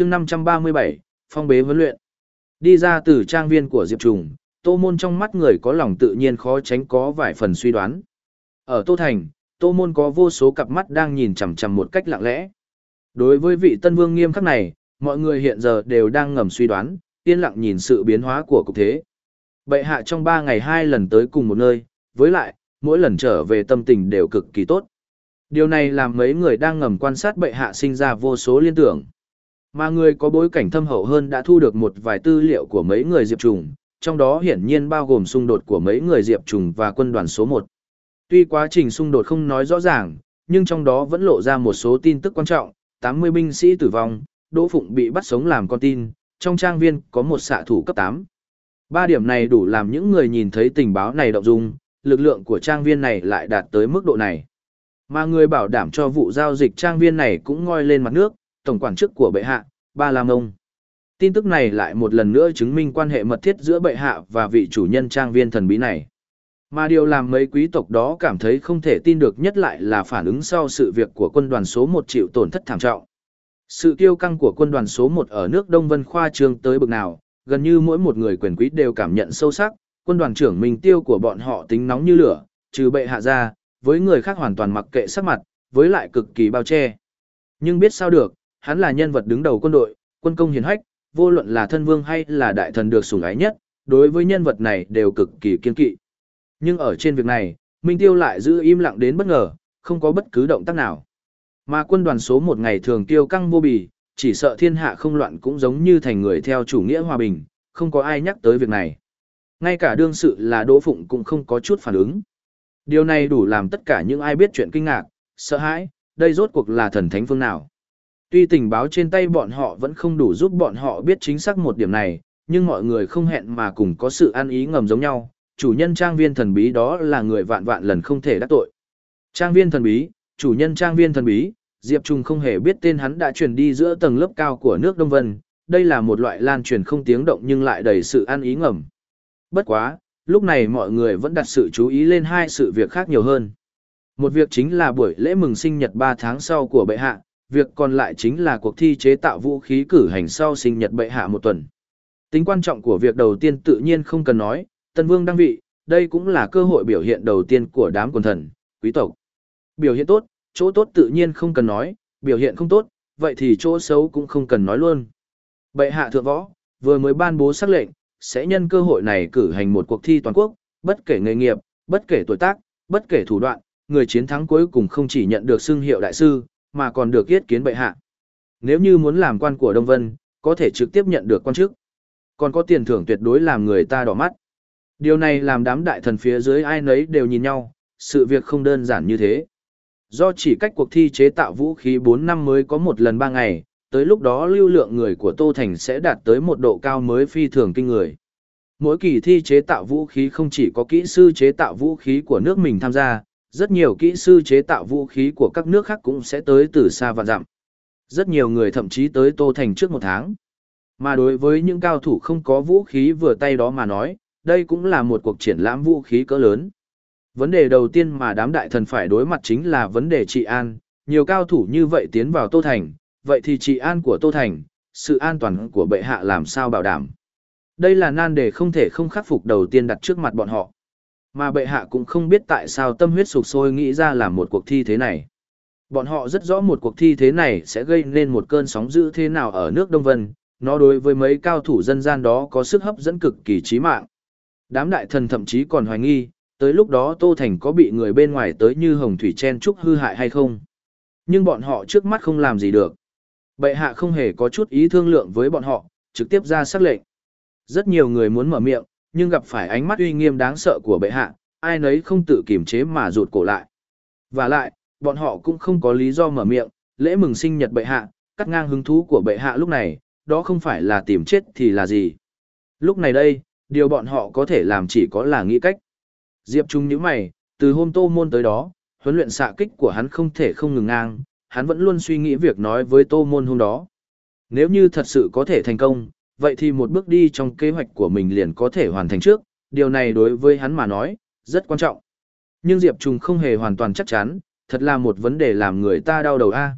chương 537, phong bế huấn luyện. Đi ra từ trang viên của Diệp Trùng, Tô Môn trong mắt người có lòng tự nhiên khó tránh có vài phần suy đoán. Ở Tô Thành, Tô Môn có vô số cặp mắt đang nhìn chằm chằm một cách lặng lẽ. Đối với vị Tân Vương nghiêm khắc này, mọi người hiện giờ đều đang ngầm suy đoán, yên lặng nhìn sự biến hóa của cục thế. Bệ hạ trong ba ngày hai lần tới cùng một nơi, với lại, mỗi lần trở về tâm tình đều cực kỳ tốt. Điều này làm mấy người đang ngầm quan sát bệ hạ sinh ra vô số liên tưởng. Mà người có bối cảnh thâm hậu hơn đã thu được một vài tư liệu của mấy người Diệp Trùng, trong đó hiển nhiên bao gồm xung đột của mấy người Diệp Trùng và quân đoàn số 1. Tuy quá trình xung đột không nói rõ ràng, nhưng trong đó vẫn lộ ra một số tin tức quan trọng, 80 binh sĩ tử vong, Đỗ Phụng bị bắt sống làm con tin, trong trang viên có một xạ thủ cấp 8. Ba điểm này đủ làm những người nhìn thấy tình báo này động dung, lực lượng của trang viên này lại đạt tới mức độ này. Mà người bảo đảm cho vụ giao dịch trang viên này cũng ngoi lên mặt nước, tổng quản chức của bệ hạ, Ba Lam Ông. Tin tức này lại một lần nữa chứng minh quan hệ mật thiết giữa bệ hạ và vị chủ nhân trang viên thần bí này. Mà điều làm mấy quý tộc đó cảm thấy không thể tin được nhất lại là phản ứng sau sự việc của quân đoàn số 1 chịu tổn thất thảm trọng. Sự tiêu căng của quân đoàn số 1 ở nước Đông Vân Khoa Trương tới bực nào, gần như mỗi một người quyền quý đều cảm nhận sâu sắc, quân đoàn trưởng Minh Tiêu của bọn họ tính nóng như lửa, trừ bệ hạ ra, với người khác hoàn toàn mặc kệ sắc mặt, với lại cực kỳ bao che. Nhưng biết sao được, hắn là nhân vật đứng đầu quân đội, quân công hiền hách, vô luận là thân vương hay là đại thần được sủng ái nhất, đối với nhân vật này đều cực kỳ kiên kỵ. Nhưng ở trên việc này, Minh Tiêu lại giữ im lặng đến bất ngờ, không có bất cứ động tác nào. Mà quân đoàn số một ngày thường tiêu căng vô bì, chỉ sợ thiên hạ không loạn cũng giống như thành người theo chủ nghĩa hòa bình, không có ai nhắc tới việc này. Ngay cả đương sự là Đỗ Phụng cũng không có chút phản ứng. Điều này đủ làm tất cả những ai biết chuyện kinh ngạc, sợ hãi, đây rốt cuộc là thần thánh phương nào. Tuy tình báo trên tay bọn họ vẫn không đủ giúp bọn họ biết chính xác một điểm này, nhưng mọi người không hẹn mà cùng có sự ăn ý ngầm giống nhau, chủ nhân trang viên thần bí đó là người vạn vạn lần không thể đắc tội. Trang viên thần bí, chủ nhân trang viên thần bí, Diệp Trung không hề biết tên hắn đã truyền đi giữa tầng lớp cao của nước Đông Vân, đây là một loại lan truyền không tiếng động nhưng lại đầy sự ăn ý ngầm. Bất quá, lúc này mọi người vẫn đặt sự chú ý lên hai sự việc khác nhiều hơn. Một việc chính là buổi lễ mừng sinh nhật 3 tháng sau của bệ hạ, việc còn lại chính là cuộc thi chế tạo vũ khí cử hành sau sinh nhật bệ hạ một tuần. Tính quan trọng của việc đầu tiên tự nhiên không cần nói, Tân Vương đăng vị, đây cũng là cơ hội biểu hiện đầu tiên của đám quần thần, quý tộc. Biểu hiện tốt, chỗ tốt tự nhiên không cần nói, biểu hiện không tốt, vậy thì chỗ xấu cũng không cần nói luôn. Bệ hạ thượng võ, vừa mới ban bố sắc lệnh, sẽ nhân cơ hội này cử hành một cuộc thi toàn quốc, bất kể nghề nghiệp, bất kể tuổi tác, bất kể thủ đoạn, người chiến thắng cuối cùng không chỉ nhận được xưng hiệu đại sư, mà còn được yết kiến bệ hạ. Nếu như muốn làm quan của Đông Vân, có thể trực tiếp nhận được quan chức. Còn có tiền thưởng tuyệt đối làm người ta đỏ mắt. Điều này làm đám đại thần phía dưới ai nấy đều nhìn nhau, sự việc không đơn giản như thế. Do chỉ cách cuộc thi chế tạo vũ khí 4 năm mới có một lần 3 ngày, tới lúc đó lưu lượng người của Tô Thành sẽ đạt tới một độ cao mới phi thường kinh người. Mỗi kỳ thi chế tạo vũ khí không chỉ có kỹ sư chế tạo vũ khí của nước mình tham gia, rất nhiều kỹ sư chế tạo vũ khí của các nước khác cũng sẽ tới từ xa và dặm. Rất nhiều người thậm chí tới Tô Thành trước một tháng. Mà đối với những cao thủ không có vũ khí vừa tay đó mà nói, đây cũng là một cuộc triển lãm vũ khí cỡ lớn. Vấn đề đầu tiên mà đám đại thần phải đối mặt chính là vấn đề trị an, nhiều cao thủ như vậy tiến vào Tô Thành, vậy thì trị an của Tô Thành, sự an toàn của bệ hạ làm sao bảo đảm. Đây là nan đề không thể không khắc phục đầu tiên đặt trước mặt bọn họ. Mà bệ hạ cũng không biết tại sao tâm huyết sục sôi nghĩ ra làm một cuộc thi thế này. Bọn họ rất rõ một cuộc thi thế này sẽ gây nên một cơn sóng dữ thế nào ở nước Đông Vân, nó đối với mấy cao thủ dân gian đó có sức hấp dẫn cực kỳ chí mạng. Đám đại thần thậm chí còn hoài nghi, tới lúc đó Tô Thành có bị người bên ngoài tới như Hồng Thủy chen trúc hư hại hay không. Nhưng bọn họ trước mắt không làm gì được. Bệ hạ không hề có chút ý thương lượng với bọn họ, trực tiếp ra sắc lệnh. Rất nhiều người muốn mở miệng, nhưng gặp phải ánh mắt uy nghiêm đáng sợ của bệ hạ, ai nấy không tự kiềm chế mà rụt cổ lại. Và lại, bọn họ cũng không có lý do mở miệng, lễ mừng sinh nhật bệ hạ, cắt ngang hứng thú của bệ hạ lúc này, đó không phải là tìm chết thì là gì. Lúc này đây, điều bọn họ có thể làm chỉ có là nghĩ cách. Diệp Trung nhíu mày, từ hôm tô môn tới đó, huấn luyện xạ kích của hắn không thể không ngừng ngang, hắn vẫn luôn suy nghĩ việc nói với tô môn hôm đó. Nếu như thật sự có thể thành công, vậy thì một bước đi trong kế hoạch của mình liền có thể hoàn thành trước, điều này đối với hắn mà nói, rất quan trọng. Nhưng Diệp Trung không hề hoàn toàn chắc chắn, thật là một vấn đề làm người ta đau đầu a.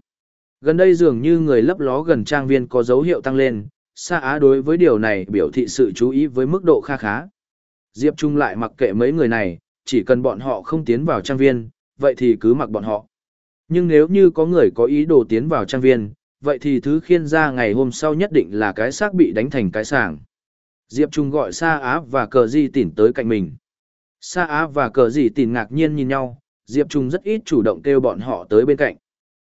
Gần đây dường như người lấp ló gần trang viên có dấu hiệu tăng lên, Sa Á đối với điều này biểu thị sự chú ý với mức độ kha khá. Diệp Trung lại mặc kệ mấy người này, chỉ cần bọn họ không tiến vào trang viên, vậy thì cứ mặc bọn họ. Nhưng nếu như có người có ý đồ tiến vào trang viên, vậy thì thứ khiên ra ngày hôm sau nhất định là cái xác bị đánh thành cái sàng. Diệp Trung gọi Sa Á và cờ di tỉn tới cạnh mình. Sa Á và cờ di tỉn ngạc nhiên nhìn nhau, Diệp Trung rất ít chủ động kêu bọn họ tới bên cạnh.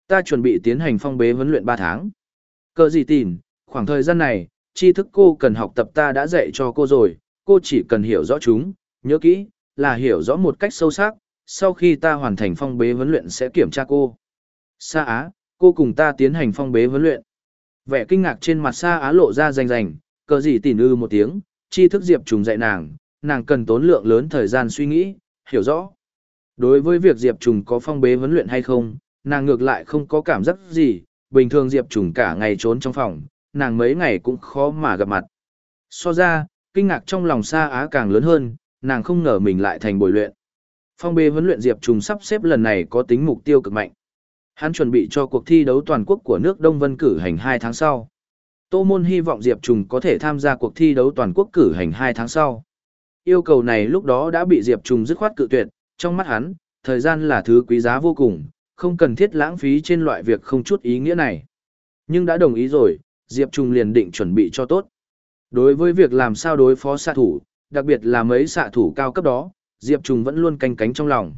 Ta chuẩn bị tiến hành phong bế huấn luyện 3 tháng. Cờ di tỉn, khoảng thời gian này, tri thức cô cần học tập ta đã dạy cho cô rồi, cô chỉ cần hiểu rõ chúng, nhớ kỹ, là hiểu rõ một cách sâu sắc, sau khi ta hoàn thành phong bế huấn luyện sẽ kiểm tra cô. Sa Á, cô cùng ta tiến hành phong bế huấn luyện. Vẻ kinh ngạc trên mặt Sa Á lộ ra rành rành, cờ gì tỉ nư một tiếng, chi thức Diệp Trùng dạy nàng, nàng cần tốn lượng lớn thời gian suy nghĩ, hiểu rõ. Đối với việc Diệp Trùng có phong bế huấn luyện hay không, nàng ngược lại không có cảm giác gì, bình thường Diệp Trùng cả ngày trốn trong phòng, nàng mấy ngày cũng khó mà gặp mặt. So ra, kinh ngạc trong lòng Sa Á càng lớn hơn, nàng không ngờ mình lại thành bồi luyện. Phong bế huấn luyện Diệp Trùng sắp xếp lần này có tính mục tiêu cực mạnh. Hắn chuẩn bị cho cuộc thi đấu toàn quốc của nước Đông Vân cử hành 2 tháng sau. Tô Môn hy vọng Diệp Trùng có thể tham gia cuộc thi đấu toàn quốc cử hành 2 tháng sau. Yêu cầu này lúc đó đã bị Diệp Trùng dứt khoát cự tuyệt, trong mắt hắn, thời gian là thứ quý giá vô cùng, không cần thiết lãng phí trên loại việc không chút ý nghĩa này. Nhưng đã đồng ý rồi, Diệp Trùng liền định chuẩn bị cho tốt. Đối với việc làm sao đối phó xạ thủ, đặc biệt là mấy xạ thủ cao cấp đó, Diệp Trùng vẫn luôn canh cánh trong lòng.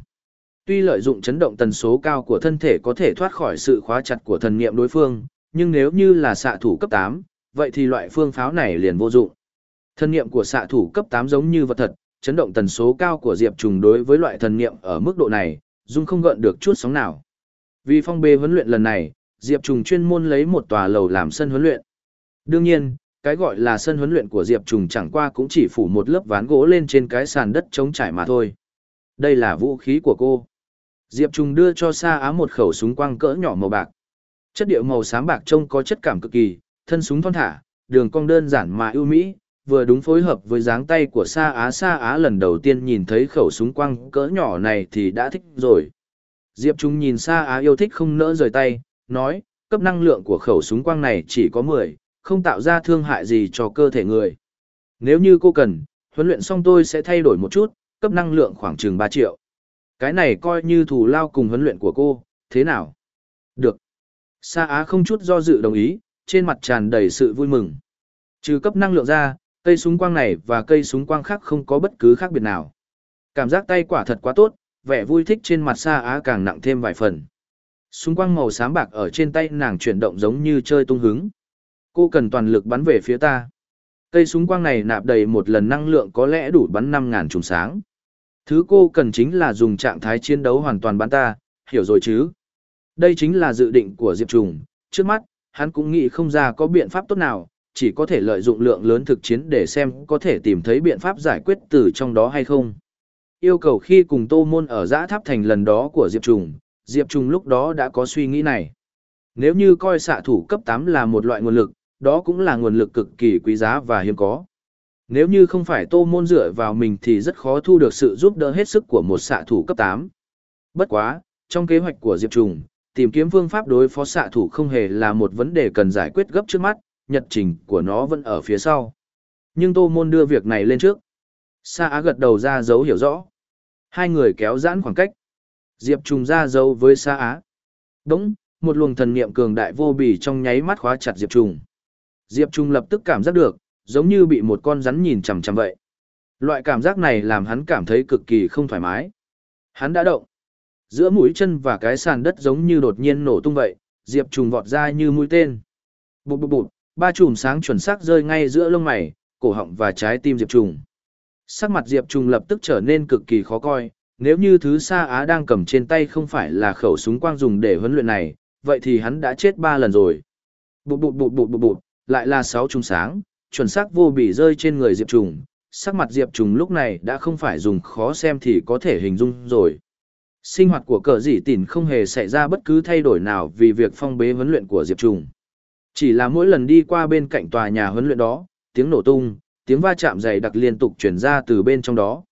Tuy lợi dụng chấn động tần số cao của thân thể có thể thoát khỏi sự khóa chặt của thần niệm đối phương, nhưng nếu như là xạ thủ cấp 8, vậy thì loại phương pháo này liền vô dụng. Thần niệm của xạ thủ cấp 8 giống như vật thật, chấn động tần số cao của Diệp Trùng đối với loại thần niệm ở mức độ này, dung không gợn được chút sóng nào. Vì phong bê huấn luyện lần này, Diệp Trùng chuyên môn lấy một tòa lầu làm sân huấn luyện. Đương nhiên, cái gọi là sân huấn luyện của Diệp Trùng chẳng qua cũng chỉ phủ một lớp ván gỗ lên trên cái sàn đất trống trải mà thôi. Đây là vũ khí của cô. Diệp Trùng đưa cho Sa Á một khẩu súng quang cỡ nhỏ màu bạc. Chất điệu màu xám bạc trông có chất cảm cực kỳ, thân súng thon thả, đường cong đơn giản mà ưu mỹ, vừa đúng phối hợp với dáng tay của Sa Á. Sa Á lần đầu tiên nhìn thấy khẩu súng quang cỡ nhỏ này thì đã thích rồi. Diệp Trung nhìn Sa Á yêu thích không nỡ rời tay, nói, cấp năng lượng của khẩu súng quang này chỉ có 10, không tạo ra thương hại gì cho cơ thể người. Nếu như cô cần, huấn luyện xong tôi sẽ thay đổi một chút, cấp năng lượng khoảng chừng 3 triệu. Cái này coi như thù lao cùng huấn luyện của cô, thế nào? Được. Sa Á không chút do dự đồng ý, trên mặt tràn đầy sự vui mừng. Trừ cấp năng lượng ra, cây súng quang này và cây súng quang khác không có bất cứ khác biệt nào. Cảm giác tay quả thật quá tốt, vẻ vui thích trên mặt Sa Á càng nặng thêm vài phần. Súng quang màu xám bạc ở trên tay nàng chuyển động giống như chơi tung hứng. Cô cần toàn lực bắn về phía ta. Cây súng quang này nạp đầy một lần năng lượng có lẽ đủ bắn 5.000 trùng sáng. Thứ cô cần chính là dùng trạng thái chiến đấu hoàn toàn bắn ta, hiểu rồi chứ? Đây chính là dự định của Diệp Trùng, trước mắt, hắn cũng nghĩ không ra có biện pháp tốt nào, chỉ có thể lợi dụng lượng lớn thực chiến để xem có thể tìm thấy biện pháp giải quyết từ trong đó hay không. Yêu cầu khi cùng Tô Môn ở giã tháp thành lần đó của Diệp Trùng, Diệp Trùng lúc đó đã có suy nghĩ này. Nếu như coi xạ thủ cấp 8 là một loại nguồn lực, đó cũng là nguồn lực cực kỳ quý giá và hiếm có. Nếu như không phải Tô Môn dựa vào mình thì rất khó thu được sự giúp đỡ hết sức của một xạ thủ cấp 8. Bất quá, trong kế hoạch của Diệp Trùng, tìm kiếm phương pháp đối phó xạ thủ không hề là một vấn đề cần giải quyết gấp trước mắt, nhật trình của nó vẫn ở phía sau. Nhưng Tô Môn đưa việc này lên trước. Sa Á gật đầu ra dấu hiểu rõ. Hai người kéo giãn khoảng cách. Diệp Trùng ra dấu với Sa Á. Đúng, một luồng thần niệm cường đại vô bì trong nháy mắt khóa chặt Diệp Trùng. Diệp Trùng lập tức cảm giác được, giống như bị một con rắn nhìn chằm chằm vậy. Loại cảm giác này làm hắn cảm thấy cực kỳ không thoải mái. Hắn đã động. Giữa mũi chân và cái sàn đất giống như đột nhiên nổ tung vậy, Diệp Trùng vọt ra như mũi tên. Bụt bụt bụp, ba chùm sáng chuẩn xác rơi ngay giữa lông mày, cổ họng và trái tim Diệp Trùng. Sắc mặt Diệp Trùng lập tức trở nên cực kỳ khó coi, nếu như thứ Sa Á đang cầm trên tay không phải là khẩu súng quang dùng để huấn luyện này, vậy thì hắn đã chết ba lần rồi. Bụp bụp bụt bụt bụt bụt, lại là sáu chùm sáng, chuẩn xác vô bỉ rơi trên người Diệp Trùng. Sắc mặt Diệp Trùng lúc này đã không phải dùng khó xem thì có thể hình dung rồi. Sinh hoạt của cờ dị tỉn không hề xảy ra bất cứ thay đổi nào vì việc phong bế huấn luyện của Diệp Trùng. Chỉ là mỗi lần đi qua bên cạnh tòa nhà huấn luyện đó, tiếng nổ tung, tiếng va chạm dày đặc liên tục truyền ra từ bên trong đó.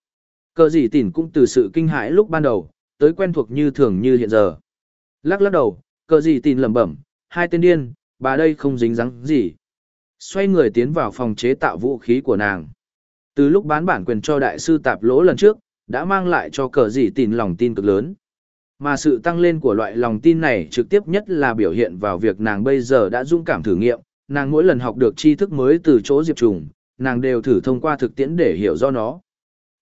Cờ dị tỉn cũng từ sự kinh hãi lúc ban đầu, tới quen thuộc như thường như hiện giờ. Lắc lắc đầu, cờ dị tỉn lẩm bẩm, hai tên điên, bà đây không dính dáng gì. Xoay người tiến vào phòng chế tạo vũ khí của nàng. Từ lúc bán bản quyền cho đại sư tạp lỗ lần trước, đã mang lại cho cờ gì tin lòng tin cực lớn. Mà sự tăng lên của loại lòng tin này trực tiếp nhất là biểu hiện vào việc nàng bây giờ đã dũng cảm thử nghiệm, nàng mỗi lần học được tri thức mới từ chỗ Diệp Trùng, nàng đều thử thông qua thực tiễn để hiểu do nó.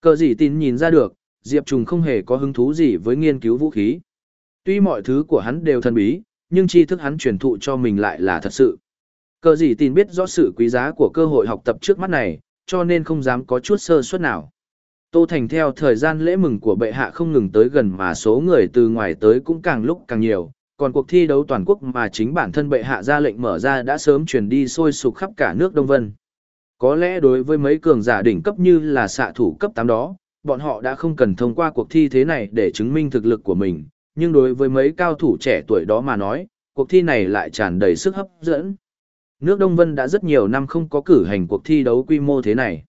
Cờ gì tin nhìn ra được, Diệp Trùng không hề có hứng thú gì với nghiên cứu vũ khí. Tuy mọi thứ của hắn đều thần bí, nhưng tri thức hắn truyền thụ cho mình lại là thật sự. Cờ gì tin biết rõ sự quý giá của cơ hội học tập trước mắt này, cho nên không dám có chút sơ suất nào. Tô Thành theo thời gian lễ mừng của bệ hạ không ngừng tới gần mà số người từ ngoài tới cũng càng lúc càng nhiều, còn cuộc thi đấu toàn quốc mà chính bản thân bệ hạ ra lệnh mở ra đã sớm truyền đi sôi sục khắp cả nước Đông Vân. Có lẽ đối với mấy cường giả đỉnh cấp như là xạ thủ cấp 8 đó, bọn họ đã không cần thông qua cuộc thi thế này để chứng minh thực lực của mình, nhưng đối với mấy cao thủ trẻ tuổi đó mà nói, cuộc thi này lại tràn đầy sức hấp dẫn. Nước Đông Vân đã rất nhiều năm không có cử hành cuộc thi đấu quy mô thế này.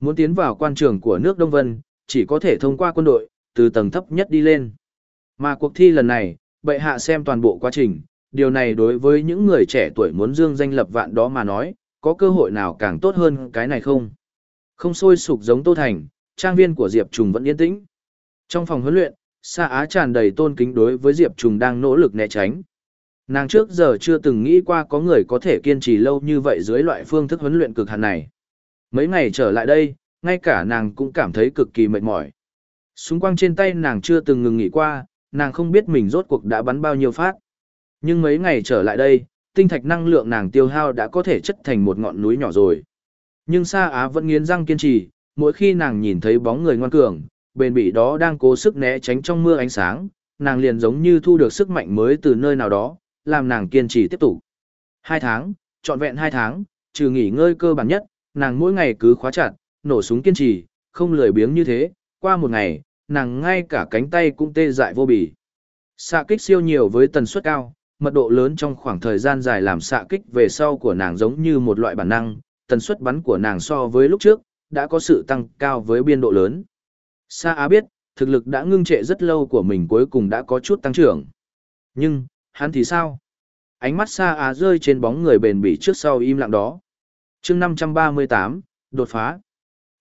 Muốn tiến vào quan trường của nước Đông Vân, chỉ có thể thông qua quân đội, từ tầng thấp nhất đi lên. Mà cuộc thi lần này, bệ hạ xem toàn bộ quá trình, điều này đối với những người trẻ tuổi muốn dương danh lập vạn đó mà nói, có cơ hội nào càng tốt hơn cái này không? Không sôi sục giống Tô Thành, trang viên của Diệp Trùng vẫn yên tĩnh. Trong phòng huấn luyện, Sa Á tràn đầy tôn kính đối với Diệp Trùng đang nỗ lực né tránh. Nàng trước giờ chưa từng nghĩ qua có người có thể kiên trì lâu như vậy dưới loại phương thức huấn luyện cực hạn này. Mấy ngày trở lại đây, ngay cả nàng cũng cảm thấy cực kỳ mệt mỏi. Súng quang trên tay nàng chưa từng ngừng nghỉ qua, nàng không biết mình rốt cuộc đã bắn bao nhiêu phát. Nhưng mấy ngày trở lại đây, tinh thạch năng lượng nàng tiêu hao đã có thể chất thành một ngọn núi nhỏ rồi. Nhưng Sa Á vẫn nghiến răng kiên trì, mỗi khi nàng nhìn thấy bóng người ngoan cường, bền bỉ đó đang cố sức né tránh trong mưa ánh sáng, nàng liền giống như thu được sức mạnh mới từ nơi nào đó, làm nàng kiên trì tiếp tục. Hai tháng, trọn vẹn hai tháng, trừ nghỉ ngơi cơ bản nhất, nàng mỗi ngày cứ khóa chặt, nổ súng kiên trì, không lười biếng như thế, qua một ngày, nàng ngay cả cánh tay cũng tê dại vô bì. Xạ kích siêu nhiều với tần suất cao, mật độ lớn trong khoảng thời gian dài làm xạ kích về sau của nàng giống như một loại bản năng, tần suất bắn của nàng so với lúc trước, đã có sự tăng cao với biên độ lớn. Sa Á biết, thực lực đã ngưng trệ rất lâu của mình cuối cùng đã có chút tăng trưởng. Nhưng, hắn thì sao? Ánh mắt xa Á rơi trên bóng người bền bỉ trước sau im lặng đó. chương 538, đột phá.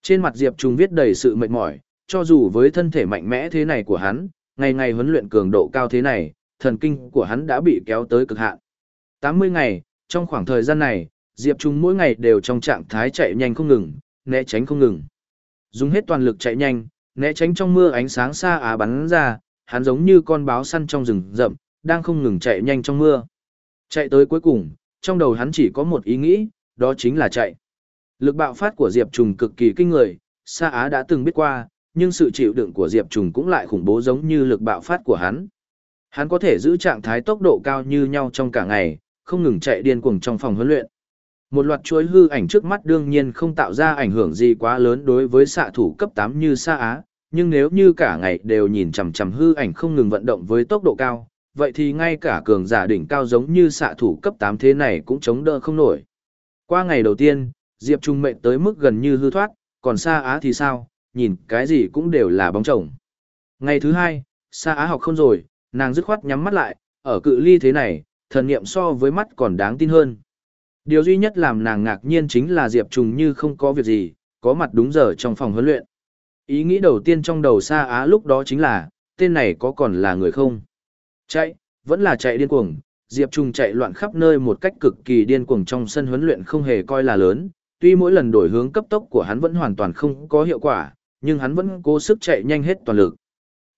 Trên mặt Diệp Trung viết đầy sự mệt mỏi, cho dù với thân thể mạnh mẽ thế này của hắn, ngày ngày huấn luyện cường độ cao thế này, thần kinh của hắn đã bị kéo tới cực hạn. 80 ngày, trong khoảng thời gian này, Diệp Trung mỗi ngày đều trong trạng thái chạy nhanh không ngừng, né tránh không ngừng. Dùng hết toàn lực chạy nhanh, né tránh trong mưa ánh sáng xa á bắn ra, hắn giống như con báo săn trong rừng rậm, đang không ngừng chạy nhanh trong mưa. Chạy tới cuối cùng, trong đầu hắn chỉ có một ý nghĩ, đó chính là chạy. Lực bạo phát của Diệp Trùng cực kỳ kinh người, Sa Á đã từng biết qua, nhưng sự chịu đựng của Diệp Trùng cũng lại khủng bố giống như lực bạo phát của hắn. Hắn có thể giữ trạng thái tốc độ cao như nhau trong cả ngày, không ngừng chạy điên cuồng trong phòng huấn luyện. Một loạt chuỗi hư ảnh trước mắt đương nhiên không tạo ra ảnh hưởng gì quá lớn đối với xạ thủ cấp 8 như Sa Á, nhưng nếu như cả ngày đều nhìn chằm chằm hư ảnh không ngừng vận động với tốc độ cao, vậy thì ngay cả cường giả đỉnh cao giống như xạ thủ cấp 8 thế này cũng chống đỡ không nổi. Qua ngày đầu tiên, Diệp Trung mệnh tới mức gần như hư thoát, còn Sa Á thì sao, nhìn cái gì cũng đều là bóng chồng. Ngày thứ hai, Sa Á học không rồi, nàng dứt khoát nhắm mắt lại, ở cự ly thế này, thần niệm so với mắt còn đáng tin hơn. Điều duy nhất làm nàng ngạc nhiên chính là Diệp Trùng như không có việc gì, có mặt đúng giờ trong phòng huấn luyện. Ý nghĩ đầu tiên trong đầu Sa Á lúc đó chính là, tên này có còn là người không? Chạy, vẫn là chạy điên cuồng, Diệp Trùng chạy loạn khắp nơi một cách cực kỳ điên cuồng trong sân huấn luyện không hề coi là lớn, tuy mỗi lần đổi hướng cấp tốc của hắn vẫn hoàn toàn không có hiệu quả, nhưng hắn vẫn cố sức chạy nhanh hết toàn lực.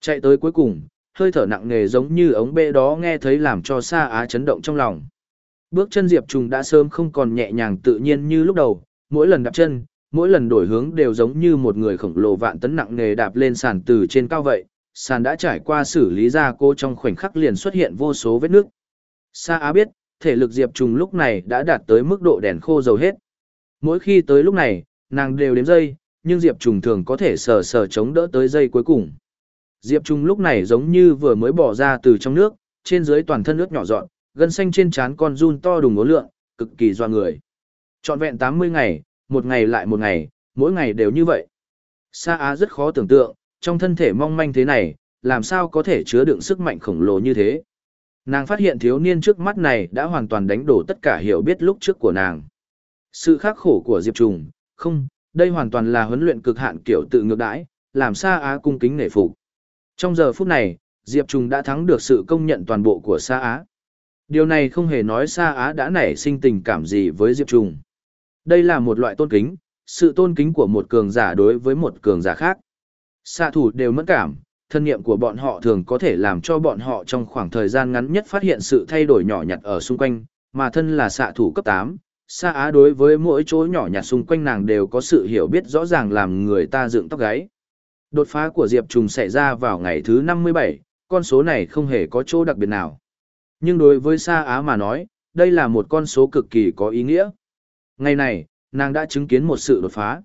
Chạy tới cuối cùng, hơi thở nặng nề giống như ống bê đó nghe thấy làm cho Sa Á chấn động trong lòng. Bước chân Diệp Trùng đã sớm không còn nhẹ nhàng tự nhiên như lúc đầu, mỗi lần đạp chân, mỗi lần đổi hướng đều giống như một người khổng lồ vạn tấn nặng nề đạp lên sàn từ trên cao vậy. Sàn đã trải qua xử lý ra cô trong khoảnh khắc liền xuất hiện vô số vết nước. Sa Á biết, thể lực Diệp Trùng lúc này đã đạt tới mức độ đèn khô dầu hết. Mỗi khi tới lúc này, nàng đều đếm dây, nhưng Diệp Trùng thường có thể sờ sờ chống đỡ tới dây cuối cùng. Diệp Trùng lúc này giống như vừa mới bỏ ra từ trong nước, trên dưới toàn thân nước nhỏ dọn, gân xanh trên trán con run to đùng ngố lượng, cực kỳ doa người. Trọn vẹn 80 ngày, một ngày lại một ngày, mỗi ngày đều như vậy. Sa Á rất khó tưởng tượng, trong thân thể mong manh thế này, làm sao có thể chứa đựng sức mạnh khổng lồ như thế. Nàng phát hiện thiếu niên trước mắt này đã hoàn toàn đánh đổ tất cả hiểu biết lúc trước của nàng. Sự khắc khổ của Diệp Trùng, không, đây hoàn toàn là huấn luyện cực hạn kiểu tự ngược đãi, làm Sa Á cung kính nể phục. Trong giờ phút này, Diệp Trùng đã thắng được sự công nhận toàn bộ của Sa Á. Điều này không hề nói Sa Á đã nảy sinh tình cảm gì với Diệp Trùng. Đây là một loại tôn kính, sự tôn kính của một cường giả đối với một cường giả khác. Xạ thủ đều mẫn cảm, thân nghiệm của bọn họ thường có thể làm cho bọn họ trong khoảng thời gian ngắn nhất phát hiện sự thay đổi nhỏ nhặt ở xung quanh, mà thân là xạ thủ cấp 8. Sa Á đối với mỗi chỗ nhỏ nhặt xung quanh nàng đều có sự hiểu biết rõ ràng làm người ta dựng tóc gáy. Đột phá của Diệp Trùng xảy ra vào ngày thứ 57, con số này không hề có chỗ đặc biệt nào. Nhưng đối với Sa Á mà nói, đây là một con số cực kỳ có ý nghĩa. Ngày này, nàng đã chứng kiến một sự đột phá.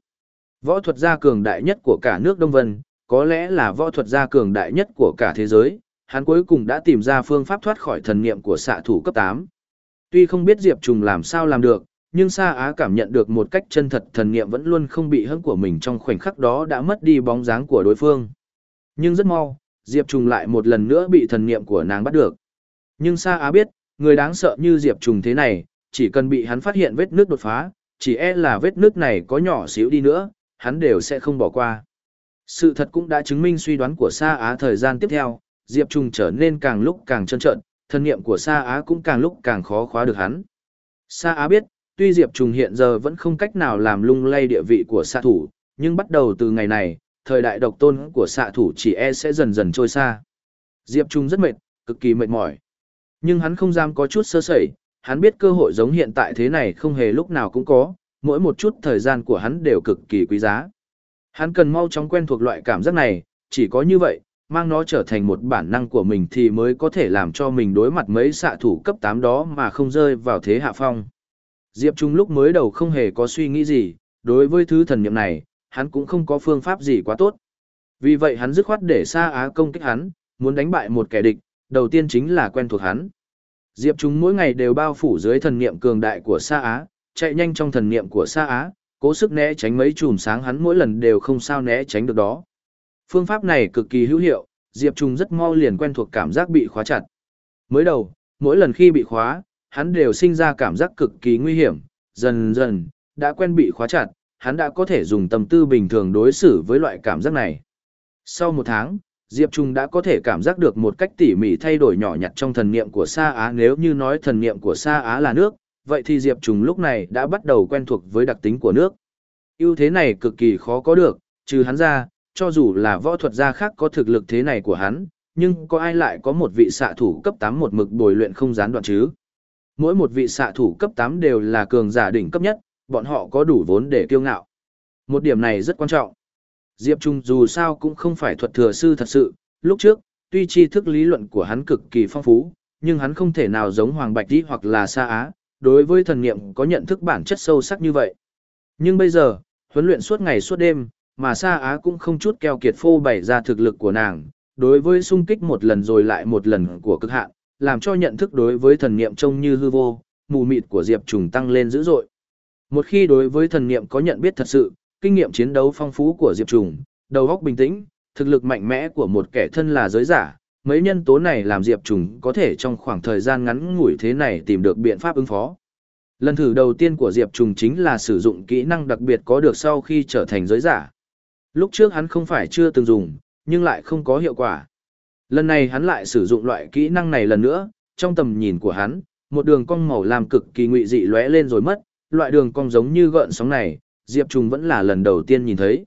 Võ thuật gia cường đại nhất của cả nước Đông Vân, có lẽ là võ thuật gia cường đại nhất của cả thế giới, hắn cuối cùng đã tìm ra phương pháp thoát khỏi thần niệm của xạ thủ cấp 8. Tuy không biết Diệp Trùng làm sao làm được, nhưng Sa Á cảm nhận được một cách chân thật thần niệm vẫn luôn không bị hững của mình trong khoảnh khắc đó đã mất đi bóng dáng của đối phương. Nhưng rất mau, Diệp Trùng lại một lần nữa bị thần niệm của nàng bắt được. Nhưng Sa Á biết, người đáng sợ như Diệp Trùng thế này, chỉ cần bị hắn phát hiện vết nước đột phá, chỉ e là vết nước này có nhỏ xíu đi nữa, hắn đều sẽ không bỏ qua. Sự thật cũng đã chứng minh suy đoán của Sa Á thời gian tiếp theo, Diệp Trùng trở nên càng lúc càng trơn trợn, thân niệm của Sa Á cũng càng lúc càng khó khóa được hắn. Sa Á biết, tuy Diệp Trùng hiện giờ vẫn không cách nào làm lung lay địa vị của xạ thủ, nhưng bắt đầu từ ngày này, thời đại độc tôn của xạ thủ chỉ e sẽ dần dần trôi xa. Diệp Trùng rất mệt, cực kỳ mệt mỏi. Nhưng hắn không dám có chút sơ sẩy, hắn biết cơ hội giống hiện tại thế này không hề lúc nào cũng có, mỗi một chút thời gian của hắn đều cực kỳ quý giá. Hắn cần mau chóng quen thuộc loại cảm giác này, chỉ có như vậy, mang nó trở thành một bản năng của mình thì mới có thể làm cho mình đối mặt mấy xạ thủ cấp 8 đó mà không rơi vào thế hạ phong. Diệp Trung lúc mới đầu không hề có suy nghĩ gì, đối với thứ thần niệm này, hắn cũng không có phương pháp gì quá tốt. Vì vậy hắn dứt khoát để Sa Á công kích hắn, muốn đánh bại một kẻ địch, đầu tiên chính là quen thuộc hắn. Diệp Trung mỗi ngày đều bao phủ dưới thần niệm cường đại của Sa Á, chạy nhanh trong thần niệm của Sa Á, cố sức né tránh mấy chùm sáng hắn mỗi lần đều không sao né tránh được đó. Phương pháp này cực kỳ hữu hiệu, Diệp Trung rất mau liền quen thuộc cảm giác bị khóa chặt. Mới đầu, mỗi lần khi bị khóa, hắn đều sinh ra cảm giác cực kỳ nguy hiểm, dần dần, đã quen bị khóa chặt, hắn đã có thể dùng tâm tư bình thường đối xử với loại cảm giác này. Sau một tháng, Diệp Trung đã có thể cảm giác được một cách tỉ mỉ thay đổi nhỏ nhặt trong thần niệm của Sa Á nếu như nói thần niệm của Sa Á là nước, vậy thì Diệp Trùng lúc này đã bắt đầu quen thuộc với đặc tính của nước. ưu thế này cực kỳ khó có được, trừ hắn ra, cho dù là võ thuật gia khác có thực lực thế này của hắn, nhưng có ai lại có một vị xạ thủ cấp 8 một mực bồi luyện không gián đoạn chứ? Mỗi một vị xạ thủ cấp 8 đều là cường giả đỉnh cấp nhất, bọn họ có đủ vốn để kiêu ngạo. Một điểm này rất quan trọng. Diệp Trung dù sao cũng không phải thuật thừa sư thật sự, lúc trước, tuy tri thức lý luận của hắn cực kỳ phong phú, nhưng hắn không thể nào giống Hoàng Bạch Đi hoặc là Sa Á, đối với thần niệm có nhận thức bản chất sâu sắc như vậy. Nhưng bây giờ, huấn luyện suốt ngày suốt đêm, mà Sa Á cũng không chút keo kiệt phô bày ra thực lực của nàng, đối với xung kích một lần rồi lại một lần của cực hạn, làm cho nhận thức đối với thần niệm trông như hư vô, mù mịt của Diệp Trùng tăng lên dữ dội. Một khi đối với thần niệm có nhận biết thật sự, kinh nghiệm chiến đấu phong phú của Diệp Trùng, đầu óc bình tĩnh, thực lực mạnh mẽ của một kẻ thân là giới giả, mấy nhân tố này làm Diệp Trùng có thể trong khoảng thời gian ngắn ngủi thế này tìm được biện pháp ứng phó. Lần thử đầu tiên của Diệp Trùng chính là sử dụng kỹ năng đặc biệt có được sau khi trở thành giới giả. Lúc trước hắn không phải chưa từng dùng, nhưng lại không có hiệu quả. Lần này hắn lại sử dụng loại kỹ năng này lần nữa, trong tầm nhìn của hắn, một đường cong màu làm cực kỳ ngụy dị lóe lên rồi mất, loại đường cong giống như gợn sóng này, Diệp Trùng vẫn là lần đầu tiên nhìn thấy.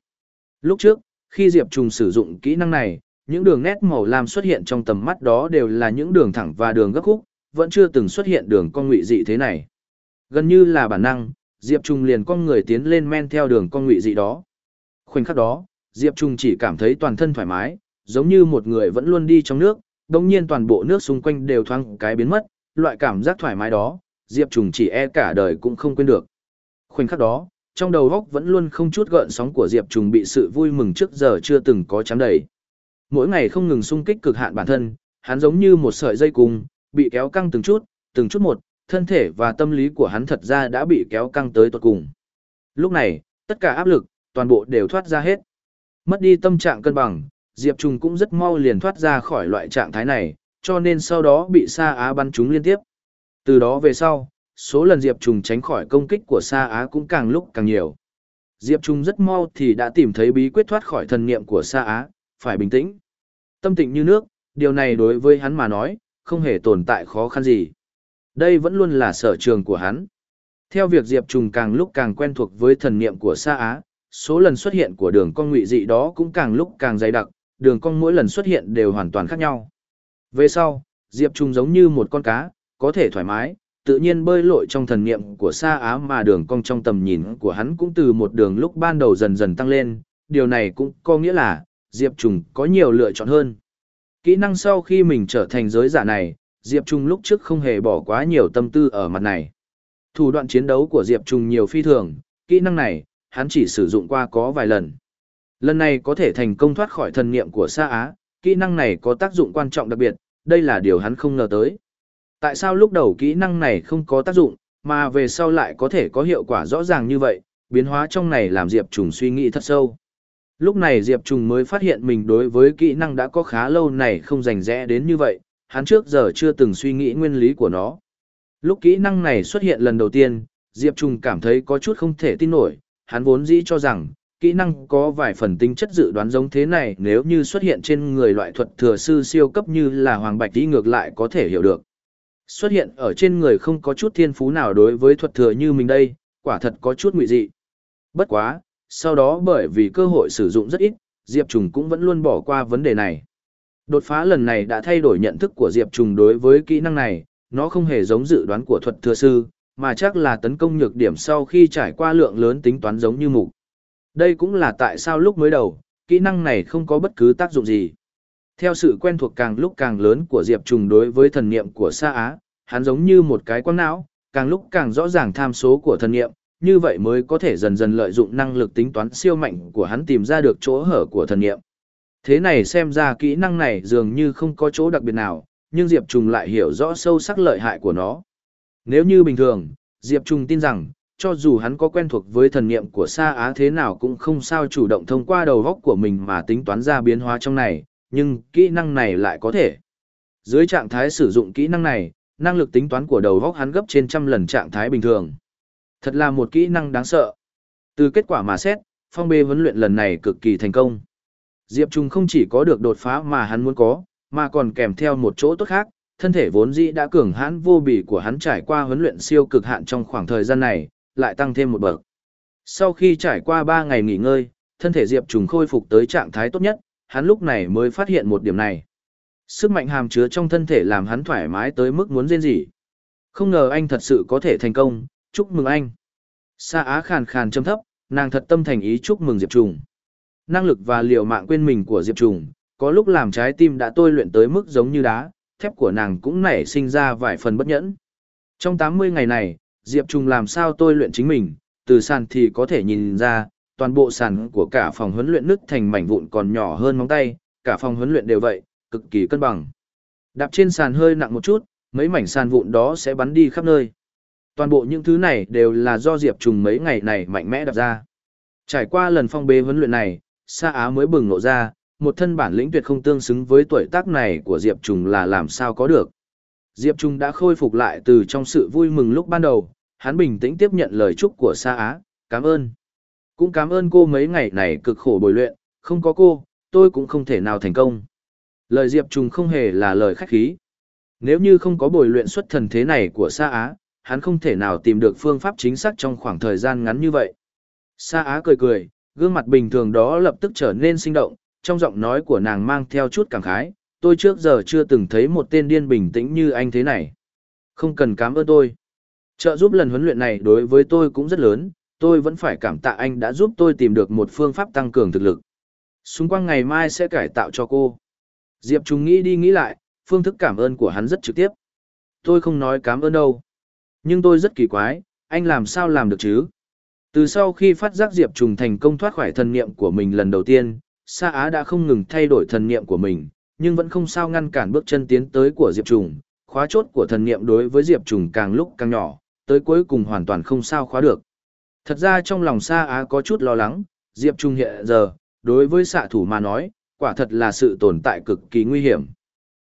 Lúc trước, khi Diệp Trùng sử dụng kỹ năng này, những đường nét màu lam xuất hiện trong tầm mắt đó đều là những đường thẳng và đường gấp khúc, vẫn chưa từng xuất hiện đường cong ngụy dị thế này. Gần như là bản năng, Diệp Trung liền con người tiến lên men theo đường cong ngụy dị đó. Khoảnh khắc đó, Diệp Trung chỉ cảm thấy toàn thân thoải mái, giống như một người vẫn luôn đi trong nước, đồng nhiên toàn bộ nước xung quanh đều thoáng cái biến mất, loại cảm giác thoải mái đó, Diệp Trung chỉ e cả đời cũng không quên được. Khoảnh khắc đó, trong đầu góc vẫn luôn không chút gợn sóng của Diệp Trung bị sự vui mừng trước giờ chưa từng có chám đầy mỗi ngày không ngừng sung kích cực hạn bản thân, hắn giống như một sợi dây cung, bị kéo căng từng chút, từng chút một, thân thể và tâm lý của hắn thật ra đã bị kéo căng tới tuột cùng. Lúc này, tất cả áp lực, toàn bộ đều thoát ra hết. Mất đi tâm trạng cân bằng, Diệp Trùng cũng rất mau liền thoát ra khỏi loại trạng thái này, cho nên sau đó bị Sa Á bắn trúng liên tiếp. Từ đó về sau, số lần Diệp Trùng tránh khỏi công kích của Sa Á cũng càng lúc càng nhiều. Diệp Trùng rất mau thì đã tìm thấy bí quyết thoát khỏi thần niệm của Sa Á, phải bình tĩnh. Tâm tĩnh như nước, điều này đối với hắn mà nói, không hề tồn tại khó khăn gì. Đây vẫn luôn là sở trường của hắn. Theo việc Diệp Trùng càng lúc càng quen thuộc với thần niệm của Sa Á, số lần xuất hiện của đường cong ngụy dị đó cũng càng lúc càng dày đặc, đường cong mỗi lần xuất hiện đều hoàn toàn khác nhau. Về sau, Diệp Trùng giống như một con cá, có thể thoải mái, tự nhiên bơi lội trong thần niệm của Sa Á mà đường cong trong tầm nhìn của hắn cũng từ một đường lúc ban đầu dần dần tăng lên, điều này cũng có nghĩa là, Diệp Trùng có nhiều lựa chọn hơn. Kỹ năng sau khi mình trở thành giới giả này, Diệp Trùng lúc trước không hề bỏ quá nhiều tâm tư ở mặt này. Thủ đoạn chiến đấu của Diệp Trùng nhiều phi thường, kỹ năng này, hắn chỉ sử dụng qua có vài lần. Lần này có thể thành công thoát khỏi thần niệm của Sa Á, kỹ năng này có tác dụng quan trọng đặc biệt, đây là điều hắn không ngờ tới. Tại sao lúc đầu kỹ năng này không có tác dụng, mà về sau lại có thể có hiệu quả rõ ràng như vậy, biến hóa trong này làm Diệp Trùng suy nghĩ thật sâu. Lúc này Diệp Trùng mới phát hiện mình đối với kỹ năng đã có khá lâu này không rành rẽ đến như vậy, hắn trước giờ chưa từng suy nghĩ nguyên lý của nó. Lúc kỹ năng này xuất hiện lần đầu tiên, Diệp Trùng cảm thấy có chút không thể tin nổi, hắn vốn dĩ cho rằng, kỹ năng có vài phần tính chất dự đoán giống thế này nếu như xuất hiện trên người loại thuật thừa sư siêu cấp như là Hoàng Bạch đi ngược lại có thể hiểu được. Xuất hiện ở trên người không có chút thiên phú nào đối với thuật thừa như mình đây, quả thật có chút nguy dị. Bất quá, sau đó bởi vì cơ hội sử dụng rất ít, Diệp Trùng cũng vẫn luôn bỏ qua vấn đề này. Đột phá lần này đã thay đổi nhận thức của Diệp Trùng đối với kỹ năng này, nó không hề giống dự đoán của thuật thừa sư, mà chắc là tấn công nhược điểm sau khi trải qua lượng lớn tính toán giống như mục. Đây cũng là tại sao lúc mới đầu, kỹ năng này không có bất cứ tác dụng gì. Theo sự quen thuộc càng lúc càng lớn của Diệp Trùng đối với thần niệm của Sa Á, hắn giống như một cái quang não, càng lúc càng rõ ràng tham số của thần niệm, như vậy mới có thể dần dần lợi dụng năng lực tính toán siêu mạnh của hắn tìm ra được chỗ hở của thần niệm. Thế này xem ra kỹ năng này dường như không có chỗ đặc biệt nào, nhưng Diệp Trùng lại hiểu rõ sâu sắc lợi hại của nó. Nếu như bình thường, Diệp Trùng tin rằng, cho dù hắn có quen thuộc với thần niệm của Sa Á thế nào cũng không sao chủ động thông qua đầu góc của mình mà tính toán ra biến hóa trong này, nhưng kỹ năng này lại có thể. Dưới trạng thái sử dụng kỹ năng này, năng lực tính toán của đầu góc hắn gấp trên trăm lần trạng thái bình thường. Thật là một kỹ năng đáng sợ. Từ kết quả mà xét, phong bê huấn luyện lần này cực kỳ thành công. Diệp Trung không chỉ có được đột phá mà hắn muốn có, mà còn kèm theo một chỗ tốt khác, thân thể vốn dĩ đã cường hãn vô bì của hắn trải qua huấn luyện siêu cực hạn trong khoảng thời gian này, lại tăng thêm một bậc. Sau khi trải qua 3 ngày nghỉ ngơi, thân thể Diệp Trùng khôi phục tới trạng thái tốt nhất, hắn lúc này mới phát hiện một điểm này. Sức mạnh hàm chứa trong thân thể làm hắn thoải mái tới mức muốn rên rỉ. Không ngờ anh thật sự có thể thành công, chúc mừng anh. Sa Á khàn khàn châm thấp, nàng thật tâm thành ý chúc mừng Diệp Trùng. Năng lực và liều mạng quên mình của Diệp Trùng, có lúc làm trái tim đã tôi luyện tới mức giống như đá, thép của nàng cũng nảy sinh ra vài phần bất nhẫn. Trong 80 ngày này, Diệp Trùng làm sao tôi luyện chính mình, từ sàn thì có thể nhìn ra, toàn bộ sàn của cả phòng huấn luyện nứt thành mảnh vụn còn nhỏ hơn móng tay, cả phòng huấn luyện đều vậy, cực kỳ cân bằng. Đạp trên sàn hơi nặng một chút, mấy mảnh sàn vụn đó sẽ bắn đi khắp nơi. Toàn bộ những thứ này đều là do Diệp Trùng mấy ngày này mạnh mẽ đặt ra. Trải qua lần phong bế huấn luyện này, Sa Á mới bừng ngộ ra, một thân bản lĩnh tuyệt không tương xứng với tuổi tác này của Diệp Trùng là làm sao có được. Diệp Trung đã khôi phục lại từ trong sự vui mừng lúc ban đầu, hắn bình tĩnh tiếp nhận lời chúc của Sa Á, cảm ơn. Cũng cảm ơn cô mấy ngày này cực khổ bồi luyện, không có cô, tôi cũng không thể nào thành công. Lời Diệp Trung không hề là lời khách khí. Nếu như không có bồi luyện xuất thần thế này của Sa Á, hắn không thể nào tìm được phương pháp chính xác trong khoảng thời gian ngắn như vậy. Sa Á cười cười, gương mặt bình thường đó lập tức trở nên sinh động, trong giọng nói của nàng mang theo chút cảm khái, tôi trước giờ chưa từng thấy một tên điên bình tĩnh như anh thế này. Không cần cảm ơn tôi. Trợ giúp lần huấn luyện này đối với tôi cũng rất lớn, tôi vẫn phải cảm tạ anh đã giúp tôi tìm được một phương pháp tăng cường thực lực. Xung quanh ngày mai sẽ cải tạo cho cô. Diệp Trung nghĩ đi nghĩ lại, phương thức cảm ơn của hắn rất trực tiếp. Tôi không nói cảm ơn đâu. Nhưng tôi rất kỳ quái, anh làm sao làm được chứ? Từ sau khi phát giác Diệp Trùng thành công thoát khỏi thần niệm của mình lần đầu tiên, Sa Á đã không ngừng thay đổi thần niệm của mình, nhưng vẫn không sao ngăn cản bước chân tiến tới của Diệp Trùng, khóa chốt của thần niệm đối với Diệp Trùng càng lúc càng nhỏ, tới cuối cùng hoàn toàn không sao khóa được. Thật ra trong lòng Sa Á có chút lo lắng, Diệp Trùng hiện giờ, đối với xạ thủ mà nói, quả thật là sự tồn tại cực kỳ nguy hiểm.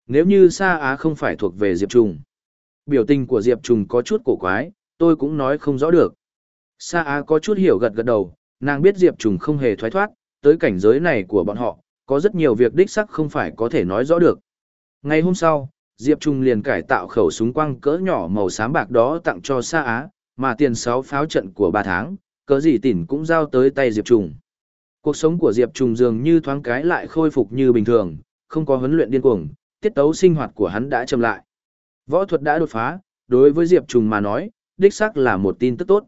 nếu như Sa Á không phải thuộc về Diệp Trùng. Biểu tình của Diệp Trùng có chút cổ quái, tôi cũng nói không rõ được. Sa Á có chút hiểu gật gật đầu, nàng biết Diệp Trùng không hề thoái thoát, tới cảnh giới này của bọn họ, có rất nhiều việc đích sắc không phải có thể nói rõ được. Ngày hôm sau, Diệp Trùng liền cải tạo khẩu súng quăng cỡ nhỏ màu xám bạc đó tặng cho Sa Á, mà tiền 6 pháo trận của 3 tháng, cỡ gì tỉn cũng giao tới tay Diệp Trùng. Cuộc sống của Diệp Trùng dường như thoáng cái lại khôi phục như bình thường, không có huấn luyện điên cuồng, tiết tấu sinh hoạt của hắn đã chậm lại. Võ thuật đã đột phá, đối với Diệp Trùng mà nói, đích xác là một tin tức tốt.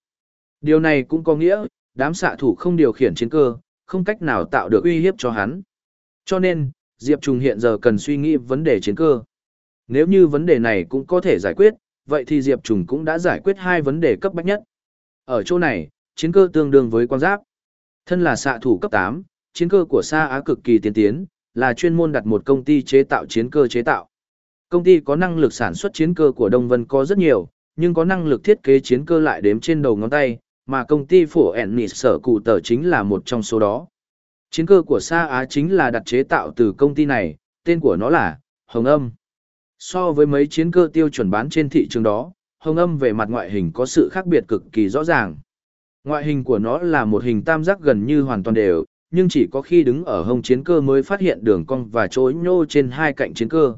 Điều này cũng có nghĩa, đám xạ thủ không điều khiển chiến cơ, không cách nào tạo được uy hiếp cho hắn. Cho nên, Diệp Trùng hiện giờ cần suy nghĩ vấn đề chiến cơ. Nếu như vấn đề này cũng có thể giải quyết, vậy thì Diệp Trùng cũng đã giải quyết hai vấn đề cấp bách nhất. Ở chỗ này, chiến cơ tương đương với quan giáp. Thân là xạ thủ cấp 8, chiến cơ của Sa Á cực kỳ tiên tiến, là chuyên môn đặt một công ty chế tạo chiến cơ chế tạo. Công ty có năng lực sản xuất chiến cơ của Đông Vân có rất nhiều, nhưng có năng lực thiết kế chiến cơ lại đếm trên đầu ngón tay, mà công ty phổ Ennis sở cụ tờ chính là một trong số đó. Chiến cơ của Sa Á chính là đặt chế tạo từ công ty này, tên của nó là Hồng Âm. So với mấy chiến cơ tiêu chuẩn bán trên thị trường đó, Hồng Âm về mặt ngoại hình có sự khác biệt cực kỳ rõ ràng. Ngoại hình của nó là một hình tam giác gần như hoàn toàn đều, nhưng chỉ có khi đứng ở hông chiến cơ mới phát hiện đường cong và chối nhô trên hai cạnh chiến cơ.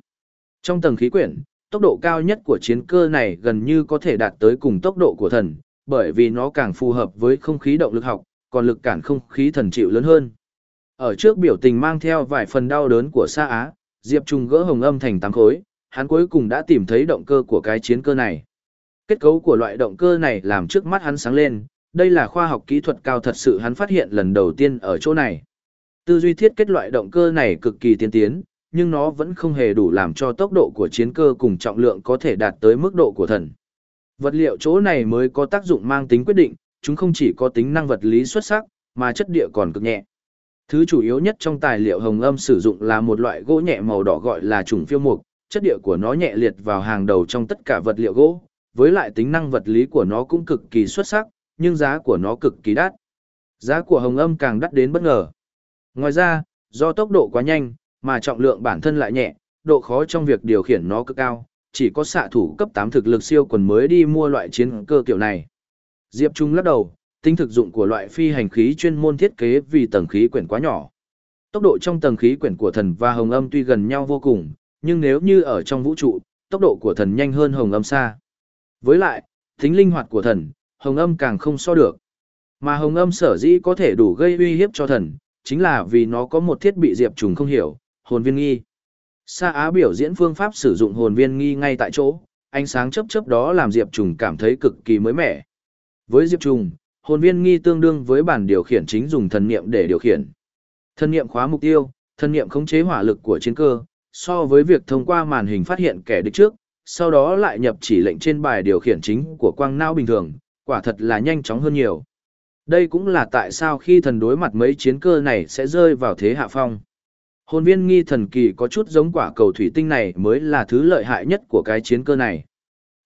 Trong tầng khí quyển, tốc độ cao nhất của chiến cơ này gần như có thể đạt tới cùng tốc độ của thần, bởi vì nó càng phù hợp với không khí động lực học, còn lực cản không khí thần chịu lớn hơn. Ở trước biểu tình mang theo vài phần đau đớn của Sa Á, Diệp Trung gỡ hồng âm thành tám khối, hắn cuối cùng đã tìm thấy động cơ của cái chiến cơ này. Kết cấu của loại động cơ này làm trước mắt hắn sáng lên, đây là khoa học kỹ thuật cao thật sự hắn phát hiện lần đầu tiên ở chỗ này. Tư duy thiết kết loại động cơ này cực kỳ tiên tiến, nhưng nó vẫn không hề đủ làm cho tốc độ của chiến cơ cùng trọng lượng có thể đạt tới mức độ của thần. Vật liệu chỗ này mới có tác dụng mang tính quyết định, chúng không chỉ có tính năng vật lý xuất sắc, mà chất địa còn cực nhẹ. Thứ chủ yếu nhất trong tài liệu hồng âm sử dụng là một loại gỗ nhẹ màu đỏ gọi là trùng phiêu mục, chất địa của nó nhẹ liệt vào hàng đầu trong tất cả vật liệu gỗ, với lại tính năng vật lý của nó cũng cực kỳ xuất sắc, nhưng giá của nó cực kỳ đắt. Giá của hồng âm càng đắt đến bất ngờ. Ngoài ra, do tốc độ quá nhanh, mà trọng lượng bản thân lại nhẹ, độ khó trong việc điều khiển nó cực cao, chỉ có xạ thủ cấp 8 thực lực siêu quần mới đi mua loại chiến cơ kiểu này. Diệp Trung lắc đầu, tính thực dụng của loại phi hành khí chuyên môn thiết kế vì tầng khí quyển quá nhỏ. Tốc độ trong tầng khí quyển của thần và hồng âm tuy gần nhau vô cùng, nhưng nếu như ở trong vũ trụ, tốc độ của thần nhanh hơn hồng âm xa. Với lại, tính linh hoạt của thần, hồng âm càng không so được. Mà hồng âm sở dĩ có thể đủ gây uy hiếp cho thần, chính là vì nó có một thiết bị diệp trùng không hiểu, hồn viên nghi. Sa Á biểu diễn phương pháp sử dụng hồn viên nghi ngay tại chỗ, ánh sáng chớp chớp đó làm diệp trùng cảm thấy cực kỳ mới mẻ. Với diệp trùng, hồn viên nghi tương đương với bản điều khiển chính dùng thần niệm để điều khiển. Thần niệm khóa mục tiêu, thần niệm khống chế hỏa lực của chiến cơ, so với việc thông qua màn hình phát hiện kẻ địch trước, sau đó lại nhập chỉ lệnh trên bài điều khiển chính của quang não bình thường, quả thật là nhanh chóng hơn nhiều. Đây cũng là tại sao khi thần đối mặt mấy chiến cơ này sẽ rơi vào thế hạ phong. Hồn viên nghi thần kỳ có chút giống quả cầu thủy tinh này mới là thứ lợi hại nhất của cái chiến cơ này.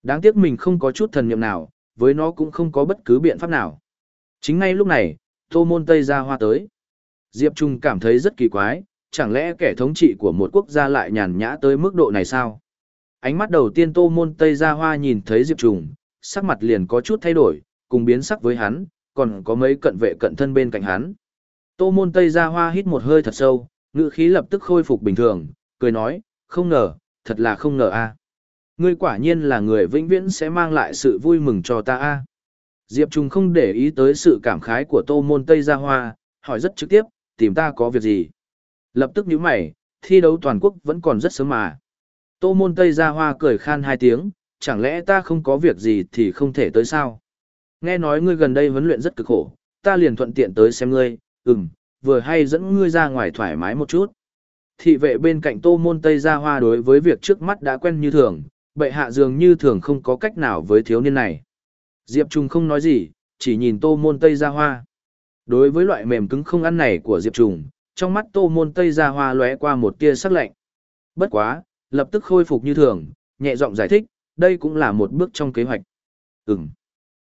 Đáng tiếc mình không có chút thần niệm nào, với nó cũng không có bất cứ biện pháp nào. Chính ngay lúc này, Tô Môn Tây ra hoa tới. Diệp Trung cảm thấy rất kỳ quái, chẳng lẽ kẻ thống trị của một quốc gia lại nhàn nhã tới mức độ này sao? Ánh mắt đầu tiên Tô Môn Tây ra hoa nhìn thấy Diệp Trung, sắc mặt liền có chút thay đổi, cùng biến sắc với hắn, còn có mấy cận vệ cận thân bên cạnh hắn. Tô môn Tây ra hoa hít một hơi thật sâu, ngữ khí lập tức khôi phục bình thường, cười nói, không ngờ, thật là không ngờ a. Ngươi quả nhiên là người vĩnh viễn sẽ mang lại sự vui mừng cho ta a. Diệp Trung không để ý tới sự cảm khái của Tô môn Tây Gia hoa, hỏi rất trực tiếp, tìm ta có việc gì. Lập tức nhíu mày, thi đấu toàn quốc vẫn còn rất sớm mà. Tô môn Tây Gia hoa cười khan hai tiếng, chẳng lẽ ta không có việc gì thì không thể tới sao? Nghe nói ngươi gần đây huấn luyện rất cực khổ, ta liền thuận tiện tới xem ngươi, ừm, vừa hay dẫn ngươi ra ngoài thoải mái một chút. Thị vệ bên cạnh tô môn Tây Gia Hoa đối với việc trước mắt đã quen như thường, bệ hạ dường như thường không có cách nào với thiếu niên này. Diệp Trùng không nói gì, chỉ nhìn tô môn Tây Gia Hoa. Đối với loại mềm cứng không ăn này của Diệp Trùng, trong mắt tô môn Tây Gia Hoa lóe qua một tia sắc lạnh. Bất quá, lập tức khôi phục như thường, nhẹ giọng giải thích, đây cũng là một bước trong kế hoạch. Ừm.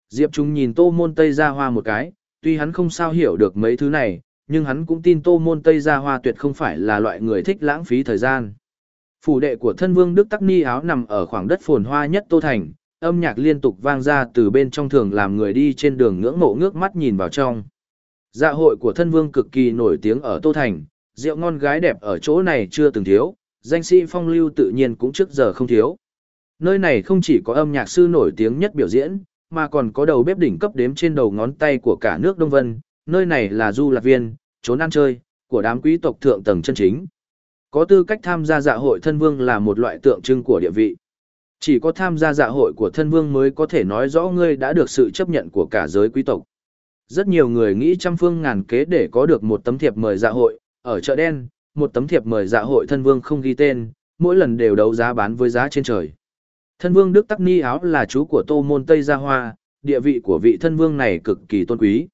Diệp Trung nhìn Tô Môn Tây Gia Hoa một cái, tuy hắn không sao hiểu được mấy thứ này, nhưng hắn cũng tin Tô Môn Tây Gia Hoa tuyệt không phải là loại người thích lãng phí thời gian. Phủ đệ của thân vương Đức Tắc Ni áo nằm ở khoảng đất phồn hoa nhất Tô Thành, âm nhạc liên tục vang ra từ bên trong thường làm người đi trên đường ngưỡng mộ ngước mắt nhìn vào trong. Dạ hội của thân vương cực kỳ nổi tiếng ở Tô Thành, rượu ngon gái đẹp ở chỗ này chưa từng thiếu, danh sĩ phong lưu tự nhiên cũng trước giờ không thiếu. Nơi này không chỉ có âm nhạc sư nổi tiếng nhất biểu diễn, mà còn có đầu bếp đỉnh cấp đếm trên đầu ngón tay của cả nước Đông Vân, nơi này là du lạc viên, trốn ăn chơi, của đám quý tộc thượng tầng chân chính. Có tư cách tham gia dạ hội thân vương là một loại tượng trưng của địa vị. Chỉ có tham gia dạ hội của thân vương mới có thể nói rõ ngươi đã được sự chấp nhận của cả giới quý tộc. Rất nhiều người nghĩ trăm phương ngàn kế để có được một tấm thiệp mời dạ hội, ở chợ đen, một tấm thiệp mời dạ hội thân vương không ghi tên, mỗi lần đều đấu giá bán với giá trên trời. Thân vương Đức Tắc Ni áo là chú của Tô Môn Tây Gia Hoa, địa vị của vị thân vương này cực kỳ tôn quý.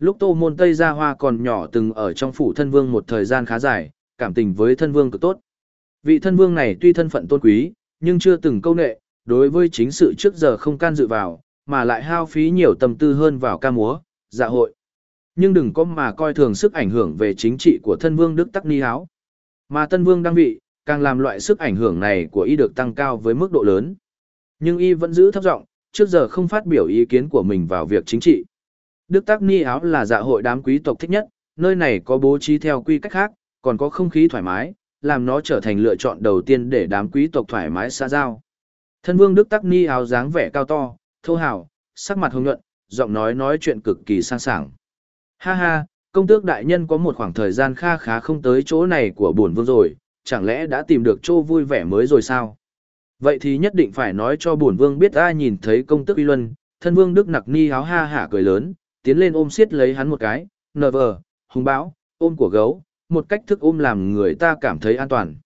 Lúc Tô Môn Tây Gia Hoa còn nhỏ từng ở trong phủ thân vương một thời gian khá dài, cảm tình với thân vương cực tốt. Vị thân vương này tuy thân phận tôn quý, nhưng chưa từng câu nệ, đối với chính sự trước giờ không can dự vào, mà lại hao phí nhiều tâm tư hơn vào ca múa, dạ hội. Nhưng đừng có mà coi thường sức ảnh hưởng về chính trị của thân vương Đức Tắc Ni Háo. Mà thân vương đang vị, càng làm loại sức ảnh hưởng này của y được tăng cao với mức độ lớn. Nhưng y vẫn giữ thấp giọng, trước giờ không phát biểu ý kiến của mình vào việc chính trị. Đức Tắc Ni Áo là dạ hội đám quý tộc thích nhất, nơi này có bố trí theo quy cách khác, còn có không khí thoải mái, làm nó trở thành lựa chọn đầu tiên để đám quý tộc thoải mái xã giao. Thân vương Đức Tắc Ni áo dáng vẻ cao to, thô hào, sắc mặt hồng nhuận, giọng nói nói chuyện cực kỳ sang sảng. Ha ha, công tước đại nhân có một khoảng thời gian kha khá không tới chỗ này của bổn vương rồi, chẳng lẽ đã tìm được chỗ vui vẻ mới rồi sao? Vậy thì nhất định phải nói cho bổn vương biết ai nhìn thấy công tước uy luân, thân vương Đức Nặc Ni áo ha hả cười lớn, tiến lên ôm siết lấy hắn một cái, nờ vờ, hùng bão, ôm của gấu, một cách thức ôm làm người ta cảm thấy an toàn.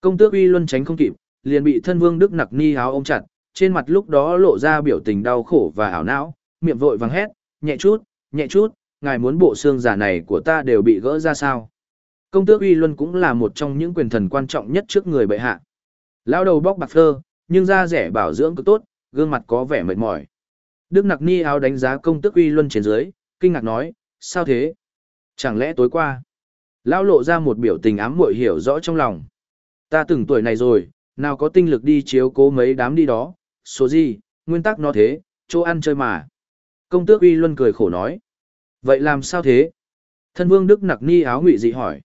Công tước uy luân tránh không kịp, liền bị thân vương Đức Nặc Ni háo ôm chặt, trên mặt lúc đó lộ ra biểu tình đau khổ và ảo não, miệng vội vàng hét, nhẹ chút, nhẹ chút, ngài muốn bộ xương giả này của ta đều bị gỡ ra sao. Công tước uy luân cũng là một trong những quyền thần quan trọng nhất trước người bệ hạ. Lao đầu bóc bạc phơ, nhưng da rẻ bảo dưỡng cứ tốt, gương mặt có vẻ mệt mỏi. Đức Nặc Ni áo đánh giá công tước uy luân trên dưới, kinh ngạc nói, sao thế? Chẳng lẽ tối qua? Lão lộ ra một biểu tình ám muội hiểu rõ trong lòng. Ta từng tuổi này rồi, nào có tinh lực đi chiếu cố mấy đám đi đó, số gì, nguyên tắc nó thế, chỗ ăn chơi mà. Công tước uy luân cười khổ nói. Vậy làm sao thế? Thân vương Đức nặc ni áo ngụy dị hỏi.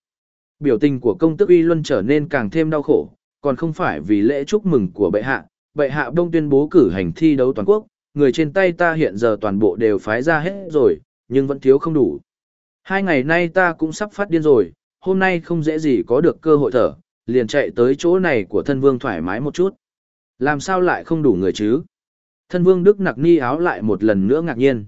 Biểu tình của công tước uy luân trở nên càng thêm đau khổ, còn không phải vì lễ chúc mừng của bệ hạ. Bệ hạ đông tuyên bố cử hành thi đấu toàn quốc, người trên tay ta hiện giờ toàn bộ đều phái ra hết rồi, nhưng vẫn thiếu không đủ. Hai ngày nay ta cũng sắp phát điên rồi, hôm nay không dễ gì có được cơ hội thở, liền chạy tới chỗ này của thân vương thoải mái một chút. Làm sao lại không đủ người chứ? Thân vương Đức nặc ni áo lại một lần nữa ngạc nhiên.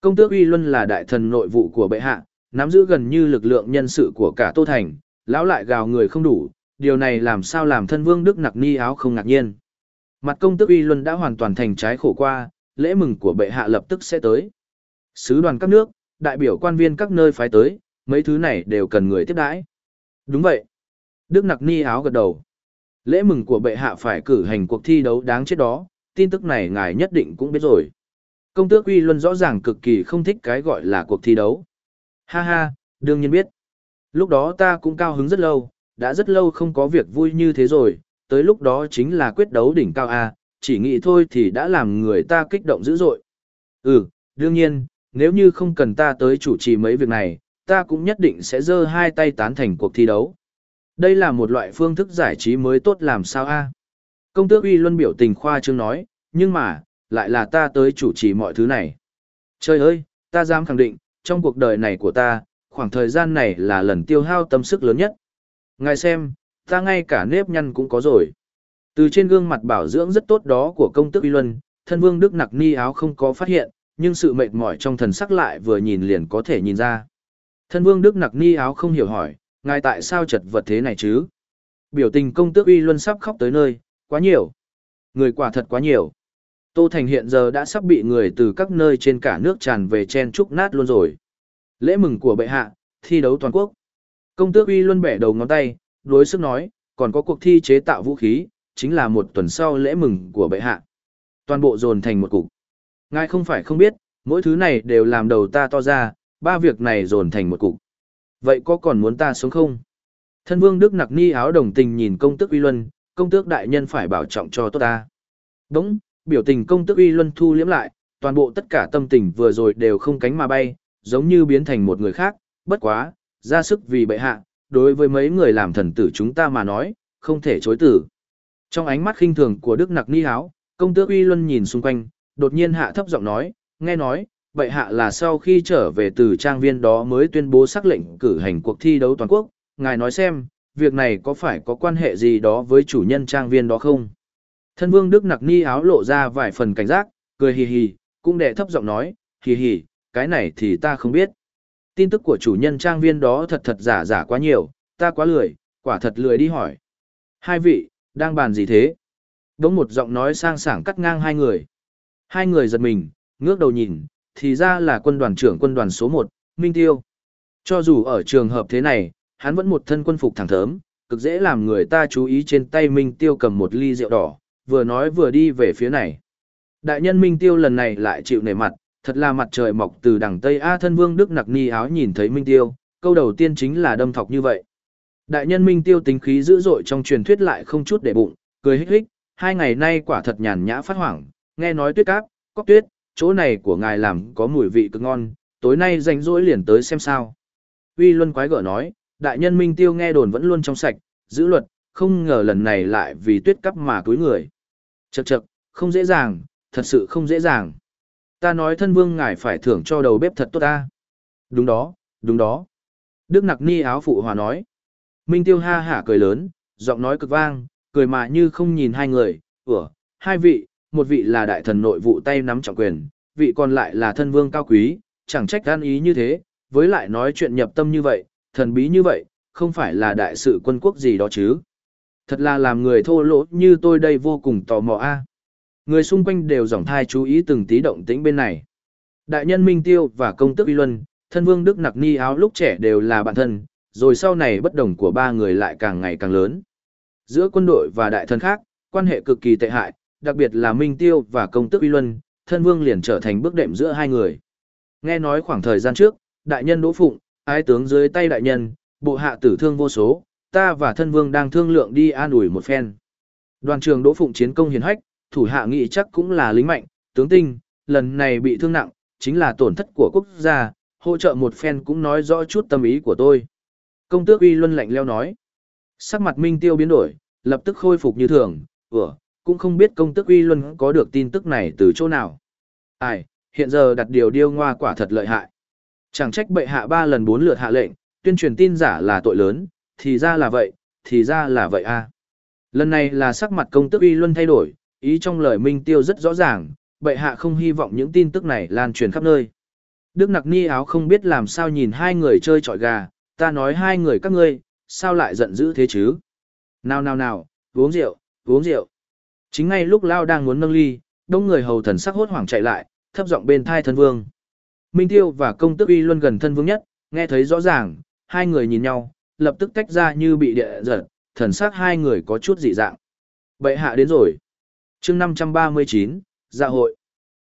Công tước uy luân là đại thần nội vụ của bệ hạ, nắm giữ gần như lực lượng nhân sự của cả Tô Thành, lão lại gào người không đủ, điều này làm sao làm thân vương Đức nặc ni áo không ngạc nhiên. Mặt công tước uy luân đã hoàn toàn thành trái khổ qua, lễ mừng của bệ hạ lập tức sẽ tới. Sứ đoàn các nước, đại biểu quan viên các nơi phái tới, mấy thứ này đều cần người tiếp đãi. Đúng vậy. Đức Nặc Ni áo gật đầu. Lễ mừng của bệ hạ phải cử hành cuộc thi đấu đáng chết đó, tin tức này ngài nhất định cũng biết rồi. Công tước Uy Luân rõ ràng cực kỳ không thích cái gọi là cuộc thi đấu. Ha ha, đương nhiên biết. Lúc đó ta cũng cao hứng rất lâu, đã rất lâu không có việc vui như thế rồi, tới lúc đó chính là quyết đấu đỉnh cao A, chỉ nghĩ thôi thì đã làm người ta kích động dữ dội. Ừ, đương nhiên, nếu như không cần ta tới chủ trì mấy việc này, ta cũng nhất định sẽ giơ hai tay tán thành cuộc thi đấu. Đây là một loại phương thức giải trí mới tốt làm sao a? Công tước uy luân biểu tình khoa trương nói, nhưng mà, lại là ta tới chủ trì mọi thứ này. Trời ơi, ta dám khẳng định, trong cuộc đời này của ta, khoảng thời gian này là lần tiêu hao tâm sức lớn nhất. Ngài xem, ta ngay cả nếp nhăn cũng có rồi. Từ trên gương mặt bảo dưỡng rất tốt đó của công tước uy luân, thân vương Đức nặc ni áo không có phát hiện, nhưng sự mệt mỏi trong thần sắc lại vừa nhìn liền có thể nhìn ra. Thân vương Đức nặc ni áo không hiểu hỏi, ngài tại sao chật vật thế này chứ? Biểu tình công tước uy luân sắp khóc tới nơi, quá nhiều. Người quả thật quá nhiều. Tô Thành hiện giờ đã sắp bị người từ các nơi trên cả nước tràn về chen trúc nát luôn rồi. Lễ mừng của bệ hạ, thi đấu toàn quốc. Công tước uy luân bẻ đầu ngón tay, đối sức nói, còn có cuộc thi chế tạo vũ khí, chính là một tuần sau lễ mừng của bệ hạ. Toàn bộ dồn thành một cục. Ngài không phải không biết, mỗi thứ này đều làm đầu ta to ra, ba việc này dồn thành một cục. Vậy có còn muốn ta sống không? Thân vương Đức nặc ni áo đồng tình nhìn công tước uy luân, công tước đại nhân phải bảo trọng cho tốt ta. Đúng, biểu tình công tước uy luân thu liễm lại, toàn bộ tất cả tâm tình vừa rồi đều không cánh mà bay, giống như biến thành một người khác, bất quá, ra sức vì bệ hạ, đối với mấy người làm thần tử chúng ta mà nói, không thể chối tử. Trong ánh mắt khinh thường của Đức Nặc Ni Háo, công tước uy luân nhìn xung quanh, đột nhiên hạ thấp giọng nói, nghe nói, bệ hạ là sau khi trở về từ trang viên đó mới tuyên bố sắc lệnh cử hành cuộc thi đấu toàn quốc, ngài nói xem, việc này có phải có quan hệ gì đó với chủ nhân trang viên đó không? Thân vương Đức Nặc Ni Háo lộ ra vài phần cảnh giác, cười hì hì, cũng đệ thấp giọng nói, hì hì, cái này thì ta không biết. Tin tức của chủ nhân trang viên đó thật thật giả giả quá nhiều, ta quá lười, quả thật lười đi hỏi. Hai vị, đang bàn gì thế? Đống một giọng nói sang sảng cắt ngang hai người. Hai người giật mình, ngước đầu nhìn, thì ra là quân đoàn trưởng quân đoàn số 1, Minh Tiêu. Cho dù ở trường hợp thế này, hắn vẫn một thân quân phục thẳng thớm, cực dễ làm người ta chú ý trên tay Minh Tiêu cầm một ly rượu đỏ, vừa nói vừa đi về phía này. Đại nhân Minh Tiêu lần này lại chịu nể mặt, thật là mặt trời mọc từ đằng Tây A thân vương Đức nặc ni áo nhìn thấy Minh Tiêu, câu đầu tiên chính là đâm thọc như vậy. Đại nhân Minh Tiêu tính khí dữ dội trong truyền thuyết lại không chút để bụng, cười hích hích, hai ngày nay quả thật nhàn nhã phát hoảng, nghe nói tuyết cáp, cóc tuyết, chỗ này của ngài làm có mùi vị cực ngon, tối nay rảnh rỗi liền tới xem sao. Uy Luân quái gở nói, đại nhân Minh Tiêu nghe đồn vẫn luôn trong sạch, giữ luật, không ngờ lần này lại vì tuyết cắp mà cúi người. Chậc chậc, không dễ dàng, thật sự không dễ dàng. Ta nói thân vương ngài phải thưởng cho đầu bếp thật tốt ta. Đúng đó, đúng đó. Đức nặc ni áo phụ hòa nói. Minh Tiêu ha hả cười lớn, giọng nói cực vang, cười mà như không nhìn hai người, ủa, hai vị, một vị là đại thần nội vụ tay nắm trọng quyền, vị còn lại là thân vương cao quý, chẳng trách gan ý như thế, với lại nói chuyện nhập tâm như vậy, thần bí như vậy, không phải là đại sự quân quốc gì đó chứ. Thật là làm người thô lỗ như tôi đây vô cùng tò mò a. Người xung quanh đều dòng thai chú ý từng tí động tĩnh bên này. Đại nhân Minh Tiêu và công tước Uy Luân, thân vương Đức Nặc Ni áo lúc trẻ đều là bạn thân, rồi sau này bất đồng của ba người lại càng ngày càng lớn. Giữa quân đội và đại thần khác, quan hệ cực kỳ tệ hại, đặc biệt là Minh Tiêu và công tước Uy Luân, thân vương liền trở thành bước đệm giữa hai người. Nghe nói khoảng thời gian trước, đại nhân Đỗ Phụng, ái tướng dưới tay đại nhân, bộ hạ tử thương vô số, ta và thân vương đang thương lượng đi an ủi một phen. Đoàn trường Đỗ Phụng chiến công hiển hách, thủ hạ nghị chắc cũng là lính mạnh, tướng tinh, lần này bị thương nặng, chính là tổn thất của quốc gia, hỗ trợ một phen cũng nói rõ chút tâm ý của tôi. Công tước uy luân lạnh leo nói. Sắc mặt Minh Tiêu biến đổi, lập tức khôi phục như thường, vừa, cũng không biết công tước uy luân có được tin tức này từ chỗ nào. Ai, hiện giờ đặt điều điêu ngoa quả thật lợi hại. Chẳng trách bệ hạ ba lần bốn lượt hạ lệnh, tuyên truyền tin giả là tội lớn, thì ra là vậy, thì ra là vậy a. Lần này là sắc mặt công tước uy luân thay đổi, ý trong lời Minh Tiêu rất rõ ràng, bệ hạ không hy vọng những tin tức này lan truyền khắp nơi. Đức nặc ni áo không biết làm sao nhìn hai người chơi trọi gà, ta nói hai người các ngươi, sao lại giận dữ thế chứ? Nào nào nào, uống rượu, uống rượu. Chính ngay lúc Lao đang muốn nâng ly, đông người hầu thần sắc hốt hoảng chạy lại, thấp giọng bên thai thân vương. Minh Tiêu và công tước uy luôn gần thân vương nhất, nghe thấy rõ ràng, hai người nhìn nhau, lập tức tách ra như bị địa giật, thần sắc hai người có chút dị dạng. Bệ hạ đến rồi chương 539, dạ hội.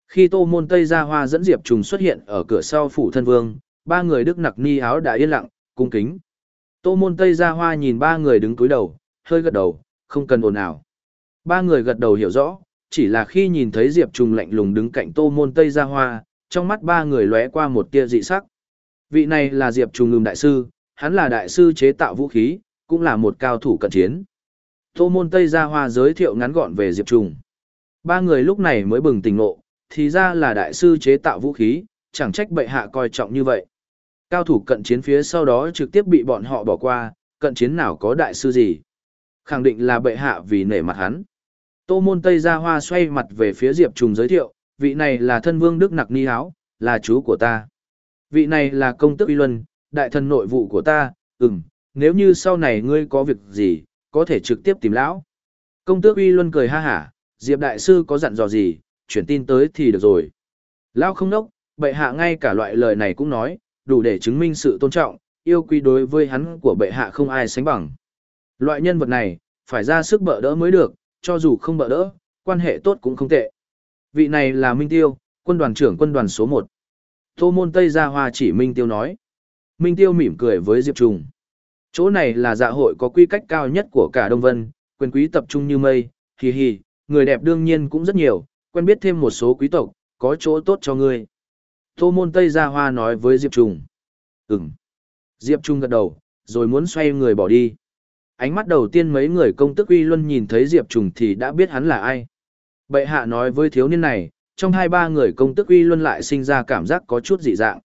Khi tô môn Tây Gia Hoa dẫn Diệp Trùng xuất hiện ở cửa sau phủ thân vương, ba người đức nặc ni áo đã yên lặng, cung kính. Tô môn Tây Gia Hoa nhìn ba người đứng túi đầu, hơi gật đầu, không cần ồn ào. Ba người gật đầu hiểu rõ, chỉ là khi nhìn thấy Diệp Trùng lạnh lùng đứng cạnh tô môn Tây Gia Hoa, trong mắt ba người lóe qua một tia dị sắc. Vị này là Diệp Trùng ngừng đại sư, hắn là đại sư chế tạo vũ khí, cũng là một cao thủ cận chiến. Tô môn Tây Gia Hoa giới thiệu ngắn gọn về Diệp Trùng. Ba người lúc này mới bừng tỉnh ngộ, thì ra là đại sư chế tạo vũ khí, chẳng trách bệ hạ coi trọng như vậy. Cao thủ cận chiến phía sau đó trực tiếp bị bọn họ bỏ qua, cận chiến nào có đại sư gì. Khẳng định là bệ hạ vì nể mặt hắn. Tô môn Tây Gia Hoa xoay mặt về phía Diệp Trùng giới thiệu, vị này là thân vương Đức Nặc Ni Háo, là chú của ta. Vị này là công tước uy luân, đại thần nội vụ của ta, ừm, nếu như sau này ngươi có việc gì, có thể trực tiếp tìm lão. Công tước uy luân cười ha hả, Diệp đại sư có dặn dò gì, chuyển tin tới thì được rồi. Lão không nốc, bệ hạ ngay cả loại lời này cũng nói, đủ để chứng minh sự tôn trọng, yêu quý đối với hắn của bệ hạ không ai sánh bằng. Loại nhân vật này, phải ra sức bỡ đỡ mới được, cho dù không bỡ đỡ, quan hệ tốt cũng không tệ. Vị này là Minh Tiêu, quân đoàn trưởng quân đoàn số 1. Tô môn Tây Gia Hoa chỉ Minh Tiêu nói. Minh Tiêu mỉm cười với Diệp Trùng. Chỗ này là dạ hội có quy cách cao nhất của cả Đông Vân, quyền quý tập trung như mây, hì hì, người đẹp đương nhiên cũng rất nhiều, quen biết thêm một số quý tộc, có chỗ tốt cho ngươi. Tô môn Tây Gia Hoa nói với Diệp Trùng. Ừm. Diệp Trung gật đầu, rồi muốn xoay người bỏ đi. Ánh mắt đầu tiên mấy người công tức uy luân nhìn thấy Diệp Trùng thì đã biết hắn là ai. Bệ hạ nói với thiếu niên này, trong hai ba người công tức uy luân lại sinh ra cảm giác có chút dị dạng.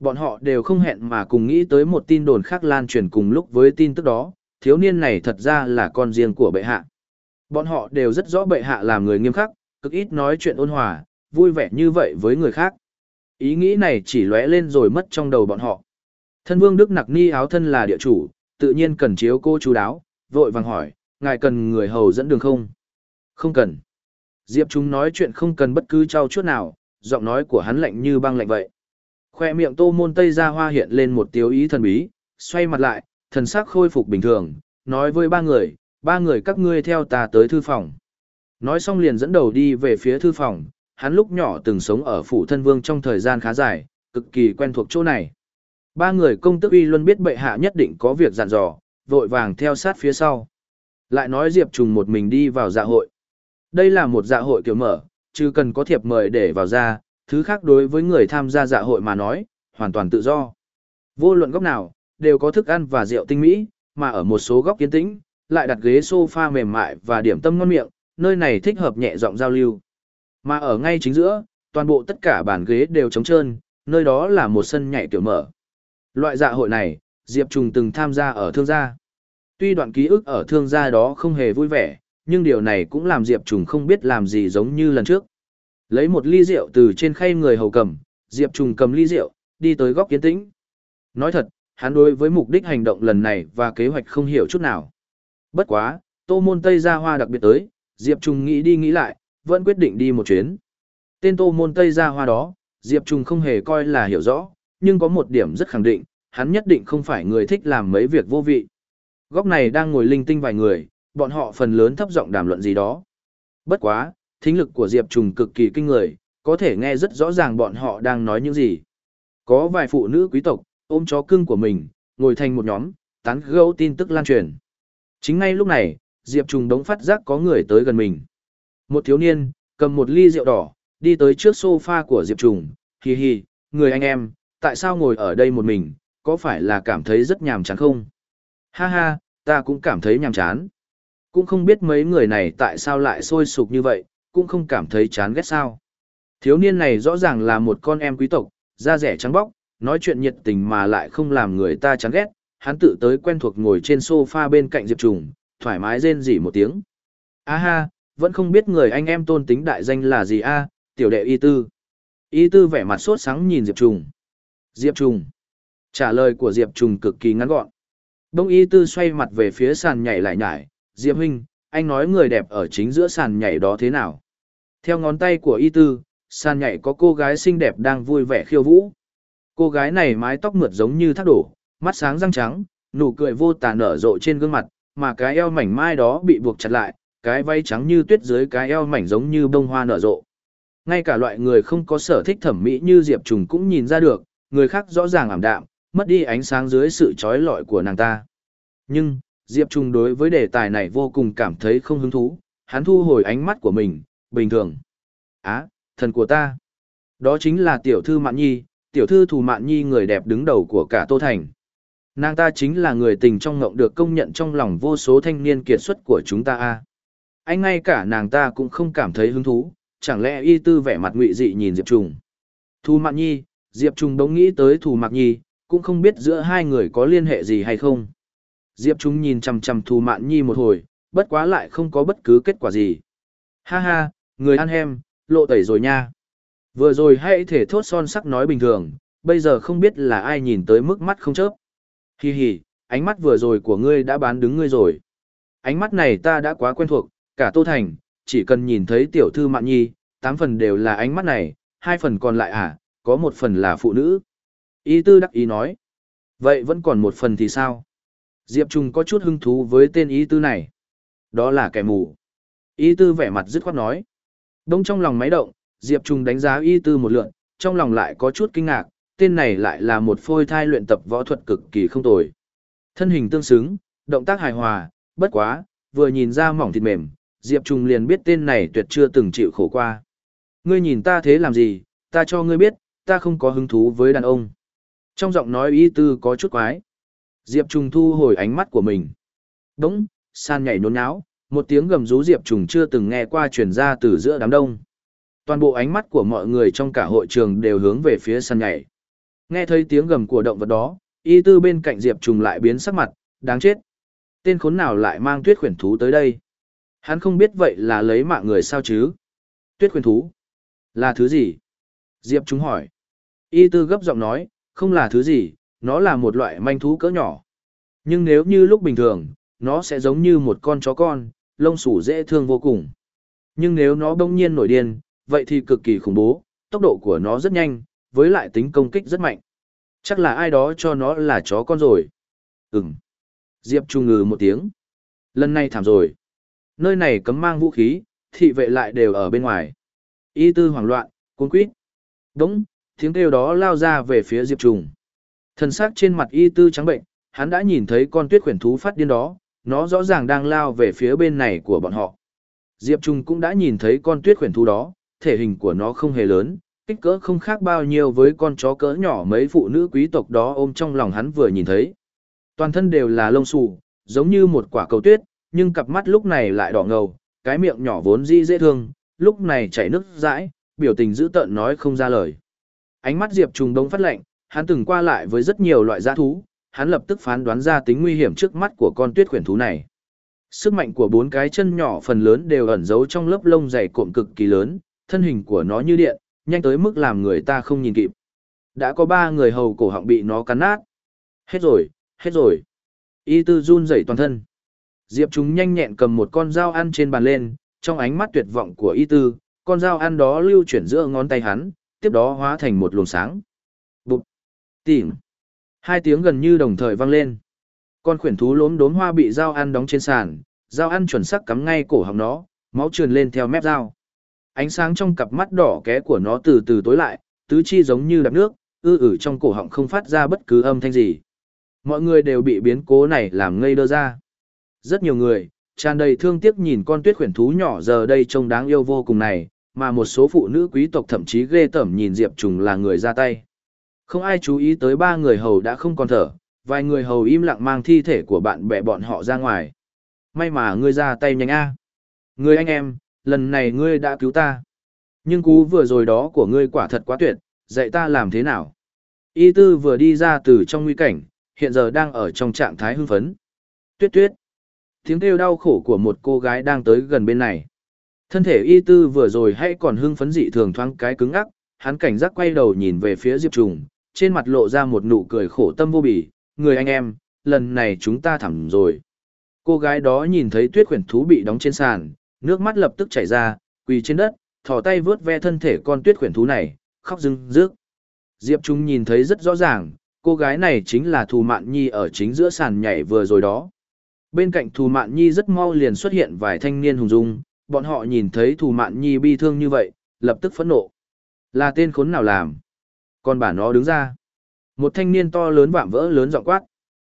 Bọn họ đều không hẹn mà cùng nghĩ tới một tin đồn khác lan truyền cùng lúc với tin tức đó, thiếu niên này thật ra là con riêng của bệ hạ. Bọn họ đều rất rõ bệ hạ làm người nghiêm khắc, cực ít nói chuyện ôn hòa, vui vẻ như vậy với người khác. Ý nghĩ này chỉ lóe lên rồi mất trong đầu bọn họ. Thân vương Đức Nặc Ni áo thân là địa chủ, tự nhiên cần chiếu cô chú đáo, vội vàng hỏi, ngài cần người hầu dẫn đường không? Không cần. Diệp Trung nói chuyện không cần bất cứ trao chuốt nào, giọng nói của hắn lạnh như băng lạnh vậy. Khoe miệng tô môn tây ra hoa hiện lên một tiếu ý thần bí, xoay mặt lại, thần sắc khôi phục bình thường, nói với ba người, ba người các ngươi theo ta tới thư phòng. Nói xong liền dẫn đầu đi về phía thư phòng, hắn lúc nhỏ từng sống ở phủ thân vương trong thời gian khá dài, cực kỳ quen thuộc chỗ này. Ba người công tức uy luôn biết bệ hạ nhất định có việc dặn dò, vội vàng theo sát phía sau. Lại nói Diệp Trùng một mình đi vào dạ hội. Đây là một dạ hội kiểu mở, chứ cần có thiệp mời để vào ra, thứ khác đối với người tham gia dạ hội mà nói, hoàn toàn tự do. Vô luận góc nào, đều có thức ăn và rượu tinh mỹ, mà ở một số góc kiến tĩnh, lại đặt ghế sofa mềm mại và điểm tâm ngon miệng, nơi này thích hợp nhẹ giọng giao lưu. Mà ở ngay chính giữa, toàn bộ tất cả bàn ghế đều trống trơn, nơi đó là một sân nhảy tiểu mở. Loại dạ hội này, Diệp Trùng từng tham gia ở thương gia. Tuy đoạn ký ức ở thương gia đó không hề vui vẻ, nhưng điều này cũng làm Diệp Trùng không biết làm gì giống như lần trước. Lấy một ly rượu từ trên khay người hầu cầm, Diệp Trùng cầm ly rượu, đi tới góc kiến tĩnh. Nói thật, hắn đối với mục đích hành động lần này và kế hoạch không hiểu chút nào. Bất quá, tô môn Tây Gia Hoa đặc biệt tới, Diệp Trùng nghĩ đi nghĩ lại, vẫn quyết định đi một chuyến. Tên tô môn Tây Gia Hoa đó, Diệp Trùng không hề coi là hiểu rõ, nhưng có một điểm rất khẳng định, hắn nhất định không phải người thích làm mấy việc vô vị. Góc này đang ngồi linh tinh vài người, bọn họ phần lớn thấp giọng đàm luận gì đó. Bất quá, thính lực của Diệp Trùng cực kỳ kinh người, có thể nghe rất rõ ràng bọn họ đang nói những gì. Có vài phụ nữ quý tộc, ôm chó cưng của mình, ngồi thành một nhóm, tán gẫu tin tức lan truyền. Chính ngay lúc này, Diệp Trùng đống phát giác có người tới gần mình. Một thiếu niên, cầm một ly rượu đỏ, đi tới trước sofa của Diệp Trùng, hì hì, người anh em, tại sao ngồi ở đây một mình, có phải là cảm thấy rất nhàm chán không? Ha ha, ta cũng cảm thấy nhàm chán. Cũng không biết mấy người này tại sao lại sôi sục như vậy, cũng không cảm thấy chán ghét sao. Thiếu niên này rõ ràng là một con em quý tộc, da rẻ trắng bóc, nói chuyện nhiệt tình mà lại không làm người ta chán ghét. Hắn tự tới quen thuộc ngồi trên sofa bên cạnh Diệp Trùng, thoải mái rên rỉ một tiếng. A ha, vẫn không biết người anh em tôn tính đại danh là gì a, tiểu đệ y tư. Y tư vẻ mặt sốt sáng nhìn Diệp Trùng. Diệp Trùng. Trả lời của Diệp Trùng cực kỳ ngắn gọn. Đông y tư xoay mặt về phía sàn nhảy lại nhảy. Diệp huynh, anh nói người đẹp ở chính giữa sàn nhảy đó thế nào? Theo ngón tay của y tư, sàn nhảy có cô gái xinh đẹp đang vui vẻ khiêu vũ. Cô gái này mái tóc mượt giống như thác đổ, mắt sáng răng trắng, nụ cười vô tà nở rộ trên gương mặt, mà cái eo mảnh mai đó bị buộc chặt lại, cái váy trắng như tuyết dưới cái eo mảnh giống như bông hoa nở rộ. Ngay cả loại người không có sở thích thẩm mỹ như Diệp Trùng cũng nhìn ra được, người khác rõ ràng ảm đạm, mất đi ánh sáng dưới sự trói lọi của nàng ta. Nhưng, Diệp Trung đối với đề tài này vô cùng cảm thấy không hứng thú, hắn thu hồi ánh mắt của mình, bình thường. Á, thần của ta. Đó chính là tiểu thư Mạn Nhi, tiểu thư Thù Mạn Nhi người đẹp đứng đầu của cả Tô Thành. Nàng ta chính là người tình trong ngộng được công nhận trong lòng vô số thanh niên kiệt xuất của chúng ta a. Anh ngay cả nàng ta cũng không cảm thấy hứng thú, chẳng lẽ y tư vẻ mặt ngụy dị nhìn Diệp Trung. Thù Mạn Nhi, Diệp Trung đống nghĩ tới Thù Mạn Nhi, cũng không biết giữa hai người có liên hệ gì hay không. Diệp Trung nhìn chằm chằm Thu Mạn Nhi một hồi, bất quá lại không có bất cứ kết quả gì. Ha ha, người ăn hem, lộ tẩy rồi nha. Vừa rồi hãy thể thốt son sắc nói bình thường, bây giờ không biết là ai nhìn tới mức mắt không chớp. Hi hi, ánh mắt vừa rồi của ngươi đã bán đứng ngươi rồi. Ánh mắt này ta đã quá quen thuộc, cả Tô Thành, chỉ cần nhìn thấy tiểu thư Mạn Nhi, tám phần đều là ánh mắt này, hai phần còn lại à, có một phần là phụ nữ. Y tư đắc ý nói. Vậy vẫn còn một phần thì sao? Diệp Trung có chút hứng thú với tên ý tư này. Đó là kẻ mù. Y tư vẻ mặt dứt khoát nói. Đông trong lòng máy động, Diệp Trung đánh giá y tư một lượn, trong lòng lại có chút kinh ngạc, tên này lại là một phôi thai luyện tập võ thuật cực kỳ không tồi. Thân hình tương xứng, động tác hài hòa, bất quá, vừa nhìn ra mỏng thịt mềm, Diệp Trung liền biết tên này tuyệt chưa từng chịu khổ qua. Ngươi nhìn ta thế làm gì, ta cho ngươi biết, ta không có hứng thú với đàn ông. Trong giọng nói y tư có chút quái. Diệp Trùng thu hồi ánh mắt của mình. Đống, san nhảy nôn náo, một tiếng gầm rú Diệp Trùng chưa từng nghe qua truyền ra từ giữa đám đông. Toàn bộ ánh mắt của mọi người trong cả hội trường đều hướng về phía san nhảy. Nghe thấy tiếng gầm của động vật đó, y tư bên cạnh Diệp Trùng lại biến sắc mặt, đáng chết. Tên khốn nào lại mang tuyết khuyển thú tới đây? Hắn không biết vậy là lấy mạng người sao chứ? Tuyết khuyển thú? Là thứ gì? Diệp Trùng hỏi. Y tư gấp giọng nói, không là thứ gì, nó là một loại manh thú cỡ nhỏ. Nhưng nếu như lúc bình thường, nó sẽ giống như một con chó con, lông sủ dễ thương vô cùng. Nhưng nếu nó bỗng nhiên nổi điên, vậy thì cực kỳ khủng bố, tốc độ của nó rất nhanh, với lại tính công kích rất mạnh. Chắc là ai đó cho nó là chó con rồi. Ừm. Diệp Trung ngừ một tiếng. Lần này thảm rồi. Nơi này cấm mang vũ khí, thị vệ lại đều ở bên ngoài. Y tư hoảng loạn, cuốn quýt. Đúng, tiếng kêu đó lao ra về phía Diệp Trung. Thần sắc trên mặt y tư trắng bệnh, hắn đã nhìn thấy con tuyết khuyển thú phát điên đó, nó rõ ràng đang lao về phía bên này của bọn họ. Diệp Trung cũng đã nhìn thấy con tuyết khuyển thú đó, thể hình của nó không hề lớn, kích cỡ không khác bao nhiêu với con chó cỡ nhỏ mấy phụ nữ quý tộc đó ôm trong lòng hắn vừa nhìn thấy. Toàn thân đều là lông xù, giống như một quả cầu tuyết, nhưng cặp mắt lúc này lại đỏ ngầu, cái miệng nhỏ vốn di dễ thương, lúc này chảy nước dãi, biểu tình dữ tợn nói không ra lời. Ánh mắt Diệp Trùng đông phát lạnh, hắn từng qua lại với rất nhiều loại dã thú, hắn lập tức phán đoán ra tính nguy hiểm trước mắt của con tuyết khuyển thú này. Sức mạnh của bốn cái chân nhỏ phần lớn đều ẩn giấu trong lớp lông dày cộm cực kỳ lớn, thân hình của nó như điện, nhanh tới mức làm người ta không nhìn kịp. Đã có ba người hầu cổ họng bị nó cắn nát. Hết rồi, hết rồi. Y tư run rẩy toàn thân. Diệp chúng nhanh nhẹn cầm một con dao ăn trên bàn lên, trong ánh mắt tuyệt vọng của y tư, con dao ăn đó lưu chuyển giữa ngón tay hắn, tiếp đó hóa thành một luồng sáng. Tìm. Hai tiếng gần như đồng thời vang lên. Con khuyển thú lốm đốm hoa bị dao ăn đóng trên sàn, dao ăn chuẩn sắc cắm ngay cổ họng nó, máu trườn lên theo mép dao. Ánh sáng trong cặp mắt đỏ ké của nó từ từ tối lại, tứ chi giống như đập nước, ư ử trong cổ họng không phát ra bất cứ âm thanh gì. Mọi người đều bị biến cố này làm ngây đơ ra. Rất nhiều người, tràn đầy thương tiếc nhìn con tuyết khuyển thú nhỏ giờ đây trông đáng yêu vô cùng này, mà một số phụ nữ quý tộc thậm chí ghê tởm nhìn Diệp Trùng là người ra tay. Không ai chú ý tới ba người hầu đã không còn thở, vài người hầu im lặng mang thi thể của bạn bè bọn họ ra ngoài. May mà ngươi ra tay nhanh a. Ngươi anh em, lần này ngươi đã cứu ta. Nhưng cú vừa rồi đó của ngươi quả thật quá tuyệt, dạy ta làm thế nào. Y tư vừa đi ra từ trong nguy cảnh, hiện giờ đang ở trong trạng thái hưng phấn. Tuyết tuyết. Tiếng kêu đau khổ của một cô gái đang tới gần bên này. Thân thể y tư vừa rồi hay còn hưng phấn dị thường thoáng cái cứng ngắc, hắn cảnh giác quay đầu nhìn về phía Diệp Trùng, trên mặt lộ ra một nụ cười khổ tâm vô bỉ, người anh em, lần này chúng ta thẳng rồi. Cô gái đó nhìn thấy tuyết khuyển thú bị đóng trên sàn, nước mắt lập tức chảy ra, quỳ trên đất, thò tay vướt ve thân thể con tuyết khuyển thú này, khóc rưng rước. Diệp Trung nhìn thấy rất rõ ràng, cô gái này chính là Thù Mạn Nhi ở chính giữa sàn nhảy vừa rồi đó. Bên cạnh Thù Mạn Nhi rất mau liền xuất hiện vài thanh niên hùng dung, bọn họ nhìn thấy Thù Mạn Nhi bi thương như vậy, lập tức phẫn nộ. Là tên khốn nào làm? Con bà nó đứng ra. Một thanh niên to lớn vạm vỡ lớn giọng quát.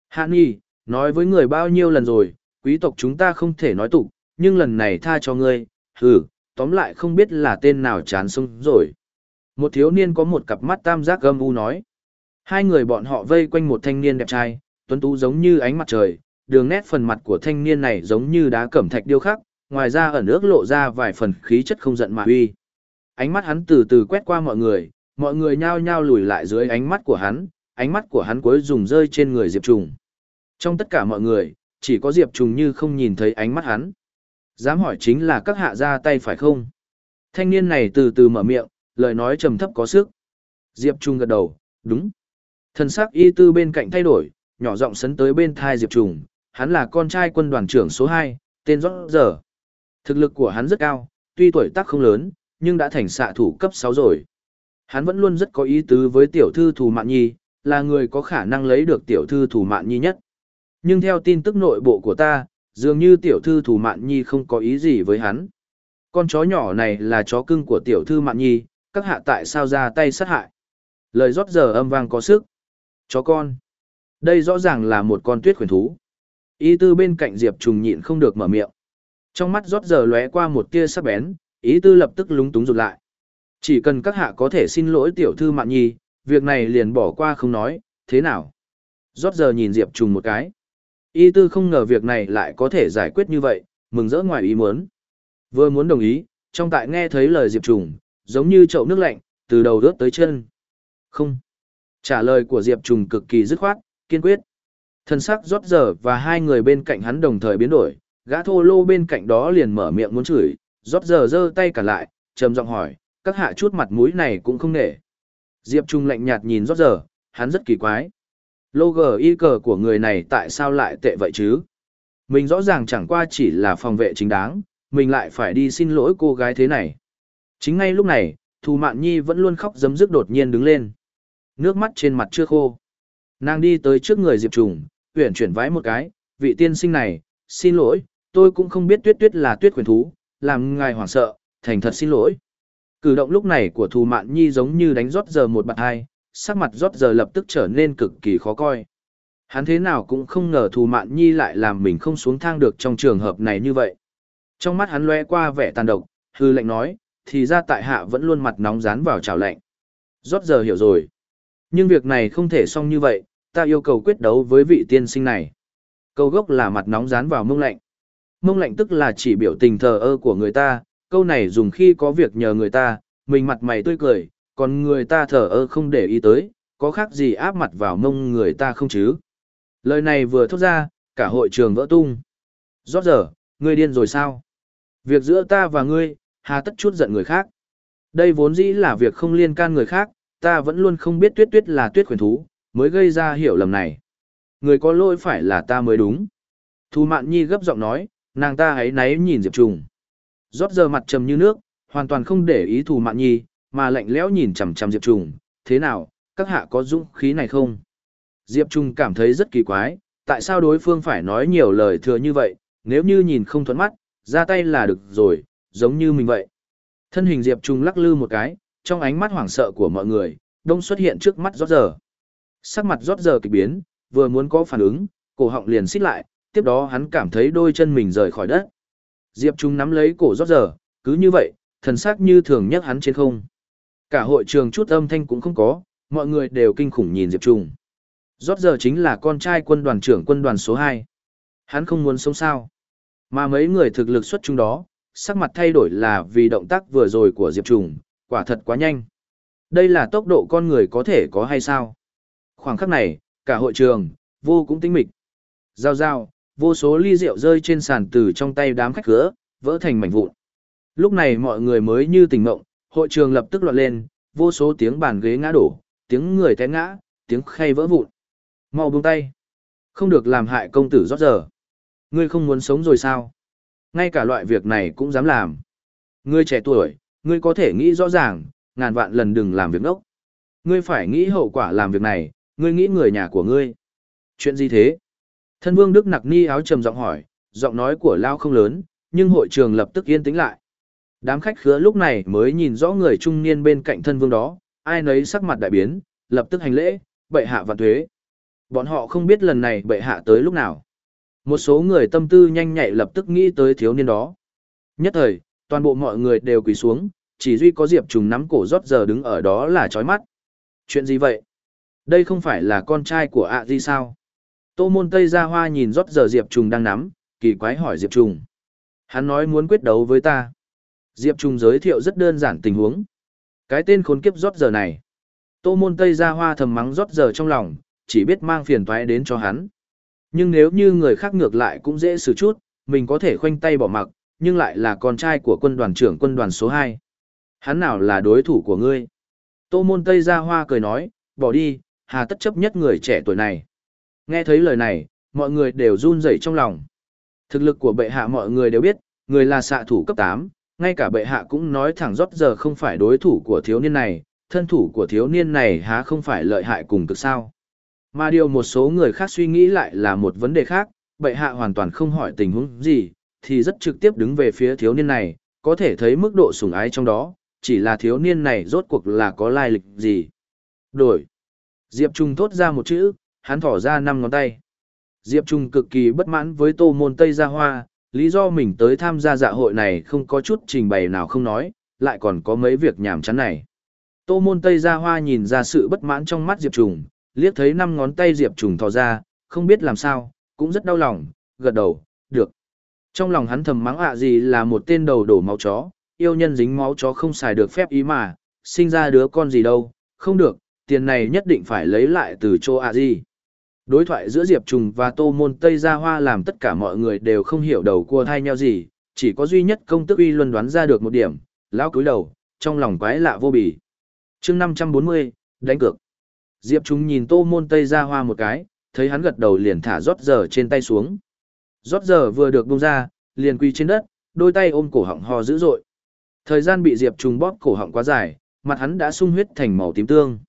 Hạ Nhi, nói với người bao nhiêu lần rồi, quý tộc chúng ta không thể nói tục, nhưng lần này tha cho ngươi, hừ, tóm lại không biết là tên nào chán sông rồi. Một thiếu niên có một cặp mắt tam giác gâm u nói. Hai người bọn họ vây quanh một thanh niên đẹp trai, tuấn tú giống như ánh mặt trời, đường nét phần mặt của thanh niên này giống như đá cẩm thạch điêu khắc, ngoài ra ẩn ước lộ ra vài phần khí chất không giận mà uy. Ánh mắt hắn từ từ quét qua mọi người, mọi người nhao nhao lùi lại dưới ánh mắt của hắn, ánh mắt của hắn cuối dùng rơi trên người Diệp Trùng. Trong tất cả mọi người, chỉ có Diệp Trùng như không nhìn thấy ánh mắt hắn. Dám hỏi chính là các hạ ra tay phải không? Thanh niên này từ từ mở miệng, lời nói trầm thấp có sức. Diệp Trung gật đầu, đúng. Thần sắc y tư bên cạnh thay đổi, nhỏ giọng sấn tới bên thai Diệp Trung, hắn là con trai quân đoàn trưởng số 2, tên Rót Giờ. Thực lực của hắn rất cao, tuy tuổi tác không lớn, nhưng đã thành xạ thủ cấp 6 rồi. Hắn vẫn luôn rất có ý tứ với tiểu thư Thù Mạn Nhi, là người có khả năng lấy được tiểu thư Thù Mạn Nhi nhất. Nhưng theo tin tức nội bộ của ta, dường như tiểu thư Thù Mạn Nhi không có ý gì với hắn. Con chó nhỏ này là chó cưng của tiểu thư Mạn Nhi, các hạ tại sao ra tay sát hại. Lời rót giờ âm vang có sức. Chó con. Đây rõ ràng là một con tuyết khuyển thú. Ý tư bên cạnh Diệp Trùng nhịn không được mở miệng. Trong mắt rót giờ lóe qua một tia sắc bén, ý tư lập tức lúng túng rụt lại. Chỉ cần các hạ có thể xin lỗi tiểu thư Mạn Nhi, việc này liền bỏ qua không nói, thế nào? Rót giờ nhìn Diệp Trùng một cái. Y tư không ngờ việc này lại có thể giải quyết như vậy, mừng rỡ ngoài ý muốn. Vừa muốn đồng ý, trong tại nghe thấy lời Diệp Trùng, giống như chậu nước lạnh, từ đầu rớt tới chân. Không. Trả lời của Diệp Trùng cực kỳ dứt khoát, kiên quyết. Thân sắc rót giờ và hai người bên cạnh hắn đồng thời biến đổi, gã thô lô bên cạnh đó liền mở miệng muốn chửi, rót giờ giơ tay cả lại, trầm giọng hỏi, các hạ chút mặt mũi này cũng không nể. Diệp Trung lạnh nhạt nhìn rót giờ, hắn rất kỳ quái. Logo y cờ của người này tại sao lại tệ vậy chứ? Mình rõ ràng chẳng qua chỉ là phòng vệ chính đáng, mình lại phải đi xin lỗi cô gái thế này. Chính ngay lúc này, Thù Mạn Nhi vẫn luôn khóc giấm dứt đột nhiên đứng lên. Nước mắt trên mặt chưa khô. Nàng đi tới trước người Diệp Trùng, uyển chuyển vái một cái, vị tiên sinh này, xin lỗi, tôi cũng không biết tuyết tuyết là tuyết quyền thú, làm ngài hoảng sợ, thành thật xin lỗi. Cử động lúc này của Thù Mạn Nhi giống như đánh rót giờ một bạn hai, sắc mặt rót giờ lập tức trở nên cực kỳ khó coi. Hắn thế nào cũng không ngờ Thù Mạn Nhi lại làm mình không xuống thang được trong trường hợp này như vậy. Trong mắt hắn lóe qua vẻ tàn độc, hư lệnh nói, thì ra tại hạ vẫn luôn mặt nóng dán vào chảo lạnh. Rót giờ hiểu rồi. Nhưng việc này không thể xong như vậy, ta yêu cầu quyết đấu với vị tiên sinh này. Câu gốc là mặt nóng dán vào mông lạnh. Mông lạnh tức là chỉ biểu tình thờ ơ của người ta, câu này dùng khi có việc nhờ người ta, mình mặt mày tươi cười, còn người ta thở ơ không để ý tới, có khác gì áp mặt vào mông người ta không chứ. Lời này vừa thốt ra, cả hội trường vỡ tung. Rót giờ, ngươi điên rồi sao? Việc giữa ta và ngươi, hà tất chút giận người khác. Đây vốn dĩ là việc không liên can người khác, ta vẫn luôn không biết tuyết tuyết là tuyết khuyển thú, mới gây ra hiểu lầm này. Người có lỗi phải là ta mới đúng. Thu Mạn Nhi gấp giọng nói, nàng ta hãy náy nhìn Diệp Trùng. Rót giờ mặt trầm như nước, hoàn toàn không để ý thù Mạn Nhi, mà lạnh lẽo nhìn chằm chằm Diệp Trùng, thế nào, các hạ có dũng khí này không? Diệp Trùng cảm thấy rất kỳ quái, tại sao đối phương phải nói nhiều lời thừa như vậy, nếu như nhìn không thuận mắt, ra tay là được rồi, giống như mình vậy. Thân hình Diệp Trùng lắc lư một cái, trong ánh mắt hoảng sợ của mọi người, đông xuất hiện trước mắt rót giờ. Sắc mặt rót giờ kỳ biến, vừa muốn có phản ứng, cổ họng liền xít lại, tiếp đó hắn cảm thấy đôi chân mình rời khỏi đất. Diệp Trung nắm lấy cổ rót giờ, cứ như vậy, thần sắc như thường nhắc hắn trên không. Cả hội trường chút âm thanh cũng không có, mọi người đều kinh khủng nhìn Diệp Trung. Rót giờ chính là con trai quân đoàn trưởng quân đoàn số 2. Hắn không muốn sống sao. Mà mấy người thực lực xuất chúng đó, sắc mặt thay đổi là vì động tác vừa rồi của Diệp Trung, quả thật quá nhanh. Đây là tốc độ con người có thể có hay sao? Khoảng khắc này, cả hội trường, vô cũng tinh mịch. Giao giao, vô số ly rượu rơi trên sàn từ trong tay đám khách cửa, vỡ thành mảnh vụn. Lúc này mọi người mới như tỉnh mộng, hội trường lập tức loạn lên, vô số tiếng bàn ghế ngã đổ, tiếng người té ngã, tiếng khay vỡ vụn. Mau buông tay. Không được làm hại công tử rót giờ. Ngươi không muốn sống rồi sao? Ngay cả loại việc này cũng dám làm. Ngươi trẻ tuổi, ngươi có thể nghĩ rõ ràng, ngàn vạn lần đừng làm việc ngốc. Ngươi phải nghĩ hậu quả làm việc này, ngươi nghĩ người nhà của ngươi. Chuyện gì thế? Thân vương Đức nặc ni áo trầm giọng hỏi, giọng nói của Lao không lớn, nhưng hội trường lập tức yên tĩnh lại. Đám khách khứa lúc này mới nhìn rõ người trung niên bên cạnh thân vương đó, ai nấy sắc mặt đại biến, lập tức hành lễ, bệ hạ và thuế. Bọn họ không biết lần này bệ hạ tới lúc nào. Một số người tâm tư nhanh nhạy lập tức nghĩ tới thiếu niên đó. Nhất thời, toàn bộ mọi người đều quỳ xuống, chỉ duy có Diệp Trùng nắm cổ rót giờ đứng ở đó là chói mắt. Chuyện gì vậy? Đây không phải là con trai của ạ gì sao? Tô môn Tây Gia Hoa nhìn rót giờ Diệp Trùng đang nắm, kỳ quái hỏi Diệp Trùng. Hắn nói muốn quyết đấu với ta. Diệp Trùng giới thiệu rất đơn giản tình huống. Cái tên khốn kiếp rót giờ này. Tô môn Tây Gia Hoa thầm mắng rót giờ trong lòng, chỉ biết mang phiền toái đến cho hắn. Nhưng nếu như người khác ngược lại cũng dễ xử chút, mình có thể khoanh tay bỏ mặc, nhưng lại là con trai của quân đoàn trưởng quân đoàn số 2. Hắn nào là đối thủ của ngươi? Tô môn Tây Gia Hoa cười nói, bỏ đi, hà tất chấp nhất người trẻ tuổi này. Nghe thấy lời này, mọi người đều run rẩy trong lòng. Thực lực của bệ hạ mọi người đều biết, người là xạ thủ cấp 8, ngay cả bệ hạ cũng nói thẳng rót giờ không phải đối thủ của thiếu niên này, thân thủ của thiếu niên này há không phải lợi hại cùng cực sao. Mà điều một số người khác suy nghĩ lại là một vấn đề khác, bệ hạ hoàn toàn không hỏi tình huống gì, thì rất trực tiếp đứng về phía thiếu niên này, có thể thấy mức độ sủng ái trong đó, chỉ là thiếu niên này rốt cuộc là có lai lịch gì. Đổi. Diệp Trung thốt ra một chữ, hắn thỏ ra năm ngón tay. Diệp Trung cực kỳ bất mãn với tô môn Tây Gia Hoa, lý do mình tới tham gia dạ hội này không có chút trình bày nào không nói, lại còn có mấy việc nhảm chán này. Tô môn Tây Gia Hoa nhìn ra sự bất mãn trong mắt Diệp Trùng, liếc thấy năm ngón tay Diệp Trùng thò ra, không biết làm sao, cũng rất đau lòng, gật đầu, được. Trong lòng hắn thầm mắng ạ gì là một tên đầu đổ máu chó, yêu nhân dính máu chó không xài được phép ý mà, sinh ra đứa con gì đâu, không được, tiền này nhất định phải lấy lại từ chỗ ạ gì. Đối thoại giữa Diệp Trùng và Tô Môn Tây Gia Hoa làm tất cả mọi người đều không hiểu đầu cua thai nhau gì, chỉ có duy nhất công tức uy luân đoán ra được một điểm, lão cúi đầu, trong lòng quái lạ vô bì. chương 540, đánh cược. Diệp Trùng nhìn Tô Môn Tây Gia Hoa một cái, thấy hắn gật đầu liền thả rót giờ trên tay xuống. Rót giờ vừa được bung ra, liền quy trên đất, đôi tay ôm cổ họng ho dữ dội. Thời gian bị Diệp Trùng bóp cổ họng quá dài, mặt hắn đã sung huyết thành màu tím tương.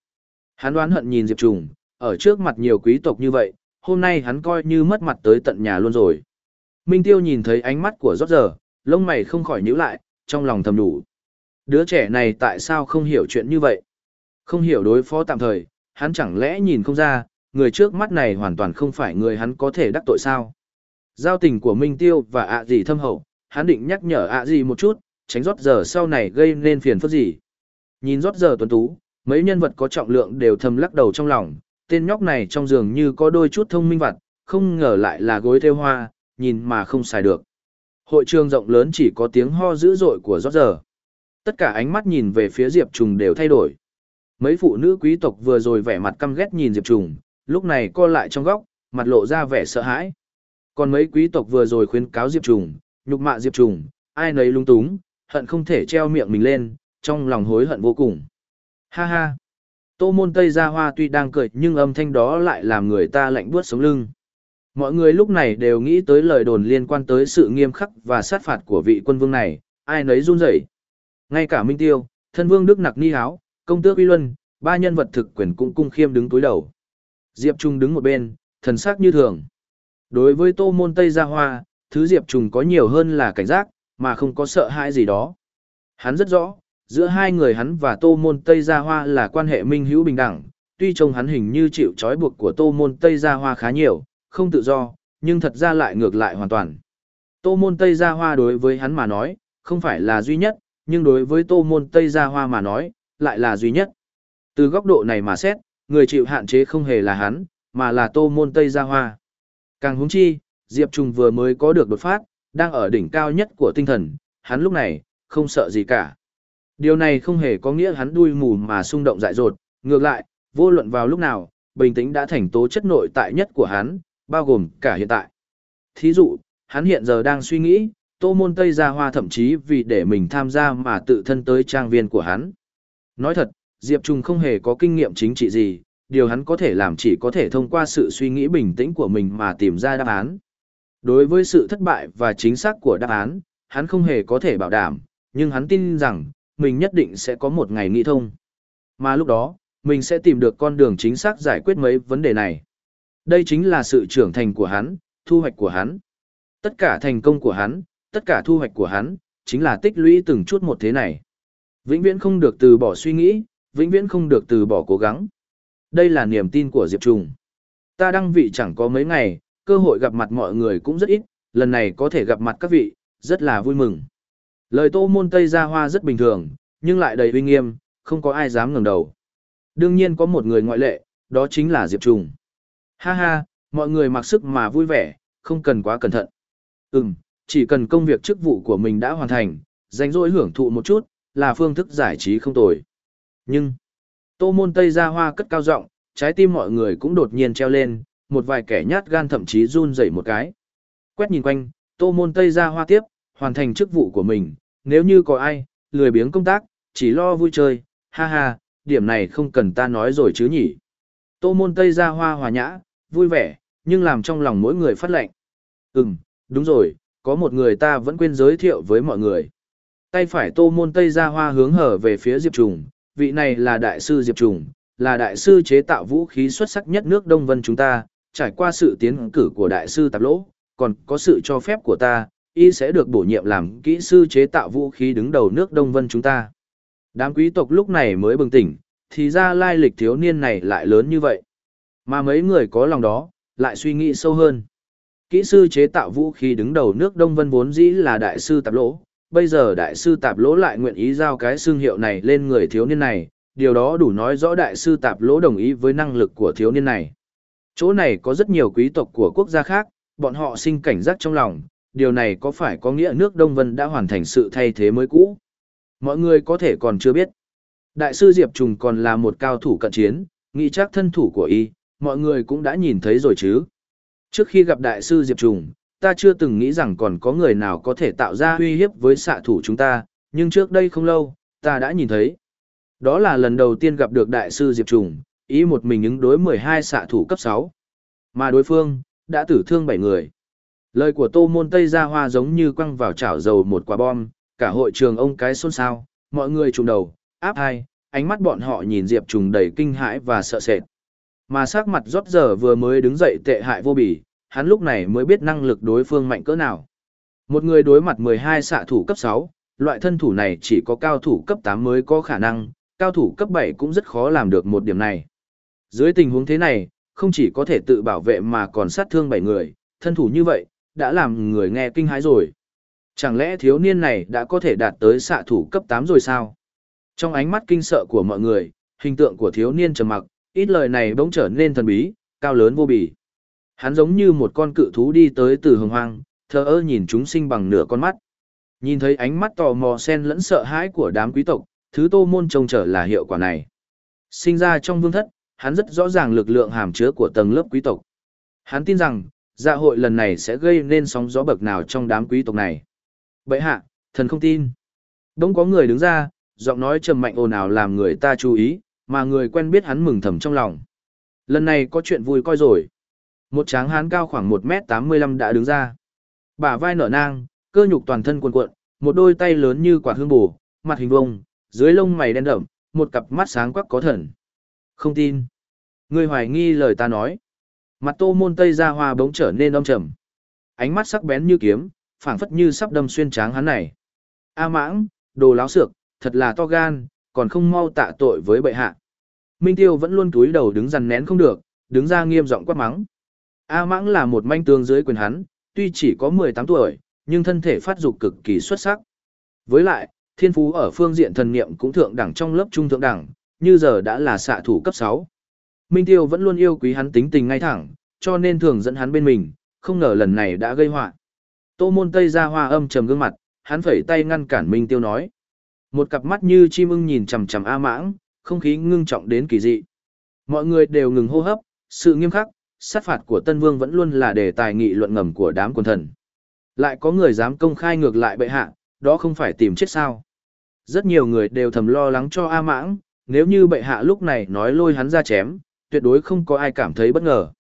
Hắn đoán hận nhìn Diệp Trùng, ở trước mặt nhiều quý tộc như vậy, hôm nay hắn coi như mất mặt tới tận nhà luôn rồi. Minh Tiêu nhìn thấy ánh mắt của rót giờ, lông mày không khỏi nhíu lại, trong lòng thầm đủ. Đứa trẻ này tại sao không hiểu chuyện như vậy? Không hiểu đối phó tạm thời, hắn chẳng lẽ nhìn không ra, người trước mắt này hoàn toàn không phải người hắn có thể đắc tội sao? Giao tình của Minh Tiêu và ạ gì thâm hậu, hắn định nhắc nhở ạ gì một chút, tránh rót giờ sau này gây nên phiền phức gì. Nhìn rót giờ tuấn tú, mấy nhân vật có trọng lượng đều thầm lắc đầu trong lòng, tên nhóc này trong giường như có đôi chút thông minh vặt, không ngờ lại là gối theo hoa, nhìn mà không xài được. Hội trường rộng lớn chỉ có tiếng ho dữ dội của rót giờ. Tất cả ánh mắt nhìn về phía Diệp Trùng đều thay đổi. Mấy phụ nữ quý tộc vừa rồi vẻ mặt căm ghét nhìn Diệp Trùng, lúc này co lại trong góc, mặt lộ ra vẻ sợ hãi. Còn mấy quý tộc vừa rồi khuyến cáo Diệp Trùng, nhục mạ Diệp Trùng, ai nấy lung túng, hận không thể treo miệng mình lên, trong lòng hối hận vô cùng. Ha ha! Tô môn Tây Gia Hoa tuy đang cười nhưng âm thanh đó lại làm người ta lạnh buốt sống lưng. Mọi người lúc này đều nghĩ tới lời đồn liên quan tới sự nghiêm khắc và sát phạt của vị quân vương này, ai nấy run rẩy. Ngay cả Minh Tiêu, thân vương Đức Nặc Ni Háo, công tước Uy Luân, ba nhân vật thực quyền cũng cung khiêm đứng túi đầu. Diệp Trung đứng một bên, thần sắc như thường. Đối với Tô môn Tây Gia Hoa, thứ Diệp Trung có nhiều hơn là cảnh giác, mà không có sợ hãi gì đó. Hắn rất rõ, giữa hai người hắn và Tô Môn Tây Gia Hoa là quan hệ minh hữu bình đẳng, tuy trông hắn hình như chịu trói buộc của Tô Môn Tây Gia Hoa khá nhiều, không tự do, nhưng thật ra lại ngược lại hoàn toàn. Tô Môn Tây Gia Hoa đối với hắn mà nói, không phải là duy nhất, nhưng đối với Tô Môn Tây Gia Hoa mà nói, lại là duy nhất. Từ góc độ này mà xét, người chịu hạn chế không hề là hắn, mà là Tô Môn Tây Gia Hoa. Càng húng chi, Diệp Trùng vừa mới có được đột phát, đang ở đỉnh cao nhất của tinh thần, hắn lúc này, không sợ gì cả. Điều này không hề có nghĩa hắn đuôi mù mà xung động dại dột, ngược lại, vô luận vào lúc nào, bình tĩnh đã thành tố chất nội tại nhất của hắn, bao gồm cả hiện tại. Thí dụ, hắn hiện giờ đang suy nghĩ, tô môn Tây Gia Hoa thậm chí vì để mình tham gia mà tự thân tới trang viên của hắn. Nói thật, Diệp Trung không hề có kinh nghiệm chính trị gì, điều hắn có thể làm chỉ có thể thông qua sự suy nghĩ bình tĩnh của mình mà tìm ra đáp án. Đối với sự thất bại và chính xác của đáp án, hắn không hề có thể bảo đảm, nhưng hắn tin rằng, mình nhất định sẽ có một ngày nghĩ thông. Mà lúc đó, mình sẽ tìm được con đường chính xác giải quyết mấy vấn đề này. Đây chính là sự trưởng thành của hắn, thu hoạch của hắn. Tất cả thành công của hắn, tất cả thu hoạch của hắn, chính là tích lũy từng chút một thế này. Vĩnh viễn không được từ bỏ suy nghĩ, vĩnh viễn không được từ bỏ cố gắng. Đây là niềm tin của Diệp Trùng. Ta đăng vị chẳng có mấy ngày, cơ hội gặp mặt mọi người cũng rất ít, lần này có thể gặp mặt các vị, rất là vui mừng. Lời tô môn Tây gia hoa rất bình thường, nhưng lại đầy uy nghiêm, không có ai dám ngẩng đầu. Đương nhiên có một người ngoại lệ, đó chính là Diệp Trùng. Ha ha, mọi người mặc sức mà vui vẻ, không cần quá cẩn thận. Ừm, chỉ cần công việc chức vụ của mình đã hoàn thành, dành dỗi hưởng thụ một chút, là phương thức giải trí không tồi. Nhưng, tô môn Tây gia hoa cất cao giọng, trái tim mọi người cũng đột nhiên treo lên, một vài kẻ nhát gan thậm chí run rẩy một cái. Quét nhìn quanh, tô môn Tây gia hoa tiếp, hoàn thành chức vụ của mình, nếu như có ai, lười biếng công tác, chỉ lo vui chơi, ha ha, điểm này không cần ta nói rồi chứ nhỉ. Tô môn Tây ra hoa hòa nhã, vui vẻ, nhưng làm trong lòng mỗi người phát lệnh. Ừm, đúng rồi, có một người ta vẫn quên giới thiệu với mọi người. Tay phải tô môn Tây ra hoa hướng hở về phía Diệp Trùng, vị này là đại sư Diệp Trùng, là đại sư chế tạo vũ khí xuất sắc nhất nước Đông Vân chúng ta, trải qua sự tiến cử của đại sư Tạp Lỗ, còn có sự cho phép của ta, y sẽ được bổ nhiệm làm kỹ sư chế tạo vũ khí đứng đầu nước Đông Vân chúng ta. Đám quý tộc lúc này mới bừng tỉnh, thì ra lai lịch thiếu niên này lại lớn như vậy. Mà mấy người có lòng đó, lại suy nghĩ sâu hơn. Kỹ sư chế tạo vũ khí đứng đầu nước Đông Vân vốn dĩ là đại sư tạp lỗ, bây giờ đại sư tạp lỗ lại nguyện ý giao cái xương hiệu này lên người thiếu niên này, điều đó đủ nói rõ đại sư tạp lỗ đồng ý với năng lực của thiếu niên này. Chỗ này có rất nhiều quý tộc của quốc gia khác, bọn họ sinh cảnh giác trong lòng, điều này có phải có nghĩa nước Đông Vân đã hoàn thành sự thay thế mới cũ? Mọi người có thể còn chưa biết. Đại sư Diệp Trùng còn là một cao thủ cận chiến, nghĩ chắc thân thủ của y, mọi người cũng đã nhìn thấy rồi chứ. Trước khi gặp đại sư Diệp Trùng, ta chưa từng nghĩ rằng còn có người nào có thể tạo ra uy hiếp với xạ thủ chúng ta, nhưng trước đây không lâu, ta đã nhìn thấy. Đó là lần đầu tiên gặp được đại sư Diệp Trùng, ý một mình ứng đối 12 xạ thủ cấp 6. Mà đối phương, đã tử thương 7 người. Lời của Tô Môn Tây Ra Hoa giống như quăng vào chảo dầu một quả bom, cả hội trường ông cái xôn xao, mọi người trùng đầu, áp hai, ánh mắt bọn họ nhìn Diệp Trùng đầy kinh hãi và sợ sệt. Mà sắc mặt rót giờ vừa mới đứng dậy tệ hại vô bỉ, hắn lúc này mới biết năng lực đối phương mạnh cỡ nào. Một người đối mặt 12 xạ thủ cấp 6, loại thân thủ này chỉ có cao thủ cấp 8 mới có khả năng, cao thủ cấp 7 cũng rất khó làm được một điểm này. Dưới tình huống thế này, không chỉ có thể tự bảo vệ mà còn sát thương 7 người, thân thủ như vậy, đã làm người nghe kinh hãi rồi. Chẳng lẽ thiếu niên này đã có thể đạt tới xạ thủ cấp 8 rồi sao? Trong ánh mắt kinh sợ của mọi người, hình tượng của thiếu niên trầm mặc, ít lời này bỗng trở nên thần bí, cao lớn vô bì. Hắn giống như một con cự thú đi tới từ hồng hoang, thờ ơ nhìn chúng sinh bằng nửa con mắt. Nhìn thấy ánh mắt tò mò xen lẫn sợ hãi của đám quý tộc, thứ tô môn trông trở là hiệu quả này. Sinh ra trong vương thất, hắn rất rõ ràng lực lượng hàm chứa của tầng lớp quý tộc. Hắn tin rằng, dạ hội lần này sẽ gây nên sóng gió bậc nào trong đám quý tộc này. Bệ hạ, thần không tin. Đông có người đứng ra, giọng nói trầm mạnh ồn ào làm người ta chú ý, mà người quen biết hắn mừng thầm trong lòng. Lần này có chuyện vui coi rồi. Một tráng hán cao khoảng một m tám mươi lăm đã đứng ra. Bả vai nở nang, cơ nhục toàn thân cuộn cuộn, một đôi tay lớn như quả hương bù, mặt hình vông, dưới lông mày đen đậm, một cặp mắt sáng quắc có thần. Không tin. Người hoài nghi lời ta nói. Mặt tô môn tây ra hoa bỗng trở nên âm trầm. Ánh mắt sắc bén như kiếm, phảng phất như sắp đâm xuyên tráng hắn này. A mãng, đồ láo xược, thật là to gan, còn không mau tạ tội với bệ hạ. Minh Tiêu vẫn luôn túi đầu đứng dằn nén không được, đứng ra nghiêm giọng quát mắng. A Mãng là một manh tướng dưới quyền hắn, tuy chỉ có 18 tuổi, nhưng thân thể phát dục cực kỳ xuất sắc. Với lại, thiên phú ở phương diện thần niệm cũng thượng đẳng trong lớp trung thượng đẳng, như giờ đã là xạ thủ cấp 6. Minh Tiêu vẫn luôn yêu quý hắn tính tình ngay thẳng, cho nên thường dẫn hắn bên mình, không ngờ lần này đã gây họa. Tô môn tây ra hoa âm trầm gương mặt, hắn phẩy tay ngăn cản Minh Tiêu nói. Một cặp mắt như chim ưng nhìn chằm chằm A mãng, không khí ngưng trọng đến kỳ dị. Mọi người đều ngừng hô hấp, sự nghiêm khắc, sát phạt của Tân Vương vẫn luôn là đề tài nghị luận ngầm của đám quân thần. Lại có người dám công khai ngược lại bệ hạ, đó không phải tìm chết sao. Rất nhiều người đều thầm lo lắng cho A mãng, nếu như bệ hạ lúc này nói lôi hắn ra chém, tuyệt đối không có ai cảm thấy bất ngờ.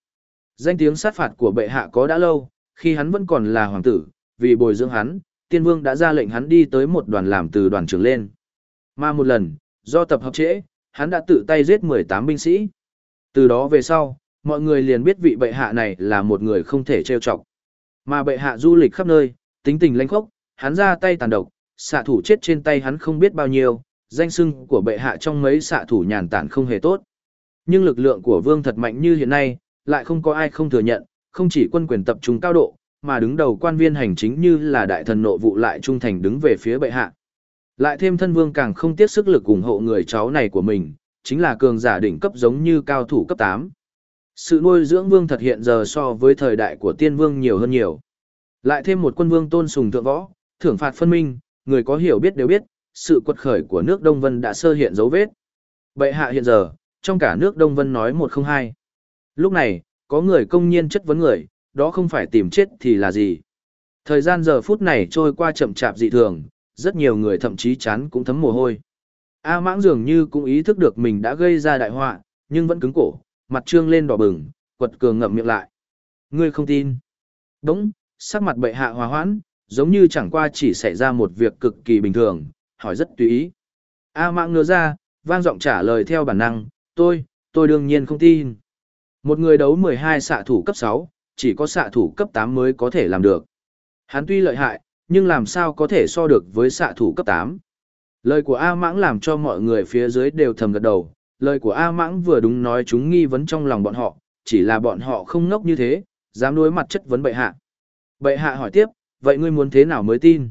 Danh tiếng sát phạt của bệ hạ có đã lâu, khi hắn vẫn còn là hoàng tử, vì bồi dưỡng hắn, tiên vương đã ra lệnh hắn đi tới một đoàn làm từ đoàn trưởng lên. Mà một lần, do tập hợp trễ, hắn đã tự tay giết 18 binh sĩ. Từ đó về sau, mọi người liền biết vị bệ hạ này là một người không thể trêu chọc. Mà bệ hạ du lịch khắp nơi, tính tình lãnh khốc, hắn ra tay tàn độc, xạ thủ chết trên tay hắn không biết bao nhiêu, danh sưng của bệ hạ trong mấy xạ thủ nhàn tản không hề tốt. Nhưng lực lượng của vương thật mạnh như hiện nay, lại không có ai không thừa nhận, không chỉ quân quyền tập trung cao độ, mà đứng đầu quan viên hành chính như là đại thần nội vụ lại trung thành đứng về phía bệ hạ. Lại thêm thân vương càng không tiếc sức lực ủng hộ người cháu này của mình, chính là cường giả đỉnh cấp giống như cao thủ cấp 8. Sự nuôi dưỡng vương thật hiện giờ so với thời đại của tiên vương nhiều hơn nhiều. Lại thêm một quân vương tôn sùng thượng võ, thưởng phạt phân minh, người có hiểu biết đều biết, sự quật khởi của nước Đông Vân đã sơ hiện dấu vết. Bệ hạ hiện giờ, trong cả nước Đông Vân nói một không hai. Lúc này, có người công nhiên chất vấn người, đó không phải tìm chết thì là gì. Thời gian giờ phút này trôi qua chậm chạp dị thường, rất nhiều người thậm chí chán cũng thấm mồ hôi. A mãng dường như cũng ý thức được mình đã gây ra đại họa, nhưng vẫn cứng cổ, mặt trương lên đỏ bừng, quật cường ngậm miệng lại. Ngươi không tin. Đúng, sắc mặt bệ hạ hòa hoãn, giống như chẳng qua chỉ xảy ra một việc cực kỳ bình thường, hỏi rất tùy ý. A mãng ngửa ra, vang giọng trả lời theo bản năng, tôi, tôi đương nhiên không tin. Một người đấu 12 xạ thủ cấp 6, chỉ có xạ thủ cấp 8 mới có thể làm được. Hắn tuy lợi hại, nhưng làm sao có thể so được với xạ thủ cấp 8. Lời của A Mãng làm cho mọi người phía dưới đều thầm gật đầu, lời của A Mãng vừa đúng nói chúng nghi vấn trong lòng bọn họ, chỉ là bọn họ không ngốc như thế, dám đối mặt chất vấn bệ hạ. Bệ hạ hỏi tiếp, vậy ngươi muốn thế nào mới tin?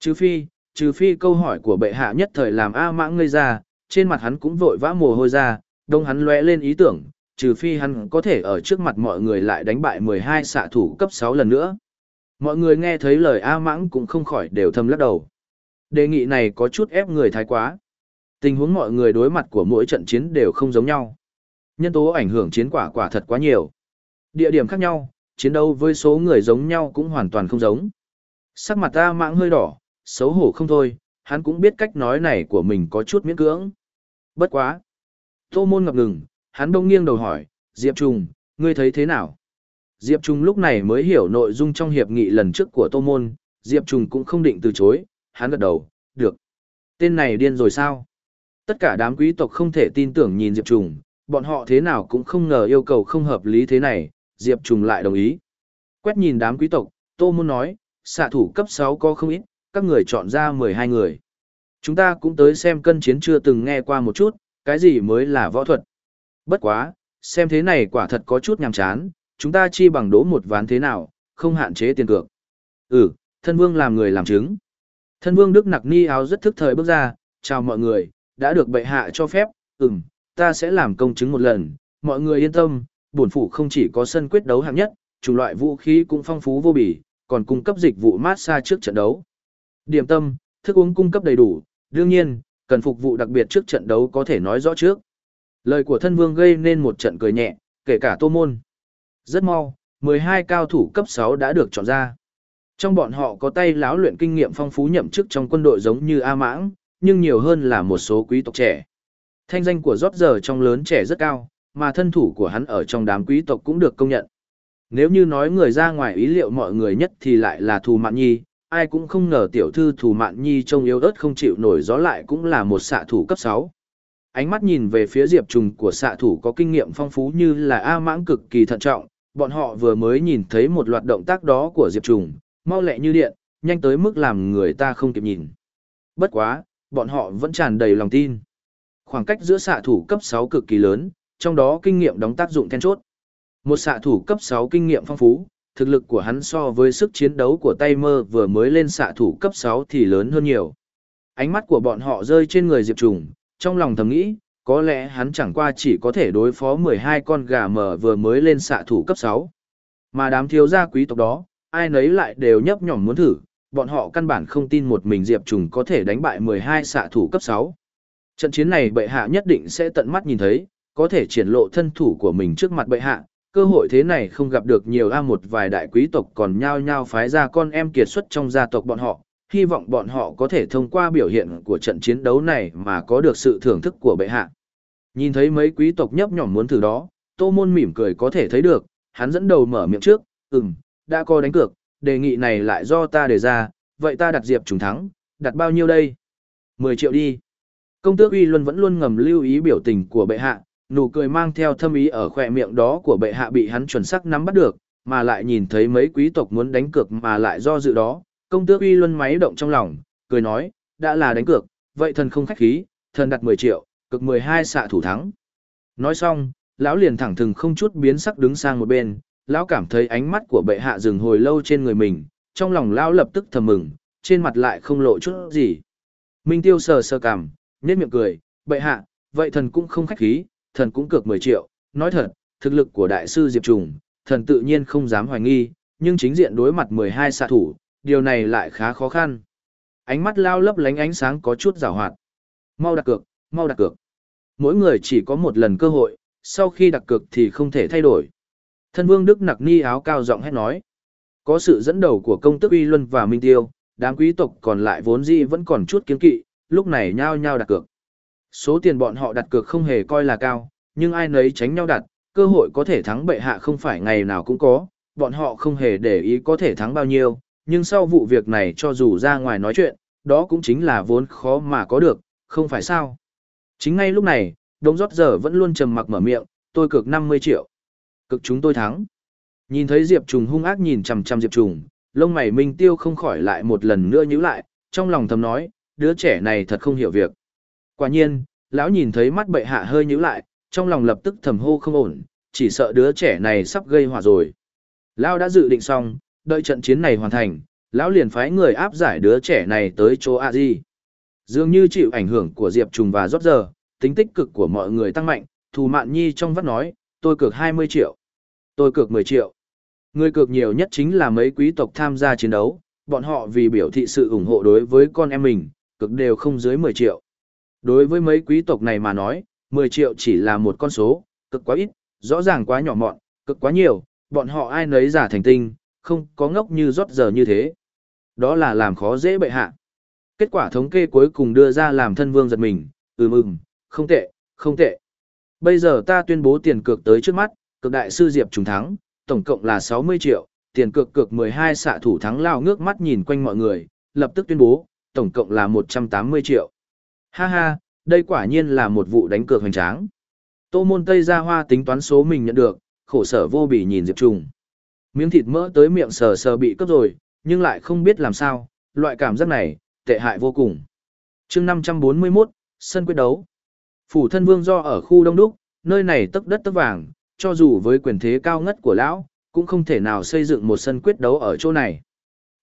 Trừ phi, trừ phi câu hỏi của bệ hạ nhất thời làm A mãng ngây ra, trên mặt hắn cũng vội vã mồ hôi ra, đông hắn lóe lên ý tưởng, trừ phi hắn có thể ở trước mặt mọi người lại đánh bại 12 xạ thủ cấp 6 lần nữa. Mọi người nghe thấy lời A mãng cũng không khỏi đều thầm lắc đầu. Đề nghị này có chút ép người thái quá. Tình huống mọi người đối mặt của mỗi trận chiến đều không giống nhau. Nhân tố ảnh hưởng chiến quả quả thật quá nhiều. Địa điểm khác nhau, chiến đấu với số người giống nhau cũng hoàn toàn không giống. Sắc mặt ta Mãng hơi đỏ, xấu hổ không thôi, hắn cũng biết cách nói này của mình có chút miễn cưỡng. Bất quá. Tô môn ngập ngừng, hắn đông nghiêng đầu hỏi, Diệp Trung: ngươi thấy thế nào? Diệp Trung lúc này mới hiểu nội dung trong hiệp nghị lần trước của Tô môn, Diệp Trung cũng không định từ chối, hắn gật đầu, được. Tên này điên rồi sao? Tất cả đám quý tộc không thể tin tưởng nhìn Diệp Trung, bọn họ thế nào cũng không ngờ yêu cầu không hợp lý thế này, Diệp Trung lại đồng ý. Quét nhìn đám quý tộc, Tô Môn nói, xạ thủ cấp 6 có không ít, các người chọn ra 12 người. Chúng ta cũng tới xem cân chiến chưa từng nghe qua một chút, cái gì mới là võ thuật. Bất quá, xem thế này quả thật có chút nhàm chán, chúng ta chi bằng đố một ván thế nào, không hạn chế tiền cược. Ừ, thân vương làm người làm chứng. Thân vương Đức Nặc Ni áo rất thức thời bước ra, chào mọi người, đã được bệ hạ cho phép, ừm, ta sẽ làm công chứng một lần, mọi người yên tâm, bổn phủ không chỉ có sân quyết đấu hạng nhất, chủng loại vũ khí cũng phong phú vô bỉ, còn cung cấp dịch vụ massage trước trận đấu. Điểm tâm, thức uống cung cấp đầy đủ, đương nhiên, cần phục vụ đặc biệt trước trận đấu có thể nói rõ trước. Lời của thân vương gây nên một trận cười nhẹ, kể cả tô môn. Rất mau, 12 cao thủ cấp 6 đã được chọn ra. Trong bọn họ có tay láo luyện kinh nghiệm phong phú nhậm chức trong quân đội giống như A Mãng, nhưng nhiều hơn là một số quý tộc trẻ. Thanh danh của rót giờ trong lớn trẻ rất cao, mà thân thủ của hắn ở trong đám quý tộc cũng được công nhận. Nếu như nói người ra ngoài ý liệu mọi người nhất thì lại là Thù Mạn Nhi, ai cũng không ngờ tiểu thư Thù Mạn Nhi trông yếu ớt không chịu nổi gió lại cũng là một xạ thủ cấp 6. Ánh mắt nhìn về phía Diệp Trùng của xạ thủ có kinh nghiệm phong phú như là A mãng cực kỳ thận trọng, bọn họ vừa mới nhìn thấy một loạt động tác đó của Diệp Trùng, mau lẹ như điện, nhanh tới mức làm người ta không kịp nhìn. Bất quá, bọn họ vẫn tràn đầy lòng tin. Khoảng cách giữa xạ thủ cấp 6 cực kỳ lớn, trong đó kinh nghiệm đóng tác dụng then chốt. Một xạ thủ cấp 6 kinh nghiệm phong phú, thực lực của hắn so với sức chiến đấu của tay mơ vừa mới lên xạ thủ cấp 6 thì lớn hơn nhiều. Ánh mắt của bọn họ rơi trên người Diệp Trùng, trong lòng thầm nghĩ, có lẽ hắn chẳng qua chỉ có thể đối phó 12 con gà mờ vừa mới lên xạ thủ cấp 6. Mà đám thiếu gia quý tộc đó, ai nấy lại đều nhấp nhỏm muốn thử, bọn họ căn bản không tin một mình Diệp Trùng có thể đánh bại 12 xạ thủ cấp 6. Trận chiến này bệ hạ nhất định sẽ tận mắt nhìn thấy, có thể triển lộ thân thủ của mình trước mặt bệ hạ, cơ hội thế này không gặp được nhiều a một vài đại quý tộc còn nhao nhao phái ra con em kiệt xuất trong gia tộc bọn họ, hy vọng bọn họ có thể thông qua biểu hiện của trận chiến đấu này mà có được sự thưởng thức của bệ hạ. Nhìn thấy mấy quý tộc nhấp nhỏm muốn thử đó, Tô Môn mỉm cười có thể thấy được, hắn dẫn đầu mở miệng trước, ừm, đã có đánh cược, đề nghị này lại do ta đề ra, vậy ta đặt diệp trùng thắng, đặt bao nhiêu đây? 10 triệu đi. Công tước uy luân vẫn luôn ngầm lưu ý biểu tình của bệ hạ, nụ cười mang theo thâm ý ở khỏe miệng đó của bệ hạ bị hắn chuẩn xác nắm bắt được, mà lại nhìn thấy mấy quý tộc muốn đánh cược mà lại do dự đó, công tước uy luân máy động trong lòng, cười nói, đã là đánh cược, vậy thần không khách khí, thần đặt 10 triệu, cực 12 xạ thủ thắng. Nói xong, lão liền thẳng thừng không chút biến sắc đứng sang một bên, lão cảm thấy ánh mắt của bệ hạ dừng hồi lâu trên người mình, trong lòng lão lập tức thầm mừng, trên mặt lại không lộ chút gì. Minh Tiêu sờ sờ cằm, nhếch miệng cười, bệ hạ, vậy thần cũng không khách khí, thần cũng cược 10 triệu, nói thật, thực lực của đại sư Diệp Trùng, thần tự nhiên không dám hoài nghi, nhưng chính diện đối mặt 12 xạ thủ, điều này lại khá khó khăn. Ánh mắt lao lấp lánh ánh sáng có chút rào hoạt. Mau đặt cược, mau đặt cược. Mỗi người chỉ có một lần cơ hội, sau khi đặt cược thì không thể thay đổi. Thân vương Đức nặc ni áo cao giọng hét nói. Có sự dẫn đầu của công tước uy luân và minh tiêu, đám quý tộc còn lại vốn dĩ vẫn còn chút kiến kỵ, lúc này nhao nhao đặt cược. Số tiền bọn họ đặt cược không hề coi là cao, nhưng ai nấy tránh nhau đặt, cơ hội có thể thắng bệ hạ không phải ngày nào cũng có, bọn họ không hề để ý có thể thắng bao nhiêu, nhưng sau vụ việc này cho dù ra ngoài nói chuyện, đó cũng chính là vốn khó mà có được, không phải sao. Chính ngay lúc này, Đông Giót giờ vẫn luôn trầm mặc mở miệng, tôi cược 50 triệu. Cực chúng tôi thắng. Nhìn thấy Diệp Trùng hung ác nhìn chằm chằm Diệp Trùng, lông mày Minh Tiêu không khỏi lại một lần nữa nhíu lại, trong lòng thầm nói, đứa trẻ này thật không hiểu việc. Quả nhiên, lão nhìn thấy mắt bệ hạ hơi nhíu lại, trong lòng lập tức thầm hô không ổn, chỉ sợ đứa trẻ này sắp gây hỏa rồi. Lão đã dự định xong, đợi trận chiến này hoàn thành, lão liền phái người áp giải đứa trẻ này tới chỗ a di. Dường như chịu ảnh hưởng của diệp trùng và rót giờ tính tích cực của mọi người tăng mạnh thù mạn nhi trong vắt nói tôi cược hai mươi triệu. Tôi cược mười triệu. Người cược nhiều nhất chính là mấy quý tộc tham gia chiến đấu bọn họ vì biểu thị sự ủng hộ đối với con em mình cực đều không dưới mười triệu đối với mấy quý tộc này mà nói mười triệu chỉ là một con số cực quá ít rõ ràng quá nhỏ mọn cực quá nhiều bọn họ ai nấy giả thành tinh không có ngốc như rót giờ như thế đó là làm khó dễ bệ hạ. Kết quả thống kê cuối cùng đưa ra làm thân vương giật mình, ừm ừm, không tệ, không tệ. Bây giờ ta tuyên bố tiền cược tới trước mắt, cực đại sư Diệp trùng thắng, tổng cộng là 60 triệu, tiền cược cược 12 xạ thủ thắng lao ngước mắt nhìn quanh mọi người, lập tức tuyên bố, tổng cộng là 180 triệu. Ha ha, đây quả nhiên là một vụ đánh cược hoành tráng. Tô môn Tây ra hoa tính toán số mình nhận được, khổ sở vô bỉ nhìn Diệp Trùng. Miếng thịt mỡ tới miệng sờ sờ bị cướp rồi, nhưng lại không biết làm sao, loại cảm giác này, tệ hại vô cùng. chương 541, sân quyết đấu. Phủ thân vương do ở khu đông đúc, nơi này tấc đất tấc vàng, cho dù với quyền thế cao ngất của lão, cũng không thể nào xây dựng một sân quyết đấu ở chỗ này.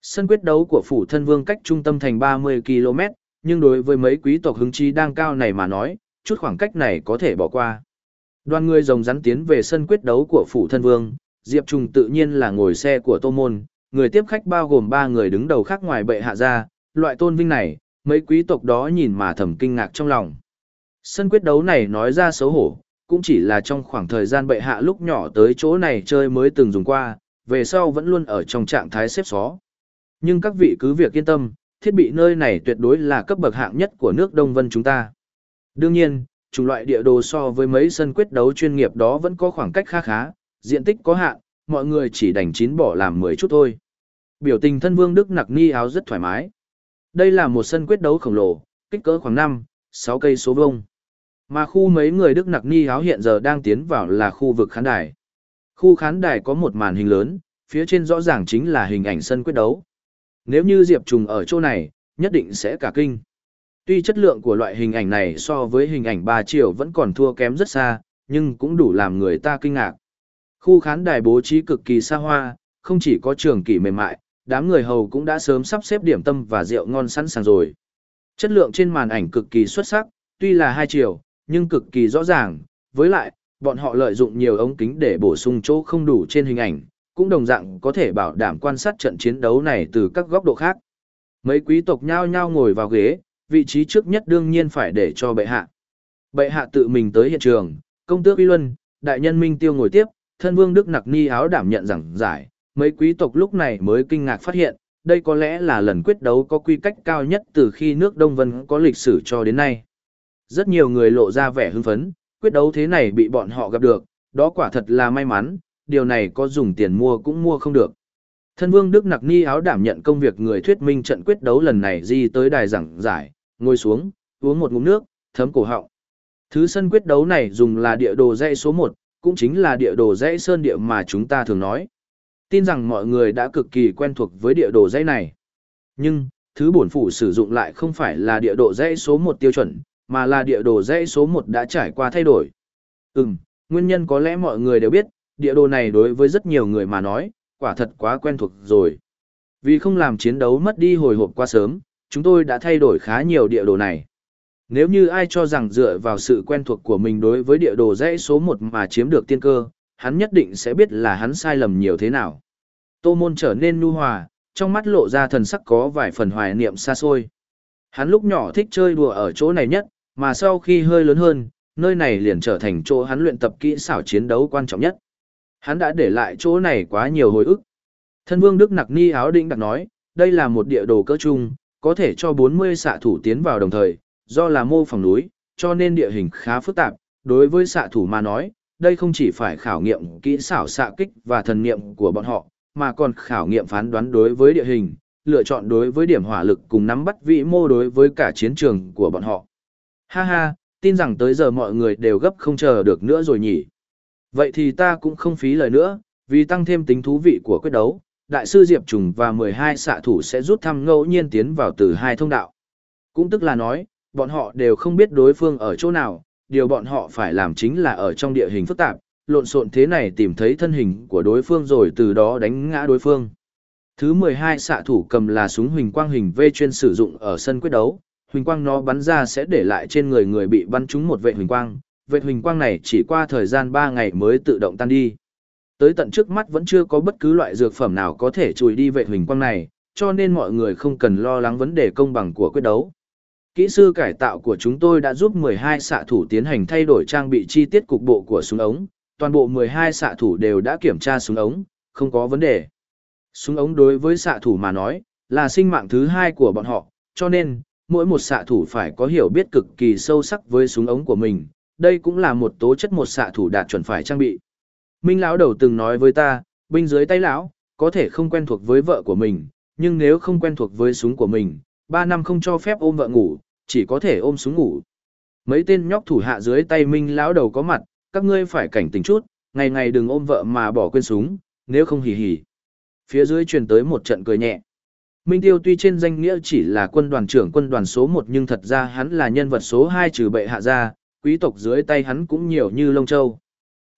Sân quyết đấu của phủ thân vương cách trung tâm thành 30 km, nhưng đối với mấy quý tộc hứng chí đang cao này mà nói, chút khoảng cách này có thể bỏ qua. Đoàn người rồng rắn tiến về sân quyết đấu của phủ thân vương, Diệp Trùng tự nhiên là ngồi xe của Tô Môn, người tiếp khách bao gồm ba người đứng đầu khác ngoài bệ hạ ra, loại tôn vinh này, mấy quý tộc đó nhìn mà thầm kinh ngạc trong lòng. Sân quyết đấu này nói ra xấu hổ, cũng chỉ là trong khoảng thời gian bệ hạ lúc nhỏ tới chỗ này chơi mới từng dùng qua, về sau vẫn luôn ở trong trạng thái xếp xó. Nhưng các vị cứ việc yên tâm, thiết bị nơi này tuyệt đối là cấp bậc hạng nhất của nước Đông Vân chúng ta. Đương nhiên, chủng loại địa đồ so với mấy sân quyết đấu chuyên nghiệp đó vẫn có khoảng cách khá khá, diện tích có hạn, mọi người chỉ đành chín bỏ làm mười chút thôi. Biểu tình thân vương Đức nặc ni áo rất thoải mái. Đây là một sân quyết đấu khổng lồ, kích cỡ khoảng 5, 6 cây số vuông. Mà khu mấy người Đức nặc ni áo hiện giờ đang tiến vào là khu vực khán đài. Khu khán đài có một màn hình lớn, phía trên rõ ràng chính là hình ảnh sân quyết đấu. Nếu như Diệp Trùng ở chỗ này, nhất định sẽ cả kinh. Tuy chất lượng của loại hình ảnh này so với hình ảnh 3 chiều vẫn còn thua kém rất xa, nhưng cũng đủ làm người ta kinh ngạc. Khu khán đài bố trí cực kỳ xa hoa, không chỉ có trường kỳ mềm mại, đám người hầu cũng đã sớm sắp xếp điểm tâm và rượu ngon sẵn sàng rồi. Chất lượng trên màn ảnh cực kỳ xuất sắc, tuy là hai chiều, nhưng cực kỳ rõ ràng, với lại, bọn họ lợi dụng nhiều ống kính để bổ sung chỗ không đủ trên hình ảnh, cũng đồng dạng có thể bảo đảm quan sát trận chiến đấu này từ các góc độ khác. Mấy quý tộc nhao nhao ngồi vào ghế, vị trí trước nhất đương nhiên phải để cho bệ hạ. Bệ hạ tự mình tới hiện trường, công tước uy luân, đại nhân minh tiêu ngồi tiếp, thân vương Đức Nặc Ni áo đảm nhận rằng giải, mấy quý tộc lúc này mới kinh ngạc phát hiện, đây có lẽ là lần quyết đấu có quy cách cao nhất từ khi nước Đông Vân có lịch sử cho đến nay. Rất nhiều người lộ ra vẻ hưng phấn, quyết đấu thế này bị bọn họ gặp được, đó quả thật là may mắn, điều này có dùng tiền mua cũng mua không được. Thân vương Đức Nặc Ni áo đảm nhận công việc người thuyết minh trận quyết đấu lần này di tới đài giảng giải, ngồi xuống, uống một ngụm nước, thấm cổ họng. Thứ sân quyết đấu này dùng là địa đồ dãy số 1, cũng chính là địa đồ dãy sơn địa mà chúng ta thường nói. Tin rằng mọi người đã cực kỳ quen thuộc với địa đồ dãy này. Nhưng, thứ bổn phủ sử dụng lại không phải là địa đồ dãy số 1 tiêu chuẩn, mà là địa đồ dãy số 1 đã trải qua thay đổi. Ừm, nguyên nhân có lẽ mọi người đều biết, địa đồ này đối với rất nhiều người mà nói, quả thật quá quen thuộc rồi. Vì không làm chiến đấu mất đi hồi hộp quá sớm, chúng tôi đã thay đổi khá nhiều địa đồ này. Nếu như ai cho rằng dựa vào sự quen thuộc của mình đối với địa đồ dãy số 1 mà chiếm được tiên cơ, hắn nhất định sẽ biết là hắn sai lầm nhiều thế nào. Tô môn trở nên nu hòa, trong mắt lộ ra thần sắc có vài phần hoài niệm xa xôi. Hắn lúc nhỏ thích chơi đùa ở chỗ này nhất, mà sau khi hơi lớn hơn, nơi này liền trở thành chỗ hắn luyện tập kỹ xảo chiến đấu quan trọng nhất. Hắn đã để lại chỗ này quá nhiều hồi ức. Thân vương Đức Nặc Ni áo định đặc nói, đây là một địa đồ cỡ chung, có thể cho 40 xạ thủ tiến vào đồng thời, do là mô phỏng núi, cho nên địa hình khá phức tạp, đối với xạ thủ mà nói, đây không chỉ phải khảo nghiệm kỹ xảo xạ kích và thần niệm của bọn họ, mà còn khảo nghiệm phán đoán đối với địa hình, lựa chọn đối với điểm hỏa lực cùng nắm bắt vĩ mô đối với cả chiến trường của bọn họ. Ha ha, tin rằng tới giờ mọi người đều gấp không chờ được nữa rồi nhỉ. Vậy thì ta cũng không phí lời nữa, vì tăng thêm tính thú vị của quyết đấu, Đại sư Diệp Trùng và 12 xạ thủ sẽ rút thăm ngẫu nhiên tiến vào từ hai thông đạo. Cũng tức là nói, bọn họ đều không biết đối phương ở chỗ nào, điều bọn họ phải làm chính là ở trong địa hình phức tạp, lộn xộn thế này tìm thấy thân hình của đối phương rồi từ đó đánh ngã đối phương. Thứ 12 xạ thủ cầm là súng huỳnh quang hình V chuyên sử dụng ở sân quyết đấu, huỳnh quang nó bắn ra sẽ để lại trên người người bị bắn trúng một vệ huỳnh quang, vệ huỳnh quang này chỉ qua thời gian 3 ngày mới tự động tan đi. Tới tận trước mắt vẫn chưa có bất cứ loại dược phẩm nào có thể chùi đi vệ huỳnh quang này, cho nên mọi người không cần lo lắng vấn đề công bằng của quyết đấu. Kỹ sư cải tạo của chúng tôi đã giúp 12 xạ thủ tiến hành thay đổi trang bị chi tiết cục bộ của súng ống, toàn bộ 12 xạ thủ đều đã kiểm tra súng ống, không có vấn đề. Súng ống đối với xạ thủ mà nói, là sinh mạng thứ hai của bọn họ, cho nên, mỗi một xạ thủ phải có hiểu biết cực kỳ sâu sắc với súng ống của mình, đây cũng là một tố chất một xạ thủ đạt chuẩn phải trang bị. Minh lão đầu từng nói với ta, binh dưới tay lão, có thể không quen thuộc với vợ của mình, nhưng nếu không quen thuộc với súng của mình, ba năm không cho phép ôm vợ ngủ, chỉ có thể ôm súng ngủ. Mấy tên nhóc thủ hạ dưới tay Minh lão đầu có mặt, các ngươi phải cảnh tỉnh chút, ngày ngày đừng ôm vợ mà bỏ quên súng, nếu không hì hì. Phía dưới truyền tới một trận cười nhẹ. Minh Tiêu tuy trên danh nghĩa chỉ là quân đoàn trưởng quân đoàn số 1 nhưng thật ra hắn là nhân vật số 2 trừ bệ hạ ra, quý tộc dưới tay hắn cũng nhiều như lông châu.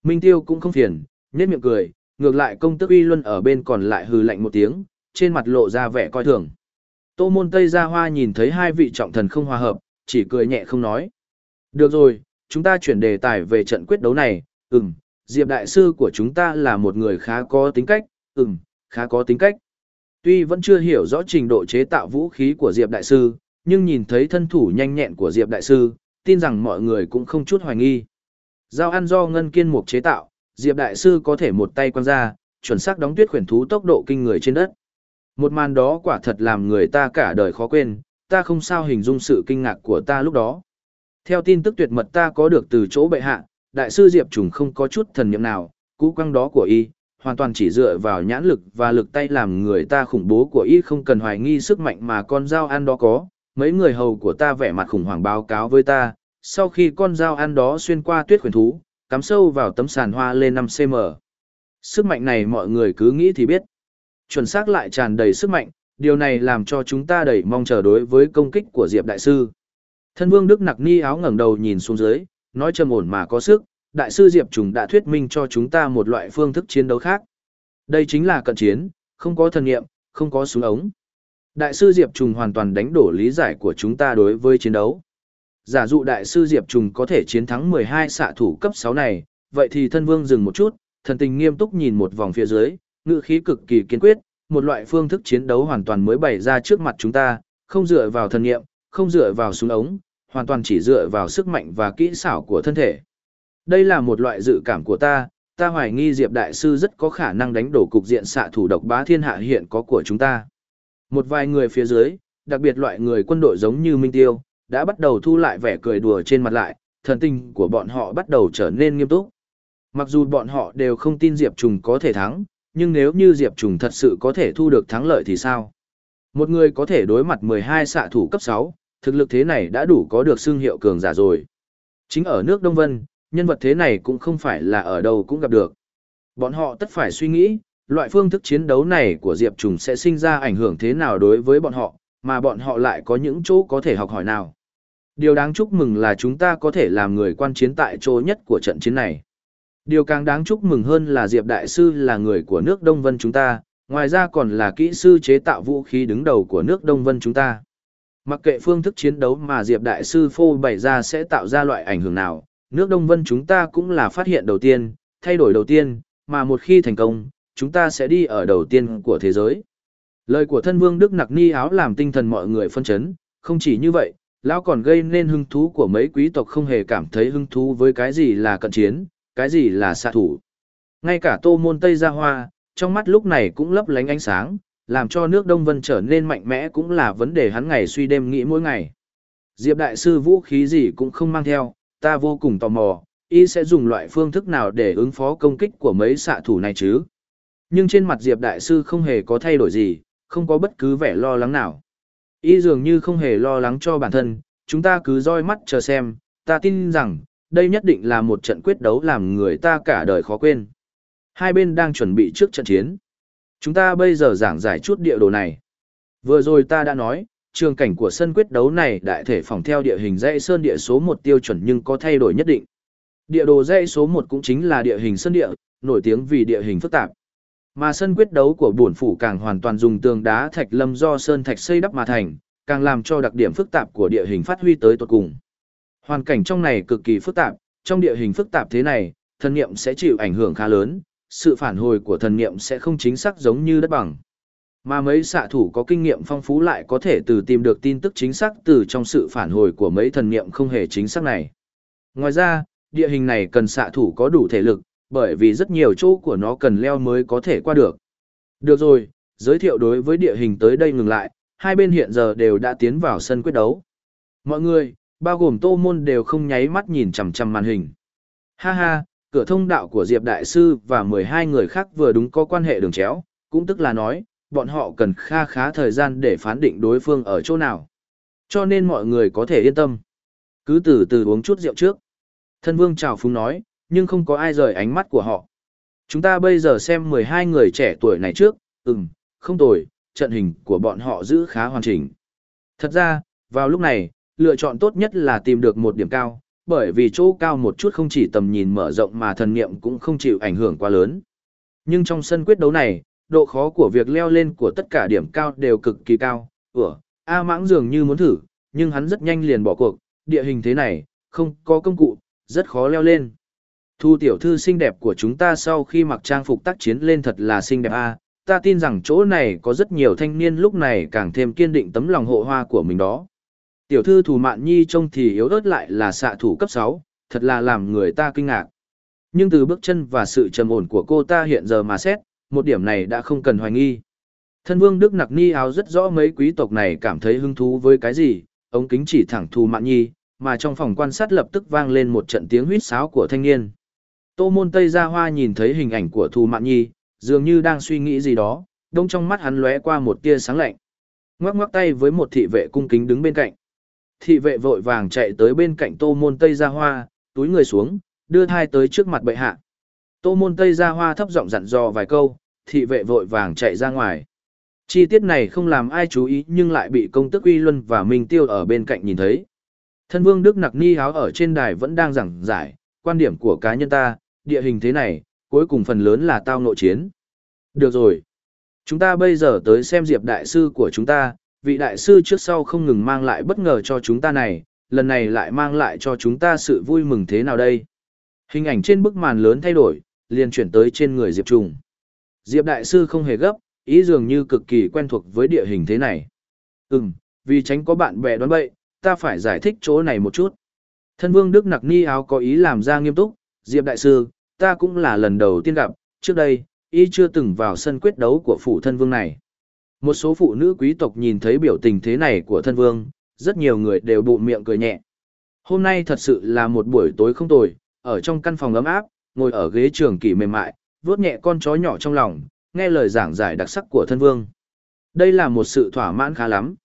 Minh Tiêu cũng không phiền, nhếch miệng cười, ngược lại công tước uy luân ở bên còn lại hừ lạnh một tiếng, trên mặt lộ ra vẻ coi thường. Tô môn Tây Gia Hoa nhìn thấy hai vị trọng thần không hòa hợp, chỉ cười nhẹ không nói. Được rồi, chúng ta chuyển đề tài về trận quyết đấu này, ừm, Diệp Đại Sư của chúng ta là một người khá có tính cách, ừm, khá có tính cách. Tuy vẫn chưa hiểu rõ trình độ chế tạo vũ khí của Diệp Đại Sư, nhưng nhìn thấy thân thủ nhanh nhẹn của Diệp Đại Sư, tin rằng mọi người cũng không chút hoài nghi. Giao ăn do ngân kiên mục chế tạo, Diệp Đại Sư có thể một tay quăng ra, chuẩn xác đóng tuyết khuyển thú tốc độ kinh người trên đất. Một màn đó quả thật làm người ta cả đời khó quên, ta không sao hình dung sự kinh ngạc của ta lúc đó. Theo tin tức tuyệt mật ta có được từ chỗ bệ hạ, Đại sư Diệp Trùng không có chút thần niệm nào, cú quăng đó của y, hoàn toàn chỉ dựa vào nhãn lực và lực tay làm người ta khủng bố của y không cần hoài nghi sức mạnh mà con dao ăn đó có. Mấy người hầu của ta vẻ mặt khủng hoảng báo cáo với ta, sau khi con dao ăn đó xuyên qua tuyết khuyển thú, cắm sâu vào tấm sàn hoa lên 5cm. Sức mạnh này mọi người cứ nghĩ thì biết. Chuẩn xác lại tràn đầy sức mạnh, điều này làm cho chúng ta đầy mong chờ đối với công kích của Diệp Đại Sư. Thân vương Đức Nặc Ni áo ngẩng đầu nhìn xuống dưới, nói trầm ổn mà có sức, Đại sư Diệp Trùng đã thuyết minh cho chúng ta một loại phương thức chiến đấu khác. Đây chính là cận chiến, không có thần nghiệm, không có súng ống. Đại sư Diệp Trùng hoàn toàn đánh đổ lý giải của chúng ta đối với chiến đấu. Giả dụ đại sư Diệp Trùng có thể chiến thắng 12 xạ thủ cấp 6 này, vậy thì thân vương dừng một chút, thần tình nghiêm túc nhìn một vòng phía dưới, ngữ khí cực kỳ kiên quyết, một loại phương thức chiến đấu hoàn toàn mới bày ra trước mặt chúng ta, không dựa vào thần nghiệm, không dựa vào súng ống, hoàn toàn chỉ dựa vào sức mạnh và kỹ xảo của thân thể. Đây là một loại dự cảm của ta, ta hoài nghi Diệp Đại Sư rất có khả năng đánh đổ cục diện xạ thủ độc bá thiên hạ hiện có của chúng ta. Một vài người phía dưới, đặc biệt loại người quân đội giống như Minh Tiêu, đã bắt đầu thu lại vẻ cười đùa trên mặt lại, thần tình của bọn họ bắt đầu trở nên nghiêm túc. Mặc dù bọn họ đều không tin Diệp Trùng có thể thắng, nhưng nếu như Diệp Trùng thật sự có thể thu được thắng lợi thì sao? Một người có thể đối mặt 12 xạ thủ cấp 6, thực lực thế này đã đủ có được xương hiệu cường giả rồi. Chính ở nước Đông Vân, nhân vật thế này cũng không phải là ở đâu cũng gặp được. Bọn họ tất phải suy nghĩ, loại phương thức chiến đấu này của Diệp Trùng sẽ sinh ra ảnh hưởng thế nào đối với bọn họ, mà bọn họ lại có những chỗ có thể học hỏi nào. Điều đáng chúc mừng là chúng ta có thể làm người quan chiến tại chỗ nhất của trận chiến này. Điều càng đáng chúc mừng hơn là Diệp Đại Sư là người của nước Đông Vân chúng ta, ngoài ra còn là kỹ sư chế tạo vũ khí đứng đầu của nước Đông Vân chúng ta. Mặc kệ phương thức chiến đấu mà Diệp Đại Sư phô bày ra sẽ tạo ra loại ảnh hưởng nào, nước Đông Vân chúng ta cũng là phát hiện đầu tiên, thay đổi đầu tiên, mà một khi thành công, chúng ta sẽ đi ở đầu tiên của thế giới. Lời của thân vương Đức Nặc Ni áo làm tinh thần mọi người phân chấn, không chỉ như vậy, lão còn gây nên hứng thú của mấy quý tộc không hề cảm thấy hứng thú với cái gì là cận chiến, cái gì là xạ thủ. Ngay cả tô môn Tây Gia Hoa, trong mắt lúc này cũng lấp lánh ánh sáng, làm cho nước Đông Vân trở nên mạnh mẽ cũng là vấn đề hắn ngày suy đêm nghĩ mỗi ngày. Diệp Đại Sư vũ khí gì cũng không mang theo, ta vô cùng tò mò, y sẽ dùng loại phương thức nào để ứng phó công kích của mấy xạ thủ này chứ. Nhưng trên mặt Diệp Đại Sư không hề có thay đổi gì, không có bất cứ vẻ lo lắng nào. Y dường như không hề lo lắng cho bản thân, chúng ta cứ roi mắt chờ xem, ta tin rằng, đây nhất định là một trận quyết đấu làm người ta cả đời khó quên. Hai bên đang chuẩn bị trước trận chiến. Chúng ta bây giờ giảng giải chút địa đồ này. Vừa rồi ta đã nói, trường cảnh của sân quyết đấu này đại thể phòng theo địa hình dãy sơn địa số một tiêu chuẩn nhưng có thay đổi nhất định. Địa đồ dãy số 1 cũng chính là địa hình sân địa, nổi tiếng vì địa hình phức tạp. Mà sân quyết đấu của bổn phủ càng hoàn toàn dùng tường đá thạch lâm do sơn thạch xây đắp mà thành, càng làm cho đặc điểm phức tạp của địa hình phát huy tới tột cùng. Hoàn cảnh trong này cực kỳ phức tạp, trong địa hình phức tạp thế này, thần niệm sẽ chịu ảnh hưởng khá lớn, sự phản hồi của thần niệm sẽ không chính xác giống như đất bằng. Mà mấy xạ thủ có kinh nghiệm phong phú lại có thể từ tìm được tin tức chính xác từ trong sự phản hồi của mấy thần niệm không hề chính xác này. Ngoài ra, địa hình này cần xạ thủ có đủ thể lực, bởi vì rất nhiều chỗ của nó cần leo mới có thể qua được. Được rồi, giới thiệu đối với địa hình tới đây ngừng lại, hai bên hiện giờ đều đã tiến vào sân quyết đấu. Mọi người, bao gồm tô môn đều không nháy mắt nhìn chằm chằm màn hình. Ha ha, cửa thông đạo của Diệp Đại Sư và 12 người khác vừa đúng có quan hệ đường chéo, cũng tức là nói, bọn họ cần kha khá thời gian để phán định đối phương ở chỗ nào. Cho nên mọi người có thể yên tâm. Cứ từ từ uống chút rượu trước. Thân vương chào phúng nói, nhưng không có ai rời ánh mắt của họ. Chúng ta bây giờ xem 12 người trẻ tuổi này trước, ừm, không tồi, trận hình của bọn họ giữ khá hoàn chỉnh. Thật ra, vào lúc này, lựa chọn tốt nhất là tìm được một điểm cao, bởi vì chỗ cao một chút không chỉ tầm nhìn mở rộng mà thần niệm cũng không chịu ảnh hưởng quá lớn. Nhưng trong sân quyết đấu này, độ khó của việc leo lên của tất cả điểm cao đều cực kỳ cao. Ủa, A mãng dường như muốn thử, nhưng hắn rất nhanh liền bỏ cuộc, địa hình thế này, không có công cụ, rất khó leo lên. Thu tiểu thư xinh đẹp của chúng ta sau khi mặc trang phục tác chiến lên thật là xinh đẹp a. ta tin rằng chỗ này có rất nhiều thanh niên lúc này càng thêm kiên định tấm lòng hộ hoa của mình đó. Tiểu thư thủ mạn nhi trông thì yếu ớt lại là xạ thủ cấp 6, thật là làm người ta kinh ngạc. Nhưng từ bước chân và sự trầm ổn của cô ta hiện giờ mà xét, một điểm này đã không cần hoài nghi. Thân vương Đức Nặc Ni áo rất rõ mấy quý tộc này cảm thấy hứng thú với cái gì, ống kính chỉ thẳng thù mạn nhi, mà trong phòng quan sát lập tức vang lên một trận tiếng huýt sáo của thanh niên. Tô môn Tây Gia Hoa nhìn thấy hình ảnh của thù mạn nhi, dường như đang suy nghĩ gì đó, đông trong mắt hắn lóe qua một tia sáng lạnh. Ngoắc ngoắc tay với một thị vệ cung kính đứng bên cạnh. Thị vệ vội vàng chạy tới bên cạnh tô môn Tây Gia Hoa, túi người xuống, đưa thai tới trước mặt bệ hạ. Tô môn Tây Gia Hoa thấp giọng dặn dò vài câu, thị vệ vội vàng chạy ra ngoài. Chi tiết này không làm ai chú ý nhưng lại bị công tức uy luân và minh tiêu ở bên cạnh nhìn thấy. Thân vương Đức Nặc Ni háo ở trên đài vẫn đang giảng giải, quan điểm của cá nhân ta, địa hình thế này, cuối cùng phần lớn là tao nội chiến. Được rồi. Chúng ta bây giờ tới xem Diệp Đại Sư của chúng ta, vị Đại Sư trước sau không ngừng mang lại bất ngờ cho chúng ta này, lần này lại mang lại cho chúng ta sự vui mừng thế nào đây? Hình ảnh trên bức màn lớn thay đổi, liền chuyển tới trên người Diệp Trùng. Diệp Đại Sư không hề gấp, ý dường như cực kỳ quen thuộc với địa hình thế này. Ừm, vì tránh có bạn bè đoán bậy, ta phải giải thích chỗ này một chút. Thân vương Đức Nặc Ni áo có ý làm ra nghiêm túc, Diệp Đại Sư, ta cũng là lần đầu tiên gặp, trước đây, y chưa từng vào sân quyết đấu của phủ thân vương này. Một số phụ nữ quý tộc nhìn thấy biểu tình thế này của thân vương, rất nhiều người đều bụng miệng cười nhẹ. Hôm nay thật sự là một buổi tối không tồi, ở trong căn phòng ấm áp, ngồi ở ghế trường kỷ mềm mại, vuốt nhẹ con chó nhỏ trong lòng, nghe lời giảng giải đặc sắc của thân vương. Đây là một sự thỏa mãn khá lắm.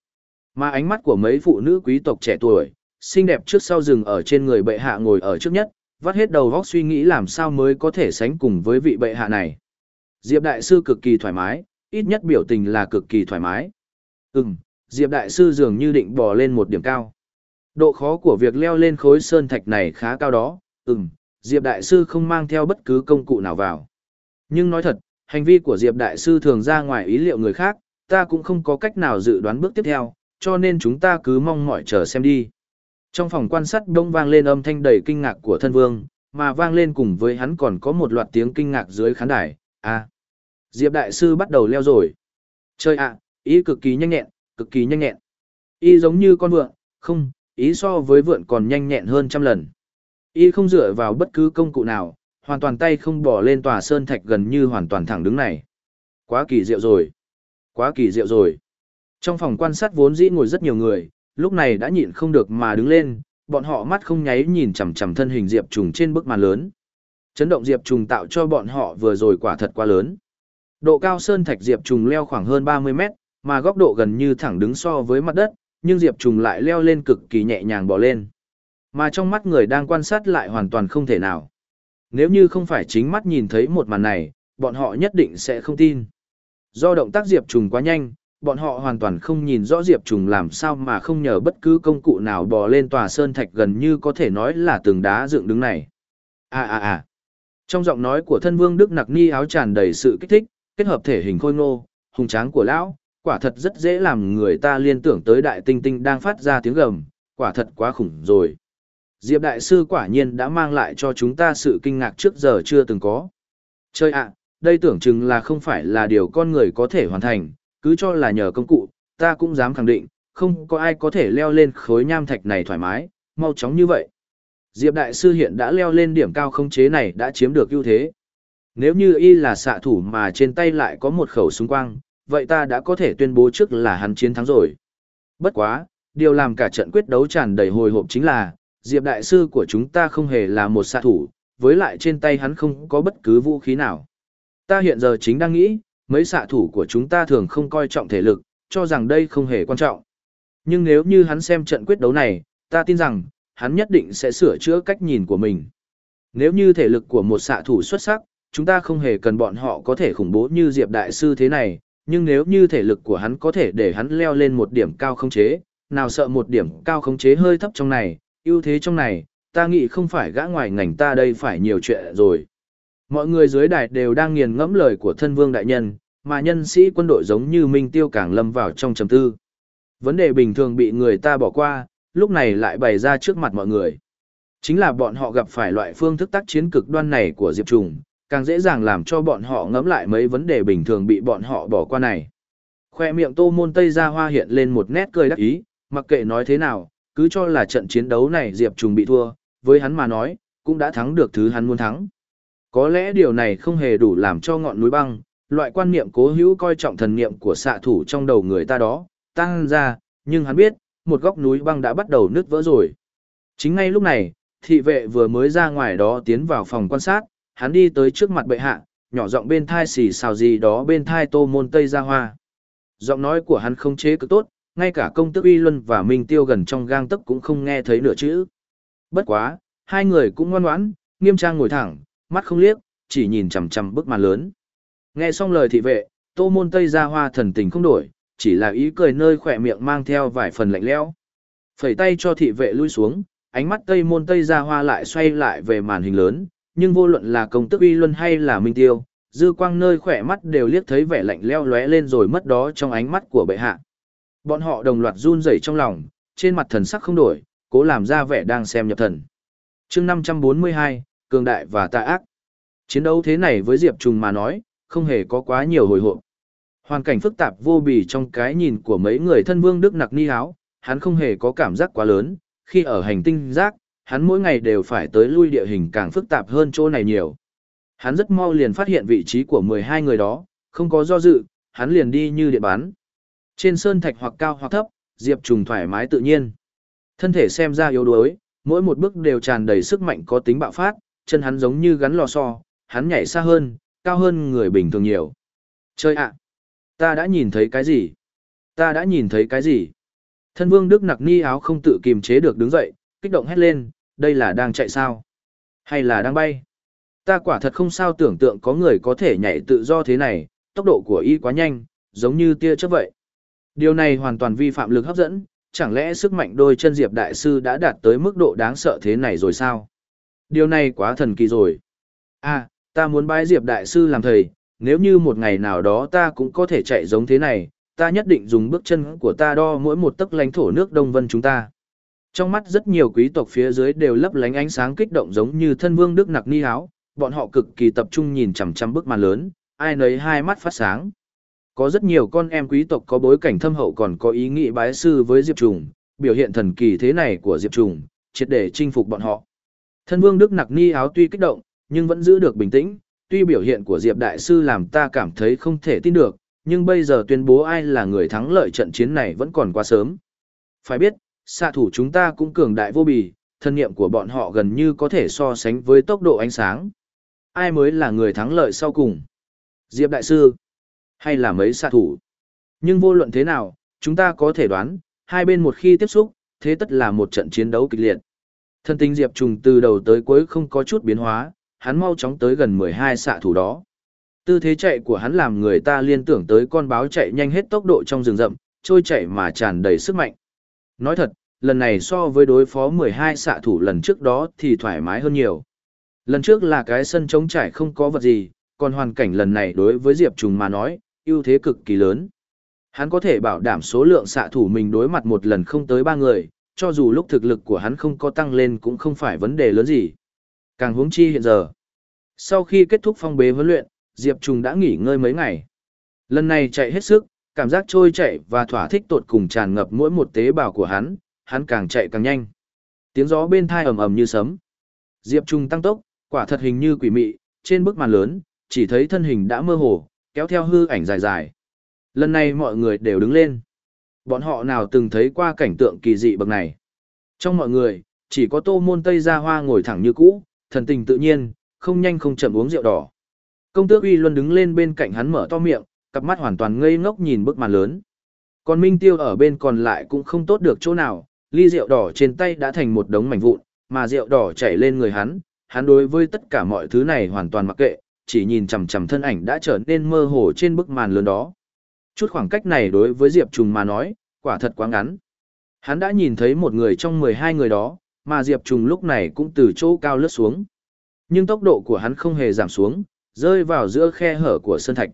Mà ánh mắt của mấy phụ nữ quý tộc trẻ tuổi, xinh đẹp trước sau rừng ở trên người bệ hạ ngồi ở trước nhất, vắt hết đầu vóc suy nghĩ làm sao mới có thể sánh cùng với vị bệ hạ này. Diệp Đại Sư cực kỳ thoải mái, ít nhất biểu tình là cực kỳ thoải mái. Ừm, Diệp Đại Sư dường như định bò lên một điểm cao. Độ khó của việc leo lên khối sơn thạch này khá cao đó, ừm, Diệp Đại Sư không mang theo bất cứ công cụ nào vào. Nhưng nói thật, hành vi của Diệp Đại Sư thường ra ngoài ý liệu người khác, ta cũng không có cách nào dự đoán bước tiếp theo, cho nên chúng ta cứ mong mỏi chờ xem đi. Trong phòng quan sát đông vang lên âm thanh đầy kinh ngạc của thân vương, mà vang lên cùng với hắn còn có một loạt tiếng kinh ngạc dưới khán đài. À, Diệp Đại Sư bắt đầu leo rồi. Chơi ạ, ý cực kỳ nhanh nhẹn, cực kỳ nhanh nhẹn. Ý giống như con vượn, không, ý so với vượn còn nhanh nhẹn hơn trăm lần. Ý không dựa vào bất cứ công cụ nào, hoàn toàn tay không bỏ lên tòa sơn thạch gần như hoàn toàn thẳng đứng này. Quá kỳ diệu rồi. Quá kỳ diệu rồi. Trong phòng quan sát vốn dĩ ngồi rất nhiều người, lúc này đã nhịn không được mà đứng lên, bọn họ mắt không nháy nhìn chằm chằm thân hình Diệp Trùng trên bức màn lớn. Chấn động Diệp Trùng tạo cho bọn họ vừa rồi quả thật quá lớn. Độ cao sơn thạch Diệp Trùng leo khoảng hơn 30 mét, mà góc độ gần như thẳng đứng so với mặt đất, nhưng Diệp Trùng lại leo lên cực kỳ nhẹ nhàng bò lên. Mà trong mắt người đang quan sát lại hoàn toàn không thể nào. Nếu như không phải chính mắt nhìn thấy một màn này, bọn họ nhất định sẽ không tin. Do động tác Diệp Trùng quá nhanh, bọn họ hoàn toàn không nhìn rõ Diệp Trùng làm sao mà không nhờ bất cứ công cụ nào bò lên tòa sơn thạch gần như có thể nói là tường đá dựng đứng này. À à à. Trong giọng nói của thân vương Đức Nặc Ni áo tràn đầy sự kích thích, kết hợp thể hình khôi ngô, hùng tráng của lão, quả thật rất dễ làm người ta liên tưởng tới đại tinh tinh đang phát ra tiếng gầm, quả thật quá khủng rồi. Diệp Đại Sư quả nhiên đã mang lại cho chúng ta sự kinh ngạc trước giờ chưa từng có. Chơi ạ, đây tưởng chừng là không phải là điều con người có thể hoàn thành, cứ cho là nhờ công cụ, ta cũng dám khẳng định, không có ai có thể leo lên khối nham thạch này thoải mái, mau chóng như vậy. Diệp Đại Sư hiện đã leo lên điểm cao không chế này đã chiếm được ưu thế. Nếu như y là xạ thủ mà trên tay lại có một khẩu súng quang, vậy ta đã có thể tuyên bố trước là hắn chiến thắng rồi. Bất quá, điều làm cả trận quyết đấu tràn đầy hồi hộp chính là, Diệp Đại Sư của chúng ta không hề là một xạ thủ, với lại trên tay hắn không có bất cứ vũ khí nào. Ta hiện giờ chính đang nghĩ, mấy xạ thủ của chúng ta thường không coi trọng thể lực, cho rằng đây không hề quan trọng. Nhưng nếu như hắn xem trận quyết đấu này, ta tin rằng, hắn nhất định sẽ sửa chữa cách nhìn của mình. Nếu như thể lực của một xạ thủ xuất sắc, chúng ta không hề cần bọn họ có thể khủng bố như Diệp Đại Sư thế này, nhưng nếu như thể lực của hắn có thể để hắn leo lên một điểm cao không chế, nào sợ một điểm cao không chế hơi thấp trong này, ưu thế trong này, ta nghĩ không phải gã ngoài ngành ta đây phải nhiều chuyện rồi. Mọi người dưới đài đều đang nghiền ngẫm lời của thân vương đại nhân, mà nhân sĩ quân đội giống như Minh Tiêu càng lâm vào trong trầm tư. Vấn đề bình thường bị người ta bỏ qua, lúc này lại bày ra trước mặt mọi người. Chính là bọn họ gặp phải loại phương thức tác chiến cực đoan này của Diệp Trùng, càng dễ dàng làm cho bọn họ ngẫm lại mấy vấn đề bình thường bị bọn họ bỏ qua này. Khoe miệng tô môn tây ra hoa hiện lên một nét cười đắc ý, mặc kệ nói thế nào, cứ cho là trận chiến đấu này Diệp Trùng bị thua, với hắn mà nói, cũng đã thắng được thứ hắn muốn thắng. Có lẽ điều này không hề đủ làm cho ngọn núi băng, loại quan niệm cố hữu coi trọng thần niệm của xạ thủ trong đầu người ta đó, tăng ra, nhưng hắn biết, một góc núi băng đã bắt đầu nứt vỡ rồi. Chính ngay lúc này, thị vệ vừa mới ra ngoài đó tiến vào phòng quan sát, hắn đi tới trước mặt bệ hạ, nhỏ giọng bên thai xì xào gì đó bên thai tô môn tây ra hoa. Giọng nói của hắn không chế cực tốt, ngay cả công tước uy luân và minh tiêu gần trong gang tấc cũng không nghe thấy nửa chữ. Bất quá, hai người cũng ngoan ngoãn, nghiêm trang ngồi thẳng, mắt không liếc, chỉ nhìn chằm chằm bức màn lớn. Nghe xong lời thị vệ, tô môn tây ra hoa thần tình không đổi, chỉ là ý cười nơi khỏe miệng mang theo vài phần lạnh lẽo. Phẩy tay cho thị vệ lui xuống, ánh mắt tây môn tây ra hoa lại xoay lại về màn hình lớn, nhưng vô luận là công tức uy luân hay là minh tiêu, dư quang nơi khỏe mắt đều liếc thấy vẻ lạnh lẽo lóe lên rồi mất đó trong ánh mắt của bệ hạ. Bọn họ đồng loạt run rẩy trong lòng, trên mặt thần sắc không đổi, cố làm ra vẻ đang xem nhập thần. chương 542, cường đại và tà ác. Chiến đấu thế này với Diệp Trùng mà nói, không hề có quá nhiều hồi hộp. Hoàn cảnh phức tạp vô bì trong cái nhìn của mấy người thân vương Đức nặc ni áo, hắn không hề có cảm giác quá lớn, khi ở hành tinh giác, hắn mỗi ngày đều phải tới lui địa hình càng phức tạp hơn chỗ này nhiều. Hắn rất mau liền phát hiện vị trí của 12 người đó, không có do dự, hắn liền đi như điện bán. Trên sơn thạch hoặc cao hoặc thấp, Diệp Trùng thoải mái tự nhiên. Thân thể xem ra yếu đuối, mỗi một bước đều tràn đầy sức mạnh có tính bạo phát, chân hắn giống như gắn lò xo, hắn nhảy xa hơn, cao hơn người bình thường nhiều. Chơi ạ! Ta đã nhìn thấy cái gì? Ta đã nhìn thấy cái gì? Thân vương Đức nặc ni áo không tự kiềm chế được đứng dậy, kích động hét lên, đây là đang chạy sao? Hay là đang bay? Ta quả thật không sao tưởng tượng có người có thể nhảy tự do thế này, tốc độ của y quá nhanh, giống như tia chớp vậy. Điều này hoàn toàn vi phạm lực hấp dẫn, chẳng lẽ sức mạnh đôi chân Diệp Đại Sư đã đạt tới mức độ đáng sợ thế này rồi sao? Điều này quá thần kỳ rồi. À, ta muốn bái Diệp Đại Sư làm thầy, nếu như một ngày nào đó ta cũng có thể chạy giống thế này, ta nhất định dùng bước chân của ta đo mỗi một tấc lãnh thổ nước Đông Vân chúng ta. Trong mắt rất nhiều quý tộc phía dưới đều lấp lánh ánh sáng kích động giống như thân vương Đức Nặc Ni Háo, bọn họ cực kỳ tập trung nhìn chằm chằm bức màn lớn, ai nấy hai mắt phát sáng. Có rất nhiều con em quý tộc có bối cảnh thâm hậu còn có ý nghĩ bái sư với Diệp Trùng, biểu hiện thần kỳ thế này của Diệp Trùng, triệt để chinh phục bọn họ. Thân vương Đức Nặc Ni Áo tuy kích động, nhưng vẫn giữ được bình tĩnh, tuy biểu hiện của Diệp Đại Sư làm ta cảm thấy không thể tin được, nhưng bây giờ tuyên bố ai là người thắng lợi trận chiến này vẫn còn quá sớm. Phải biết, xạ thủ chúng ta cũng cường đại vô bì, thân niệm của bọn họ gần như có thể so sánh với tốc độ ánh sáng. Ai mới là người thắng lợi sau cùng? Diệp Đại Sư? Hay là mấy xạ thủ? Nhưng vô luận thế nào, chúng ta có thể đoán, hai bên một khi tiếp xúc, thế tất là một trận chiến đấu kịch liệt. Thân tình Diệp Trùng từ đầu tới cuối không có chút biến hóa, hắn mau chóng tới gần 12 xạ thủ đó. Tư thế chạy của hắn làm người ta liên tưởng tới con báo chạy nhanh hết tốc độ trong rừng rậm, trôi chạy mà tràn đầy sức mạnh. Nói thật, lần này so với đối phó 12 xạ thủ lần trước đó thì thoải mái hơn nhiều. Lần trước là cái sân trống trải không có vật gì, còn hoàn cảnh lần này đối với Diệp Trùng mà nói, ưu thế cực kỳ lớn. Hắn có thể bảo đảm số lượng xạ thủ mình đối mặt một lần không tới ba người, cho dù lúc thực lực của hắn không có tăng lên cũng không phải vấn đề lớn gì. Càng huống chi hiện giờ. Sau khi kết thúc phong bế huấn luyện, Diệp Trùng đã nghỉ ngơi mấy ngày. Lần này chạy hết sức, cảm giác trôi chạy và thỏa thích tột cùng tràn ngập mỗi một tế bào của hắn, hắn càng chạy càng nhanh. Tiếng gió bên thai ầm ầm như sấm. Diệp Trùng tăng tốc, quả thật hình như quỷ mị, trên bức màn lớn, chỉ thấy thân hình đã mơ hồ, kéo theo hư ảnh dài dài. Lần này mọi người đều đứng lên. Bọn họ nào từng thấy qua cảnh tượng kỳ dị bậc này. Trong mọi người, chỉ có tô môn tây ra hoa ngồi thẳng như cũ, thần tình tự nhiên, không nhanh không chậm uống rượu đỏ. Công tước uy luân đứng lên bên cạnh hắn mở to miệng, cặp mắt hoàn toàn ngây ngốc nhìn bức màn lớn. Còn Minh Tiêu ở bên còn lại cũng không tốt được chỗ nào, ly rượu đỏ trên tay đã thành một đống mảnh vụn, mà rượu đỏ chảy lên người hắn, hắn đối với tất cả mọi thứ này hoàn toàn mặc kệ, chỉ nhìn chằm chằm thân ảnh đã trở nên mơ hồ trên bức màn lớn đó. Chút khoảng cách này đối với Diệp Trùng mà nói, quả thật quá ngắn. Hắn đã nhìn thấy một người trong 12 người đó, mà Diệp Trùng lúc này cũng từ chỗ cao lướt xuống. Nhưng tốc độ của hắn không hề giảm xuống, rơi vào giữa khe hở của sơn thạch.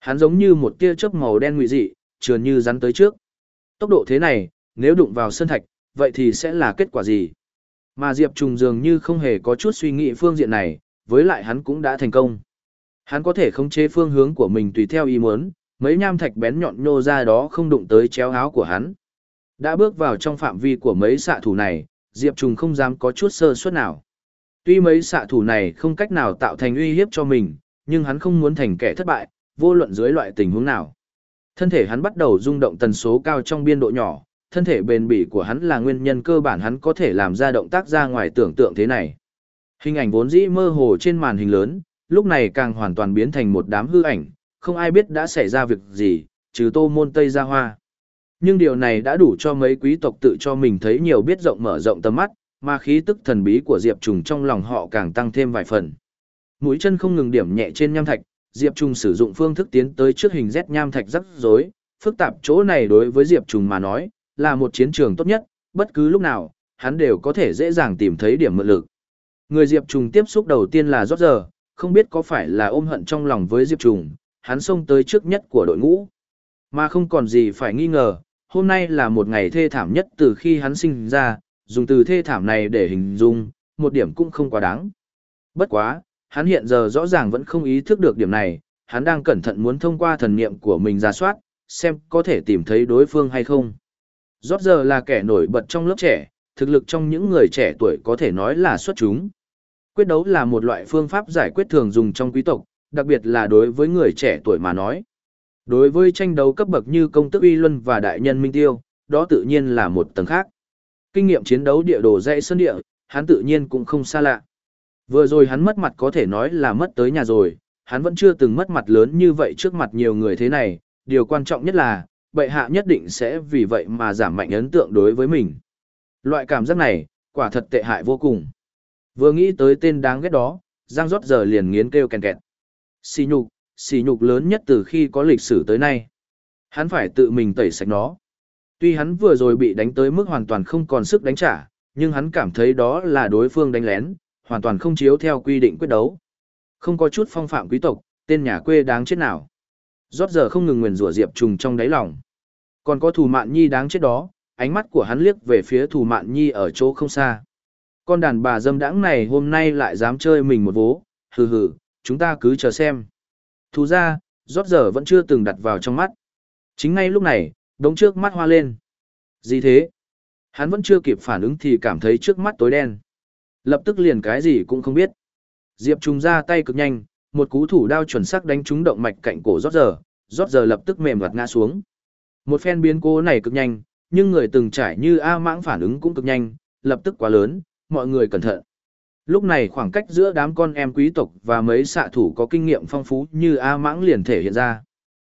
Hắn giống như một tia chớp màu đen ngụy dị, trườn như rắn tới trước. Tốc độ thế này, nếu đụng vào sơn thạch, vậy thì sẽ là kết quả gì? Mà Diệp Trùng dường như không hề có chút suy nghĩ phương diện này, với lại hắn cũng đã thành công. Hắn có thể khống chế phương hướng của mình tùy theo ý muốn, mấy nham thạch bén nhọn nhô ra đó không đụng tới chéo áo của hắn. Đã bước vào trong phạm vi của mấy xạ thủ này, Diệp Trùng không dám có chút sơ suất nào. Tuy mấy xạ thủ này không cách nào tạo thành uy hiếp cho mình, nhưng hắn không muốn thành kẻ thất bại, vô luận dưới loại tình huống nào. Thân thể hắn bắt đầu rung động tần số cao trong biên độ nhỏ, thân thể bền bỉ của hắn là nguyên nhân cơ bản hắn có thể làm ra động tác ra ngoài tưởng tượng thế này. Hình ảnh vốn dĩ mơ hồ trên màn hình lớn, lúc này càng hoàn toàn biến thành một đám hư ảnh, không ai biết đã xảy ra việc gì, trừ tô môn tây gia hoa. Nhưng điều này đã đủ cho mấy quý tộc tự cho mình thấy nhiều biết rộng mở rộng tầm mắt, mà khí tức thần bí của Diệp Trùng trong lòng họ càng tăng thêm vài phần. Mũi chân không ngừng điểm nhẹ trên nham thạch, Diệp Trùng sử dụng phương thức tiến tới trước hình Z nham thạch rắc rối, phức tạp chỗ này đối với Diệp Trùng mà nói, là một chiến trường tốt nhất, bất cứ lúc nào, hắn đều có thể dễ dàng tìm thấy điểm mượn lực. Người Diệp Trùng tiếp xúc đầu tiên là rót giờ, không biết có phải là ôm hận trong lòng với Diệp Trùng, hắn xông tới trước nhất của đội ngũ. Mà không còn gì phải nghi ngờ, hôm nay là một ngày thê thảm nhất từ khi hắn sinh ra, dùng từ thê thảm này để hình dung, một điểm cũng không quá đáng. Bất quá, hắn hiện giờ rõ ràng vẫn không ý thức được điểm này, hắn đang cẩn thận muốn thông qua thần niệm của mình ra soát, xem có thể tìm thấy đối phương hay không. Rót giờ là kẻ nổi bật trong lớp trẻ, thực lực trong những người trẻ tuổi có thể nói là xuất chúng. Quyết đấu là một loại phương pháp giải quyết thường dùng trong quý tộc, đặc biệt là đối với người trẻ tuổi mà nói. Đối với tranh đấu cấp bậc như công tức uy luân và đại nhân minh tiêu, đó tự nhiên là một tầng khác. Kinh nghiệm chiến đấu địa đồ dãy sơn địa, hắn tự nhiên cũng không xa lạ. Vừa rồi hắn mất mặt có thể nói là mất tới nhà rồi, hắn vẫn chưa từng mất mặt lớn như vậy trước mặt nhiều người thế này, điều quan trọng nhất là, bệ hạ nhất định sẽ vì vậy mà giảm mạnh ấn tượng đối với mình. Loại cảm giác này, quả thật tệ hại vô cùng. Vừa nghĩ tới tên đáng ghét đó, Giang rót giờ liền nghiến kêu kèn kẹt. Xì nhục, xì nhục lớn nhất từ khi có lịch sử tới nay. Hắn phải tự mình tẩy sạch nó. Tuy hắn vừa rồi bị đánh tới mức hoàn toàn không còn sức đánh trả, nhưng hắn cảm thấy đó là đối phương đánh lén, hoàn toàn không chiếu theo quy định quyết đấu. Không có chút phong phạm quý tộc, tên nhà quê đáng chết nào. Rót giờ không ngừng nguyền rủa Diệp Trùng trong đáy lòng. Còn có Thù Mạn Nhi đáng chết đó, ánh mắt của hắn liếc về phía Thù Mạn Nhi ở chỗ không xa. Con đàn bà dâm đãng này hôm nay lại dám chơi mình một vố, hừ hừ, chúng ta cứ chờ xem. Thú ra, rót giờ vẫn chưa từng đặt vào trong mắt. Chính ngay lúc này, đống trước mắt hoa lên. Gì thế? Hắn vẫn chưa kịp phản ứng thì cảm thấy trước mắt tối đen. Lập tức liền cái gì cũng không biết. Diệp trùng ra tay cực nhanh, một cú thủ đao chuẩn xác đánh trúng động mạch cạnh cổ rót giờ, rót giờ lập tức mềm gạt ngã xuống. Một phen biến cố này cực nhanh, nhưng người từng trải như A mãng phản ứng cũng cực nhanh, lập tức quá lớn, mọi người cẩn thận. Lúc này khoảng cách giữa đám con em quý tộc và mấy xạ thủ có kinh nghiệm phong phú như A mãng liền thể hiện ra.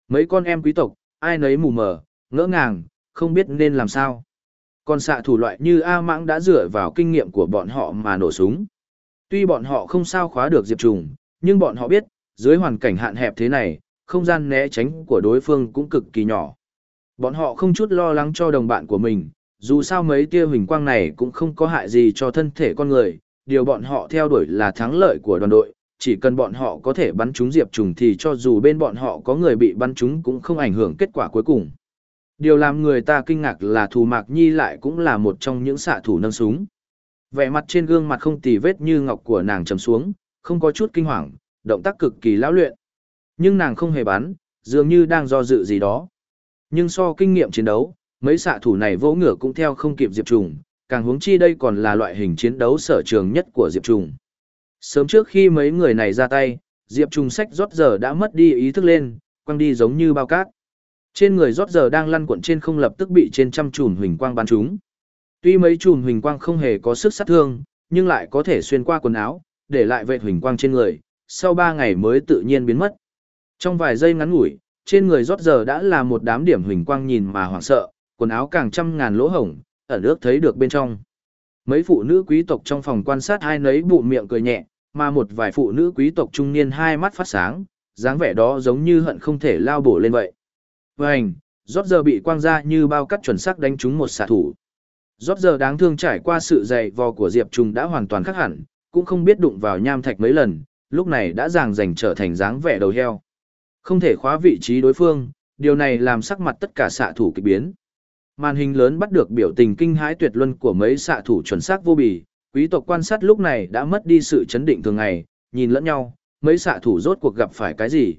Mấy con em quý tộc, ai nấy mù mờ, ngỡ ngàng, không biết nên làm sao. Còn xạ thủ loại như A mãng đã dựa vào kinh nghiệm của bọn họ mà nổ súng. Tuy bọn họ không sao khóa được Diệp Trùng, nhưng bọn họ biết, dưới hoàn cảnh hạn hẹp thế này, không gian né tránh của đối phương cũng cực kỳ nhỏ. Bọn họ không chút lo lắng cho đồng bạn của mình, dù sao mấy tia huỳnh quang này cũng không có hại gì cho thân thể con người, điều bọn họ theo đuổi là thắng lợi của đoàn đội, chỉ cần bọn họ có thể bắn trúng Diệp Trùng thì cho dù bên bọn họ có người bị bắn trúng cũng không ảnh hưởng kết quả cuối cùng. Điều làm người ta kinh ngạc là Thù Mạc Nhi lại cũng là một trong những xạ thủ nâng súng. Vẻ mặt trên gương mặt không tì vết như ngọc của nàng trầm xuống, không có chút kinh hoàng, động tác cực kỳ lão luyện. Nhưng nàng không hề bắn, dường như đang do dự gì đó. Nhưng so kinh nghiệm chiến đấu, mấy xạ thủ này vỗ ngửa cũng theo không kịp Diệp Trùng, càng huống chi đây còn là loại hình chiến đấu sở trường nhất của Diệp Trùng. Sớm trước khi mấy người này ra tay, Diệp Trùng sách rót giờ đã mất đi ý thức lên, quăng đi giống như bao cát. Trên người rót giờ đang lăn cuộn trên không lập tức bị trên trăm chùm huỳnh quang bắn trúng. Tuy mấy chùm huỳnh quang không hề có sức sát thương, nhưng lại có thể xuyên qua quần áo, để lại vệt huỳnh quang trên người, sau 3 ngày mới tự nhiên biến mất. Trong vài giây ngắn ngủi, trên người rót giờ đã là một đám điểm huỳnh quang nhìn mà hoảng sợ, quần áo càng trăm ngàn lỗ hổng, ẩn ước thấy được bên trong. Mấy phụ nữ quý tộc trong phòng quan sát hai nấy bụng miệng cười nhẹ, mà một vài phụ nữ quý tộc trung niên hai mắt phát sáng, dáng vẻ đó giống như hận không thể lao bổ lên vậy. Vành, rót giờ bị quang ra như bao cắt chuẩn xác đánh trúng một xạ thủ. Rót giờ đáng thương trải qua sự dày vò của Diệp Trùng đã hoàn toàn khác hẳn, cũng không biết đụng vào nham thạch mấy lần, lúc này đã ràng rành trở thành dáng vẻ đầu heo. Không thể khóa vị trí đối phương, điều này làm sắc mặt tất cả xạ thủ kịch biến. Màn hình lớn bắt được biểu tình kinh hãi tuyệt luân của mấy xạ thủ chuẩn xác vô bì, quý tộc quan sát lúc này đã mất đi sự chấn định thường ngày, nhìn lẫn nhau, mấy xạ thủ rốt cuộc gặp phải cái gì.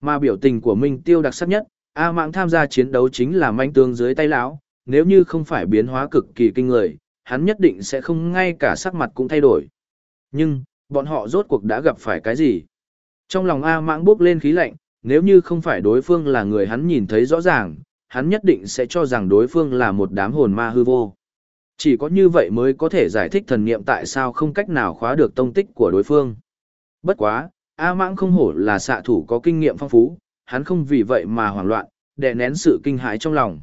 Mà biểu tình của Minh Tiêu đặc sắc nhất, A Mạng tham gia chiến đấu chính là manh tướng dưới tay lão, nếu như không phải biến hóa cực kỳ kinh người, hắn nhất định sẽ không ngay cả sắc mặt cũng thay đổi. Nhưng, bọn họ rốt cuộc đã gặp phải cái gì? Trong lòng A Mạng bốc lên khí lạnh, nếu như không phải đối phương là người hắn nhìn thấy rõ ràng, hắn nhất định sẽ cho rằng đối phương là một đám hồn ma hư vô. Chỉ có như vậy mới có thể giải thích thần niệm tại sao không cách nào khóa được tông tích của đối phương. Bất quá, A Mãng không hổ là xạ thủ có kinh nghiệm phong phú, hắn không vì vậy mà hoảng loạn, đè nén sự kinh hãi trong lòng.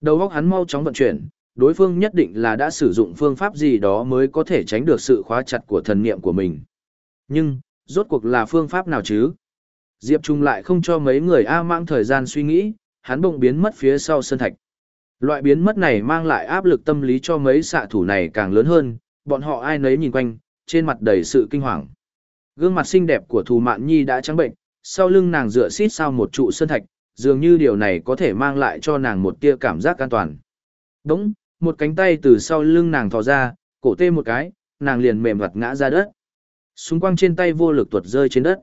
Đầu óc hắn mau chóng vận chuyển, đối phương nhất định là đã sử dụng phương pháp gì đó mới có thể tránh được sự khóa chặt của thần niệm của mình. Nhưng, rốt cuộc là phương pháp nào chứ? Diệp Trung lại không cho mấy người A Mãng thời gian suy nghĩ, hắn bỗng biến mất phía sau sân thạch. Loại biến mất này mang lại áp lực tâm lý cho mấy xạ thủ này càng lớn hơn, bọn họ ai nấy nhìn quanh, trên mặt đầy sự kinh hoàng. Gương mặt xinh đẹp của Thù Mạn Nhi đã trắng bệnh, sau lưng nàng dựa xít sau một trụ sơn thạch, dường như điều này có thể mang lại cho nàng một tia cảm giác an toàn. Đúng, một cánh tay từ sau lưng nàng thò ra, cổ tê một cái, nàng liền mềm vật ngã ra đất. Xung quanh trên tay vô lực tuột rơi trên đất.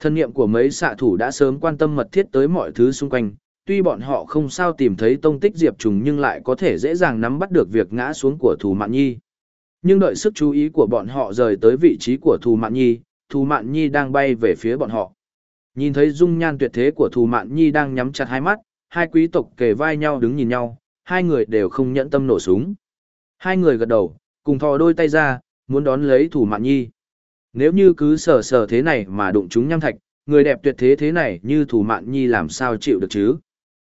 Thân niệm của mấy xạ thủ đã sớm quan tâm mật thiết tới mọi thứ xung quanh, tuy bọn họ không sao tìm thấy tông tích diệp trùng nhưng lại có thể dễ dàng nắm bắt được việc ngã xuống của thù mạn nhi. Nhưng đợi sức chú ý của bọn họ rời tới vị trí của thù mạn nhi, thù mạn nhi đang bay về phía bọn họ. Nhìn thấy dung nhan tuyệt thế của thù mạn nhi đang nhắm chặt hai mắt, hai quý tộc kề vai nhau đứng nhìn nhau, hai người đều không nhẫn tâm nổ súng. Hai người gật đầu, cùng thò đôi tay ra, muốn đón lấy thù mạn nhi. Nếu như cứ sờ sờ thế này mà đụng chúng nham thạch, người đẹp tuyệt thế thế này như thù mạn nhi làm sao chịu được chứ?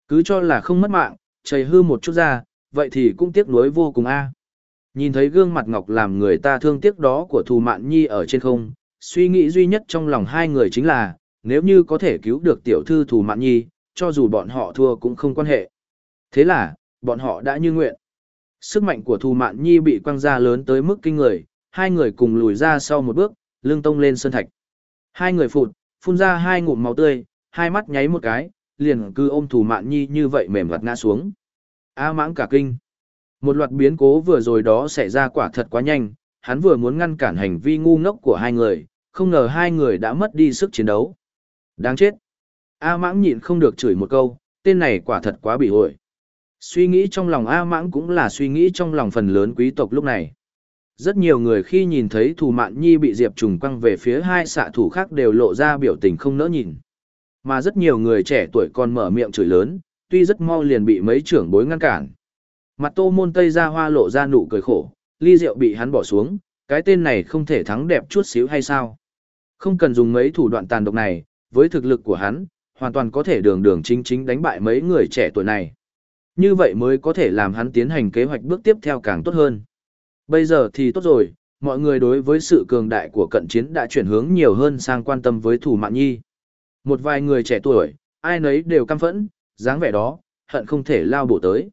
Cứ cho là không mất mạng, chảy hư một chút ra, vậy thì cũng tiếc nuối vô cùng a. Nhìn thấy gương mặt ngọc làm người ta thương tiếc đó của Thù Mạn Nhi ở trên không, suy nghĩ duy nhất trong lòng hai người chính là, nếu như có thể cứu được tiểu thư Thù Mạn Nhi, cho dù bọn họ thua cũng không quan hệ. Thế là, bọn họ đã như nguyện. Sức mạnh của Thù Mạn Nhi bị quăng ra lớn tới mức kinh người, hai người cùng lùi ra sau một bước, lưng tông lên sơn thạch. Hai người phụt, phun ra hai ngụm máu tươi, hai mắt nháy một cái, liền cứ ôm thủ mạn nhi như vậy mềm vặt ngã xuống. A mãng cả kinh. Một loạt biến cố vừa rồi đó xảy ra quả thật quá nhanh, hắn vừa muốn ngăn cản hành vi ngu ngốc của hai người, không ngờ hai người đã mất đi sức chiến đấu. Đáng chết. A mãng nhịn không được chửi một câu, tên này quả thật quá bị hội. Suy nghĩ trong lòng A mãng cũng là suy nghĩ trong lòng phần lớn quý tộc lúc này. Rất nhiều người khi nhìn thấy thù mạn nhi bị Diệp Trùng quăng về phía hai xạ thủ khác đều lộ ra biểu tình không nỡ nhìn. Mà rất nhiều người trẻ tuổi còn mở miệng chửi lớn, tuy rất mau liền bị mấy trưởng bối ngăn cản. Mặt tô môn tây ra hoa lộ ra nụ cười khổ, ly rượu bị hắn bỏ xuống, cái tên này không thể thắng đẹp chút xíu hay sao. Không cần dùng mấy thủ đoạn tàn độc này, với thực lực của hắn, hoàn toàn có thể đường đường chính chính đánh bại mấy người trẻ tuổi này. Như vậy mới có thể làm hắn tiến hành kế hoạch bước tiếp theo càng tốt hơn. Bây giờ thì tốt rồi, mọi người đối với sự cường đại của cận chiến đã chuyển hướng nhiều hơn sang quan tâm với thủ mạng nhi. Một vài người trẻ tuổi, ai nấy đều căm phẫn, dáng vẻ đó, hận không thể lao bổ tới.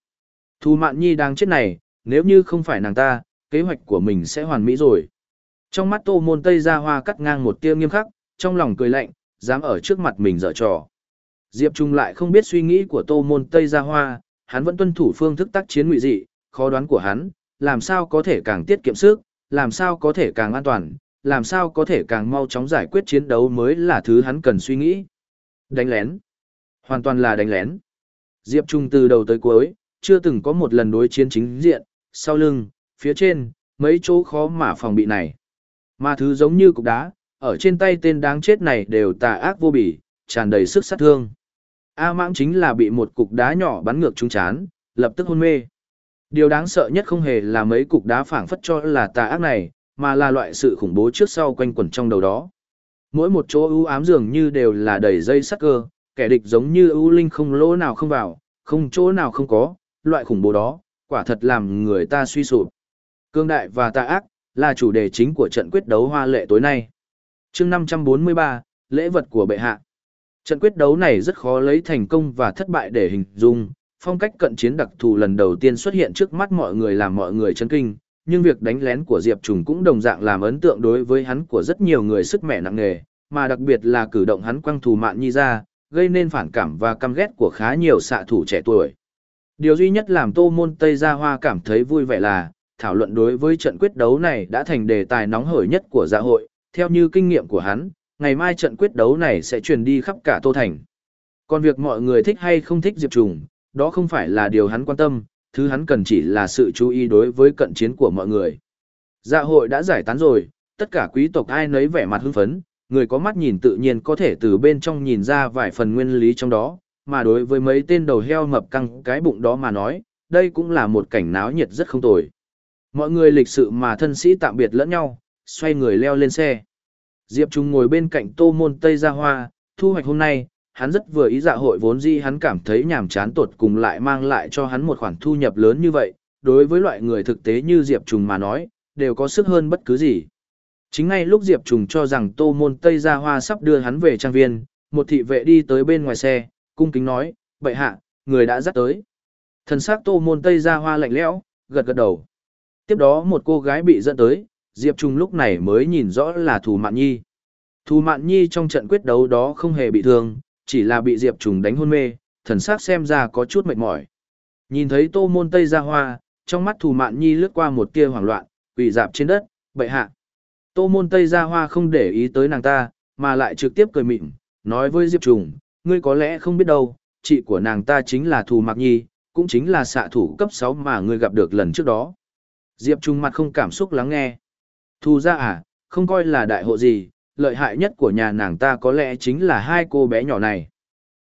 Thu Mạn Nhi đang chết này, nếu như không phải nàng ta, kế hoạch của mình sẽ hoàn mỹ rồi. Trong mắt tô môn tây ra hoa cắt ngang một tia nghiêm khắc, trong lòng cười lạnh, dám ở trước mặt mình dở trò. Diệp Trung lại không biết suy nghĩ của tô môn tây ra hoa, hắn vẫn tuân thủ phương thức tác chiến ngụy dị, khó đoán của hắn, làm sao có thể càng tiết kiệm sức, làm sao có thể càng an toàn, làm sao có thể càng mau chóng giải quyết chiến đấu mới là thứ hắn cần suy nghĩ. Đánh lén. Hoàn toàn là đánh lén. Diệp Trung từ đầu tới cuối, chưa từng có một lần đối chiến chính diện, sau lưng, phía trên, mấy chỗ khó mà phòng bị này. Mà thứ giống như cục đá, ở trên tay tên đáng chết này đều tà ác vô bỉ, tràn đầy sức sát thương. A mãng chính là bị một cục đá nhỏ bắn ngược trúng chán, lập tức hôn mê. Điều đáng sợ nhất không hề là mấy cục đá phảng phất cho là tà ác này, mà là loại sự khủng bố trước sau quanh quẩn trong đầu đó. Mỗi một chỗ ưu ám dường như đều là đầy dây sắc cơ, kẻ địch giống như ưu linh không lỗ nào không vào, không chỗ nào không có, loại khủng bố đó, quả thật làm người ta suy sụp. Cương đại và tà ác, là chủ đề chính của trận quyết đấu hoa lệ tối nay. chương 543, lễ vật của bệ hạ. Trận quyết đấu này rất khó lấy thành công và thất bại để hình dung, phong cách cận chiến đặc thù lần đầu tiên xuất hiện trước mắt mọi người làm mọi người chấn kinh, nhưng việc đánh lén của Diệp Trùng cũng đồng dạng làm ấn tượng đối với hắn của rất nhiều người sức mẻ nặng nề, mà đặc biệt là cử động hắn quăng thù mạn nhi ra, gây nên phản cảm và căm ghét của khá nhiều xạ thủ trẻ tuổi. Điều duy nhất làm Tô Môn Tây Gia Hoa cảm thấy vui vẻ là, thảo luận đối với trận quyết đấu này đã thành đề tài nóng hổi nhất của dạ hội, theo như kinh nghiệm của hắn, ngày mai trận quyết đấu này sẽ truyền đi khắp cả Tô Thành. Còn việc mọi người thích hay không thích Diệp Trùng, đó không phải là điều hắn quan tâm, thứ hắn cần chỉ là sự chú ý đối với cận chiến của mọi người. Dạ hội đã giải tán rồi, tất cả quý tộc ai nấy vẻ mặt hưng phấn, người có mắt nhìn tự nhiên có thể từ bên trong nhìn ra vài phần nguyên lý trong đó, mà đối với mấy tên đầu heo mập căng cái bụng đó mà nói, đây cũng là một cảnh náo nhiệt rất không tồi. Mọi người lịch sự mà thân sĩ tạm biệt lẫn nhau, xoay người leo lên xe. Diệp Trung ngồi bên cạnh tô môn Tây Gia Hoa, thu hoạch hôm nay, hắn rất vừa ý dạ hội vốn dĩ hắn cảm thấy nhàm chán tột cùng lại mang lại cho hắn một khoản thu nhập lớn như vậy, đối với loại người thực tế như Diệp Trùng mà nói, đều có sức hơn bất cứ gì. Chính ngay lúc Diệp Trùng cho rằng Tô Môn Tây Gia Hoa sắp đưa hắn về trang viên, một thị vệ đi tới bên ngoài xe, cung kính nói, bệ hạ, người đã dắt tới. Thần sắc Tô Môn Tây Gia Hoa lạnh lẽo, gật gật đầu. Tiếp đó một cô gái bị dẫn tới, Diệp Trùng lúc này mới nhìn rõ là Thù Mạn Nhi. Thù Mạn Nhi trong trận quyết đấu đó không hề bị thương, chỉ là bị Diệp Trùng đánh hôn mê, thần sắc xem ra có chút mệt mỏi. Nhìn thấy Tô Môn Tây ra hoa, trong mắt Thù Mạn Nhi lướt qua một tia hoảng loạn, quỳ dạp trên đất, bệ hạ. Tô Môn Tây ra hoa không để ý tới nàng ta, mà lại trực tiếp cười mịn, nói với Diệp Trùng, ngươi có lẽ không biết đâu, chị của nàng ta chính là Thù Mạc Nhi, cũng chính là xạ thủ cấp 6 mà ngươi gặp được lần trước đó. Diệp Trùng mặt không cảm xúc lắng nghe. Thù ra à, không coi là đại hộ gì, lợi hại nhất của nhà nàng ta có lẽ chính là hai cô bé nhỏ này.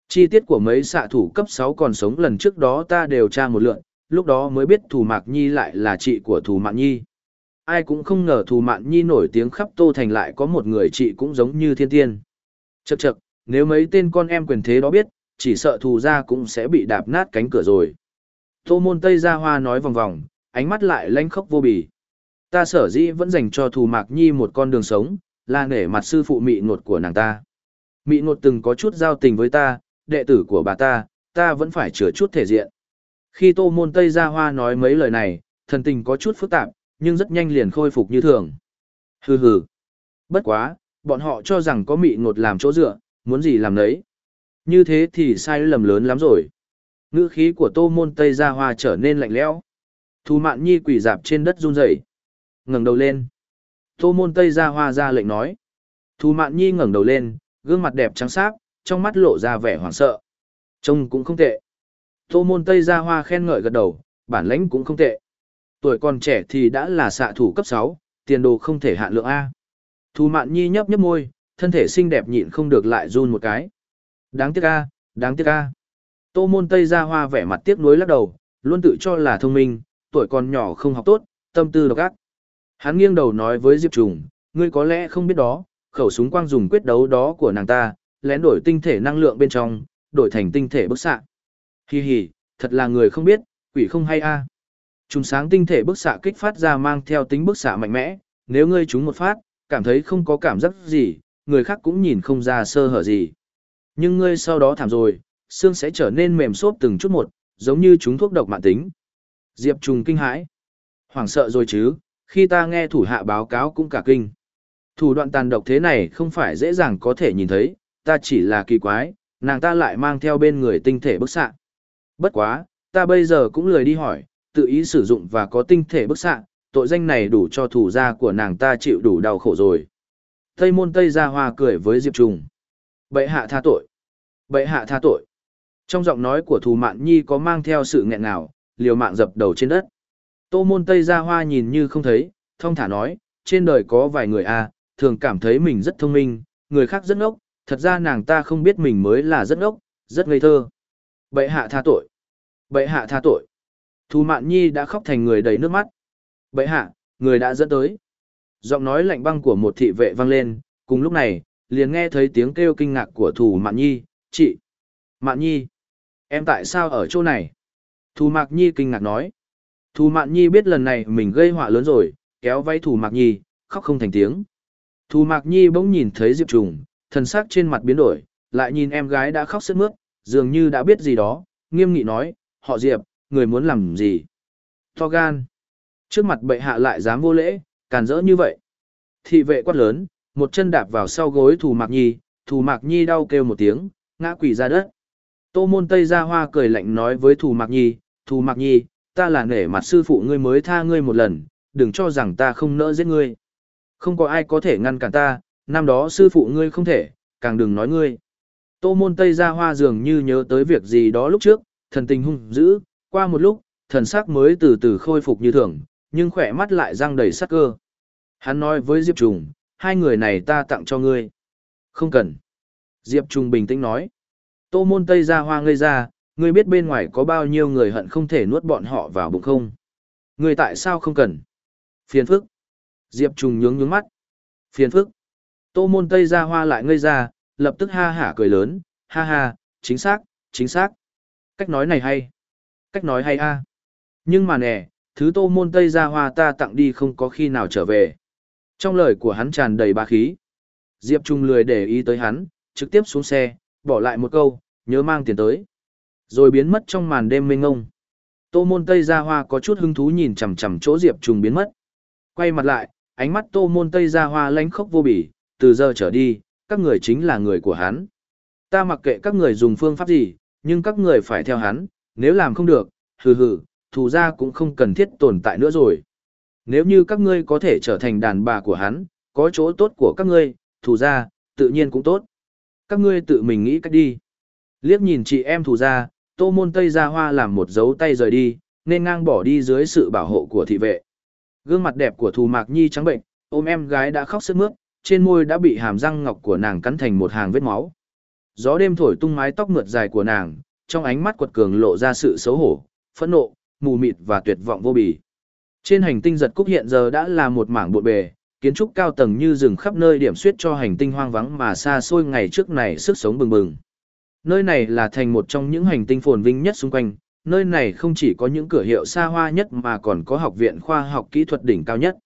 Chi tiết của mấy xạ thủ cấp 6 còn sống lần trước đó ta đều tra một lượn, lúc đó mới biết Thù Mạc Nhi lại là chị của Thù Mạn Nhi. Ai cũng không ngờ Thù Mạn Nhi nổi tiếng khắp Tô Thành lại có một người chị cũng giống như thiên tiên. Chậc chậc, nếu mấy tên con em quyền thế đó biết, chỉ sợ Thù ra cũng sẽ bị đạp nát cánh cửa rồi. Tô môn Tây Gia Hoa nói vòng vòng, ánh mắt lại lanh khóc vô bì. Ta sở dĩ vẫn dành cho Thù Mạc Nhi một con đường sống, là nể mặt sư phụ mị ngột của nàng ta. Mị ngột từng có chút giao tình với ta, đệ tử của bà ta, ta vẫn phải chữa chút thể diện. Khi tô môn Tây Gia Hoa nói mấy lời này, thần tình có chút phức tạp, nhưng rất nhanh liền khôi phục như thường. Hừ hừ. Bất quá, bọn họ cho rằng có mị ngột làm chỗ dựa, muốn gì làm đấy. Như thế thì sai lầm lớn lắm rồi. Ngữ khí của tô môn Tây Gia Hoa trở nên lạnh lẽo. Thu mạn nhi quỷ dạp trên đất run rẩy, ngẩng đầu lên. Tô môn Tây ra hoa ra lệnh nói. Thu mạn nhi ngẩng đầu lên, gương mặt đẹp trắng sáp, trong mắt lộ ra vẻ hoảng sợ. Trông cũng không tệ. Tô môn Tây ra hoa khen ngợi gật đầu, bản lãnh cũng không tệ. Tuổi còn trẻ thì đã là xạ thủ cấp 6, tiền đồ không thể hạn lượng A. Thu mạn nhi nhấp nhấp môi, thân thể xinh đẹp nhịn không được lại run một cái. Đáng tiếc A, đáng tiếc A. Tô môn Tây ra hoa vẻ mặt tiếc nuối lắc đầu, luôn tự cho là thông minh, tuổi còn nhỏ không học tốt, tâm tư độc ác. Hắn nghiêng đầu nói với Diệp Trùng, ngươi có lẽ không biết đó, khẩu súng quang dùng quyết đấu đó của nàng ta, lén đổi tinh thể năng lượng bên trong, đổi thành tinh thể bức xạ. Hi hi, thật là người không biết, quỷ không hay a. À. Trùng sáng tinh thể bức xạ kích phát ra mang theo tính bức xạ mạnh mẽ, nếu ngươi trúng một phát, cảm thấy không có cảm giác gì, người khác cũng nhìn không ra sơ hở gì. Nhưng ngươi sau đó thảm rồi, xương sẽ trở nên mềm xốp từng chút một, giống như chúng thuốc độc mạng tính. Diệp Trùng kinh hãi. Hoảng sợ rồi chứ, khi ta nghe thủ hạ báo cáo cũng cả kinh. Thủ đoạn tàn độc thế này không phải dễ dàng có thể nhìn thấy, ta chỉ là kỳ quái, nàng ta lại mang theo bên người tinh thể bức xạ. Bất quá, ta bây giờ cũng lười đi hỏi, tự ý sử dụng và có tinh thể bức xạ, tội danh này đủ cho thủ gia của nàng ta chịu đủ đau khổ rồi. Tây môn Tây Gia Hoa cười với Diệp Trùng. Bệ hạ tha tội. Bệ hạ tha tội. Trong giọng nói của Thù Mạn Nhi có mang theo sự nghẹn ngào, liều mạng dập đầu trên đất. Tô môn Tây Gia Hoa nhìn như không thấy, thông thả nói, trên đời có vài người a, thường cảm thấy mình rất thông minh, người khác rất ngốc, thật ra nàng ta không biết mình mới là rất ngốc, rất ngây thơ. Bệ hạ tha tội. Bệ hạ tha tội. Thù Mạn Nhi đã khóc thành người đầy nước mắt. Bệ hạ, người đã dẫn tới. Giọng nói lạnh băng của một thị vệ vang lên, cùng lúc này, liền nghe thấy tiếng kêu kinh ngạc của Thù Mạn Nhi, chị. Mạn Nhi, em tại sao ở chỗ này? Thù Mạc Nhi kinh ngạc nói. Thù Mạn Nhi biết lần này mình gây họa lớn rồi, kéo váy Thù Mạc Nhi, khóc không thành tiếng. Thù Mạc Nhi bỗng nhìn thấy Diệp Trùng, thần sắc trên mặt biến đổi, lại nhìn em gái đã khóc sướt mướt, dường như đã biết gì đó, nghiêm nghị nói, họ Diệp, người muốn làm gì? To gan. Trước mặt bệ hạ lại dám vô lễ, càn rỡ như vậy. Thị vệ quát lớn, một chân đạp vào sau gối Thù Mạc Nhi, Thù Mạc Nhi đau kêu một tiếng, ngã quỷ ra đất. Tô môn Tây Gia Hoa cười lạnh nói với Thù Mạc Nhi, Thù Mạc Nhi, ta là nể mặt sư phụ ngươi mới tha ngươi một lần, đừng cho rằng ta không nỡ giết ngươi. Không có ai có thể ngăn cản ta, năm đó sư phụ ngươi không thể, càng đừng nói ngươi. Tô môn Tây ra Hoa dường như nhớ tới việc gì đó lúc trước, thần tình hung dữ, qua một lúc, thần sắc mới từ từ khôi phục như thường, nhưng khỏe mắt lại răng đầy sắc cơ. Hắn nói với Diệp Trùng, hai người này ta tặng cho ngươi. Không cần. Diệp Trùng bình tĩnh nói. Tô môn Tây ra Hoa ngây ra, ngươi biết bên ngoài có bao nhiêu người hận không thể nuốt bọn họ vào bụng không? Ngươi tại sao không cần? Phiền phức. Diệp Trùng nhướng nhướng mắt. Phiền phức. Tô môn Tây Gia Hoa lại ngây ra, lập tức ha hả cười lớn, ha ha, chính xác, chính xác. Cách nói này hay. Cách nói hay a. À. Nhưng mà nè, thứ tô môn Tây Gia Hoa ta tặng đi không có khi nào trở về. Trong lời của hắn tràn đầy ba khí. Diệp Trung lười để ý tới hắn, trực tiếp xuống xe, bỏ lại một câu, nhớ mang tiền tới. Rồi biến mất trong màn đêm mênh ngông. Tô môn Tây Gia Hoa có chút hứng thú nhìn chằm chằm chỗ Diệp Trung biến mất. Quay mặt lại, ánh mắt Tô môn Tây Gia Hoa lánh khốc vô bỉ, từ giờ trở đi, các người chính là người của hắn. Ta mặc kệ các người dùng phương pháp gì, nhưng các người phải theo hắn, nếu làm không được, hừ hừ, thù ra cũng không cần thiết tồn tại nữa rồi. Nếu như các ngươi có thể trở thành đàn bà của hắn, có chỗ tốt của các ngươi, thù ra, tự nhiên cũng tốt. Các ngươi tự mình nghĩ cách đi. Liếc nhìn chị em thù ra, tô môn tây ra hoa làm một dấu tay rời đi, nên ngang bỏ đi dưới sự bảo hộ của thị vệ. Gương mặt đẹp của thù mạc nhi trắng bệnh, ôm em gái đã khóc sức mướt, trên môi đã bị hàm răng ngọc của nàng cắn thành một hàng vết máu. Gió đêm thổi tung mái tóc mượt dài của nàng, trong ánh mắt quật cường lộ ra sự xấu hổ, phẫn nộ, mù mịt và tuyệt vọng vô bì. Trên hành tinh giật cúc hiện giờ đã là một mảng bộn bề, kiến trúc cao tầng như rừng khắp nơi điểm suyết cho hành tinh hoang vắng mà xa xôi ngày trước này sức sống bừng bừng. Nơi này là thành một trong những hành tinh phồn vinh nhất xung quanh, nơi này không chỉ có những cửa hiệu xa hoa nhất mà còn có học viện khoa học kỹ thuật đỉnh cao nhất.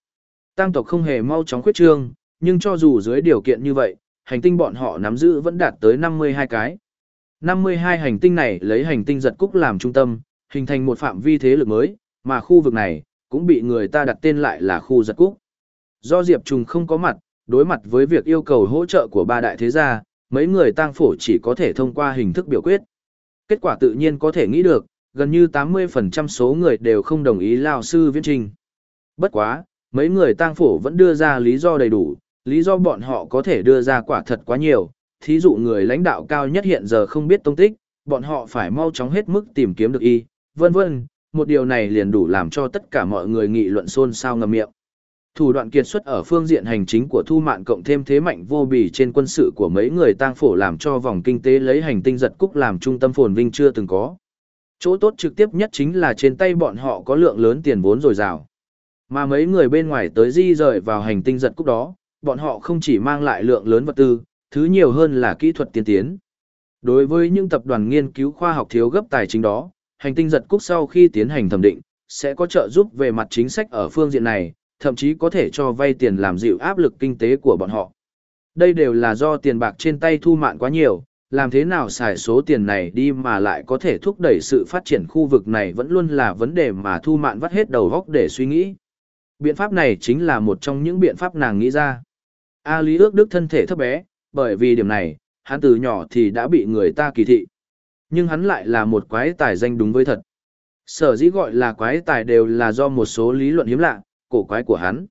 Tăng tộc không hề mau chóng khuyết trương, nhưng cho dù dưới điều kiện như vậy, hành tinh bọn họ nắm giữ vẫn đạt tới 52 cái. 52 hành tinh này lấy hành tinh giật cúc làm trung tâm, hình thành một phạm vi thế lực mới, mà khu vực này cũng bị người ta đặt tên lại là khu giật cúc. Do Diệp Trùng không có mặt, đối mặt với việc yêu cầu hỗ trợ của ba đại thế gia, mấy người tang phổ chỉ có thể thông qua hình thức biểu quyết. Kết quả tự nhiên có thể nghĩ được, gần như 80% số người đều không đồng ý lao sư viễn trình. Bất quá, mấy người tang phổ vẫn đưa ra lý do đầy đủ, lý do bọn họ có thể đưa ra quả thật quá nhiều, thí dụ người lãnh đạo cao nhất hiện giờ không biết tông tích, bọn họ phải mau chóng hết mức tìm kiếm được y, vân vân, một điều này liền đủ làm cho tất cả mọi người nghị luận xôn xao ngầm miệng. Thủ đoạn kiệt xuất ở phương diện hành chính của Thu Mạn cộng thêm thế mạnh vô bì trên quân sự của mấy người tang phổ làm cho vòng kinh tế lấy hành tinh giật cúc làm trung tâm phồn vinh chưa từng có. Chỗ tốt trực tiếp nhất chính là trên tay bọn họ có lượng lớn tiền vốn dồi dào. Mà mấy người bên ngoài tới di rời vào hành tinh giật cúc đó, bọn họ không chỉ mang lại lượng lớn vật tư, thứ nhiều hơn là kỹ thuật tiên tiến. Đối với những tập đoàn nghiên cứu khoa học thiếu gấp tài chính đó, hành tinh giật cúc sau khi tiến hành thẩm định, sẽ có trợ giúp về mặt chính sách ở phương diện này, thậm chí có thể cho vay tiền làm dịu áp lực kinh tế của bọn họ. Đây đều là do tiền bạc trên tay thu mạn quá nhiều, làm thế nào xài số tiền này đi mà lại có thể thúc đẩy sự phát triển khu vực này vẫn luôn là vấn đề mà thu mạn vắt hết đầu góc để suy nghĩ. Biện pháp này chính là một trong những biện pháp nàng nghĩ ra. A Lý ước đức thân thể thấp bé, bởi vì điểm này, hắn từ nhỏ thì đã bị người ta kỳ thị. Nhưng hắn lại là một quái tài danh đúng với thật. Sở dĩ gọi là quái tài đều là do một số lý luận hiếm lạ, cổ quái của hắn.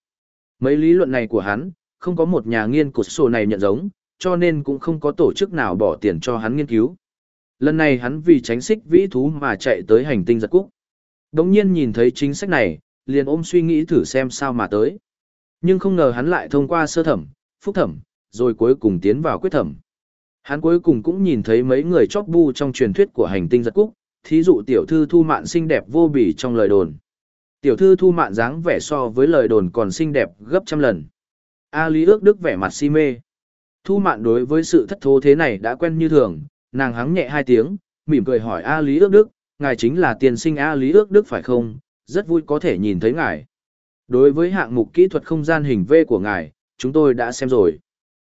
Mấy lý luận này của hắn, không có một nhà nghiên cứu sổ này nhận giống, cho nên cũng không có tổ chức nào bỏ tiền cho hắn nghiên cứu. Lần này hắn vì tránh xích vĩ thú mà chạy tới hành tinh giật cúc. Đống nhiên nhìn thấy chính sách này, liền ôm suy nghĩ thử xem sao mà tới. Nhưng không ngờ hắn lại thông qua sơ thẩm, phúc thẩm, rồi cuối cùng tiến vào quyết thẩm. Hắn cuối cùng cũng nhìn thấy mấy người chóp bu trong truyền thuyết của hành tinh giật cúc, thí dụ tiểu thư thu mạn xinh đẹp vô bỉ trong lời đồn. Tiểu thư thu mạn dáng vẻ so với lời đồn còn xinh đẹp gấp trăm lần. A Lý ước đức vẻ mặt si mê. Thu mạn đối với sự thất thố thế này đã quen như thường, nàng hắng nhẹ hai tiếng, mỉm cười hỏi A Lý ước đức, ngài chính là tiền sinh A Lý ước đức phải không, rất vui có thể nhìn thấy ngài. Đối với hạng mục kỹ thuật không gian hình V của ngài, chúng tôi đã xem rồi.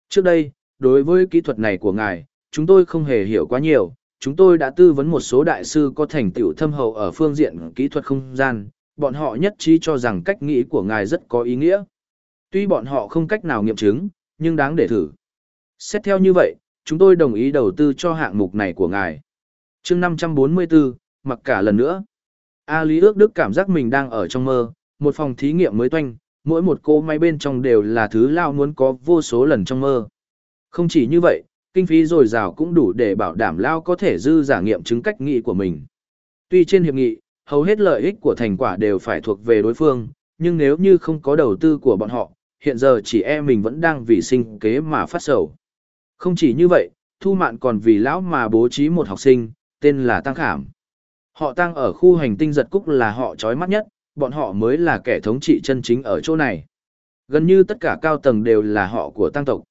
Trước đây, đối với kỹ thuật này của ngài, chúng tôi không hề hiểu quá nhiều, chúng tôi đã tư vấn một số đại sư có thành tựu thâm hậu ở phương diện kỹ thuật không gian, bọn họ nhất trí cho rằng cách nghĩ của ngài rất có ý nghĩa. Tuy bọn họ không cách nào nghiệm chứng, nhưng đáng để thử. Xét theo như vậy, chúng tôi đồng ý đầu tư cho hạng mục này của ngài. chương 544, mặc cả lần nữa. A Lý ước đức cảm giác mình đang ở trong mơ, một phòng thí nghiệm mới toanh, mỗi một cô máy bên trong đều là thứ lao muốn có vô số lần trong mơ. Không chỉ như vậy, kinh phí dồi dào cũng đủ để bảo đảm lao có thể dư giả nghiệm chứng cách nghĩ của mình. Tuy trên hiệp nghị, hầu hết lợi ích của thành quả đều phải thuộc về đối phương, nhưng nếu như không có đầu tư của bọn họ, hiện giờ chỉ e mình vẫn đang vì sinh kế mà phát sầu. Không chỉ như vậy, Thu Mạn còn vì lão mà bố trí một học sinh, tên là Tăng Khảm. Họ Tăng ở khu hành tinh giật cúc là họ chói mắt nhất, bọn họ mới là kẻ thống trị chân chính ở chỗ này. Gần như tất cả cao tầng đều là họ của Tăng tộc.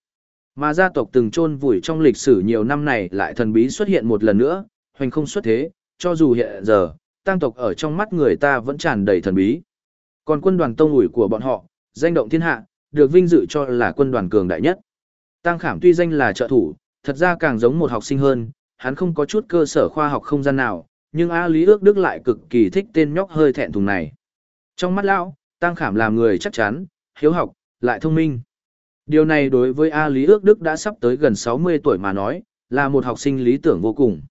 Mà gia tộc từng chôn vùi trong lịch sử nhiều năm này lại thần bí xuất hiện một lần nữa, hoành không xuất thế, cho dù hiện giờ, Tăng tộc ở trong mắt người ta vẫn tràn đầy thần bí. Còn quân đoàn tông ủi của bọn họ, danh động thiên hạ, được vinh dự cho là quân đoàn cường đại nhất. Tăng Khảm tuy danh là trợ thủ, thật ra càng giống một học sinh hơn, hắn không có chút cơ sở khoa học không gian nào, nhưng A Lý ước đức lại cực kỳ thích tên nhóc hơi thẹn thùng này. Trong mắt lão, Tăng Khảm làm người chắc chắn, hiếu học, lại thông minh. Điều này đối với A Lý ước đức đã sắp tới gần 60 tuổi mà nói, là một học sinh lý tưởng vô cùng.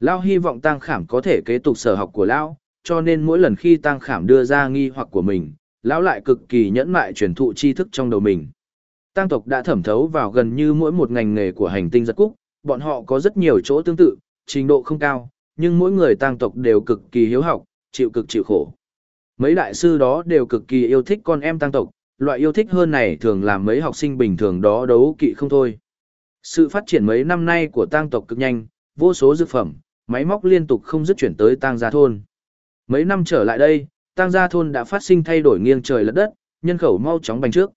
Lão hy vọng Tăng Khảm có thể kế tục sở học của lão, cho nên mỗi lần khi Tăng Khảm đưa ra nghi hoặc của mình, lão lại cực kỳ nhẫn mại truyền thụ tri thức trong đầu mình. Tăng tộc đã thẩm thấu vào gần như mỗi một ngành nghề của hành tinh giật cúc, bọn họ có rất nhiều chỗ tương tự, trình độ không cao, nhưng mỗi người tăng tộc đều cực kỳ hiếu học, chịu cực chịu khổ. Mấy đại sư đó đều cực kỳ yêu thích con em tăng tộc, loại yêu thích hơn này thường làm mấy học sinh bình thường đó đấu kỵ không thôi. Sự phát triển mấy năm nay của tăng tộc cực nhanh, vô số dược phẩm, máy móc liên tục không dứt chuyển tới tăng gia thôn. Mấy năm trở lại đây, tăng gia thôn đã phát sinh thay đổi nghiêng trời lật đất, nhân khẩu mau chóng bành trước.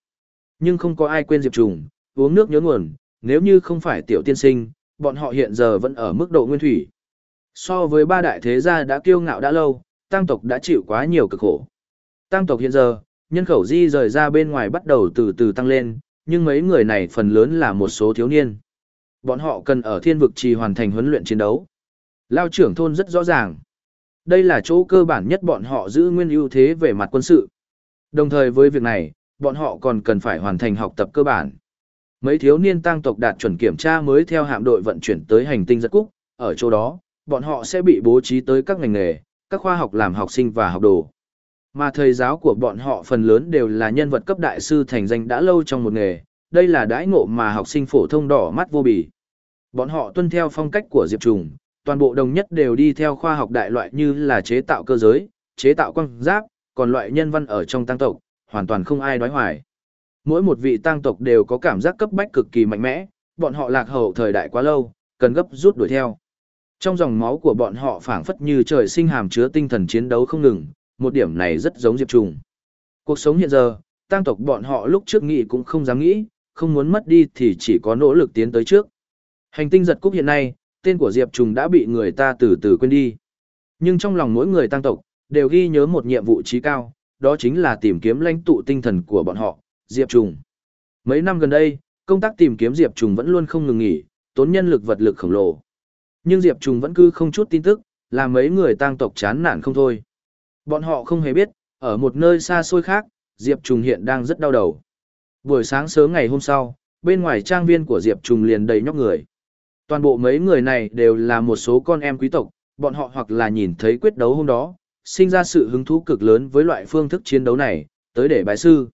Nhưng không có ai quên Diệp Trùng, uống nước nhớ nguồn, nếu như không phải tiểu tiên sinh, bọn họ hiện giờ vẫn ở mức độ nguyên thủy. So với ba đại thế gia đã kiêu ngạo đã lâu, tăng tộc đã chịu quá nhiều cực khổ. Tăng tộc hiện giờ, nhân khẩu di rời ra bên ngoài bắt đầu từ từ tăng lên, nhưng mấy người này phần lớn là một số thiếu niên. Bọn họ cần ở thiên vực trì hoàn thành huấn luyện chiến đấu. Lao trưởng thôn rất rõ ràng. Đây là chỗ cơ bản nhất bọn họ giữ nguyên ưu thế về mặt quân sự. Đồng thời với việc này, bọn họ còn cần phải hoàn thành học tập cơ bản. Mấy thiếu niên tăng tộc đạt chuẩn kiểm tra mới theo hạm đội vận chuyển tới hành tinh giật cúc, ở chỗ đó, bọn họ sẽ bị bố trí tới các ngành nghề, các khoa học làm học sinh và học đồ. Mà thầy giáo của bọn họ phần lớn đều là nhân vật cấp đại sư thành danh đã lâu trong một nghề, đây là đãi ngộ mà học sinh phổ thông đỏ mắt vô bì. Bọn họ tuân theo phong cách của Diệp Trùng, toàn bộ đồng nhất đều đi theo khoa học đại loại như là chế tạo cơ giới, chế tạo quang giáp, còn loại nhân văn ở trong tăng tộc, hoàn toàn không ai nói hoài. Mỗi một vị tăng tộc đều có cảm giác cấp bách cực kỳ mạnh mẽ, bọn họ lạc hậu thời đại quá lâu, cần gấp rút đuổi theo. Trong dòng máu của bọn họ phảng phất như trời sinh hàm chứa tinh thần chiến đấu không ngừng, một điểm này rất giống Diệp Trùng. Cuộc sống hiện giờ, tăng tộc bọn họ lúc trước nghĩ cũng không dám nghĩ, không muốn mất đi thì chỉ có nỗ lực tiến tới trước. Hành tinh giật cúc hiện nay, tên của Diệp Trùng đã bị người ta từ từ quên đi. Nhưng trong lòng mỗi người tăng tộc, đều ghi nhớ một nhiệm vụ trí cao, đó chính là tìm kiếm lãnh tụ tinh thần của bọn họ, Diệp Trùng. Mấy năm gần đây, công tác tìm kiếm Diệp Trùng vẫn luôn không ngừng nghỉ, tốn nhân lực vật lực khổng lồ. Nhưng Diệp Trùng vẫn cứ không chút tin tức, làm mấy người tăng tộc chán nản không thôi. Bọn họ không hề biết, ở một nơi xa xôi khác, Diệp Trùng hiện đang rất đau đầu. Buổi sáng sớm ngày hôm sau, bên ngoài trang viên của Diệp Trùng liền đầy nhóc người. Toàn bộ mấy người này đều là một số con em quý tộc, bọn họ hoặc là nhìn thấy quyết đấu hôm đó, sinh ra sự hứng thú cực lớn với loại phương thức chiến đấu này, tới để bái sư.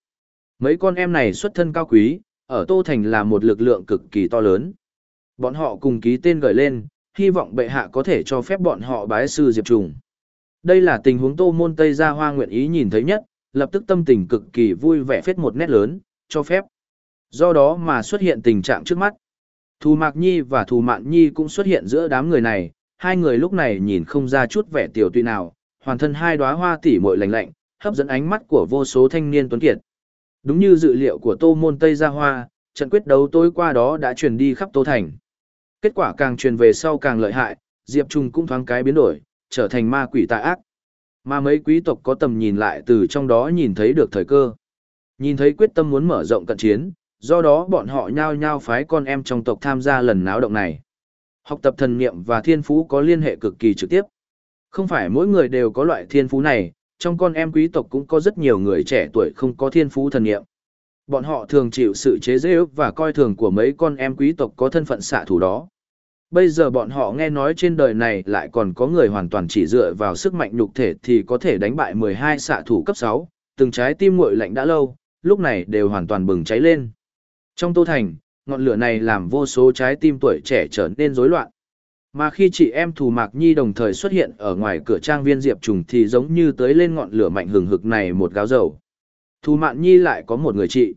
Mấy con em này xuất thân cao quý, ở Tô Thành là một lực lượng cực kỳ to lớn. Bọn họ cùng ký tên gửi lên, hy vọng bệ hạ có thể cho phép bọn họ bái sư Diệp Trùng. Đây là tình huống Tô Môn Tây Gia Hoa nguyện ý nhìn thấy nhất, lập tức tâm tình cực kỳ vui vẻ phết một nét lớn, cho phép. Do đó mà xuất hiện tình trạng trước mắt. Thù Mạc Nhi và Thù Mạn Nhi cũng xuất hiện giữa đám người này, hai người lúc này nhìn không ra chút vẻ tiểu tùy nào, hoàn thân hai đóa hoa tỉ muội lạnh lạnh, hấp dẫn ánh mắt của vô số thanh niên tuấn kiệt. Đúng như dự liệu của Tô Môn Tây Gia Hoa, trận quyết đấu tối qua đó đã truyền đi khắp Tô Thành. Kết quả càng truyền về sau càng lợi hại, Diệp Trung cũng thoáng cái biến đổi, trở thành ma quỷ tà ác. Mà mấy quý tộc có tầm nhìn lại từ trong đó nhìn thấy được thời cơ. Nhìn thấy quyết tâm muốn mở rộng cận chiến, do đó bọn họ nhao nhao phái con em trong tộc tham gia lần náo động này. Học tập thần niệm và thiên phú có liên hệ cực kỳ trực tiếp. Không phải mỗi người đều có loại thiên phú này, trong con em quý tộc cũng có rất nhiều người trẻ tuổi không có thiên phú thần niệm. Bọn họ thường chịu sự chế giễu và coi thường của mấy con em quý tộc có thân phận xạ thủ đó. Bây giờ bọn họ nghe nói trên đời này lại còn có người hoàn toàn chỉ dựa vào sức mạnh nhục thể thì có thể đánh bại 12 xạ thủ cấp 6, từng trái tim nguội lạnh đã lâu, lúc này đều hoàn toàn bừng cháy lên. Trong Tô Thành, ngọn lửa này làm vô số trái tim tuổi trẻ trở nên rối loạn. Mà khi chị em Thù Mạc Nhi đồng thời xuất hiện ở ngoài cửa trang viên Diệp Trùng thì giống như tới lên ngọn lửa mạnh hừng hực này một gáo dầu. Thù Mạc Nhi lại có một người chị.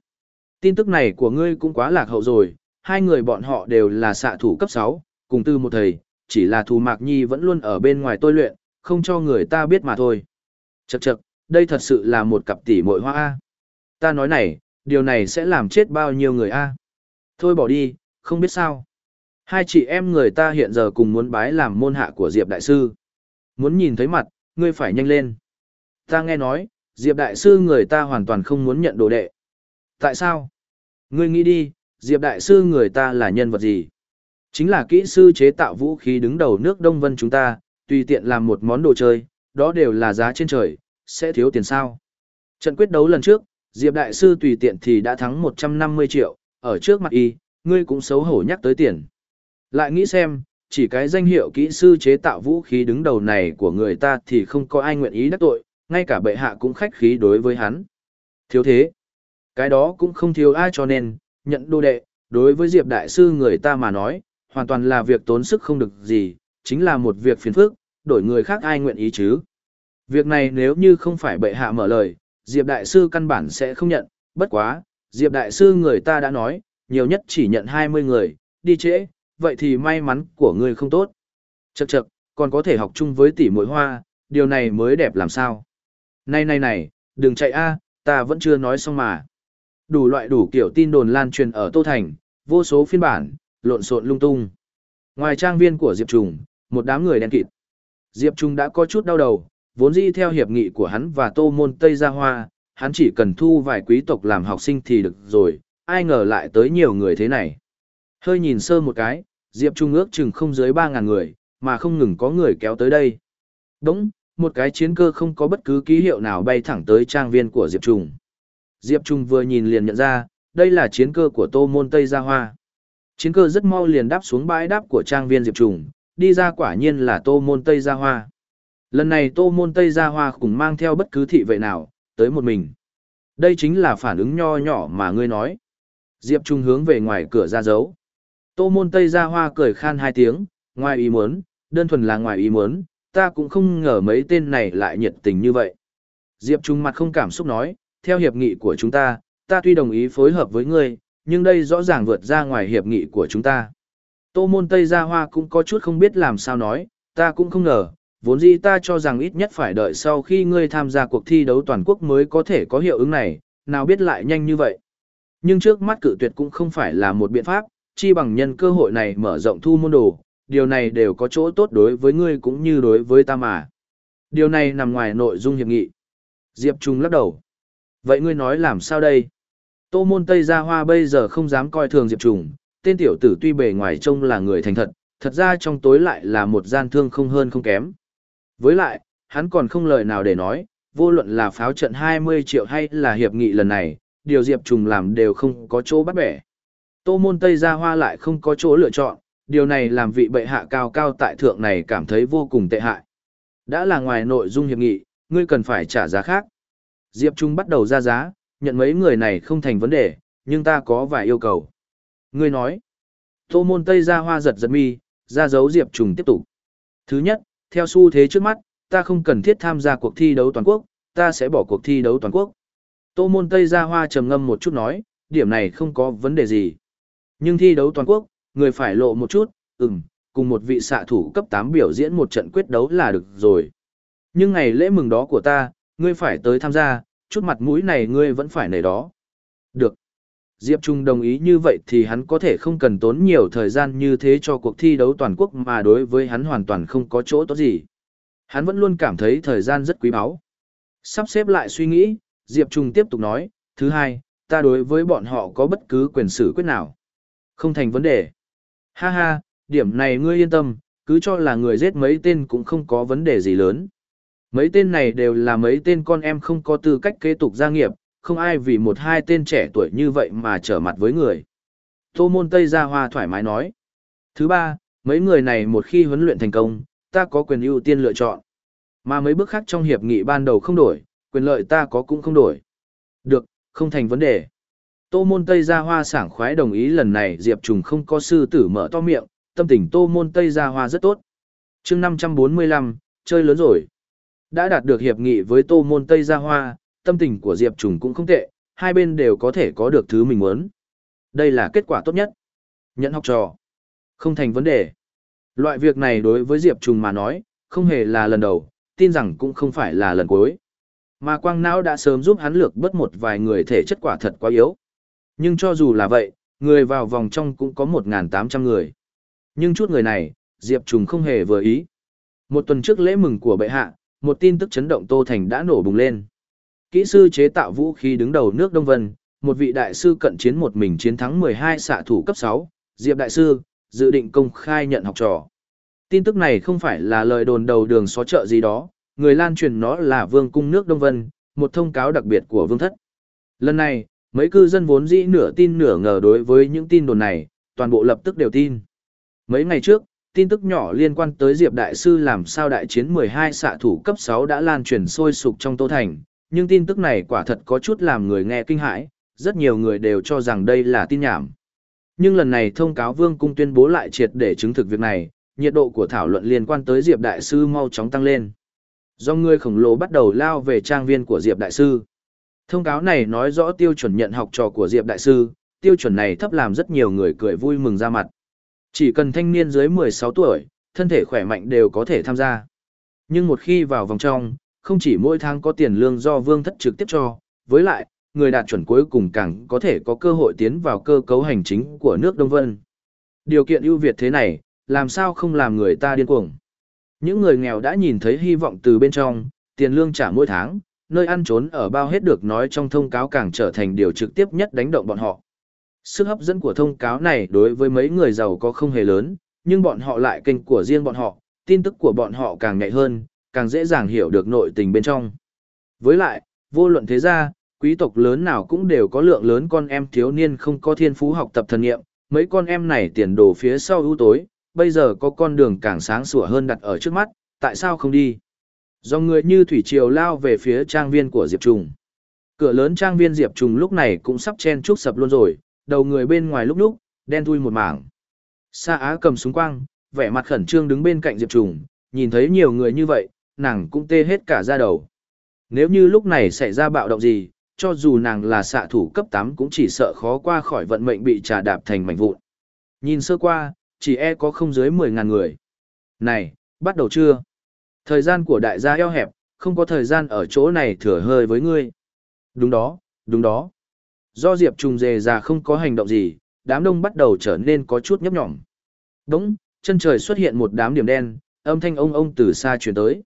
Tin tức này của ngươi cũng quá lạc hậu rồi, hai người bọn họ đều là xạ thủ cấp 6, cùng tư một thầy, chỉ là Thù Mạc Nhi vẫn luôn ở bên ngoài tôi luyện, không cho người ta biết mà thôi. Chậc chậc, đây thật sự là một cặp tỷ muội hoa Ta nói này, điều này sẽ làm chết bao nhiêu người A. Thôi bỏ đi, không biết sao. Hai chị em người ta hiện giờ cùng muốn bái làm môn hạ của Diệp Đại Sư. Muốn nhìn thấy mặt, ngươi phải nhanh lên. Ta nghe nói, Diệp Đại Sư người ta hoàn toàn không muốn nhận đồ đệ. Tại sao? Ngươi nghĩ đi, Diệp Đại Sư người ta là nhân vật gì? Chính là kỹ sư chế tạo vũ khí đứng đầu nước Đông Vân chúng ta, tùy tiện làm một món đồ chơi, đó đều là giá trên trời, sẽ thiếu tiền sao. Trận quyết đấu lần trước, Diệp Đại Sư tùy tiện thì đã thắng 150 triệu, ở trước mặt y, ngươi cũng xấu hổ nhắc tới tiền. Lại nghĩ xem, chỉ cái danh hiệu kỹ sư chế tạo vũ khí đứng đầu này của người ta thì không có ai nguyện ý đắc tội, ngay cả bệ hạ cũng khách khí đối với hắn. Thiếu thế. Cái đó cũng không thiếu ai cho nên, nhận đô đệ, đối với Diệp Đại Sư người ta mà nói, hoàn toàn là việc tốn sức không được gì, chính là một việc phiền phức, đổi người khác ai nguyện ý chứ. Việc này nếu như không phải bệ hạ mở lời, Diệp Đại Sư căn bản sẽ không nhận, bất quá, Diệp Đại Sư người ta đã nói, nhiều nhất chỉ nhận 20 người, đi trễ, vậy thì may mắn của ngươi không tốt. Chậc chậc, còn có thể học chung với tỷ muội hoa, điều này mới đẹp làm sao. Này này này, đừng chạy a, ta vẫn chưa nói xong mà. Đủ loại đủ kiểu tin đồn lan truyền ở Tô Thành, vô số phiên bản, lộn xộn lung tung. Ngoài trang viên của Diệp Trùng, một đám người đen kịt. Diệp Trùng đã có chút đau đầu, vốn dĩ theo hiệp nghị của hắn và Tô Môn Tây Gia Hoa, hắn chỉ cần thu vài quý tộc làm học sinh thì được rồi, ai ngờ lại tới nhiều người thế này. Hơi nhìn sơ một cái, Diệp Trung ước chừng không dưới 3.000 người, mà không ngừng có người kéo tới đây. Đúng, một cái chiến cơ không có bất cứ ký hiệu nào bay thẳng tới trang viên của Diệp Trung. Diệp Trung vừa nhìn liền nhận ra, đây là chiến cơ của Tô Môn Tây Gia Hoa. Chiến cơ rất mau liền đáp xuống bãi đáp của trang viên Diệp Trung, đi ra quả nhiên là Tô Môn Tây Gia Hoa. Lần này Tô Môn Tây Gia Hoa cũng mang theo bất cứ thị vệ nào, tới một mình. Đây chính là phản ứng nho nhỏ mà ngươi nói. Diệp Trung hướng về ngoài cửa ra dấu. Tô môn Tây Gia Hoa cười khan hai tiếng, ngoài ý muốn, đơn thuần là ngoài ý muốn, ta cũng không ngờ mấy tên này lại nhiệt tình như vậy. Diệp Trung mặt không cảm xúc nói, theo hiệp nghị của chúng ta, ta tuy đồng ý phối hợp với ngươi, nhưng đây rõ ràng vượt ra ngoài hiệp nghị của chúng ta. Tô môn Tây Gia Hoa cũng có chút không biết làm sao nói, ta cũng không ngờ, vốn dĩ ta cho rằng ít nhất phải đợi sau khi ngươi tham gia cuộc thi đấu toàn quốc mới có thể có hiệu ứng này, nào biết lại nhanh như vậy. Nhưng trước mắt cự tuyệt cũng không phải là một biện pháp, chi bằng nhân cơ hội này mở rộng thu môn đồ, điều này đều có chỗ tốt đối với ngươi cũng như đối với ta mà. Điều này nằm ngoài nội dung hiệp nghị. Diệp Trung lắc đầu. Vậy ngươi nói làm sao đây? Tô môn Tây Gia Hoa bây giờ không dám coi thường Diệp Trung, tên tiểu tử tuy bề ngoài trông là người thành thật, thật ra trong tối lại là một gian thương không hơn không kém. Với lại, hắn còn không lời nào để nói, vô luận là pháo trận 20 triệu hay là hiệp nghị lần này, điều Diệp Trùng làm đều không có chỗ bắt bẻ. Tô môn Tây Gia Hoa lại không có chỗ lựa chọn, điều này làm vị bệ hạ cao cao tại thượng này cảm thấy vô cùng tệ hại. Đã là ngoài nội dung hiệp nghị, ngươi cần phải trả giá khác. Diệp Trung bắt đầu ra giá, nhận mấy người này không thành vấn đề, nhưng ta có vài yêu cầu. Ngươi nói, tô môn Tây Gia Hoa giật giật mi, ra dấu Diệp Trung tiếp tục. Thứ nhất, theo xu thế trước mắt, ta không cần thiết tham gia cuộc thi đấu toàn quốc, ta sẽ bỏ cuộc thi đấu toàn quốc. Tô môn Tây Gia Hoa trầm ngâm một chút nói, điểm này không có vấn đề gì. Nhưng thi đấu toàn quốc, người phải lộ một chút, ừm, cùng một vị xạ thủ cấp 8 biểu diễn một trận quyết đấu là được rồi. Nhưng ngày lễ mừng đó của ta, ngươi phải tới tham gia, chút mặt mũi này ngươi vẫn phải nể đó. Được. Diệp Trung đồng ý như vậy thì hắn có thể không cần tốn nhiều thời gian như thế cho cuộc thi đấu toàn quốc mà đối với hắn hoàn toàn không có chỗ tốt gì. Hắn vẫn luôn cảm thấy thời gian rất quý báu. Sắp xếp lại suy nghĩ, Diệp Trung tiếp tục nói, thứ hai, ta đối với bọn họ có bất cứ quyền xử quyết nào. Không thành vấn đề. Ha ha, điểm này ngươi yên tâm, cứ cho là người giết mấy tên cũng không có vấn đề gì lớn. Mấy tên này đều là mấy tên con em không có tư cách kế tục gia nghiệp, không ai vì một hai tên trẻ tuổi như vậy mà trở mặt với người. Tô môn Tây Gia Hoa thoải mái nói. Thứ ba, mấy người này một khi huấn luyện thành công, ta có quyền ưu tiên lựa chọn. Mà mấy bước khác trong hiệp nghị ban đầu không đổi, quyền lợi ta có cũng không đổi. Được, không thành vấn đề. Tô môn Tây Gia Hoa sảng khoái đồng ý lần này Diệp Trùng không có sư tử mở to miệng, tâm tình Tô môn Tây Gia Hoa rất tốt. chương 545, chơi lớn rồi. Đã đạt được hiệp nghị với Tô môn Tây Gia Hoa, tâm tình của Diệp Trùng cũng không tệ, hai bên đều có thể có được thứ mình muốn. Đây là kết quả tốt nhất. Nhận học trò. Không thành vấn đề. Loại việc này đối với Diệp Trùng mà nói, không hề là lần đầu, tin rằng cũng không phải là lần cuối. Mà quang não đã sớm giúp hắn lược bớt một vài người thể chất quả thật quá yếu. Nhưng cho dù là vậy, người vào vòng trong cũng có 1.800 người. Nhưng chút người này, Diệp Trùng không hề vừa ý. Một tuần trước lễ mừng của bệ hạ, một tin tức chấn động Tô Thành đã nổ bùng lên. Kỹ sư chế tạo vũ khí đứng đầu nước Đông Vân, một vị đại sư cận chiến một mình chiến thắng 12 xạ thủ cấp 6, Diệp đại sư, dự định công khai nhận học trò. Tin tức này không phải là lời đồn đầu đường xó chợ gì đó, người lan truyền nó là vương cung nước Đông Vân, một thông cáo đặc biệt của vương thất. Lần này, mấy cư dân vốn dĩ nửa tin nửa ngờ đối với những tin đồn này, toàn bộ lập tức đều tin. Mấy ngày trước, tin tức nhỏ liên quan tới Diệp Đại Sư làm sao đại chiến 12 xạ thủ cấp 6 đã lan truyền sôi sục trong Tô Thành, nhưng tin tức này quả thật có chút làm người nghe kinh hãi, rất nhiều người đều cho rằng đây là tin nhảm. Nhưng lần này thông cáo Vương Cung tuyên bố lại triệt để chứng thực việc này, nhiệt độ của thảo luận liên quan tới Diệp Đại Sư mau chóng tăng lên. Do người khổng lồ bắt đầu lao về trang viên của Diệp Đại Sư. Thông cáo này nói rõ tiêu chuẩn nhận học trò của Diệp Đại Sư, tiêu chuẩn này thấp làm rất nhiều người cười vui mừng ra mặt. Chỉ cần thanh niên dưới 16 tuổi, thân thể khỏe mạnh đều có thể tham gia. Nhưng một khi vào vòng trong, không chỉ mỗi tháng có tiền lương do vương thất trực tiếp cho, với lại, người đạt chuẩn cuối cùng càng có thể có cơ hội tiến vào cơ cấu hành chính của nước Đông Vân. Điều kiện ưu việt thế này, làm sao không làm người ta điên cuồng. Những người nghèo đã nhìn thấy hy vọng từ bên trong, tiền lương trả mỗi tháng, nơi ăn trốn ở bao hết được nói trong thông cáo càng trở thành điều trực tiếp nhất đánh động bọn họ. Sức hấp dẫn của thông cáo này đối với mấy người giàu có không hề lớn, nhưng bọn họ lại kênh của riêng bọn họ, tin tức của bọn họ càng nhạy hơn, càng dễ dàng hiểu được nội tình bên trong. Với lại, vô luận thế gia, quý tộc lớn nào cũng đều có lượng lớn con em thiếu niên không có thiên phú học tập thần nghiệm, mấy con em này tiền đồ phía sau ưu tối, bây giờ có con đường càng sáng sủa hơn đặt ở trước mắt, tại sao không đi? Do người như thủy triều lao về phía trang viên của Diệp Trùng. Cửa lớn trang viên Diệp Trùng lúc này cũng sắp chen trúc sập luôn rồi, đầu người bên ngoài lúc lúc, đen thui một mảng. Sa Á cầm súng quang, vẻ mặt khẩn trương đứng bên cạnh Diệp Trùng, nhìn thấy nhiều người như vậy, nàng cũng tê hết cả da đầu. Nếu như lúc này xảy ra bạo động gì, cho dù nàng là xạ thủ cấp 8 cũng chỉ sợ khó qua khỏi vận mệnh bị trà đạp thành mảnh vụn. Nhìn sơ qua, chỉ e có không dưới 10.000 người. Này, bắt đầu chưa? Thời gian của đại gia eo hẹp, không có thời gian ở chỗ này thừa hơi với ngươi. Đúng đó, đúng đó. Do Diệp Trùng dề già không có hành động gì, đám đông bắt đầu trở nên có chút nhấp nhỏm. Đúng, chân trời xuất hiện một đám điểm đen, âm thanh ông ông từ xa truyền tới.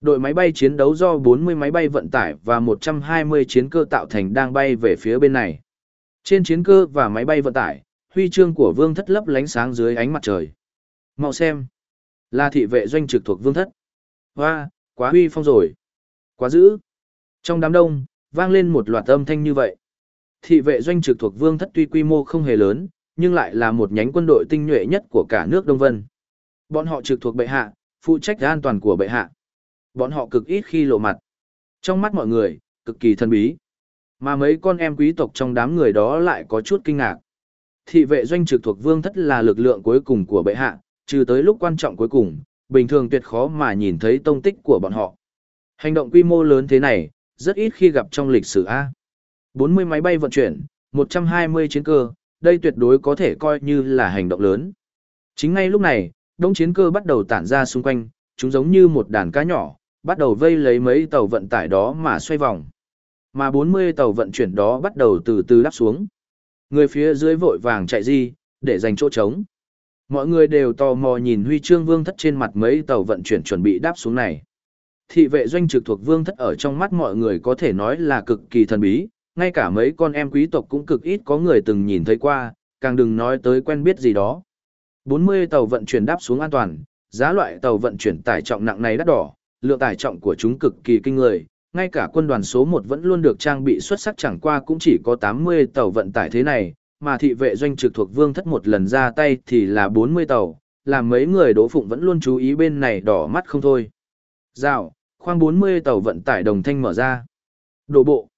Đội máy bay chiến đấu do 40 máy bay vận tải và 120 chiến cơ tạo thành đang bay về phía bên này. Trên chiến cơ và máy bay vận tải, huy chương của vương thất lấp lánh sáng dưới ánh mặt trời. Mau xem. Là thị vệ doanh trực thuộc vương thất. Hoa, quá huy phong rồi. Quá dữ. Trong đám đông, vang lên một loạt âm thanh như vậy. Thị vệ doanh trực thuộc Vương thất tuy quy mô không hề lớn, nhưng lại là một nhánh quân đội tinh nhuệ nhất của cả nước Đông Vân. Bọn họ trực thuộc bệ hạ, phụ trách an toàn của bệ hạ. Bọn họ cực ít khi lộ mặt. Trong mắt mọi người, cực kỳ thân bí. Mà mấy con em quý tộc trong đám người đó lại có chút kinh ngạc. Thị vệ doanh trực thuộc vương thất là lực lượng cuối cùng của bệ hạ, trừ tới lúc quan trọng cuối cùng, bình thường tuyệt khó mà nhìn thấy tông tích của bọn họ. Hành động quy mô lớn thế này, rất ít khi gặp trong lịch sử A. 40 máy bay vận chuyển, 120 chiến cơ, đây tuyệt đối có thể coi như là hành động lớn. Chính ngay lúc này, đông chiến cơ bắt đầu tản ra xung quanh, chúng giống như một đàn cá nhỏ, bắt đầu vây lấy mấy tàu vận tải đó mà xoay vòng. Mà 40 tàu vận chuyển đó bắt đầu từ từ đáp xuống. Người phía dưới vội vàng chạy di, để dành chỗ trống. Mọi người đều tò mò nhìn huy chương vương thất trên mặt mấy tàu vận chuyển chuẩn bị đáp xuống này. Thị vệ doanh trực thuộc vương thất ở trong mắt mọi người có thể nói là cực kỳ thần bí, ngay cả mấy con em quý tộc cũng cực ít có người từng nhìn thấy qua, càng đừng nói tới quen biết gì đó. 40 tàu vận chuyển đáp xuống an toàn, giá loại tàu vận chuyển tải trọng nặng này đắt đỏ, lượng tải trọng của chúng cực kỳ kinh người, ngay cả quân đoàn số 1 vẫn luôn được trang bị xuất sắc chẳng qua cũng chỉ có 80 tàu vận tải thế này, mà thị vệ doanh trực thuộc vương thất một lần ra tay thì là 40 tàu, làm mấy người đỗ phụng vẫn luôn chú ý bên này đỏ mắt không thôi. Rào, khoang 40 tàu vận tải đồng thanh mở ra. Đổ bộ.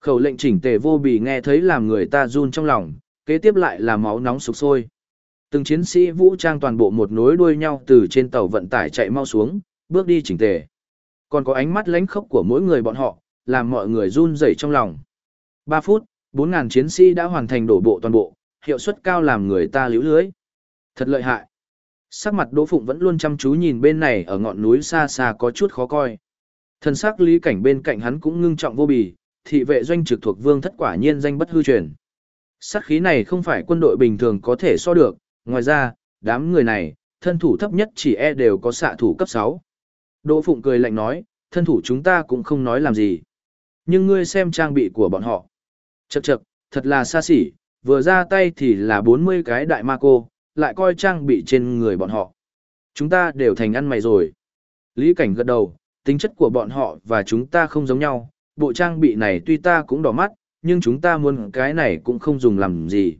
Khẩu lệnh chỉnh tề vô bì nghe thấy làm người ta run trong lòng, kế tiếp lại là máu nóng sục sôi. Từng chiến sĩ vũ trang toàn bộ một nối đuôi nhau từ trên tàu vận tải chạy mau xuống, bước đi chỉnh tề. Còn có ánh mắt lánh khốc của mỗi người bọn họ, làm mọi người run rẩy trong lòng. 3 phút, 4.000 chiến sĩ đã hoàn thành đổ bộ toàn bộ, hiệu suất cao làm người ta liễu lưới. Thật lợi hại. Sắc mặt Đỗ Phụng vẫn luôn chăm chú nhìn bên này ở ngọn núi xa xa có chút khó coi. Thần sắc lý cảnh bên cạnh hắn cũng ngưng trọng vô bì, thị vệ doanh trực thuộc vương thất quả nhiên danh bất hư truyền. Sát khí này không phải quân đội bình thường có thể so được, ngoài ra, đám người này, thân thủ thấp nhất chỉ e đều có xạ thủ cấp 6. Đỗ Phụng cười lạnh nói, thân thủ chúng ta cũng không nói làm gì. Nhưng ngươi xem trang bị của bọn họ. Chậc chậc, thật là xa xỉ, vừa ra tay thì là 40 cái đại ma cô, lại coi trang bị trên người bọn họ. Chúng ta đều thành ăn mày rồi. Lý cảnh gật đầu, tính chất của bọn họ và chúng ta không giống nhau, bộ trang bị này tuy ta cũng đỏ mắt, nhưng chúng ta muốn cái này cũng không dùng làm gì.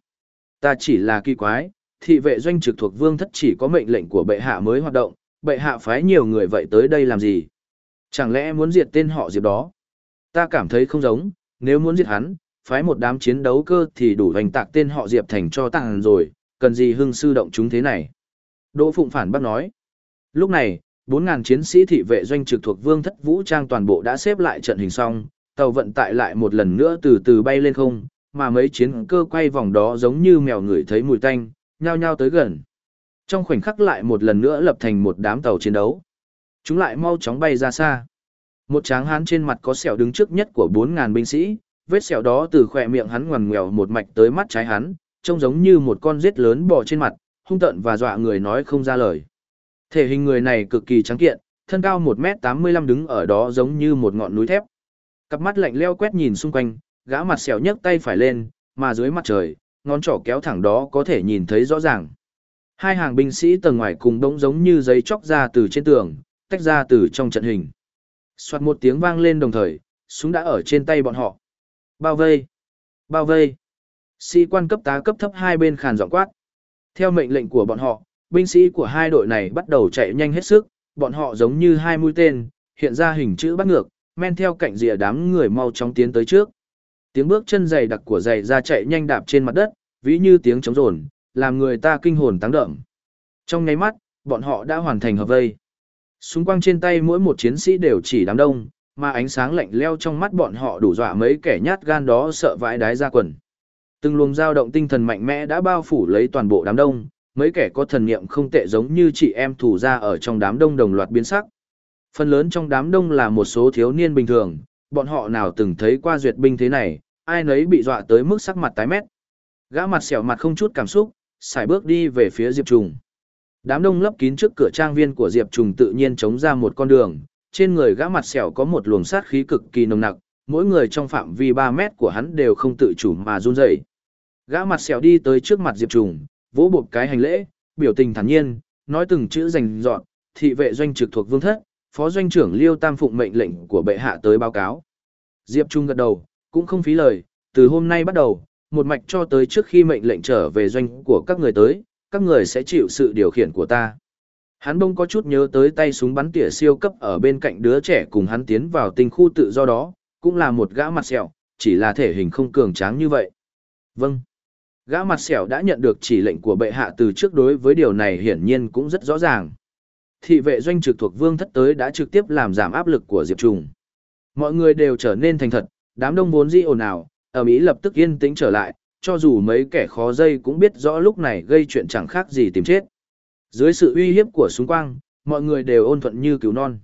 Ta chỉ là kỳ quái, thị vệ doanh trực thuộc vương thất chỉ có mệnh lệnh của bệ hạ mới hoạt động, bệ hạ phái nhiều người vậy tới đây làm gì? Chẳng lẽ muốn diệt tên họ Diệp đó? Ta cảm thấy không giống, nếu muốn diệt hắn, phái một đám chiến đấu cơ thì đủ hoành tạc tên họ Diệp thành cho tàng rồi, cần gì hưng sư động chúng thế này? Đỗ Phụng phản bác nói. Lúc này, 4.000 chiến sĩ thị vệ doanh trực thuộc vương thất vũ trang toàn bộ đã xếp lại trận hình xong, tàu vận tải lại một lần nữa từ từ bay lên không, mà mấy chiến cơ quay vòng đó giống như mèo người thấy mùi tanh, nhao nhao tới gần. Trong khoảnh khắc lại một lần nữa lập thành một đám tàu chiến đấu. Chúng lại mau chóng bay ra xa. Một tráng hán trên mặt có sẹo đứng trước nhất của 4.000 binh sĩ, vết sẹo đó từ khỏe miệng hắn ngoằn ngoèo một mạch tới mắt trái hắn, trông giống như một con rết lớn bò trên mặt, hung tợn và dọa người nói không ra lời. Thể hình người này cực kỳ trắng kiện, thân cao 1m85 đứng ở đó giống như một ngọn núi thép. Cặp mắt lạnh leo quét nhìn xung quanh, gã mặt sẹo nhấc tay phải lên, mà dưới mặt trời, ngón trỏ kéo thẳng đó có thể nhìn thấy rõ ràng. Hai hàng binh sĩ tầng ngoài cùng đống giống như giấy chóc ra từ trên tường, tách ra từ trong trận hình. Xoạt một tiếng vang lên đồng thời, súng đã ở trên tay bọn họ. Bao vây! Bao vây! Sĩ quan cấp tá cấp thấp hai bên khàn giọng quát. Theo mệnh lệnh của bọn họ, binh sĩ của hai đội này bắt đầu chạy nhanh hết sức, bọn họ giống như hai mũi tên, hiện ra hình chữ bắt ngược, men theo cạnh rìa đám người mau chóng tiến tới trước. Tiếng bước chân dày đặc của giày ra chạy nhanh đạp trên mặt đất, ví như tiếng trống rồn, làm người ta kinh hồn táng đậm. Trong nháy mắt, bọn họ đã hoàn thành hợp vây. Súng quang trên tay mỗi một chiến sĩ đều chỉ đám đông, mà ánh sáng lạnh leo trong mắt bọn họ đủ dọa mấy kẻ nhát gan đó sợ vãi đái ra quần. Từng luồng dao động tinh thần mạnh mẽ đã bao phủ lấy toàn bộ đám đông, mấy kẻ có thần niệm không tệ giống như chị em thủ ra ở trong đám đông đồng loạt biến sắc. Phần lớn trong đám đông là một số thiếu niên bình thường, bọn họ nào từng thấy qua duyệt binh thế này, ai nấy bị dọa tới mức sắc mặt tái mét. Gã mặt xẻo mặt không chút cảm xúc, xài bước đi về phía Diệp Trùng. Đám đông lấp kín trước cửa trang viên của Diệp Trùng tự nhiên chống ra một con đường, trên người gã mặt sẹo có một luồng sát khí cực kỳ nồng nặc, mỗi người trong phạm vi 3 mét của hắn đều không tự chủ mà run rẩy. Gã mặt sẹo đi tới trước mặt Diệp Trùng, vỗ bộp cái hành lễ, biểu tình thản nhiên, nói từng chữ rành rọt, thị vệ doanh trực thuộc vương thất, phó doanh trưởng Liêu Tam phụng mệnh lệnh của bệ hạ tới báo cáo. Diệp Trung gật đầu, cũng không phí lời, Từ hôm nay bắt đầu, một mạch cho tới trước khi mệnh lệnh trở về doanh của các người tới, các người sẽ chịu sự điều khiển của ta. Hắn bông có chút nhớ tới tay súng bắn tỉa siêu cấp ở bên cạnh đứa trẻ cùng hắn tiến vào tinh khu tự do đó, cũng là một gã mặt sẹo, chỉ là thể hình không cường tráng như vậy. Vâng. Gã mặt sẹo đã nhận được chỉ lệnh của bệ hạ từ trước đối với điều này hiển nhiên cũng rất rõ ràng. Thị vệ doanh trực thuộc vương thất tới đã trực tiếp làm giảm áp lực của Diệp Trùng. Mọi người đều trở nên thành thật, đám đông vốn di ồn ào, ở Mỹ lập tức yên tĩnh trở lại, cho dù mấy kẻ khó dây cũng biết rõ lúc này gây chuyện chẳng khác gì tìm chết. Dưới sự uy hiếp của súng quang, mọi người đều ôn thuận như cứu non.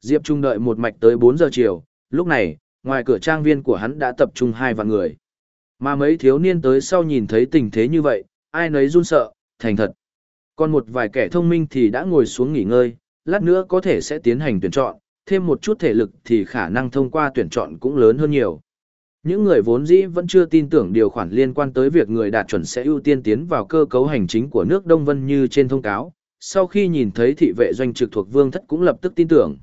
Diệp Trung đợi một mạch tới 4 giờ chiều, lúc này, ngoài cửa trang viên của hắn đã tập trung hai vạn người. Mà mấy thiếu niên tới sau nhìn thấy tình thế như vậy, ai nấy run sợ, thành thật. Còn một vài kẻ thông minh thì đã ngồi xuống nghỉ ngơi, lát nữa có thể sẽ tiến hành tuyển chọn, thêm một chút thể lực thì khả năng thông qua tuyển chọn cũng lớn hơn nhiều. Những người vốn dĩ vẫn chưa tin tưởng điều khoản liên quan tới việc người đạt chuẩn sẽ ưu tiên tiến vào cơ cấu hành chính của nước Đông Vân như trên thông cáo, sau khi nhìn thấy thị vệ doanh trực thuộc vương thất cũng lập tức tin tưởng.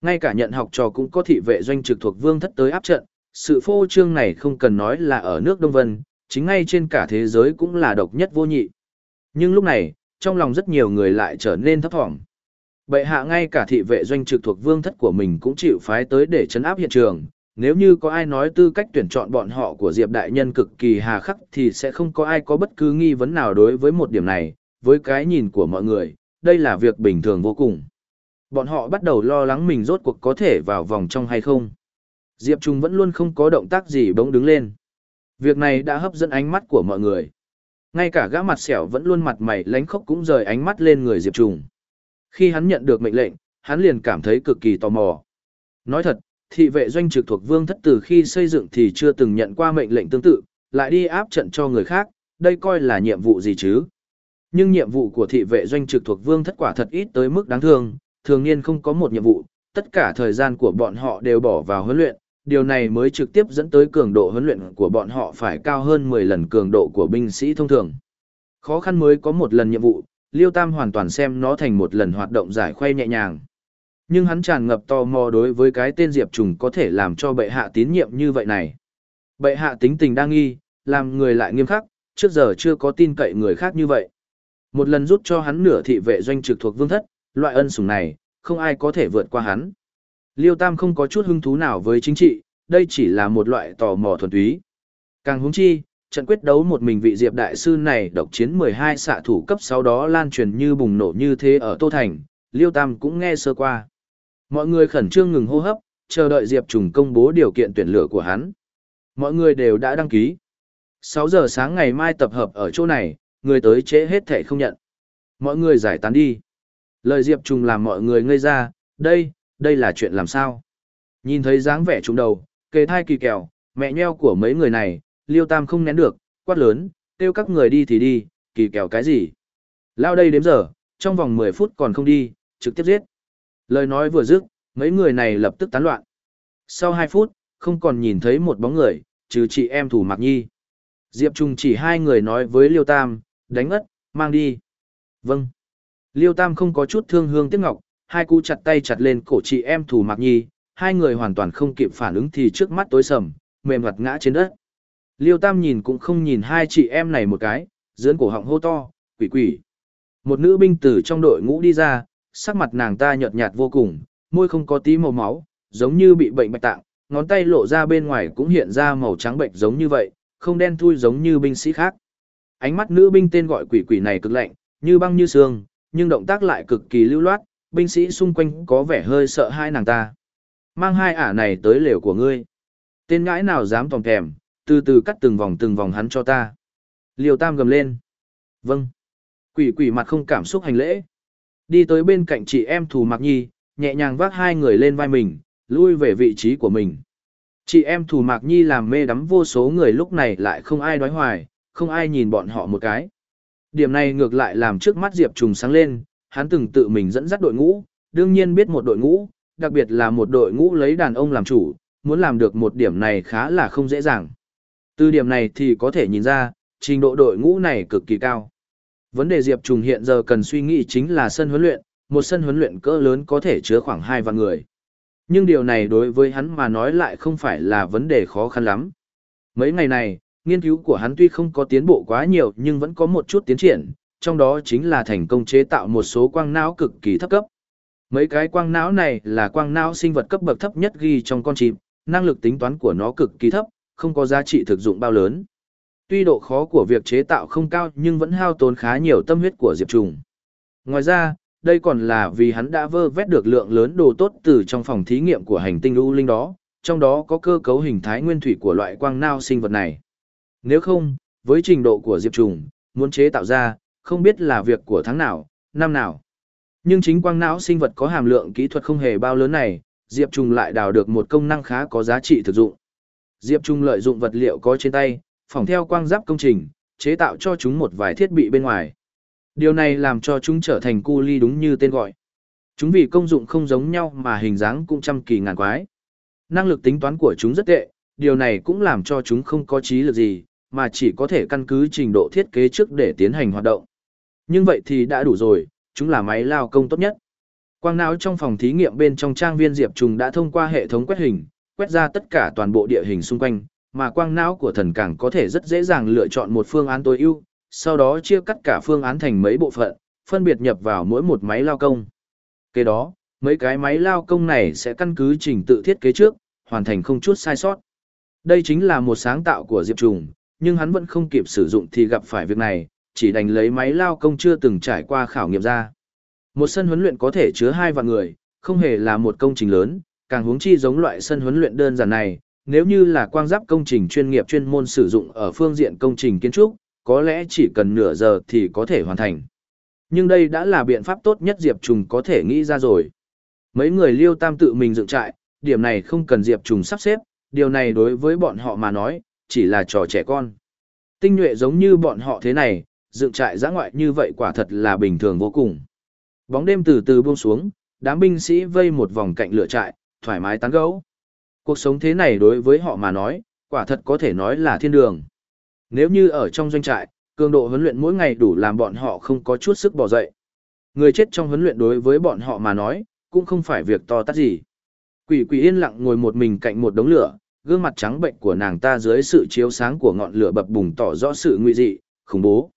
Ngay cả nhận học trò cũng có thị vệ doanh trực thuộc vương thất tới áp trận, sự phô trương này không cần nói là ở nước Đông Vân, chính ngay trên cả thế giới cũng là độc nhất vô nhị. Nhưng lúc này, trong lòng rất nhiều người lại trở nên thấp thỏm. Bệ hạ ngay cả thị vệ doanh trực thuộc vương thất của mình cũng chịu phái tới để chấn áp hiện trường, nếu như có ai nói tư cách tuyển chọn bọn họ của Diệp Đại Nhân cực kỳ hà khắc thì sẽ không có ai có bất cứ nghi vấn nào đối với một điểm này, với cái nhìn của mọi người, đây là việc bình thường vô cùng. Bọn họ bắt đầu lo lắng mình rốt cuộc có thể vào vòng trong hay không. Diệp Trung vẫn luôn không có động tác gì bỗng đứng lên. Việc này đã hấp dẫn ánh mắt của mọi người. Ngay cả gã mặt sẹo vẫn luôn mặt mày lánh khóc cũng rời ánh mắt lên người Diệp Trung. Khi hắn nhận được mệnh lệnh, hắn liền cảm thấy cực kỳ tò mò. Nói thật, thị vệ doanh trực thuộc vương thất từ khi xây dựng thì chưa từng nhận qua mệnh lệnh tương tự, lại đi áp trận cho người khác, đây coi là nhiệm vụ gì chứ. Nhưng nhiệm vụ của thị vệ doanh trực thuộc vương thất quả thật ít tới mức đáng thương, thường niên không có một nhiệm vụ, tất cả thời gian của bọn họ đều bỏ vào huấn luyện, điều này mới trực tiếp dẫn tới cường độ huấn luyện của bọn họ phải cao hơn 10 lần cường độ của binh sĩ thông thường. Khó khăn mới có một lần nhiệm vụ, Liêu Tam hoàn toàn xem nó thành một lần hoạt động giải khuây nhẹ nhàng. Nhưng hắn tràn ngập tò mò đối với cái tên Diệp Trùng có thể làm cho bệ hạ tín nhiệm như vậy này. Bệ hạ tính tình đa nghi, làm người lại nghiêm khắc, trước giờ chưa có tin cậy người khác như vậy. Một lần rút cho hắn nửa thị vệ doanh trực thuộc vương thất, loại ân sủng này, không ai có thể vượt qua hắn. Liêu Tam không có chút hứng thú nào với chính trị, đây chỉ là một loại tò mò thuần túy. Càng húng chi, trận quyết đấu một mình vị Diệp Đại Sư này độc chiến 12 xạ thủ cấp sau đó lan truyền như bùng nổ như thế ở Tô Thành, Liêu Tam cũng nghe sơ qua. Mọi người khẩn trương ngừng hô hấp, chờ đợi Diệp Trùng công bố điều kiện tuyển lựa của hắn. Mọi người đều đã đăng ký. 6 giờ sáng ngày mai tập hợp ở chỗ này, người tới trễ hết thể không nhận. Mọi người giải tán đi. Lời Diệp Trùng làm mọi người ngây ra, đây, đây là chuyện làm sao. Nhìn thấy dáng vẻ trùng đầu, kề thai kỳ kèo, mẹ nheo của mấy người này, Liêu Tam không nén được, quát lớn, kêu các người đi thì đi, kỳ kèo cái gì. Lao đây đếm giờ, trong vòng 10 phút còn không đi, trực tiếp giết. Lời nói vừa dứt, mấy người này lập tức tán loạn. Sau 2 phút, không còn nhìn thấy một bóng người, trừ chị em thủ Mạc Nhi. Diệp Trung chỉ hai người nói với Liêu Tam, đánh ngất, mang đi. Vâng. Liêu Tam không có chút thương hương tiếc ngọc, hai cú chặt tay chặt lên cổ chị em thủ Mạc Nhi, hai người hoàn toàn không kịp phản ứng thì trước mắt tối sầm, mềm mặt ngã trên đất. Liêu Tam nhìn cũng không nhìn hai chị em này một cái, dưỡng cổ họng hô to, quỷ quỷ. Một nữ binh tử trong đội ngũ đi ra, sắc mặt nàng ta nhợt nhạt vô cùng, môi không có tí màu máu, giống như bị bệnh bạch tạng, ngón tay lộ ra bên ngoài cũng hiện ra màu trắng bệnh giống như vậy, không đen thui giống như binh sĩ khác. Ánh mắt nữ binh tên gọi quỷ quỷ này cực lạnh, như băng như xương, nhưng động tác lại cực kỳ lưu loát, binh sĩ xung quanh có vẻ hơi sợ hai nàng ta. Mang hai ả này tới lều của ngươi. Tên ngãi nào dám tòng thèm, từ từ cắt từng vòng từng vòng hắn cho ta. Liều tam gầm lên. Vâng. Quỷ quỷ mặt không cảm xúc hành lễ. Đi tới bên cạnh chị em Thù Mạc Nhi, nhẹ nhàng vác hai người lên vai mình, lui về vị trí của mình. Chị em Thù Mạc Nhi làm mê đắm vô số người lúc này lại không ai đói hoài, không ai nhìn bọn họ một cái. Điểm này ngược lại làm trước mắt Diệp Trùng sáng lên, hắn từng tự mình dẫn dắt đội ngũ, đương nhiên biết một đội ngũ, đặc biệt là một đội ngũ lấy đàn ông làm chủ, muốn làm được một điểm này khá là không dễ dàng. Từ điểm này thì có thể nhìn ra, trình độ đội ngũ này cực kỳ cao. Vấn đề Diệp Trùng hiện giờ cần suy nghĩ chính là sân huấn luyện, một sân huấn luyện cỡ lớn có thể chứa khoảng 2 vạn người. Nhưng điều này đối với hắn mà nói lại không phải là vấn đề khó khăn lắm. Mấy ngày này, nghiên cứu của hắn tuy không có tiến bộ quá nhiều nhưng vẫn có một chút tiến triển, trong đó chính là thành công chế tạo một số quang não cực kỳ thấp cấp. Mấy cái quang não này là quang não sinh vật cấp bậc thấp nhất ghi trong con chim, năng lực tính toán của nó cực kỳ thấp, không có giá trị thực dụng bao lớn. Tuy độ khó của việc chế tạo không cao nhưng vẫn hao tốn khá nhiều tâm huyết của Diệp Trùng. Ngoài ra, đây còn là vì hắn đã vơ vét được lượng lớn đồ tốt từ trong phòng thí nghiệm của hành tinh U Linh đó, trong đó có cơ cấu hình thái nguyên thủy của loại quang nao sinh vật này. Nếu không, với trình độ của Diệp Trùng, muốn chế tạo ra, không biết là việc của tháng nào, năm nào. Nhưng chính quang não sinh vật có hàm lượng kỹ thuật không hề bao lớn này, Diệp Trùng lại đào được một công năng khá có giá trị thực dụng. Diệp Trùng lợi dụng vật liệu có trên tay, phỏng theo quang giáp công trình, chế tạo cho chúng một vài thiết bị bên ngoài. Điều này làm cho chúng trở thành cu ly đúng như tên gọi. Chúng vì công dụng không giống nhau mà hình dáng cũng trăm kỳ ngàn quái. Năng lực tính toán của chúng rất tệ, điều này cũng làm cho chúng không có trí lực gì, mà chỉ có thể căn cứ trình độ thiết kế trước để tiến hành hoạt động. Nhưng vậy thì đã đủ rồi, chúng là máy lao công tốt nhất. Quang não trong phòng thí nghiệm bên trong trang viên Diệp Trùng đã thông qua hệ thống quét hình, quét ra tất cả toàn bộ địa hình xung quanh, mà quang não của thần càng có thể rất dễ dàng lựa chọn một phương án tối ưu, sau đó chia cắt cả phương án thành mấy bộ phận, phân biệt nhập vào mỗi một máy lao công. Kế đó, mấy cái máy lao công này sẽ căn cứ trình tự thiết kế trước, hoàn thành không chút sai sót. Đây chính là một sáng tạo của Diệp Trùng, nhưng hắn vẫn không kịp sử dụng thì gặp phải việc này, chỉ đành lấy máy lao công chưa từng trải qua khảo nghiệm ra. Một sân huấn luyện có thể chứa hai vạn người, không hề là một công trình lớn, càng huống chi giống loại sân huấn luyện đơn giản này, nếu như là quang giáp công trình chuyên nghiệp chuyên môn sử dụng ở phương diện công trình kiến trúc, có lẽ chỉ cần nửa giờ thì có thể hoàn thành. Nhưng đây đã là biện pháp tốt nhất Diệp Trùng có thể nghĩ ra rồi. Mấy người liêu tam tự mình dựng trại, điểm này không cần Diệp Trùng sắp xếp, điều này đối với bọn họ mà nói, chỉ là trò trẻ con. Tinh nhuệ giống như bọn họ thế này, dựng trại giã ngoại như vậy quả thật là bình thường vô cùng. Bóng đêm từ từ buông xuống, đám binh sĩ vây một vòng cạnh lửa trại, thoải mái tán gẫu. Cuộc sống thế này đối với họ mà nói, quả thật có thể nói là thiên đường. Nếu như ở trong doanh trại, cường độ huấn luyện mỗi ngày đủ làm bọn họ không có chút sức bỏ dậy. Người chết trong huấn luyện đối với bọn họ mà nói, cũng không phải việc to tát gì. Quỷ quỷ yên lặng ngồi một mình cạnh một đống lửa, gương mặt trắng bệnh của nàng ta dưới sự chiếu sáng của ngọn lửa bập bùng tỏ rõ sự nguy dị, khủng bố.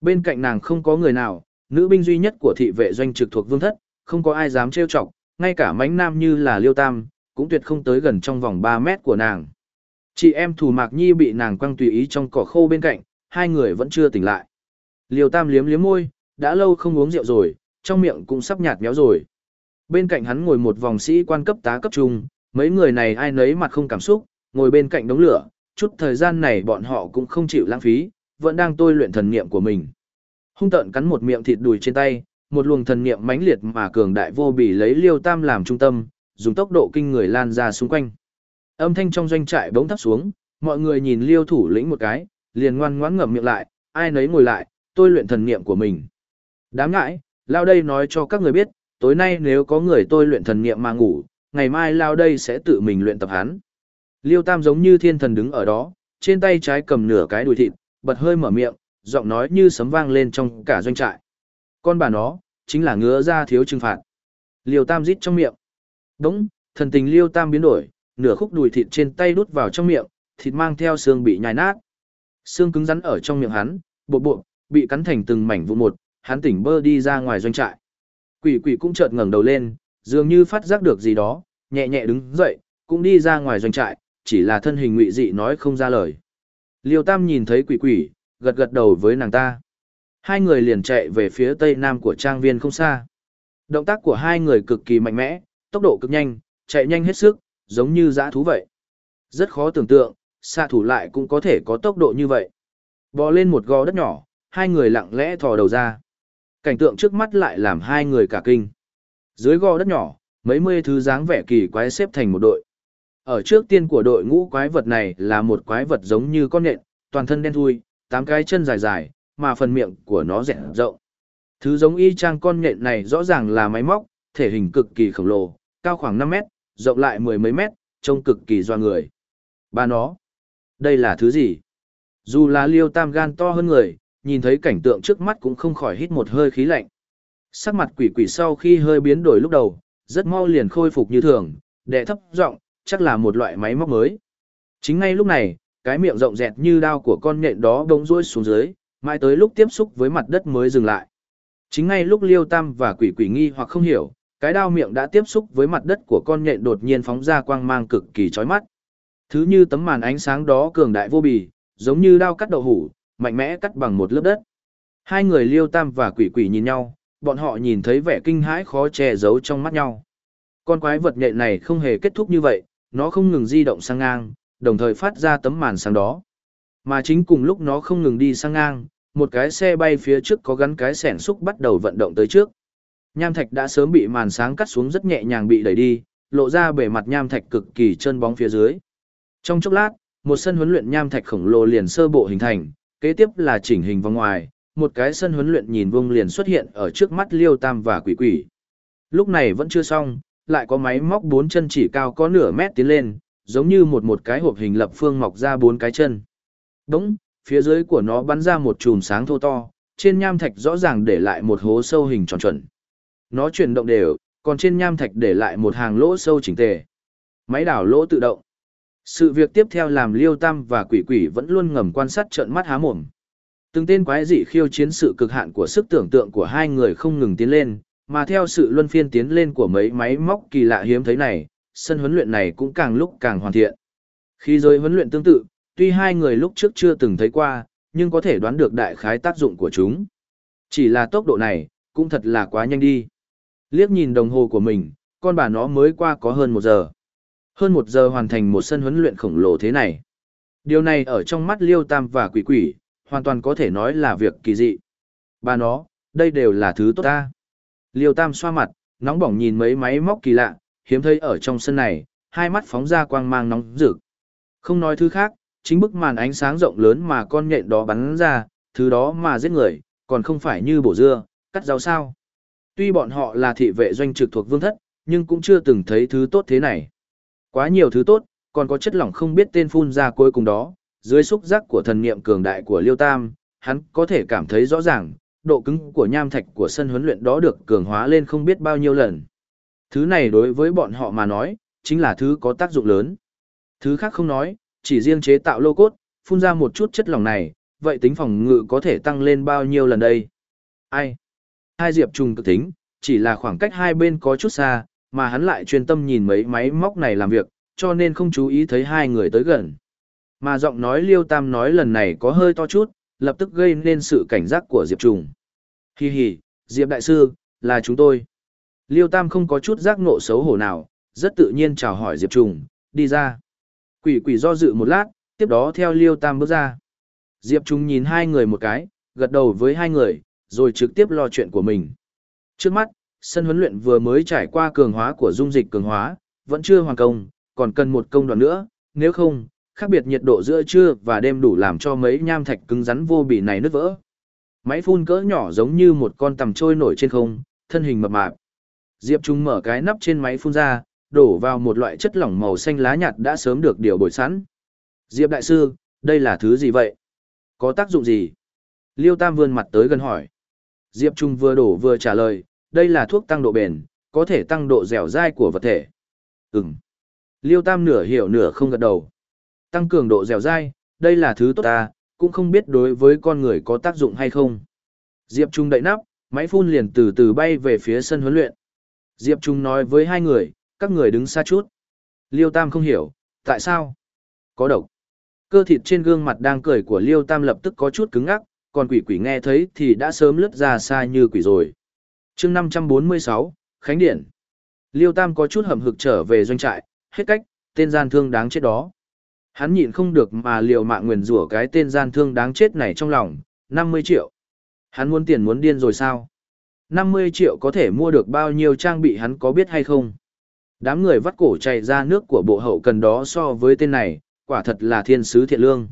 Bên cạnh nàng không có người nào, nữ binh duy nhất của thị vệ doanh trực thuộc vương thất, không có ai dám trêu chọc, ngay cả mánh nam như là Liêu Tam, cũng tuyệt không tới gần trong vòng 3 mét của nàng. Chị em Thù Mạc Nhi bị nàng quăng tùy ý trong cỏ khô bên cạnh, hai người vẫn chưa tỉnh lại. Liêu Tam liếm liếm môi, đã lâu không uống rượu rồi, trong miệng cũng sắp nhạt méo rồi. Bên cạnh hắn ngồi một vòng sĩ quan cấp tá cấp trung, mấy người này ai nấy mặt không cảm xúc, ngồi bên cạnh đống lửa, chút thời gian này bọn họ cũng không chịu lãng phí, vẫn đang tôi luyện thần niệm của mình. Hung tợn cắn một miệng thịt đùi trên tay, một luồng thần niệm mãnh liệt mà cường đại vô bỉ lấy Liêu Tam làm trung tâm, dùng tốc độ kinh người lan ra xung quanh. Âm thanh trong doanh trại bỗng thấp xuống, mọi người nhìn Liêu thủ lĩnh một cái, liền ngoan ngoãn ngậm miệng lại, ai nấy ngồi lại, tôi luyện thần niệm của mình. Đám ngại, lao đây nói cho các người biết, tối nay nếu có người tôi luyện thần niệm mà ngủ, ngày mai lao đây sẽ tự mình luyện tập hắn. Liêu Tam giống như thiên thần đứng ở đó, trên tay trái cầm nửa cái đùi thịt, bật hơi mở miệng, giọng nói như sấm vang lên trong cả doanh trại. Con bà nó, chính là ngứa ra thiếu trừng phạt. Liêu Tam rít trong miệng. Đúng, thần tình Liêu Tam biến đổi, nửa khúc đùi thịt trên tay đút vào trong miệng, thịt mang theo xương bị nhai nát. Xương cứng rắn ở trong miệng hắn, bộ bộ, bị cắn thành từng mảnh vụ một, hắn tỉnh bơ đi ra ngoài doanh trại. Quỷ quỷ cũng chợt ngẩng đầu lên, dường như phát giác được gì đó, nhẹ nhẹ đứng dậy, cũng đi ra ngoài doanh trại, chỉ là thân hình ngụy dị nói không ra lời. Liêu Tam nhìn thấy quỷ quỷ, gật gật đầu với nàng ta. Hai người liền chạy về phía tây nam của trang viên không xa. Động tác của hai người cực kỳ mạnh mẽ, tốc độ cực nhanh, chạy nhanh hết sức, giống như dã thú vậy. Rất khó tưởng tượng, xạ thủ lại cũng có thể có tốc độ như vậy. Bò lên một gò đất nhỏ, hai người lặng lẽ thò đầu ra. Cảnh tượng trước mắt lại làm hai người cả kinh. Dưới gò đất nhỏ, mấy mươi thứ dáng vẻ kỳ quái xếp thành một đội. Ở trước tiên của đội ngũ quái vật này là một quái vật giống như con nện, toàn thân đen thui, tám cái chân dài dài, mà phần miệng của nó rẻ rộng. Thứ giống y chang con nhện này rõ ràng là máy móc, thể hình cực kỳ khổng lồ, cao khoảng 5 mét, rộng lại mười mấy mét, trông cực kỳ doa người. Ba nó, đây là thứ gì? Dù là liêu tam gan to hơn người, nhìn thấy cảnh tượng trước mắt cũng không khỏi hít một hơi khí lạnh. Sắc mặt quỷ quỷ sau khi hơi biến đổi lúc đầu, rất mau liền khôi phục như thường, đệ thấp giọng, chắc là một loại máy móc mới. Chính ngay lúc này, cái miệng rộng dẹt như đao của con nhện đó bỗng rối xuống dưới, mãi tới lúc tiếp xúc với mặt đất mới dừng lại. Chính ngay lúc Liêu Tam và quỷ quỷ nghi hoặc không hiểu, cái đao miệng đã tiếp xúc với mặt đất của con nhện đột nhiên phóng ra quang mang cực kỳ chói mắt. Thứ như tấm màn ánh sáng đó cường đại vô bì, giống như đao cắt đậu hủ, mạnh mẽ cắt bằng một lớp đất. Hai người Liêu Tam và quỷ quỷ nhìn nhau, bọn họ nhìn thấy vẻ kinh hãi khó che giấu trong mắt nhau. Con quái vật nhện này không hề kết thúc như vậy, nó không ngừng di động sang ngang, đồng thời phát ra tấm màn sáng đó. Mà chính cùng lúc nó không ngừng đi sang ngang, một cái xe bay phía trước có gắn cái sẻn xúc bắt đầu vận động tới trước. Nham thạch đã sớm bị màn sáng cắt xuống rất nhẹ nhàng bị đẩy đi, lộ ra bề mặt nham thạch cực kỳ trơn bóng phía dưới. Trong chốc lát, một sân huấn luyện nham thạch khổng lồ liền sơ bộ hình thành, kế tiếp là chỉnh hình vòng ngoài, một cái sân huấn luyện nhìn vuông liền xuất hiện ở trước mắt Liêu Tam và Quỷ Quỷ. Lúc này vẫn chưa xong, lại có máy móc bốn chân chỉ cao có nửa mét tiến lên, giống như một một cái hộp hình lập phương mọc ra bốn cái chân. Đúng, phía dưới của nó bắn ra một chùm sáng thô to, trên nham thạch rõ ràng để lại một hố sâu hình tròn chuẩn. Nó chuyển động đều, còn trên nham thạch để lại một hàng lỗ sâu chỉnh tề. Máy đảo lỗ tự động. Sự việc tiếp theo làm Liêu Tam và Quỷ Quỷ vẫn luôn ngầm quan sát trợn mắt há mồm. Từng tên quái dị khiêu chiến sự cực hạn của sức tưởng tượng của hai người không ngừng tiến lên, mà theo sự luân phiên tiến lên của mấy máy móc kỳ lạ hiếm thấy này, sân huấn luyện này cũng càng lúc càng hoàn thiện. Khi giới huấn luyện tương tự, tuy hai người lúc trước chưa từng thấy qua, nhưng có thể đoán được đại khái tác dụng của chúng. Chỉ là tốc độ này, cũng thật là quá nhanh đi. Liếc nhìn đồng hồ của mình, con bà nó mới qua có hơn một giờ. Hơn một giờ hoàn thành một sân huấn luyện khổng lồ thế này. Điều này ở trong mắt Liêu Tam và Quỷ Quỷ, hoàn toàn có thể nói là việc kỳ dị. Bà nó, đây đều là thứ tốt ta. Liêu Tam xoa mặt, nóng bỏng nhìn mấy máy móc kỳ lạ, hiếm thấy ở trong sân này, hai mắt phóng ra quang mang nóng rực. Không nói thứ khác, chính bức màn ánh sáng rộng lớn mà con nhện đó bắn ra, thứ đó mà giết người, còn không phải như bổ dưa, cắt rau sao. Tuy bọn họ là thị vệ doanh trực thuộc vương thất, nhưng cũng chưa từng thấy thứ tốt thế này. Quá nhiều thứ tốt, còn có chất lỏng không biết tên phun ra cuối cùng đó, dưới xúc giác của thần niệm cường đại của Liêu Tam, hắn có thể cảm thấy rõ ràng, độ cứng của nham thạch của sân huấn luyện đó được cường hóa lên không biết bao nhiêu lần. Thứ này đối với bọn họ mà nói, chính là thứ có tác dụng lớn. Thứ khác không nói, chỉ riêng chế tạo lô cốt, phun ra một chút chất lỏng này, vậy tính phòng ngự có thể tăng lên bao nhiêu lần đây? Ai? Hai diệp trùng cực tính, chỉ là khoảng cách hai bên có chút xa, mà hắn lại chuyên tâm nhìn mấy máy móc này làm việc, cho nên không chú ý thấy hai người tới gần. Mà giọng nói Liêu Tam nói lần này có hơi to chút, lập tức gây nên sự cảnh giác của Diệp Trùng. Hi hi, Diệp Đại Sư, là chúng tôi. Liêu Tam không có chút giác ngộ xấu hổ nào, rất tự nhiên chào hỏi Diệp Trùng, đi ra. Quỷ quỷ do dự một lát, tiếp đó theo Liêu Tam bước ra. Diệp Trùng nhìn hai người một cái, gật đầu với hai người, rồi trực tiếp lo chuyện của mình. Trước mắt, sân huấn luyện vừa mới trải qua cường hóa của dung dịch cường hóa, vẫn chưa hoàn công, còn cần một công đoạn nữa, nếu không, khác biệt nhiệt độ giữa trưa và đêm đủ làm cho mấy nham thạch cứng rắn vô bị này nứt vỡ. Máy phun cỡ nhỏ giống như một con tầm trôi nổi trên không, thân hình mập mạp. Diệp Trung mở cái nắp trên máy phun ra, đổ vào một loại chất lỏng màu xanh lá nhạt đã sớm được điều bồi sẵn. Diệp đại sư, đây là thứ gì vậy? Có tác dụng gì? Liêu Tam vươn mặt tới gần hỏi. Diệp Trung vừa đổ vừa trả lời, đây là thuốc tăng độ bền, có thể tăng độ dẻo dai của vật thể. Ừm. Liêu Tam nửa hiểu nửa không gật đầu. Tăng cường độ dẻo dai, đây là thứ tốt ta, cũng không biết đối với con người có tác dụng hay không. Diệp Trung đậy nắp, máy phun liền từ từ bay về phía sân huấn luyện. Diệp Trung nói với hai người, các người đứng xa chút. Liêu Tam không hiểu, tại sao? Có độc. Cơ thịt trên gương mặt đang cười của Liêu Tam lập tức có chút cứng ngắc, còn quỷ quỷ nghe thấy thì đã sớm lướt ra xa như quỷ rồi. chương 546, Khánh Điển. Liêu Tam có chút hầm hực trở về doanh trại, hết cách, tên gian thương đáng chết đó. Hắn nhịn không được mà liều mạng nguyền rủa cái tên gian thương đáng chết này trong lòng, 50 triệu. Hắn muốn tiền muốn điên rồi sao? 50 triệu có thể mua được bao nhiêu trang bị hắn có biết hay không? Đám người vắt cổ chạy ra nước của bộ hậu cần đó so với tên này, quả thật là thiên sứ thiện lương.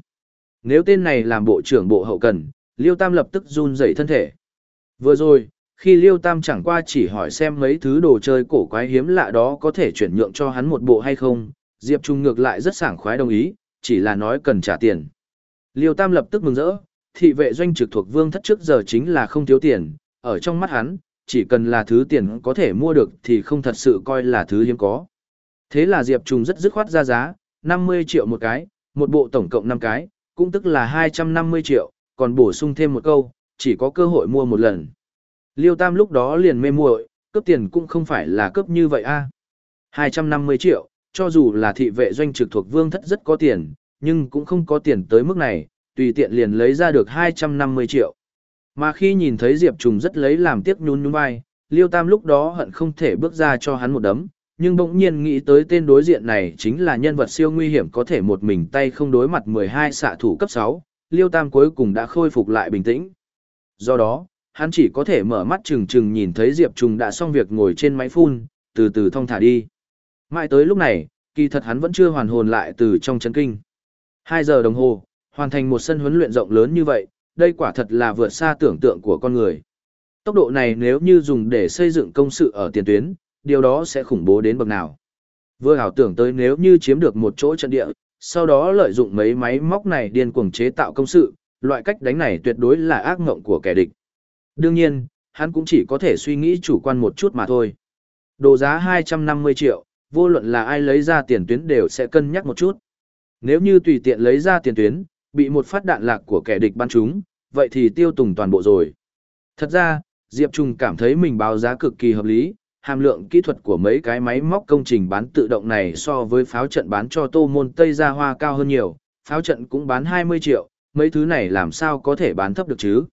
Nếu tên này làm bộ trưởng bộ hậu cần, Liêu Tam lập tức run dậy thân thể. Vừa rồi, khi Liêu Tam chẳng qua chỉ hỏi xem mấy thứ đồ chơi cổ quái hiếm lạ đó có thể chuyển nhượng cho hắn một bộ hay không, Diệp Trung ngược lại rất sảng khoái đồng ý, chỉ là nói cần trả tiền. Liêu Tam lập tức mừng rỡ, thị vệ doanh trực thuộc vương thất trước giờ chính là không thiếu tiền, ở trong mắt hắn, chỉ cần là thứ tiền có thể mua được thì không thật sự coi là thứ hiếm có. Thế là Diệp Trung rất dứt khoát ra giá, 50 triệu một cái, một bộ tổng cộng 5 cái, cũng tức là 250 triệu, còn bổ sung thêm một câu, chỉ có cơ hội mua một lần. Liêu Tam lúc đó liền mê muội, cấp tiền cũng không phải là cấp như vậy a. 250 triệu, cho dù là thị vệ doanh trực thuộc vương thất rất có tiền, nhưng cũng không có tiền tới mức này, tùy tiện liền lấy ra được 250 triệu. Mà khi nhìn thấy Diệp Trùng rất lấy làm tiếc nhún nhún vai, Liêu Tam lúc đó hận không thể bước ra cho hắn một đấm, nhưng bỗng nhiên nghĩ tới tên đối diện này chính là nhân vật siêu nguy hiểm có thể một mình tay không đối mặt 12 xạ thủ cấp 6, Liêu Tam cuối cùng đã khôi phục lại bình tĩnh. Do đó, hắn chỉ có thể mở mắt chừng chừng nhìn thấy Diệp Trùng đã xong việc ngồi trên máy phun, từ từ thong thả đi. Mãi tới lúc này, kỳ thật hắn vẫn chưa hoàn hồn lại từ trong chấn kinh. 2 giờ đồng hồ, hoàn thành một sân huấn luyện rộng lớn như vậy, đây quả thật là vượt xa tưởng tượng của con người. Tốc độ này nếu như dùng để xây dựng công sự ở tiền tuyến, điều đó sẽ khủng bố đến bậc nào. Vừa ảo tưởng tới nếu như chiếm được một chỗ trận địa, sau đó lợi dụng mấy máy móc này điên cuồng chế tạo công sự, loại cách đánh này tuyệt đối là ác mộng của kẻ địch. Đương nhiên, hắn cũng chỉ có thể suy nghĩ chủ quan một chút mà thôi. Đồ giá 250 triệu, vô luận là ai lấy ra tiền tuyến đều sẽ cân nhắc một chút. Nếu như tùy tiện lấy ra tiền tuyến, bị một phát đạn lạc của kẻ địch bắn trúng, vậy thì tiêu tùng toàn bộ rồi. Thật ra, Diệp Trung cảm thấy mình báo giá cực kỳ hợp lý, hàm lượng kỹ thuật của mấy cái máy móc công trình bán tự động này so với pháo trận bán cho tô môn Tây Gia Hoa cao hơn nhiều, pháo trận cũng bán 20 triệu, mấy thứ này làm sao có thể bán thấp được chứ.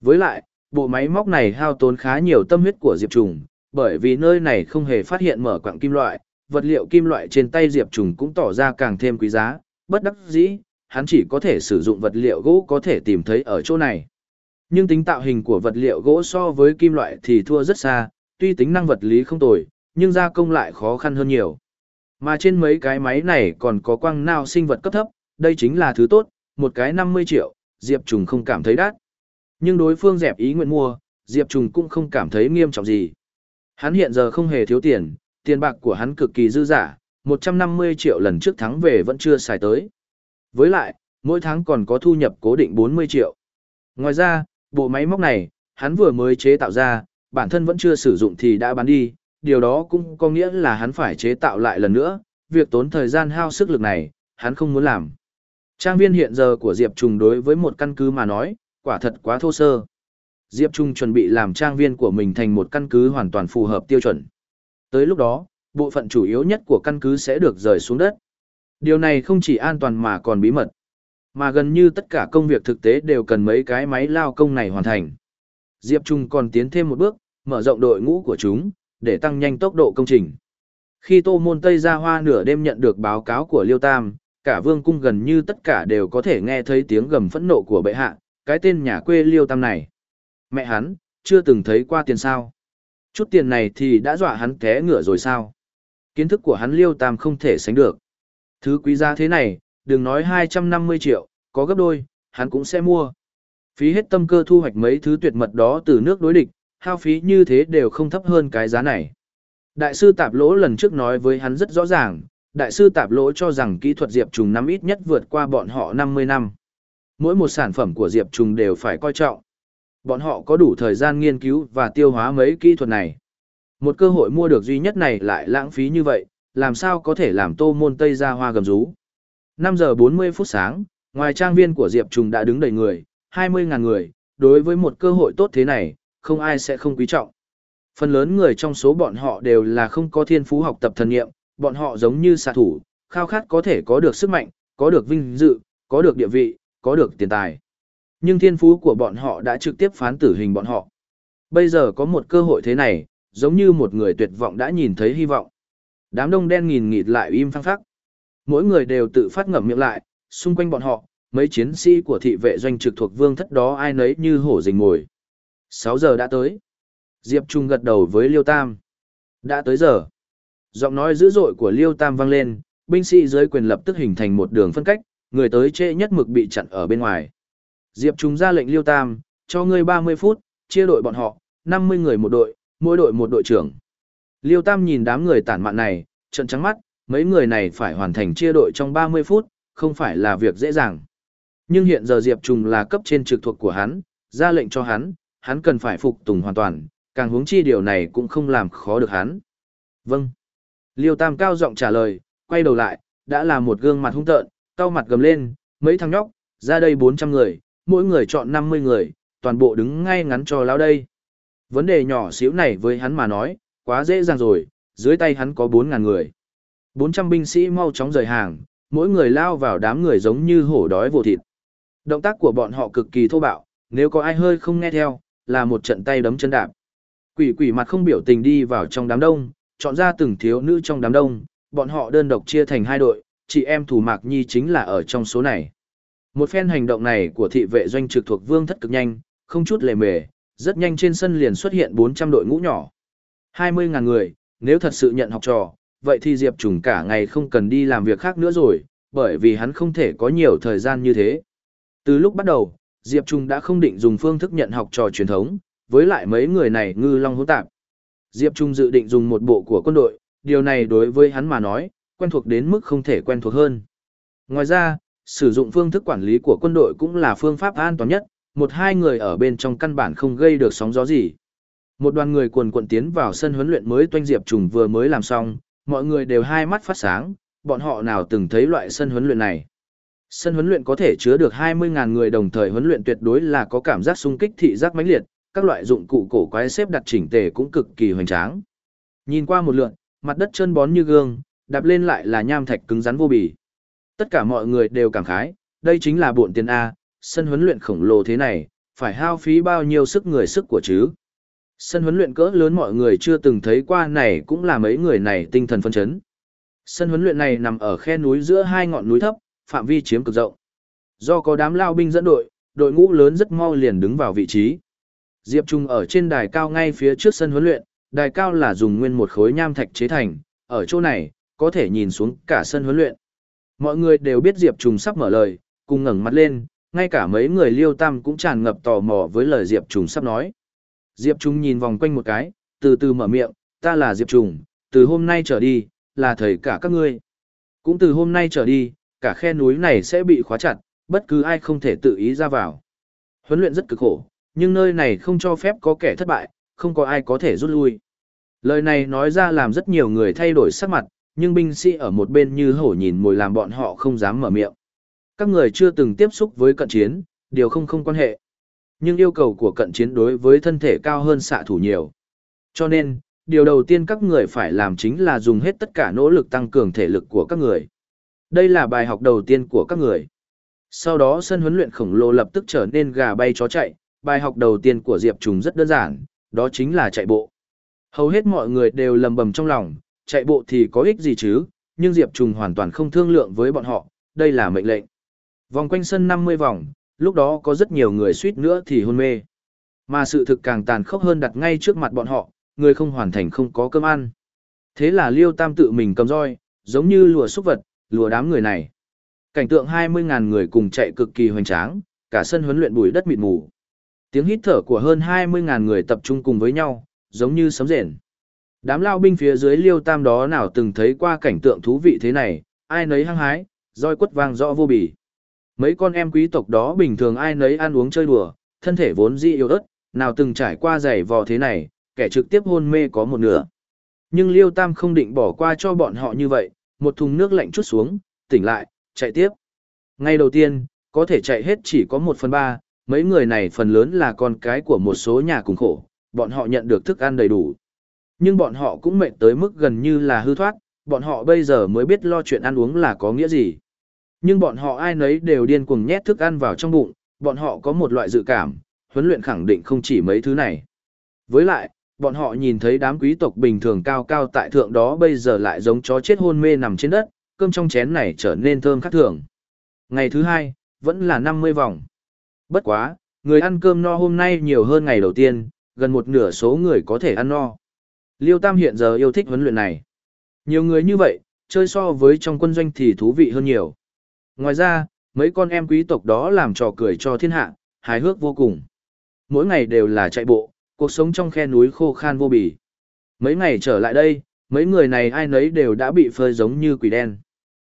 Với lại, bộ máy móc này hao tốn khá nhiều tâm huyết của Diệp Trùng, bởi vì nơi này không hề phát hiện mở quặng kim loại, vật liệu kim loại trên tay Diệp Trùng cũng tỏ ra càng thêm quý giá, bất đắc dĩ, hắn chỉ có thể sử dụng vật liệu gỗ có thể tìm thấy ở chỗ này. Nhưng tính tạo hình của vật liệu gỗ so với kim loại thì thua rất xa, tuy tính năng vật lý không tồi, nhưng gia công lại khó khăn hơn nhiều. Mà trên mấy cái máy này còn có quang nao sinh vật cấp thấp, đây chính là thứ tốt, một cái 50 triệu, Diệp Trùng không cảm thấy đắt. Nhưng đối phương dẹp ý nguyện mua, Diệp Trùng cũng không cảm thấy nghiêm trọng gì. Hắn hiện giờ không hề thiếu tiền, tiền bạc của hắn cực kỳ dư giả, 150 triệu lần trước thắng về vẫn chưa xài tới. Với lại, mỗi tháng còn có thu nhập cố định 40 triệu. Ngoài ra, bộ máy móc này, hắn vừa mới chế tạo ra, bản thân vẫn chưa sử dụng thì đã bán đi, điều đó cũng có nghĩa là hắn phải chế tạo lại lần nữa, việc tốn thời gian hao sức lực này, hắn không muốn làm. Trang viên hiện giờ của Diệp Trùng đối với một căn cứ mà nói, quả thật quá thô sơ. Diệp Trung chuẩn bị làm trang viên của mình thành một căn cứ hoàn toàn phù hợp tiêu chuẩn. Tới lúc đó, bộ phận chủ yếu nhất của căn cứ sẽ được rời xuống đất. Điều này không chỉ an toàn mà còn bí mật. Mà gần như tất cả công việc thực tế đều cần mấy cái máy lao công này hoàn thành. Diệp Trung còn tiến thêm một bước, mở rộng đội ngũ của chúng, để tăng nhanh tốc độ công trình. Khi Tô Môn Tây ra hoa nửa đêm nhận được báo cáo của Liêu Tam, cả vương cung gần như tất cả đều có thể nghe thấy tiếng gầm phẫn nộ của bệ hạ, cái tên nhà quê Liêu Tam này. Mẹ hắn, chưa từng thấy qua tiền sao. Chút tiền này thì đã dọa hắn té ngựa rồi sao. Kiến thức của hắn Liêu Tam không thể sánh được. Thứ quý giá thế này, đừng nói 250 triệu, có gấp đôi, hắn cũng sẽ mua. Phí hết tâm cơ thu hoạch mấy thứ tuyệt mật đó từ nước đối địch, hao phí như thế đều không thấp hơn cái giá này. Đại sư Tạp Lỗ lần trước nói với hắn rất rõ ràng, đại sư Tạp Lỗ cho rằng kỹ thuật Diệp Trùng năm ít nhất vượt qua bọn họ 50 năm. Mỗi một sản phẩm của Diệp Trùng đều phải coi trọng. Bọn họ có đủ thời gian nghiên cứu và tiêu hóa mấy kỹ thuật này. Một cơ hội mua được duy nhất này lại lãng phí như vậy, làm sao có thể làm tô môn tây ra hoa gầm rú. 5 giờ 40 phút sáng, ngoài trang viên của Diệp Trùng đã đứng đầy người, 20.000 người, đối với một cơ hội tốt thế này, không ai sẽ không quý trọng. Phần lớn người trong số bọn họ đều là không có thiên phú học tập thần nghiệm, bọn họ giống như xạ thủ, khao khát có thể có được sức mạnh, có được vinh dự, có được địa vị, có được tiền tài. Nhưng thiên phú của bọn họ đã trực tiếp phán tử hình bọn họ. Bây giờ có một cơ hội thế này, giống như một người tuyệt vọng đã nhìn thấy hy vọng. Đám đông đen nghìn nghịt lại im phăng phắc. Mỗi người đều tự phát ngậm miệng lại, xung quanh bọn họ, mấy chiến sĩ của thị vệ doanh trực thuộc vương thất đó ai nấy như hổ rình ngồi. 6 giờ đã tới. Diệp Trung gật đầu với Liêu Tam. Đã tới giờ. Giọng nói dữ dội của Liêu Tam vang lên, binh sĩ dưới quyền lập tức hình thành một đường phân cách, người tới trễ nhất mực bị chặn ở bên ngoài. Diệp Trung ra lệnh Liêu Tam, cho ngươi 30 phút, chia đội bọn họ, 50 người một đội, mỗi đội một đội trưởng. Liêu Tam nhìn đám người tản mạn này, trận trắng mắt, mấy người này phải hoàn thành chia đội trong 30 phút, không phải là việc dễ dàng. Nhưng hiện giờ Diệp Trùng là cấp trên trực thuộc của hắn, ra lệnh cho hắn, hắn cần phải phục tùng hoàn toàn, càng huống chi điều này cũng không làm khó được hắn. Vâng. Liêu Tam cao giọng trả lời, quay đầu lại, đã là một gương mặt hung tợn, cao mặt gầm lên, mấy thằng nhóc, ra đây 400 người, mỗi người chọn 50 người, toàn bộ đứng ngay ngắn cho lão đây. Vấn đề nhỏ xíu này với hắn mà nói, quá dễ dàng rồi, dưới tay hắn có 4.000 người. 400 binh sĩ mau chóng rời hàng, mỗi người lao vào đám người giống như hổ đói vô thịt. Động tác của bọn họ cực kỳ thô bạo, nếu có ai hơi không nghe theo, là một trận tay đấm chân đạp. Quỷ quỷ mặt không biểu tình đi vào trong đám đông, chọn ra từng thiếu nữ trong đám đông, bọn họ đơn độc chia thành hai đội, chị em thủ mạc nhi chính là ở trong số này. Một phen hành động này của thị vệ doanh trực thuộc vương thất cực nhanh, không chút lề mề, rất nhanh trên sân liền xuất hiện 400 đội ngũ nhỏ. 20.000 người, nếu thật sự nhận học trò, vậy thì Diệp Trùng cả ngày không cần đi làm việc khác nữa rồi, bởi vì hắn không thể có nhiều thời gian như thế. Từ lúc bắt đầu, Diệp Trung đã không định dùng phương thức nhận học trò truyền thống, với lại mấy người này ngư long hỗn tạp. Diệp Trung dự định dùng một bộ của quân đội, điều này đối với hắn mà nói, quen thuộc đến mức không thể quen thuộc hơn. Ngoài ra, sử dụng phương thức quản lý của quân đội cũng là phương pháp an toàn nhất, một hai người ở bên trong căn bản không gây được sóng gió gì. Một đoàn người quần cuộn tiến vào sân huấn luyện mới toanh Diệp Trùng vừa mới làm xong, mọi người đều hai mắt phát sáng, bọn họ nào từng thấy loại sân huấn luyện này. Sân huấn luyện có thể chứa được 20.000 người đồng thời huấn luyện tuyệt đối là có cảm giác sung kích thị giác mãnh liệt, các loại dụng cụ cổ quái xếp đặt chỉnh tề cũng cực kỳ hoành tráng. Nhìn qua một lượn, mặt đất chân bón như gương, đạp lên lại là nham thạch cứng rắn vô bì. Tất cả mọi người đều cảm khái, đây chính là bộn tiền A, sân huấn luyện khổng lồ thế này, phải hao phí bao nhiêu sức người sức của chứ. Sân huấn luyện cỡ lớn mọi người chưa từng thấy qua này cũng là mấy người này tinh thần phân chấn. Sân huấn luyện này nằm ở khe núi giữa hai ngọn núi thấp, phạm vi chiếm cực rộng. Do có đám lao binh dẫn đội, đội ngũ lớn rất mau liền đứng vào vị trí. Diệp Trung ở trên đài cao ngay phía trước sân huấn luyện, đài cao là dùng nguyên một khối nham thạch chế thành, ở chỗ này, có thể nhìn xuống cả sân huấn luyện. Mọi người đều biết Diệp Trung sắp mở lời, cùng ngẩng mặt lên, ngay cả mấy người liêu tam cũng tràn ngập tò mò với lời Diệp Trung sắp nói. Diệp Trung nhìn vòng quanh một cái, từ từ mở miệng, ta là Diệp Trung, từ hôm nay trở đi, là thầy cả các ngươi. Cũng từ hôm nay trở đi, cả khe núi này sẽ bị khóa chặt, bất cứ ai không thể tự ý ra vào. Huấn luyện rất cực khổ, nhưng nơi này không cho phép có kẻ thất bại, không có ai có thể rút lui. Lời này nói ra làm rất nhiều người thay đổi sắc mặt, nhưng binh sĩ ở một bên như hổ nhìn mồi làm bọn họ không dám mở miệng. Các người chưa từng tiếp xúc với cận chiến, điều không không quan hệ. Nhưng yêu cầu của cận chiến đối với thân thể cao hơn xạ thủ nhiều. Cho nên, điều đầu tiên các người phải làm chính là dùng hết tất cả nỗ lực tăng cường thể lực của các người. Đây là bài học đầu tiên của các người. Sau đó sân huấn luyện khổng lồ lập tức trở nên gà bay chó chạy, bài học đầu tiên của Diệp Trùng rất đơn giản, đó chính là chạy bộ. Hầu hết mọi người đều lầm bầm trong lòng, chạy bộ thì có ích gì chứ, nhưng Diệp Trùng hoàn toàn không thương lượng với bọn họ, đây là mệnh lệnh. Vòng quanh sân 50 vòng, lúc đó có rất nhiều người suýt nữa thì hôn mê. Mà sự thực càng tàn khốc hơn đặt ngay trước mặt bọn họ, người không hoàn thành không có cơm ăn. Thế là Liêu Tam tự mình cầm roi, giống như lùa xúc vật, lùa đám người này. Cảnh tượng 20.000 người cùng chạy cực kỳ hoành tráng, cả sân huấn luyện bụi đất mịt mù. Tiếng hít thở của hơn 20.000 người tập trung cùng với nhau, giống như sấm rền. Đám lao binh phía dưới liêu tam đó nào từng thấy qua cảnh tượng thú vị thế này, ai nấy hăng hái, roi quất vang rõ vô bì. Mấy con em quý tộc đó bình thường ai nấy ăn uống chơi đùa, thân thể vốn dị yếu ớt, nào từng trải qua giày vò thế này, kẻ trực tiếp hôn mê có một nửa. Nhưng Liêu Tam không định bỏ qua cho bọn họ như vậy, một thùng nước lạnh chút xuống, tỉnh lại, chạy tiếp. Ngay đầu tiên, có thể chạy hết chỉ có một phần ba, mấy người này phần lớn là con cái của một số nhà cùng khổ, bọn họ nhận được thức ăn đầy đủ. Nhưng bọn họ cũng mệt tới mức gần như là hư thoát, bọn họ bây giờ mới biết lo chuyện ăn uống là có nghĩa gì. Nhưng bọn họ ai nấy đều điên cuồng nhét thức ăn vào trong bụng, bọn họ có một loại dự cảm, huấn luyện khẳng định không chỉ mấy thứ này. Với lại, bọn họ nhìn thấy đám quý tộc bình thường cao cao tại thượng đó bây giờ lại giống chó chết hôn mê nằm trên đất, cơm trong chén này trở nên thơm khác thường. Ngày thứ hai, vẫn là 50 vòng. Bất quá, người ăn cơm no hôm nay nhiều hơn ngày đầu tiên, gần một nửa số người có thể ăn no. Liêu Tam hiện giờ yêu thích huấn luyện này. Nhiều người như vậy, chơi so với trong quân doanh thì thú vị hơn nhiều. Ngoài ra, mấy con em quý tộc đó làm trò cười cho thiên hạ, hài hước vô cùng. Mỗi ngày đều là chạy bộ, cuộc sống trong khe núi khô khan vô bì. Mấy ngày trở lại đây, mấy người này ai nấy đều đã bị phơi giống như quỷ đen.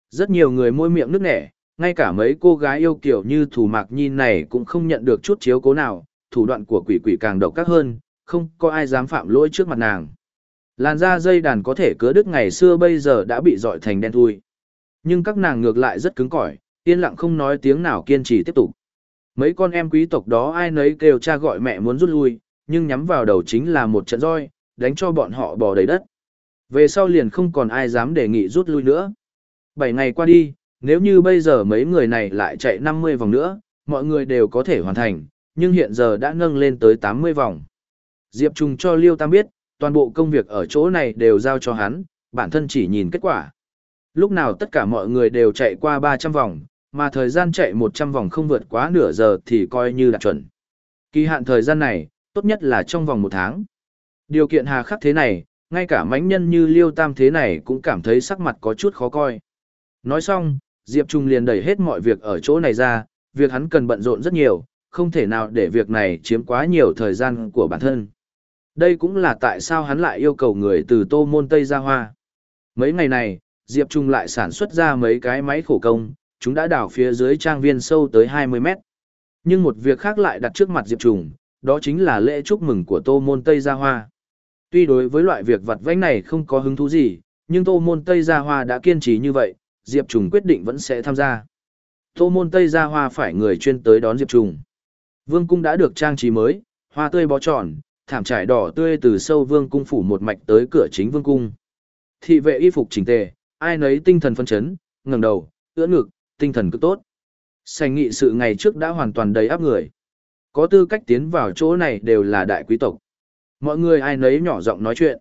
Rất nhiều người môi miệng nước nẻ, ngay cả mấy cô gái yêu kiểu như thủ mạc nhi này cũng không nhận được chút chiếu cố nào, thủ đoạn của quỷ quỷ càng độc các hơn, không có ai dám phạm lỗi trước mặt nàng. Làn da dây đàn có thể cứa đứt ngày xưa bây giờ đã bị dọi thành đen thui. Nhưng các nàng ngược lại rất cứng cỏi, Yên lặng không nói tiếng nào kiên trì tiếp tục. Mấy con em quý tộc đó ai nấy kêu cha gọi mẹ muốn rút lui, nhưng nhắm vào đầu chính là một trận roi, đánh cho bọn họ bò đầy đất. Về sau liền không còn ai dám đề nghị rút lui nữa. Bảy ngày qua đi, nếu như bây giờ mấy người này lại chạy 50 vòng nữa, mọi người đều có thể hoàn thành, nhưng hiện giờ đã nâng lên tới 80 vòng. Diệp Trung cho Liêu Tam biết, toàn bộ công việc ở chỗ này đều giao cho hắn, bản thân chỉ nhìn kết quả. Lúc nào tất cả mọi người đều chạy qua 300 vòng, mà thời gian chạy 100 vòng không vượt quá nửa giờ thì coi như đạt chuẩn. Kỳ hạn thời gian này, tốt nhất là trong vòng một tháng. Điều kiện hà khắc thế này, ngay cả mãnh nhân như Liêu Tam thế này cũng cảm thấy sắc mặt có chút khó coi. Nói xong, Diệp Trung liền đẩy hết mọi việc ở chỗ này ra, việc hắn cần bận rộn rất nhiều, không thể nào để việc này chiếm quá nhiều thời gian của bản thân. Đây cũng là tại sao hắn lại yêu cầu người từ Tô Môn Tây ra hoa. Mấy ngày này, Diệp Trung lại sản xuất ra mấy cái máy khổ công, chúng đã đào phía dưới trang viên sâu tới 20 mét. Nhưng một việc khác lại đặt trước mặt Diệp Trung, đó chính là lễ chúc mừng của Tô Môn Tây Gia Hoa. Tuy đối với loại việc vặt vãnh này không có hứng thú gì, nhưng Tô Môn Tây Gia Hoa đã kiên trì như vậy, Diệp Trùng quyết định vẫn sẽ tham gia. Tô Môn Tây Gia Hoa phải người chuyên tới đón Diệp Trùng. Vương cung đã được trang trí mới, hoa tươi bó tròn, thảm trải đỏ tươi từ sâu vương cung phủ một mạch tới cửa chính vương cung. Thị vệ y phục chỉnh tề, ai nấy tinh thần phân chấn, ngẩng đầu, ưỡn ngực, tinh thần cực tốt. Sành nghị sự ngày trước đã hoàn toàn đầy áp người. Có tư cách tiến vào chỗ này đều là đại quý tộc. Mọi người ai nấy nhỏ giọng nói chuyện.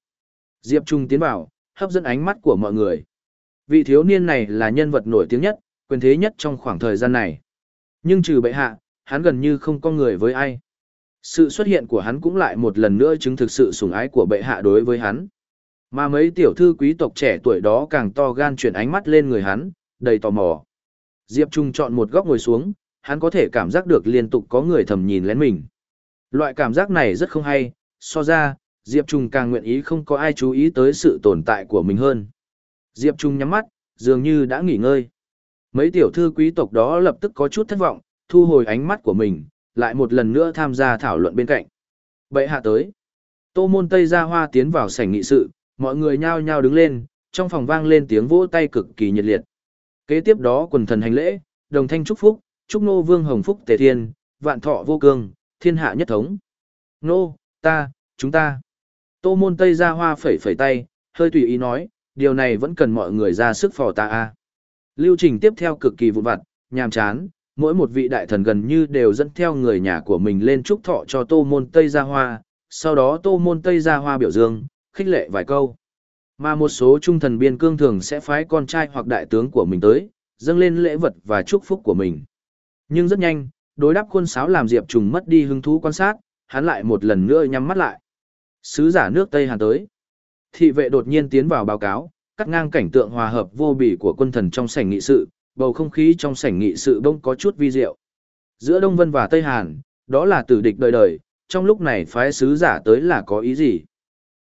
Diệp Trung tiến vào, hấp dẫn ánh mắt của mọi người. Vị thiếu niên này là nhân vật nổi tiếng nhất, quyền thế nhất trong khoảng thời gian này. Nhưng trừ bệ hạ, hắn gần như không có người với ai. Sự xuất hiện của hắn cũng lại một lần nữa chứng thực sự sủng ái của bệ hạ đối với hắn. Mà mấy tiểu thư quý tộc trẻ tuổi đó càng to gan chuyển ánh mắt lên người hắn, đầy tò mò. Diệp Trung chọn một góc ngồi xuống, hắn có thể cảm giác được liên tục có người thầm nhìn lén mình. Loại cảm giác này rất không hay, so ra, Diệp Trung càng nguyện ý không có ai chú ý tới sự tồn tại của mình hơn. Diệp Trung nhắm mắt, dường như đã nghỉ ngơi. Mấy tiểu thư quý tộc đó lập tức có chút thất vọng, thu hồi ánh mắt của mình, lại một lần nữa tham gia thảo luận bên cạnh. Bệ hạ tới. Tô môn Tây gia hoa tiến vào sảnh nghị sự, mọi người nhao nhao đứng lên, trong phòng vang lên tiếng vỗ tay cực kỳ nhiệt liệt. Kế tiếp đó quần thần hành lễ, đồng thanh chúc phúc, chúc nô vương hồng phúc tề thiên, vạn thọ vô cương, thiên hạ nhất thống. Nô, ta, chúng ta. Tô môn Tây ra hoa phẩy phẩy tay, hơi tùy ý nói, điều này vẫn cần mọi người ra sức phò ta a. Lưu trình tiếp theo cực kỳ vụn vặt, nhàm chán, mỗi một vị đại thần gần như đều dẫn theo người nhà của mình lên chúc thọ cho tô môn Tây Gia Hoa, sau đó tô môn Tây Gia Hoa biểu dương, khích lệ vài câu. Mà một số trung thần biên cương thường sẽ phái con trai hoặc đại tướng của mình tới, dâng lên lễ vật và chúc phúc của mình. Nhưng rất nhanh, đối đáp khuôn sáo làm Diệp Trùng mất đi hứng thú quan sát, hắn lại một lần nữa nhắm mắt lại. Sứ giả nước Tây Hàn tới. Thị vệ đột nhiên tiến vào báo cáo, cắt ngang cảnh tượng hòa hợp vô bỉ của quân thần trong sảnh nghị sự, bầu không khí trong sảnh nghị sự bỗng có chút vi diệu. Giữa Đông Vân và Tây Hàn, đó là tử địch đời đời, trong lúc này phái sứ giả tới là có ý gì?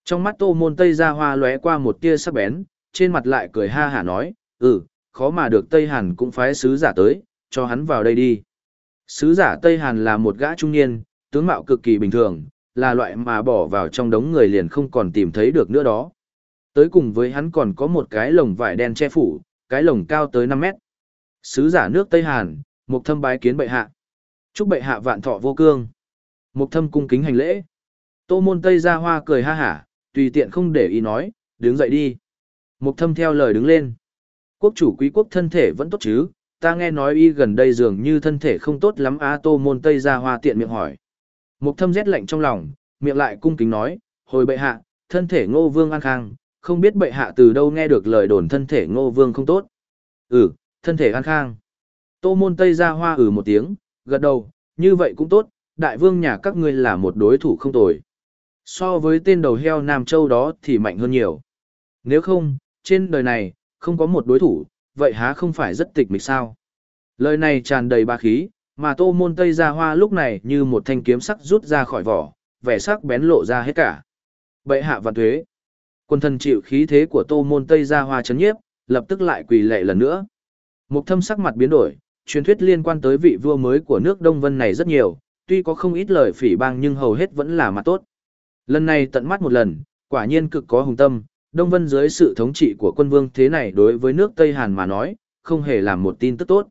Trong mắt Tô Môn Tây Gia Hoa lóe qua một tia sắc bén, trên mặt lại cười ha hả nói, "Ừ, khó mà được Tây Hàn cũng phái sứ giả tới, cho hắn vào đây đi." Sứ giả Tây Hàn là một gã trung niên, tướng mạo cực kỳ bình thường, là loại mà bỏ vào trong đống người liền không còn tìm thấy được nữa đó. Tới cùng với hắn còn có một cái lồng vải đen che phủ, cái lồng cao tới 5 mét. Sứ giả nước Tây Hàn, một Thâm bái kiến bệ hạ. Chúc bệ hạ vạn thọ vô cương. một Thâm cung kính hành lễ. Tô môn Tây ra hoa cười ha hả, tùy tiện không để ý nói, đứng dậy đi. Mục Thâm theo lời đứng lên. Quốc chủ quý quốc thân thể vẫn tốt chứ, ta nghe nói y gần đây dường như thân thể không tốt lắm a tô môn Tây ra hoa tiện miệng hỏi. Mục Thâm rét lạnh trong lòng, miệng lại cung kính nói, hồi bệ hạ, thân thể ngô vương an khang, không biết bệ hạ từ đâu nghe được lời đồn thân thể ngô vương không tốt. Ừ, thân thể an khang. Tô môn Tây ra hoa ừ một tiếng, gật đầu, như vậy cũng tốt, đại vương nhà các ngươi là một đối thủ không tồi. So với tên đầu heo Nam Châu đó thì mạnh hơn nhiều. Nếu không, trên đời này, không có một đối thủ, vậy há không phải rất tịch mịch sao? Lời này tràn đầy ba khí, mà tô môn Tây ra hoa lúc này như một thanh kiếm sắc rút ra khỏi vỏ, vẻ sắc bén lộ ra hết cả. Bệ hạ vạn thuế. Quân thần chịu khí thế của tô môn Tây ra hoa chấn nhiếp, lập tức lại quỳ lệ lần nữa. Mục thâm sắc mặt biến đổi, truyền thuyết liên quan tới vị vua mới của nước Đông Vân này rất nhiều, tuy có không ít lời phỉ bang nhưng hầu hết vẫn là mặt tốt. Lần này tận mắt một lần, quả nhiên cực có hùng tâm, Đông Vân dưới sự thống trị của quân vương thế này đối với nước Tây Hàn mà nói, không hề làm một tin tức tốt.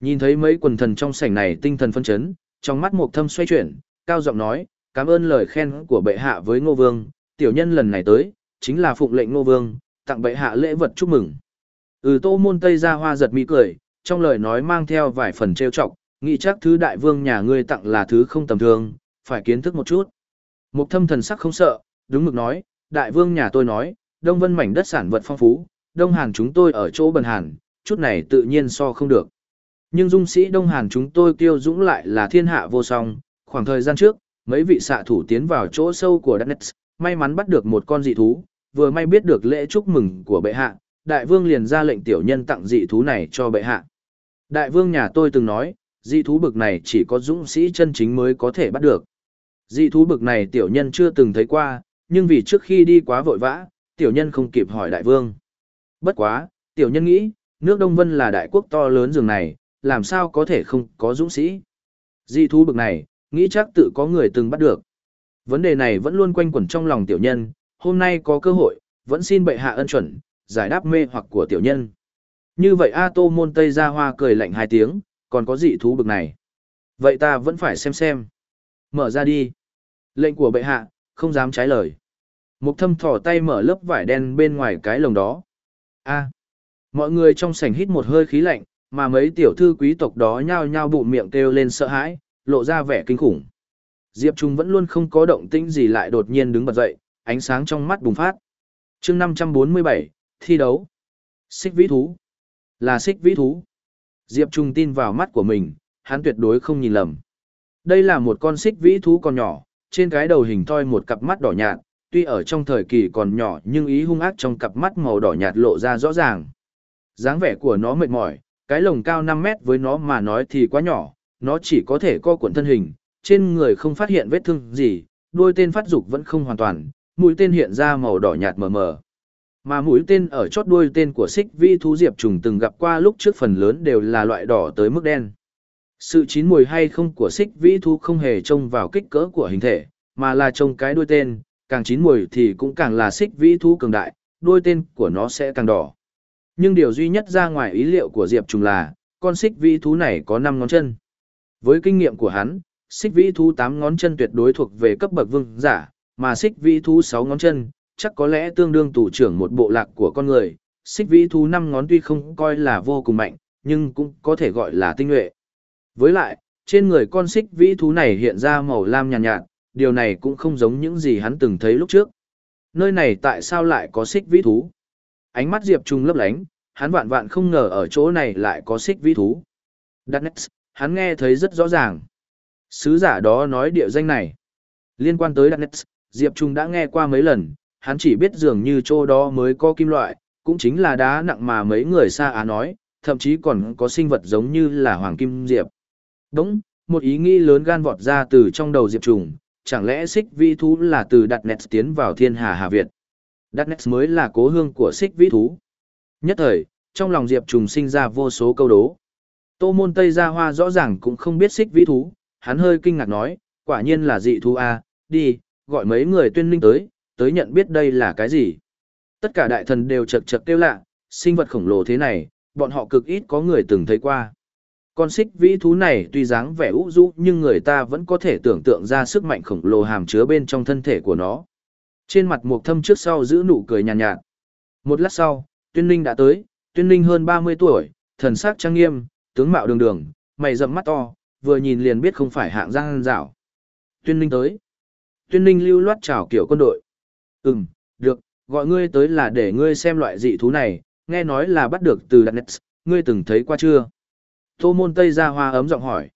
Nhìn thấy mấy quần thần trong sảnh này tinh thần phân chấn, trong mắt Mộc thâm xoay chuyển, cao giọng nói, cảm ơn lời khen của bệ hạ với ngô vương, tiểu nhân lần này tới, chính là phụng lệnh ngô vương, tặng bệ hạ lễ vật chúc mừng. Ừ tô môn tây ra hoa giật mỹ cười, trong lời nói mang theo vài phần trêu chọc, nghĩ chắc thứ đại vương nhà ngươi tặng là thứ không tầm thường, phải kiến thức một chút. Mục thâm thần sắc không sợ, đúng mực nói, đại vương nhà tôi nói, đông vân mảnh đất sản vật phong phú, đông hàn chúng tôi ở chỗ bần hàn, chút này tự nhiên so không được. Nhưng dung sĩ đông hàn chúng tôi kiêu dũng lại là thiên hạ vô song, khoảng thời gian trước, mấy vị xạ thủ tiến vào chỗ sâu của đất may mắn bắt được một con dị thú, vừa may biết được lễ chúc mừng của bệ hạ, đại vương liền ra lệnh tiểu nhân tặng dị thú này cho bệ hạ. Đại vương nhà tôi từng nói, dị thú bực này chỉ có dũng sĩ chân chính mới có thể bắt được. Dị thú bực này tiểu nhân chưa từng thấy qua, nhưng vì trước khi đi quá vội vã, tiểu nhân không kịp hỏi đại vương. Bất quá, tiểu nhân nghĩ, nước Đông Vân là đại quốc to lớn rừng này, làm sao có thể không có dũng sĩ. Dị thú bực này, nghĩ chắc tự có người từng bắt được. Vấn đề này vẫn luôn quanh quẩn trong lòng tiểu nhân, hôm nay có cơ hội, vẫn xin bệ hạ ân chuẩn, giải đáp mê hoặc của tiểu nhân. Như vậy A Tô Môn Tây ra hoa cười lạnh hai tiếng, còn có dị thú bực này. Vậy ta vẫn phải xem xem. Mở ra đi. Lệnh của bệ hạ, không dám trái lời. Mục thâm thỏ tay mở lớp vải đen bên ngoài cái lồng đó. A. Mọi người trong sảnh hít một hơi khí lạnh, mà mấy tiểu thư quý tộc đó nhao nhao bụng miệng kêu lên sợ hãi, lộ ra vẻ kinh khủng. Diệp Trung vẫn luôn không có động tĩnh gì lại đột nhiên đứng bật dậy, ánh sáng trong mắt bùng phát. chương 547, thi đấu. Xích vĩ thú. Là xích vĩ thú. Diệp Trung tin vào mắt của mình, hắn tuyệt đối không nhìn lầm. Đây là một con xích vĩ thú còn nhỏ, trên cái đầu hình thoi một cặp mắt đỏ nhạt, tuy ở trong thời kỳ còn nhỏ nhưng ý hung ác trong cặp mắt màu đỏ nhạt lộ ra rõ ràng. dáng vẻ của nó mệt mỏi, cái lồng cao 5 mét với nó mà nói thì quá nhỏ, nó chỉ có thể co cuộn thân hình, trên người không phát hiện vết thương gì, đuôi tên phát dục vẫn không hoàn toàn, mũi tên hiện ra màu đỏ nhạt mờ mờ. Mà mũi tên ở chót đuôi tên của xích vi thú diệp trùng từng gặp qua lúc trước phần lớn đều là loại đỏ tới mức đen. Sự chín mùi hay không của xích vĩ thú không hề trông vào kích cỡ của hình thể, mà là trông cái đuôi tên, càng chín mùi thì cũng càng là xích vĩ thú cường đại, đôi tên của nó sẽ càng đỏ. Nhưng điều duy nhất ra ngoài ý liệu của Diệp Trùng là, con xích vĩ thú này có 5 ngón chân. Với kinh nghiệm của hắn, xích vĩ thú 8 ngón chân tuyệt đối thuộc về cấp bậc vương giả, mà xích vĩ thú 6 ngón chân, chắc có lẽ tương đương tủ trưởng một bộ lạc của con người. Xích vĩ thú 5 ngón tuy không coi là vô cùng mạnh, nhưng cũng có thể gọi là tinh nhuệ. Với lại, trên người con xích vĩ thú này hiện ra màu lam nhàn nhạt, nhạt, điều này cũng không giống những gì hắn từng thấy lúc trước. Nơi này tại sao lại có xích vĩ thú? Ánh mắt Diệp Trung lấp lánh, hắn vạn vạn không ngờ ở chỗ này lại có xích vĩ thú. Darkness, hắn nghe thấy rất rõ ràng. Sứ giả đó nói địa danh này. Liên quan tới Darkness, Diệp Trung đã nghe qua mấy lần, hắn chỉ biết dường như chỗ đó mới có kim loại, cũng chính là đá nặng mà mấy người xa Á nói, thậm chí còn có sinh vật giống như là hoàng kim diệp. Đúng, một ý nghĩ lớn gan vọt ra từ trong đầu Diệp Trùng, chẳng lẽ xích vĩ thú là từ đặt nets tiến vào thiên hà Hà Việt. Đặt nets mới là cố hương của xích vĩ thú. Nhất thời, trong lòng Diệp Trùng sinh ra vô số câu đố. Tô môn Tây Gia Hoa rõ ràng cũng không biết xích vĩ thú, hắn hơi kinh ngạc nói, quả nhiên là dị thú A, đi, gọi mấy người tuyên linh tới, tới nhận biết đây là cái gì. Tất cả đại thần đều chật chật kêu lạ, sinh vật khổng lồ thế này, bọn họ cực ít có người từng thấy qua. Con xích vĩ thú này tuy dáng vẻ ú rũ nhưng người ta vẫn có thể tưởng tượng ra sức mạnh khổng lồ hàm chứa bên trong thân thể của nó. Trên mặt mục thâm trước sau giữ nụ cười nhàn nhạt, nhạt. Một lát sau, tuyên ninh đã tới, tuyên ninh hơn 30 tuổi, thần sắc trang nghiêm, tướng mạo đường đường, mày rậm mắt to, vừa nhìn liền biết không phải hạng giang dạo. Tuyên ninh tới. Tuyên ninh lưu loát chào kiểu quân đội. Ừm, được, gọi ngươi tới là để ngươi xem loại dị thú này, nghe nói là bắt được từ Đặt Nets, ngươi từng thấy qua chưa? Tô môn Tây ra hoa ấm giọng hỏi.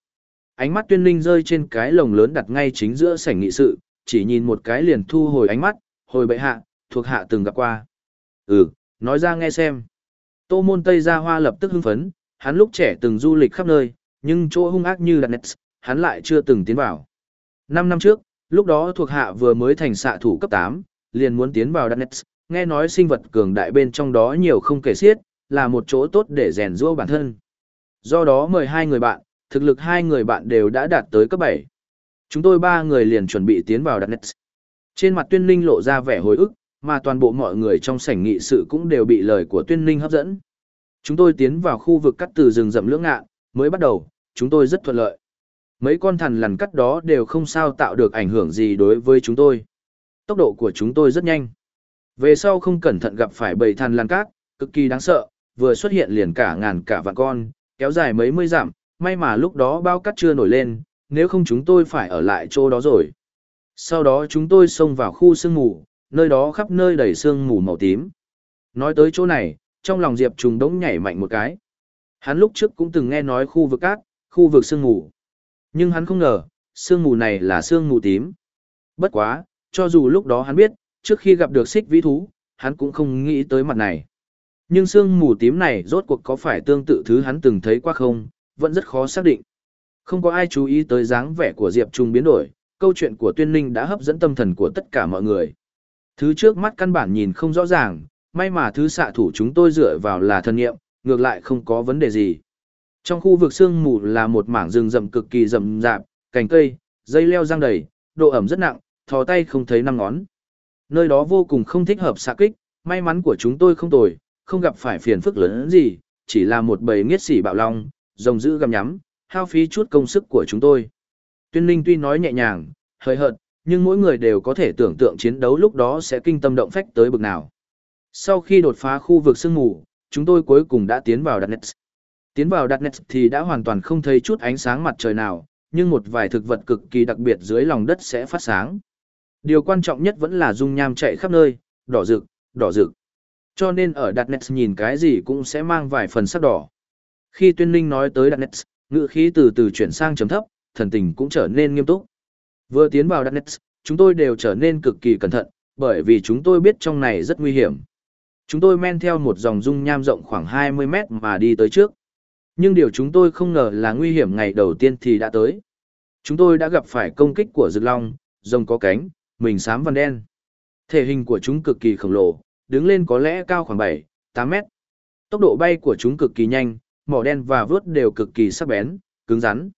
Ánh mắt tuyên ninh rơi trên cái lồng lớn đặt ngay chính giữa sảnh nghị sự, chỉ nhìn một cái liền thu hồi ánh mắt, hồi bệ hạ, thuộc hạ từng gặp qua. Ừ, nói ra nghe xem. Tô môn Tây ra hoa lập tức hưng phấn, hắn lúc trẻ từng du lịch khắp nơi, nhưng chỗ hung ác như Đặt Nets, hắn lại chưa từng tiến vào. Năm năm trước, lúc đó thuộc hạ vừa mới thành xạ thủ cấp 8, liền muốn tiến vào Đặt Nets, nghe nói sinh vật cường đại bên trong đó nhiều không kể xiết, là một chỗ tốt để rèn rũa bản thân. Do đó mời hai người bạn, thực lực hai người bạn đều đã đạt tới cấp 7. Chúng tôi ba người liền chuẩn bị tiến vào đặt nét. Trên mặt tuyên linh lộ ra vẻ hồi ức, mà toàn bộ mọi người trong sảnh nghị sự cũng đều bị lời của tuyên linh hấp dẫn. Chúng tôi tiến vào khu vực cắt từ rừng rậm lưỡng ngạ, Mới bắt đầu, chúng tôi rất thuận lợi. Mấy con thằn lằn cắt đó đều không sao tạo được ảnh hưởng gì đối với chúng tôi. Tốc độ của chúng tôi rất nhanh. Về sau không cẩn thận gặp phải bầy thằn lằn cát, cực kỳ đáng sợ, vừa xuất hiện liền cả ngàn cả vạn con, kéo dài mấy mươi dặm, may mà lúc đó bao cát chưa nổi lên, nếu không chúng tôi phải ở lại chỗ đó rồi. Sau đó chúng tôi xông vào khu sương mù, nơi đó khắp nơi đầy sương mù màu tím. Nói tới chỗ này, trong lòng Diệp Trùng đống nhảy mạnh một cái. Hắn lúc trước cũng từng nghe nói khu vực cát, khu vực sương mù. Nhưng hắn không ngờ, sương mù này là sương mù tím. Bất quá, cho dù lúc đó hắn biết, trước khi gặp được xích vĩ thú, hắn cũng không nghĩ tới mặt này. Nhưng sương mù tím này rốt cuộc có phải tương tự thứ hắn từng thấy qua không, vẫn rất khó xác định. Không có ai chú ý tới dáng vẻ của Diệp Trung biến đổi, câu chuyện của Tuyên Ninh đã hấp dẫn tâm thần của tất cả mọi người. Thứ trước mắt căn bản nhìn không rõ ràng, may mà thứ xạ thủ chúng tôi dựa vào là thân nghiệm, ngược lại không có vấn đề gì. Trong khu vực sương mù là một mảng rừng rậm cực kỳ rậm rạp, cành cây, dây leo răng đầy, độ ẩm rất nặng, thò tay không thấy năm ngón. Nơi đó vô cùng không thích hợp xạ kích, may mắn của chúng tôi không tồi, không gặp phải phiền phức lớn gì, chỉ là một bầy nghiết xỉ bạo long, rồng dữ gầm nhắm, hao phí chút công sức của chúng tôi. Tuyên Linh tuy nói nhẹ nhàng, hơi hợt, nhưng mỗi người đều có thể tưởng tượng chiến đấu lúc đó sẽ kinh tâm động phách tới bực nào. Sau khi đột phá khu vực sương mù, chúng tôi cuối cùng đã tiến vào Darkness. Tiến vào Darkness thì đã hoàn toàn không thấy chút ánh sáng mặt trời nào, nhưng một vài thực vật cực kỳ đặc biệt dưới lòng đất sẽ phát sáng. Điều quan trọng nhất vẫn là dung nham chạy khắp nơi, đỏ rực, đỏ rực. Cho nên ở Darknet nhìn cái gì cũng sẽ mang vài phần sắc đỏ. Khi Tuyên Ninh nói tới Darknet, ngữ khí từ từ chuyển sang chấm thấp, thần tình cũng trở nên nghiêm túc. Vừa tiến vào Darknet, chúng tôi đều trở nên cực kỳ cẩn thận, bởi vì chúng tôi biết trong này rất nguy hiểm. Chúng tôi men theo một dòng dung nham rộng khoảng 20 mét mà đi tới trước. Nhưng điều chúng tôi không ngờ là nguy hiểm ngày đầu tiên thì đã tới. Chúng tôi đã gặp phải công kích của rực long, rồng có cánh, mình xám vằn đen. Thể hình của chúng cực kỳ khổng lồ, đứng lên có lẽ cao khoảng 7, 8 mét. Tốc độ bay của chúng cực kỳ nhanh, mỏ đen và vướt đều cực kỳ sắc bén, cứng rắn.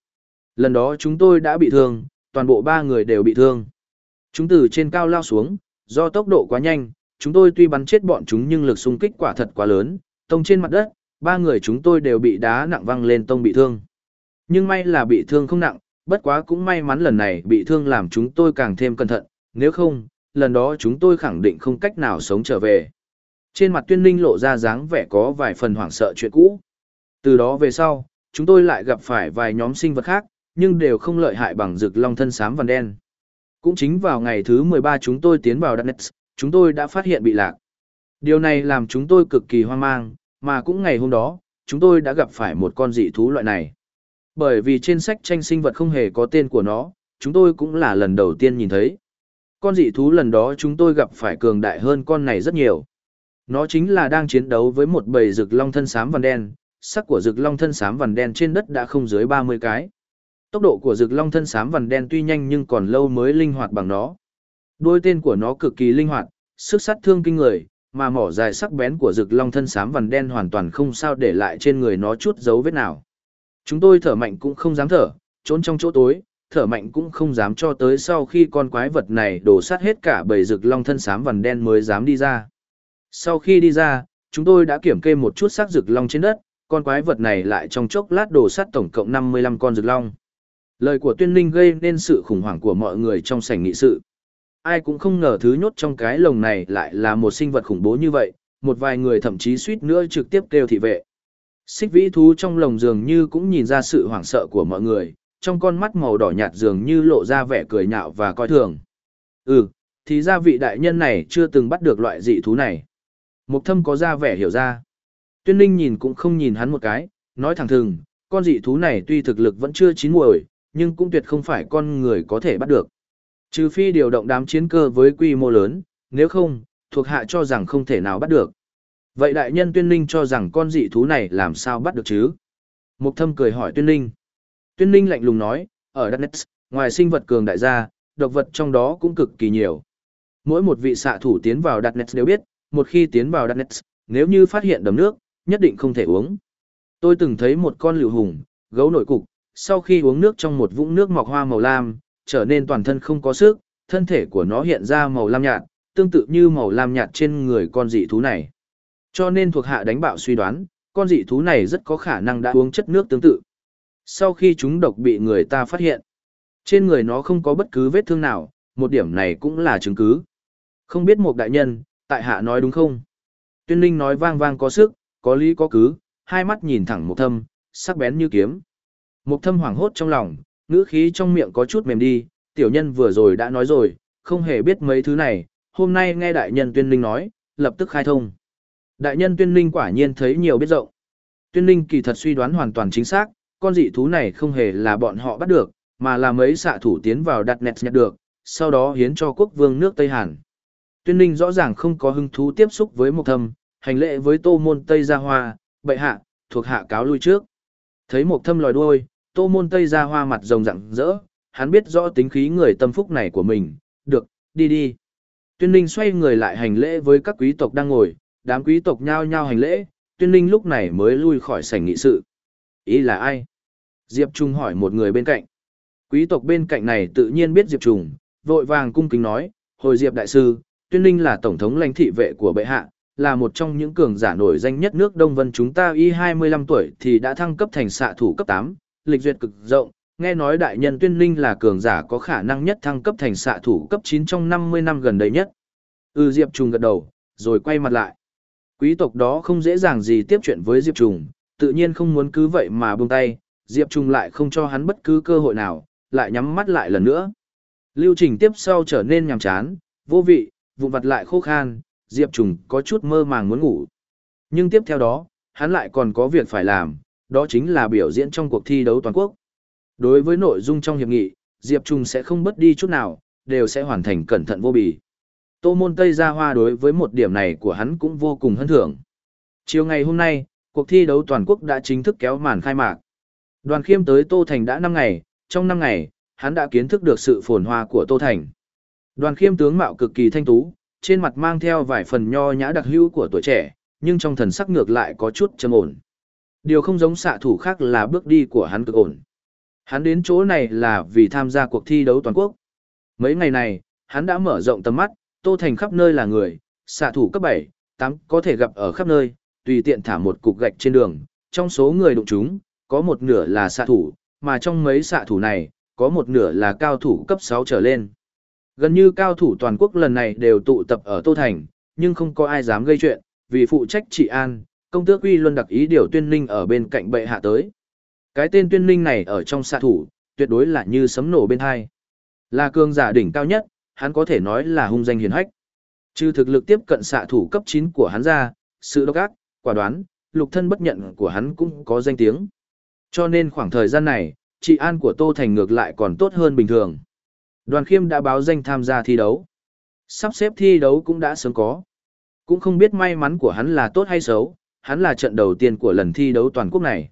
Lần đó chúng tôi đã bị thương, toàn bộ ba người đều bị thương. Chúng từ trên cao lao xuống, do tốc độ quá nhanh, chúng tôi tuy bắn chết bọn chúng nhưng lực xung kích quả thật quá lớn, tông trên mặt đất, ba người chúng tôi đều bị đá nặng văng lên tông bị thương. Nhưng may là bị thương không nặng, bất quá cũng may mắn lần này bị thương làm chúng tôi càng thêm cẩn thận, nếu không, lần đó chúng tôi khẳng định không cách nào sống trở về. Trên mặt tuyên ninh lộ ra dáng vẻ có vài phần hoảng sợ chuyện cũ. Từ đó về sau, chúng tôi lại gặp phải vài nhóm sinh vật khác, nhưng đều không lợi hại bằng rực long thân xám vằn đen. Cũng chính vào ngày thứ 13 chúng tôi tiến vào Darknet, chúng tôi đã phát hiện bị lạc. Điều này làm chúng tôi cực kỳ hoang mang, mà cũng ngày hôm đó, chúng tôi đã gặp phải một con dị thú loại này. Bởi vì trên sách tranh sinh vật không hề có tên của nó, chúng tôi cũng là lần đầu tiên nhìn thấy. Con dị thú lần đó chúng tôi gặp phải cường đại hơn con này rất nhiều. Nó chính là đang chiến đấu với một bầy rực long thân xám vằn đen, sắc của rực long thân xám vằn đen trên đất đã không dưới 30 cái. Tốc độ của rực long thân xám vằn đen tuy nhanh nhưng còn lâu mới linh hoạt bằng nó. Đôi tên của nó cực kỳ linh hoạt, sức sát thương kinh người, mà mỏ dài sắc bén của rực long thân xám vằn đen hoàn toàn không sao để lại trên người nó chút dấu vết nào. Chúng tôi thở mạnh cũng không dám thở, trốn trong chỗ tối, thở mạnh cũng không dám cho tới sau khi con quái vật này đổ sát hết cả bầy rực long thân xám vằn đen mới dám đi ra. Sau khi đi ra, chúng tôi đã kiểm kê một chút xác rực long trên đất, con quái vật này lại trong chốc lát đổ sát tổng cộng 55 con rực long. Lời của tuyên ninh gây nên sự khủng hoảng của mọi người trong sảnh nghị sự. Ai cũng không ngờ thứ nhốt trong cái lồng này lại là một sinh vật khủng bố như vậy, một vài người thậm chí suýt nữa trực tiếp kêu thị vệ. Xích vĩ thú trong lồng dường như cũng nhìn ra sự hoảng sợ của mọi người, trong con mắt màu đỏ nhạt dường như lộ ra vẻ cười nhạo và coi thường. Ừ, thì ra vị đại nhân này chưa từng bắt được loại dị thú này. Mục thâm có ra vẻ hiểu ra. Tuyên Ninh nhìn cũng không nhìn hắn một cái, nói thẳng thừng, con dị thú này tuy thực lực vẫn chưa chín muồi, nhưng cũng tuyệt không phải con người có thể bắt được. Trừ phi điều động đám chiến cơ với quy mô lớn, nếu không, thuộc hạ cho rằng không thể nào bắt được. Vậy đại nhân Tuyên Ninh cho rằng con dị thú này làm sao bắt được chứ? Mục thâm cười hỏi Tuyên Ninh. Tuyên Ninh lạnh lùng nói, ở Darkness, ngoài sinh vật cường đại gia, độc vật trong đó cũng cực kỳ nhiều. Mỗi một vị xạ thủ tiến vào Darkness đều biết, một khi tiến vào Darkness, nếu như phát hiện đầm nước, nhất định không thể uống. Tôi từng thấy một con lựu hùng, gấu nội cục, sau khi uống nước trong một vũng nước mọc hoa màu lam, trở nên toàn thân không có sức, thân thể của nó hiện ra màu lam nhạt, tương tự như màu lam nhạt trên người con dị thú này. Cho nên thuộc hạ đánh bạo suy đoán, con dị thú này rất có khả năng đã uống chất nước tương tự. Sau khi chúng độc bị người ta phát hiện, trên người nó không có bất cứ vết thương nào, một điểm này cũng là chứng cứ. Không biết một đại nhân, tại hạ nói đúng không? Tuyên Linh nói vang vang có sức, có lý có cứ, hai mắt nhìn thẳng một thâm, sắc bén như kiếm. Một thâm hoảng hốt trong lòng, ngữ khí trong miệng có chút mềm đi, tiểu nhân vừa rồi đã nói rồi, không hề biết mấy thứ này, hôm nay nghe đại nhân Tuyên Linh nói, lập tức khai thông. Đại nhân Tuyên Linh quả nhiên thấy nhiều biết rộng. Tuyên Linh kỳ thật suy đoán hoàn toàn chính xác, con dị thú này không hề là bọn họ bắt được, mà là mấy xạ thủ tiến vào đặt nẹt nhặt được, sau đó hiến cho quốc vương nước Tây Hàn. Tuyên Ninh rõ ràng không có hứng thú tiếp xúc với Mộc Thâm, hành lễ với Tô Môn Tây Gia Hoa, bệ hạ, thuộc hạ cáo lui trước. Thấy Mộc Thâm lòi đuôi, Tô Môn Tây Gia Hoa mặt rồng rặng rỡ, hắn biết rõ tính khí người tâm phúc này của mình, được, đi đi. Tuyên Ninh xoay người lại hành lễ với các quý tộc đang ngồi, đám quý tộc nhao nhao hành lễ, Tuyên Ninh lúc này mới lui khỏi sảnh nghị sự. Ý là ai? Diệp Trung hỏi một người bên cạnh. Quý tộc bên cạnh này tự nhiên biết Diệp Trung. vội vàng cung kính nói, hồi Diệp Đại Sư, Tuyên Linh là Tổng thống lãnh thị vệ của bệ hạ, là một trong những cường giả nổi danh nhất nước Đông Vân chúng ta y 25 tuổi thì đã thăng cấp thành xạ thủ cấp 8, lịch duyệt cực rộng, nghe nói đại nhân Tuyên Linh là cường giả có khả năng nhất thăng cấp thành xạ thủ cấp 9 trong 50 năm gần đây nhất. Ừ Diệp Trùng gật đầu, rồi quay mặt lại. Quý tộc đó không dễ dàng gì tiếp chuyện với Diệp Trùng, tự nhiên không muốn cứ vậy mà buông tay, Diệp Trung lại không cho hắn bất cứ cơ hội nào, lại nhắm mắt lại lần nữa. Lưu trình tiếp sau trở nên nhàm chán, vô vị, vụn vặt lại khô khan, Diệp Trung có chút mơ màng muốn ngủ. Nhưng tiếp theo đó, hắn lại còn có việc phải làm, đó chính là biểu diễn trong cuộc thi đấu toàn quốc. Đối với nội dung trong hiệp nghị, Diệp Trung sẽ không bất đi chút nào, đều sẽ hoàn thành cẩn thận vô bì. Tô môn Tây Gia Hoa đối với một điểm này của hắn cũng vô cùng hân thưởng. Chiều ngày hôm nay, cuộc thi đấu toàn quốc đã chính thức kéo màn khai mạc. Đoàn khiêm tới Tô Thành đã 5 ngày, trong 5 ngày, hắn đã kiến thức được sự phồn hoa của Tô Thành. Đoàn khiêm tướng mạo cực kỳ thanh tú, trên mặt mang theo vài phần nho nhã đặc hữu của tuổi trẻ, nhưng trong thần sắc ngược lại có chút trầm ổn. Điều không giống xạ thủ khác là bước đi của hắn cực ổn. Hắn đến chỗ này là vì tham gia cuộc thi đấu toàn quốc. Mấy ngày này, hắn đã mở rộng tầm mắt, Tô Thành khắp nơi là người, xạ thủ cấp 7, 8 có thể gặp ở khắp nơi, tùy tiện thả một cục gạch trên đường, trong số người đụng chúng, có một nửa là xạ thủ, mà trong mấy xạ thủ này, có một nửa là cao thủ cấp 6 trở lên. Gần như cao thủ toàn quốc lần này đều tụ tập ở Tô Thành, nhưng không có ai dám gây chuyện, vì phụ trách trị an, công tước uy luôn đặc ý điều tuyên linh ở bên cạnh bệ hạ tới. Cái tên tuyên linh này ở trong xạ thủ, tuyệt đối là như sấm nổ bên hai. Là cường giả đỉnh cao nhất, hắn có thể nói là hung danh hiền hách. Trừ thực lực tiếp cận xạ thủ cấp 9 của hắn ra, sự độc ác, quả đoán, lục thân bất nhận của hắn cũng có danh tiếng. Cho nên khoảng thời gian này, trị an của Tô Thành ngược lại còn tốt hơn bình thường. Đoàn khiêm đã báo danh tham gia thi đấu. Sắp xếp thi đấu cũng đã sớm có. Cũng không biết may mắn của hắn là tốt hay xấu, hắn là trận đầu tiên của lần thi đấu toàn quốc này.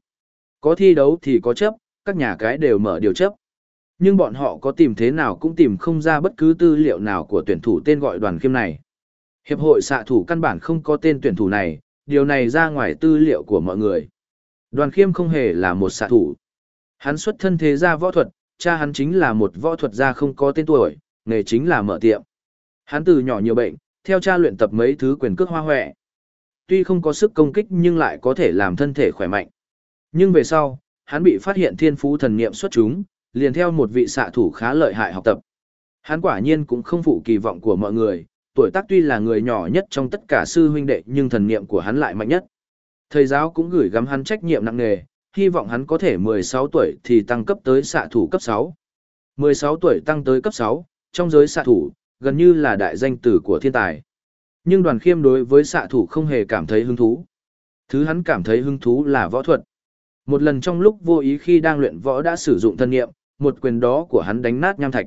Có thi đấu thì có chấp, các nhà cái đều mở điều chấp. Nhưng bọn họ có tìm thế nào cũng tìm không ra bất cứ tư liệu nào của tuyển thủ tên gọi đoàn khiêm này. Hiệp hội xạ thủ căn bản không có tên tuyển thủ này, điều này ra ngoài tư liệu của mọi người. Đoàn khiêm không hề là một xạ thủ. Hắn xuất thân thế gia võ thuật, cha hắn chính là một võ thuật gia không có tên tuổi, nghề chính là mở tiệm. Hắn từ nhỏ nhiều bệnh, theo cha luyện tập mấy thứ quyền cước hoa hoẹ. Tuy không có sức công kích nhưng lại có thể làm thân thể khỏe mạnh. Nhưng về sau, hắn bị phát hiện thiên phú thần niệm xuất chúng, liền theo một vị xạ thủ khá lợi hại học tập. Hắn quả nhiên cũng không phụ kỳ vọng của mọi người, tuổi tác tuy là người nhỏ nhất trong tất cả sư huynh đệ nhưng thần niệm của hắn lại mạnh nhất. Thầy giáo cũng gửi gắm hắn trách nhiệm nặng nề, hy vọng hắn có thể 16 tuổi thì tăng cấp tới xạ thủ cấp 6. 16 tuổi tăng tới cấp 6, trong giới xạ thủ, gần như là đại danh tử của thiên tài. Nhưng đoàn khiêm đối với xạ thủ không hề cảm thấy hứng thú. Thứ hắn cảm thấy hứng thú là võ thuật. Một lần trong lúc vô ý khi đang luyện võ đã sử dụng thân nghiệm, một quyền đó của hắn đánh nát nham thạch.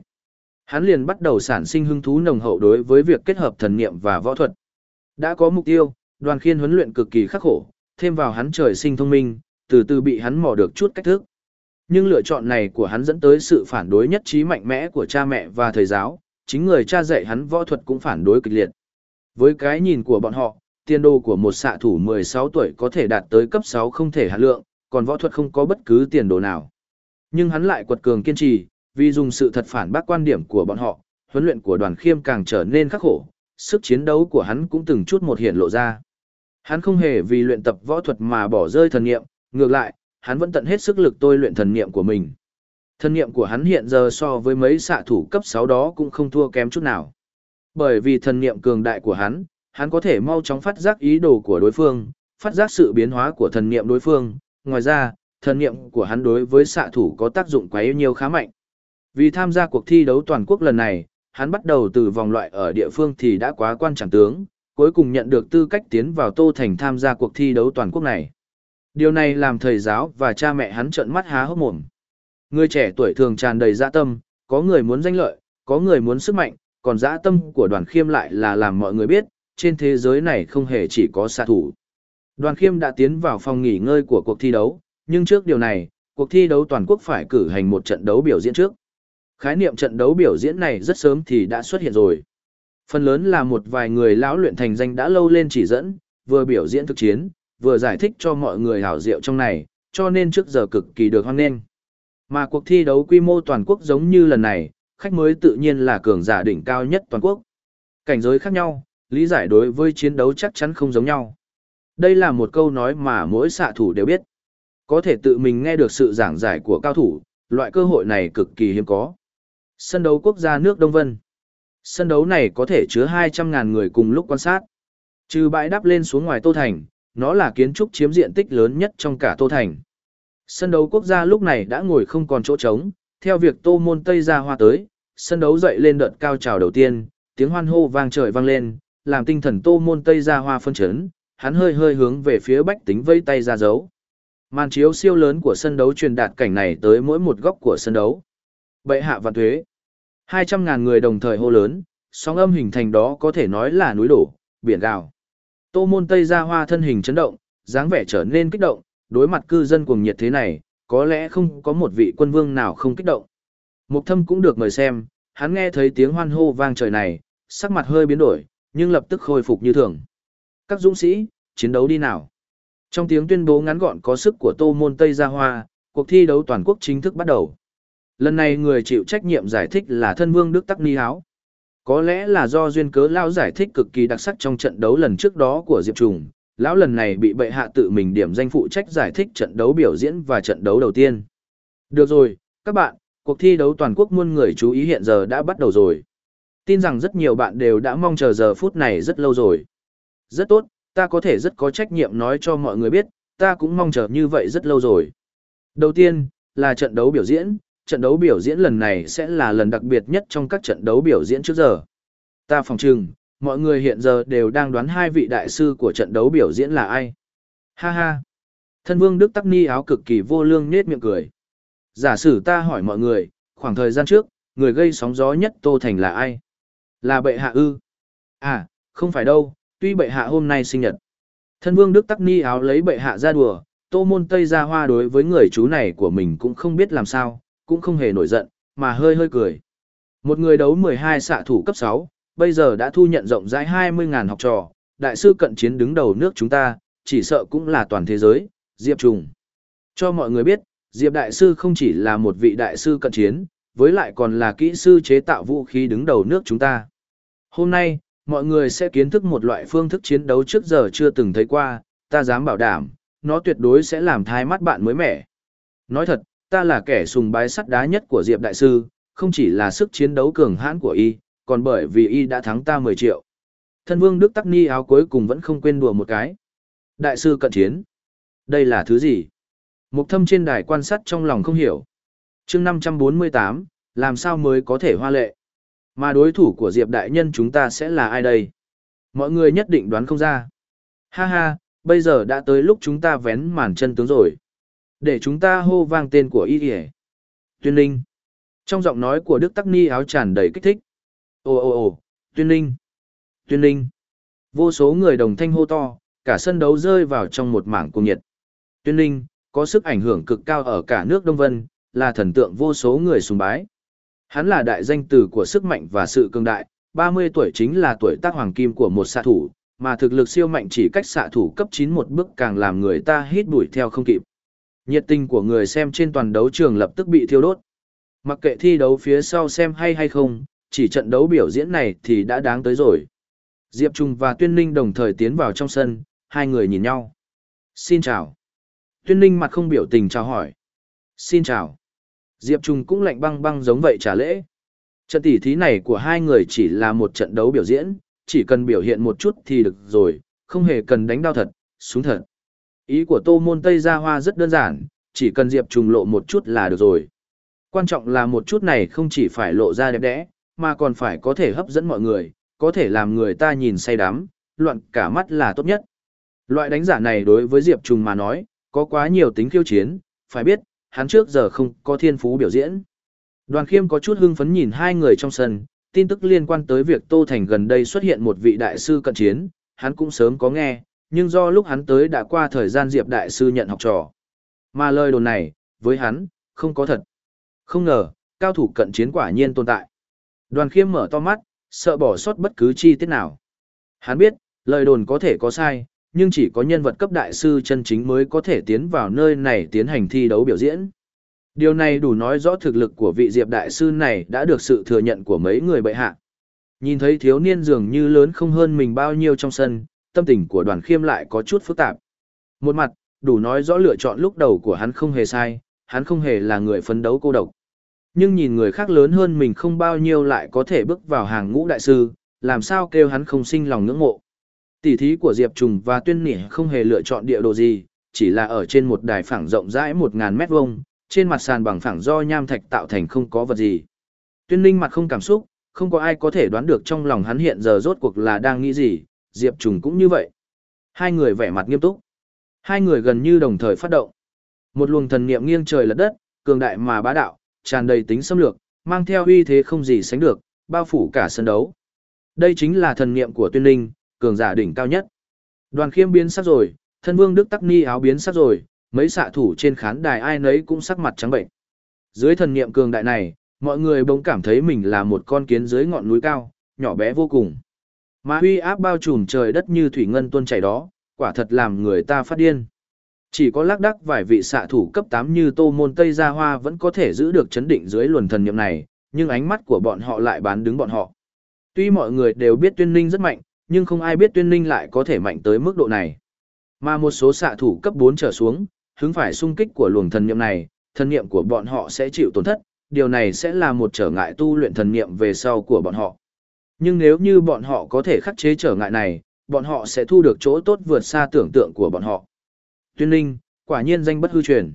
Hắn liền bắt đầu sản sinh hứng thú nồng hậu đối với việc kết hợp thần niệm và võ thuật. Đã có mục tiêu, đoàn khiên huấn luyện cực kỳ khắc khổ, thêm vào hắn trời sinh thông minh, từ từ bị hắn mò được chút cách thức. Nhưng lựa chọn này của hắn dẫn tới sự phản đối nhất trí mạnh mẽ của cha mẹ và thầy giáo, chính người cha dạy hắn võ thuật cũng phản đối kịch liệt. Với cái nhìn của bọn họ, tiền đồ của một xạ thủ 16 tuổi có thể đạt tới cấp 6 không thể hạ lượng, còn võ thuật không có bất cứ tiền đồ nào. Nhưng hắn lại quật cường kiên trì, vì dùng sự thật phản bác quan điểm của bọn họ, huấn luyện của đoàn khiêm càng trở nên khắc khổ, sức chiến đấu của hắn cũng từng chút một hiện lộ ra. Hắn không hề vì luyện tập võ thuật mà bỏ rơi thần niệm, ngược lại, hắn vẫn tận hết sức lực tôi luyện thần niệm của mình. Thần niệm của hắn hiện giờ so với mấy xạ thủ cấp 6 đó cũng không thua kém chút nào. Bởi vì thần niệm cường đại của hắn, hắn có thể mau chóng phát giác ý đồ của đối phương, phát giác sự biến hóa của thần niệm đối phương. Ngoài ra, thần niệm của hắn đối với xạ thủ có tác dụng quá nhiều khá mạnh. Vì tham gia cuộc thi đấu toàn quốc lần này, hắn bắt đầu từ vòng loại ở địa phương thì đã quá quan trọng tướng, cuối cùng nhận được tư cách tiến vào Tô Thành tham gia cuộc thi đấu toàn quốc này. Điều này làm thầy giáo và cha mẹ hắn trợn mắt há hốc mồm. Người trẻ tuổi thường tràn đầy dạ tâm, có người muốn danh lợi, có người muốn sức mạnh, còn dạ tâm của đoàn khiêm lại là làm mọi người biết, trên thế giới này không hề chỉ có xạ thủ. Đoàn khiêm đã tiến vào phòng nghỉ ngơi của cuộc thi đấu, nhưng trước điều này, cuộc thi đấu toàn quốc phải cử hành một trận đấu biểu diễn trước. Khái niệm trận đấu biểu diễn này rất sớm thì đã xuất hiện rồi. Phần lớn là một vài người lão luyện thành danh đã lâu lên chỉ dẫn, vừa biểu diễn thực chiến, vừa giải thích cho mọi người hảo diệu trong này, cho nên trước giờ cực kỳ được hoan nghênh. Mà cuộc thi đấu quy mô toàn quốc giống như lần này, khách mới tự nhiên là cường giả đỉnh cao nhất toàn quốc. Cảnh giới khác nhau, lý giải đối với chiến đấu chắc chắn không giống nhau. Đây là một câu nói mà mỗi xạ thủ đều biết. Có thể tự mình nghe được sự giảng giải của cao thủ, loại cơ hội này cực kỳ hiếm có. Sân đấu quốc gia nước Đông Vân. Sân đấu này có thể chứa 200.000 người cùng lúc quan sát. Trừ bãi đắp lên xuống ngoài Tô Thành, nó là kiến trúc chiếm diện tích lớn nhất trong cả Tô Thành. Sân đấu quốc gia lúc này đã ngồi không còn chỗ trống, theo việc Tô Môn Tây ra hoa tới, sân đấu dậy lên đợt cao trào đầu tiên, tiếng hoan hô vang trời vang lên, làm tinh thần Tô Môn Tây ra hoa phân chấn, hắn hơi hơi hướng về phía bách tính vây tay ra dấu. Màn chiếu siêu lớn của sân đấu truyền đạt cảnh này tới mỗi một góc của sân đấu. Bệ hạ và thuế. 200.000 người đồng thời hô lớn, sóng âm hình thành đó có thể nói là núi đổ, biển gào. Tô môn Tây gia hoa thân hình chấn động, dáng vẻ trở nên kích động, đối mặt cư dân cuồng nhiệt thế này, có lẽ không có một vị quân vương nào không kích động. Mục thâm cũng được mời xem, hắn nghe thấy tiếng hoan hô vang trời này, sắc mặt hơi biến đổi, nhưng lập tức khôi phục như thường. Các dũng sĩ, chiến đấu đi nào. Trong tiếng tuyên bố ngắn gọn có sức của Tô Môn Tây Gia Hoa, cuộc thi đấu toàn quốc chính thức bắt đầu. Lần này người chịu trách nhiệm giải thích là thân vương Đức Tắc Ni Háo. Có lẽ là do duyên cớ Lão giải thích cực kỳ đặc sắc trong trận đấu lần trước đó của Diệp Trùng, Lão lần này bị bệ hạ tự mình điểm danh phụ trách giải thích trận đấu biểu diễn và trận đấu đầu tiên. Được rồi, các bạn, cuộc thi đấu toàn quốc muôn người chú ý hiện giờ đã bắt đầu rồi. Tin rằng rất nhiều bạn đều đã mong chờ giờ phút này rất lâu rồi. Rất tốt, ta có thể rất có trách nhiệm nói cho mọi người biết, ta cũng mong chờ như vậy rất lâu rồi. Đầu tiên, là trận đấu biểu diễn, trận đấu biểu diễn lần này sẽ là lần đặc biệt nhất trong các trận đấu biểu diễn trước giờ. Ta phòng trừng, mọi người hiện giờ đều đang đoán hai vị đại sư của trận đấu biểu diễn là ai. Ha ha! Thân vương Đức Tắc Ni áo cực kỳ vô lương nết miệng cười. Giả sử ta hỏi mọi người, khoảng thời gian trước, người gây sóng gió nhất Tô Thành là ai? Là bệ hạ ư? À, không phải đâu, tuy bệ hạ hôm nay sinh nhật. Thân vương Đức Tắc Ni áo lấy bệ hạ ra đùa, tô môn tây ra hoa đối với người chú này của mình cũng không biết làm sao, cũng không hề nổi giận, mà hơi hơi cười. Một người đấu 12 xạ thủ cấp 6, bây giờ đã thu nhận rộng rãi 20.000 học trò, đại sư cận chiến đứng đầu nước chúng ta, chỉ sợ cũng là toàn thế giới, Diệp Trùng. Cho mọi người biết, Diệp Đại sư không chỉ là một vị đại sư cận chiến, với lại còn là kỹ sư chế tạo vũ khí đứng đầu nước chúng ta. Hôm nay, mọi người sẽ kiến thức một loại phương thức chiến đấu trước giờ chưa từng thấy qua, ta dám bảo đảm, nó tuyệt đối sẽ làm thai mắt bạn mới mẻ. Nói thật, ta là kẻ sùng bái sắt đá nhất của Diệp Đại Sư, không chỉ là sức chiến đấu cường hãn của y, còn bởi vì y đã thắng ta 10 triệu. Thân vương Đức Tắc Ni áo cuối cùng vẫn không quên đùa một cái. Đại sư cận chiến. Đây là thứ gì? Mục thâm trên đài quan sát trong lòng không hiểu. chương 548, làm sao mới có thể hoa lệ? Mà đối thủ của Diệp Đại Nhân chúng ta sẽ là ai đây? Mọi người nhất định đoán không ra. Ha ha, bây giờ đã tới lúc chúng ta vén màn chân tướng rồi. Để chúng ta hô vang tên của y ỉa Tuyên Linh. Trong giọng nói của Đức Tắc Ni áo tràn đầy kích thích. Ồ ồ ồ, Tuyên Linh. Tuyên Linh. Vô số người đồng thanh hô to, cả sân đấu rơi vào trong một mảng cuồng nhiệt. Tuyên Linh, có sức ảnh hưởng cực cao ở cả nước Đông Vân, là thần tượng vô số người sùng bái. Hắn là đại danh tử của sức mạnh và sự cường đại, 30 tuổi chính là tuổi tác hoàng kim của một xạ thủ, mà thực lực siêu mạnh chỉ cách xạ thủ cấp 9 một bước càng làm người ta hít bụi theo không kịp. Nhiệt tình của người xem trên toàn đấu trường lập tức bị thiêu đốt. Mặc kệ thi đấu phía sau xem hay hay không, chỉ trận đấu biểu diễn này thì đã đáng tới rồi. Diệp Trung và Tuyên Ninh đồng thời tiến vào trong sân, hai người nhìn nhau. Xin chào. Tuyên Ninh mặt không biểu tình chào hỏi. Xin chào. Diệp Trung cũng lạnh băng băng giống vậy trả lễ. Trận tỉ thí này của hai người chỉ là một trận đấu biểu diễn, chỉ cần biểu hiện một chút thì được rồi, không hề cần đánh đau thật, súng thật. Ý của Tô Môn Tây Gia Hoa rất đơn giản, chỉ cần Diệp Trùng lộ một chút là được rồi. Quan trọng là một chút này không chỉ phải lộ ra đẹp đẽ, mà còn phải có thể hấp dẫn mọi người, có thể làm người ta nhìn say đắm, loạn cả mắt là tốt nhất. Loại đánh giả này đối với Diệp Trùng mà nói, có quá nhiều tính khiêu chiến, phải biết, hắn trước giờ không có thiên phú biểu diễn. Đoàn khiêm có chút hưng phấn nhìn hai người trong sân, tin tức liên quan tới việc Tô Thành gần đây xuất hiện một vị đại sư cận chiến, hắn cũng sớm có nghe, nhưng do lúc hắn tới đã qua thời gian Diệp đại sư nhận học trò. Mà lời đồn này, với hắn, không có thật. Không ngờ, cao thủ cận chiến quả nhiên tồn tại. Đoàn khiêm mở to mắt, sợ bỏ sót bất cứ chi tiết nào. Hắn biết, lời đồn có thể có sai, nhưng chỉ có nhân vật cấp đại sư chân chính mới có thể tiến vào nơi này tiến hành thi đấu biểu diễn. Điều này đủ nói rõ thực lực của vị Diệp đại sư này đã được sự thừa nhận của mấy người bệ hạ. Nhìn thấy thiếu niên dường như lớn không hơn mình bao nhiêu trong sân, tâm tình của đoàn khiêm lại có chút phức tạp. Một mặt, đủ nói rõ lựa chọn lúc đầu của hắn không hề sai, hắn không hề là người phấn đấu cô độc. Nhưng nhìn người khác lớn hơn mình không bao nhiêu lại có thể bước vào hàng ngũ đại sư, làm sao kêu hắn không sinh lòng ngưỡng mộ. Tỷ thí của Diệp Trùng và Tuyên Nỉ không hề lựa chọn địa đồ gì, chỉ là ở trên một đài phẳng rộng rãi 1.000 mét vuông, trên mặt sàn bằng phẳng do nham thạch tạo thành không có vật gì. Tuyên linh mặt không cảm xúc, không có ai có thể đoán được trong lòng hắn hiện giờ rốt cuộc là đang nghĩ gì, Diệp Trùng cũng như vậy. Hai người vẻ mặt nghiêm túc. Hai người gần như đồng thời phát động. Một luồng thần niệm nghiêng trời lật đất, cường đại mà bá đạo, tràn đầy tính xâm lược, mang theo uy thế không gì sánh được, bao phủ cả sân đấu. Đây chính là thần niệm của Tuyên Linh, cường giả đỉnh cao nhất. Đoàn Khiêm biến sắc rồi, thân vương Đức Tắc Ni áo biến sắc rồi, mấy xạ thủ trên khán đài ai nấy cũng sắc mặt trắng bệnh. Dưới thần niệm cường đại này, mọi người bỗng cảm thấy mình là một con kiến dưới ngọn núi cao, nhỏ bé vô cùng. Mà huy áp bao trùm trời đất như thủy ngân tuôn chảy đó, quả thật làm người ta phát điên. Chỉ có lác đắc vài vị xạ thủ cấp 8 như Tô Môn Tây Gia Hoa vẫn có thể giữ được chấn định dưới luồn thần niệm này, nhưng ánh mắt của bọn họ lại bán đứng bọn họ. Tuy mọi người đều biết Tuyên Ninh rất mạnh, nhưng không ai biết Tuyên Ninh lại có thể mạnh tới mức độ này. Mà một số xạ thủ cấp 4 trở xuống, hứng phải xung kích của luồng thần niệm này, thần niệm của bọn họ sẽ chịu tổn thất, điều này sẽ là một trở ngại tu luyện thần niệm về sau của bọn họ. Nhưng nếu như bọn họ có thể khắc chế trở ngại này, bọn họ sẽ thu được chỗ tốt vượt xa tưởng tượng của bọn họ. Tuyên Linh, quả nhiên danh bất hư truyền.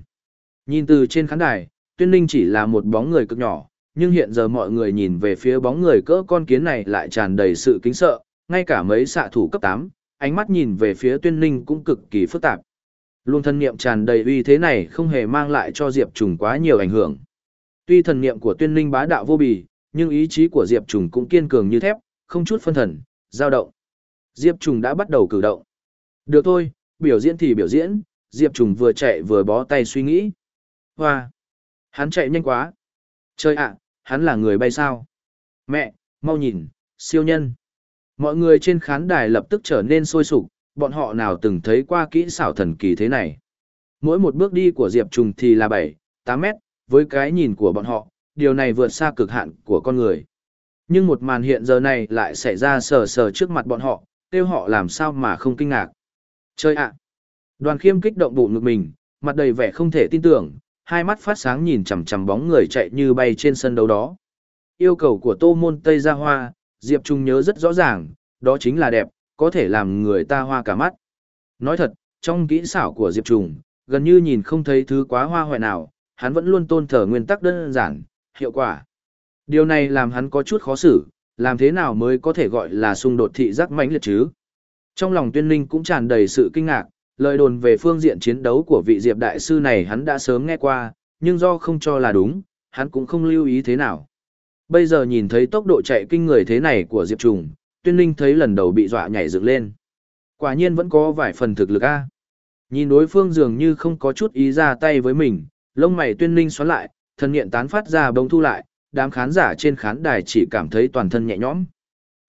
Nhìn từ trên khán đài, Tuyên Linh chỉ là một bóng người cực nhỏ, nhưng hiện giờ mọi người nhìn về phía bóng người cỡ con kiến này lại tràn đầy sự kính sợ, ngay cả mấy xạ thủ cấp 8, ánh mắt nhìn về phía Tuyên Linh cũng cực kỳ phức tạp. Luôn thân niệm tràn đầy uy thế này không hề mang lại cho Diệp Trùng quá nhiều ảnh hưởng. Tuy thần niệm của Tuyên Linh bá đạo vô bì, nhưng ý chí của Diệp Trùng cũng kiên cường như thép, không chút phân thần, dao động. Diệp Trùng đã bắt đầu cử động. Được thôi, biểu diễn thì biểu diễn, Diệp Trùng vừa chạy vừa bó tay suy nghĩ. Hoa! Hắn chạy nhanh quá. Chơi ạ, hắn là người bay sao? Mẹ, mau nhìn, siêu nhân. Mọi người trên khán đài lập tức trở nên sôi sục, bọn họ nào từng thấy qua kỹ xảo thần kỳ thế này. Mỗi một bước đi của Diệp Trùng thì là 7, 8 mét, với cái nhìn của bọn họ, điều này vượt xa cực hạn của con người. Nhưng một màn hiện giờ này lại xảy ra sờ sờ trước mặt bọn họ, kêu họ làm sao mà không kinh ngạc. Chơi ạ! Đoàn khiêm kích động bụng ngực mình, mặt đầy vẻ không thể tin tưởng, hai mắt phát sáng nhìn chằm chằm bóng người chạy như bay trên sân đấu đó. Yêu cầu của tô môn Tây Gia Hoa, Diệp Trung nhớ rất rõ ràng, đó chính là đẹp, có thể làm người ta hoa cả mắt. Nói thật, trong kỹ xảo của Diệp Trung, gần như nhìn không thấy thứ quá hoa hoại nào, hắn vẫn luôn tôn thờ nguyên tắc đơn giản, hiệu quả. Điều này làm hắn có chút khó xử, làm thế nào mới có thể gọi là xung đột thị giác mãnh liệt chứ? Trong lòng tuyên linh cũng tràn đầy sự kinh ngạc, lời đồn về phương diện chiến đấu của vị Diệp Đại Sư này hắn đã sớm nghe qua, nhưng do không cho là đúng, hắn cũng không lưu ý thế nào. Bây giờ nhìn thấy tốc độ chạy kinh người thế này của Diệp Trùng, tuyên linh thấy lần đầu bị dọa nhảy dựng lên. Quả nhiên vẫn có vài phần thực lực a. Nhìn đối phương dường như không có chút ý ra tay với mình, lông mày tuyên linh xoắn lại, thần niệm tán phát ra bỗng thu lại, đám khán giả trên khán đài chỉ cảm thấy toàn thân nhẹ nhõm.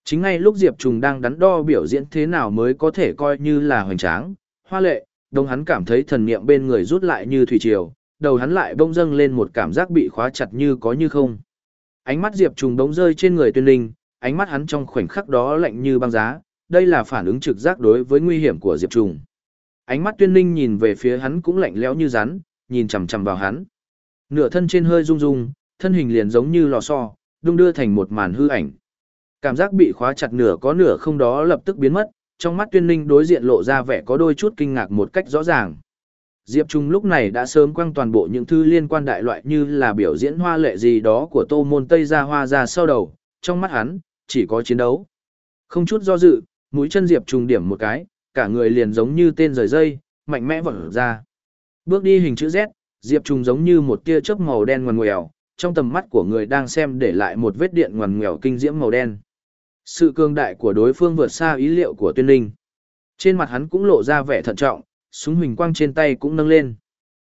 Chính ngay lúc Diệp Trùng đang đắn đo biểu diễn thế nào mới có thể coi như là hoành tráng, hoa lệ, đồng hắn cảm thấy thần niệm bên người rút lại như thủy triều, đầu hắn lại bỗng dâng lên một cảm giác bị khóa chặt như có như không. Ánh mắt Diệp Trùng bỗng rơi trên người Tuyên Linh, ánh mắt hắn trong khoảnh khắc đó lạnh như băng giá, đây là phản ứng trực giác đối với nguy hiểm của Diệp Trùng. Ánh mắt tuyên ninh nhìn về phía hắn cũng lạnh lẽo như rắn, nhìn chằm chằm vào hắn. Nửa thân trên hơi rung rung, thân hình liền giống như lò xo, đung đưa thành một màn hư ảnh. Cảm giác bị khóa chặt nửa có nửa không đó lập tức biến mất, trong mắt tuyên ninh đối diện lộ ra vẻ có đôi chút kinh ngạc một cách rõ ràng. Diệp Trung lúc này đã sớm quăng toàn bộ những thứ liên quan đại loại như là biểu diễn hoa lệ gì đó của tô môn Tây ra hoa ra sau đầu, trong mắt hắn, chỉ có chiến đấu. Không chút do dự, mũi chân Diệp Trung điểm một cái, cả người liền giống như tên rời dây, mạnh mẽ vọt ra. Bước đi hình chữ Z, Diệp Trung giống như một tia chớp màu đen ngoằn ngoèo, trong tầm mắt của người đang xem để lại một vết điện ngoằn ngoèo kinh diễm màu đen. Sự cường đại của đối phương vượt xa ý liệu của Tuyên Linh. Trên mặt hắn cũng lộ ra vẻ thận trọng, súng huỳnh quang trên tay cũng nâng lên.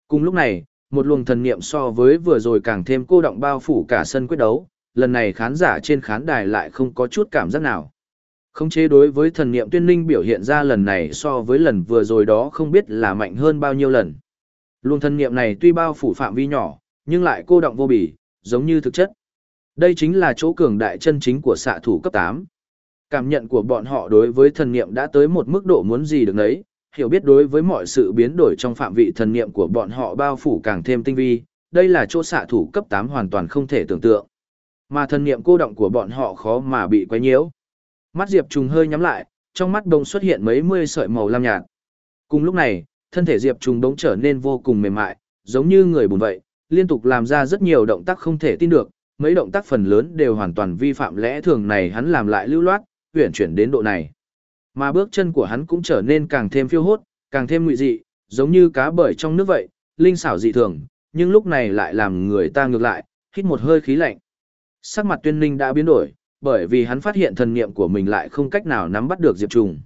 Cùng lúc này, một luồng thần niệm so với vừa rồi càng thêm cô động bao phủ cả sân quyết đấu, lần này khán giả trên khán đài lại không có chút cảm giác nào. Không chế đối với thần niệm tuyên linh biểu hiện ra lần này so với lần vừa rồi đó không biết là mạnh hơn bao nhiêu lần. Luồng thân niệm này tuy bao phủ phạm vi nhỏ, nhưng lại cô động vô bỉ, giống như thực chất. Đây chính là chỗ cường đại chân chính của xạ thủ cấp 8. Cảm nhận của bọn họ đối với thần niệm đã tới một mức độ muốn gì được đấy, hiểu biết đối với mọi sự biến đổi trong phạm vị thần niệm của bọn họ bao phủ càng thêm tinh vi, đây là chỗ xạ thủ cấp 8 hoàn toàn không thể tưởng tượng. Mà thần niệm cô động của bọn họ khó mà bị quấy nhiễu. Mắt Diệp Trùng hơi nhắm lại, trong mắt đông xuất hiện mấy mươi sợi màu lam nhạt. Cùng lúc này, thân thể Diệp Trùng đống trở nên vô cùng mềm mại, giống như người bùn vậy, liên tục làm ra rất nhiều động tác không thể tin được, mấy động tác phần lớn đều hoàn toàn vi phạm lẽ thường này hắn làm lại lưu loát, huyển chuyển đến độ này. Mà bước chân của hắn cũng trở nên càng thêm phiêu hốt, càng thêm ngụy dị, giống như cá bơi trong nước vậy, linh xảo dị thường, nhưng lúc này lại làm người ta ngược lại, hít một hơi khí lạnh. Sắc mặt tuyên ninh đã biến đổi, bởi vì hắn phát hiện thần niệm của mình lại không cách nào nắm bắt được Diệp Trùng.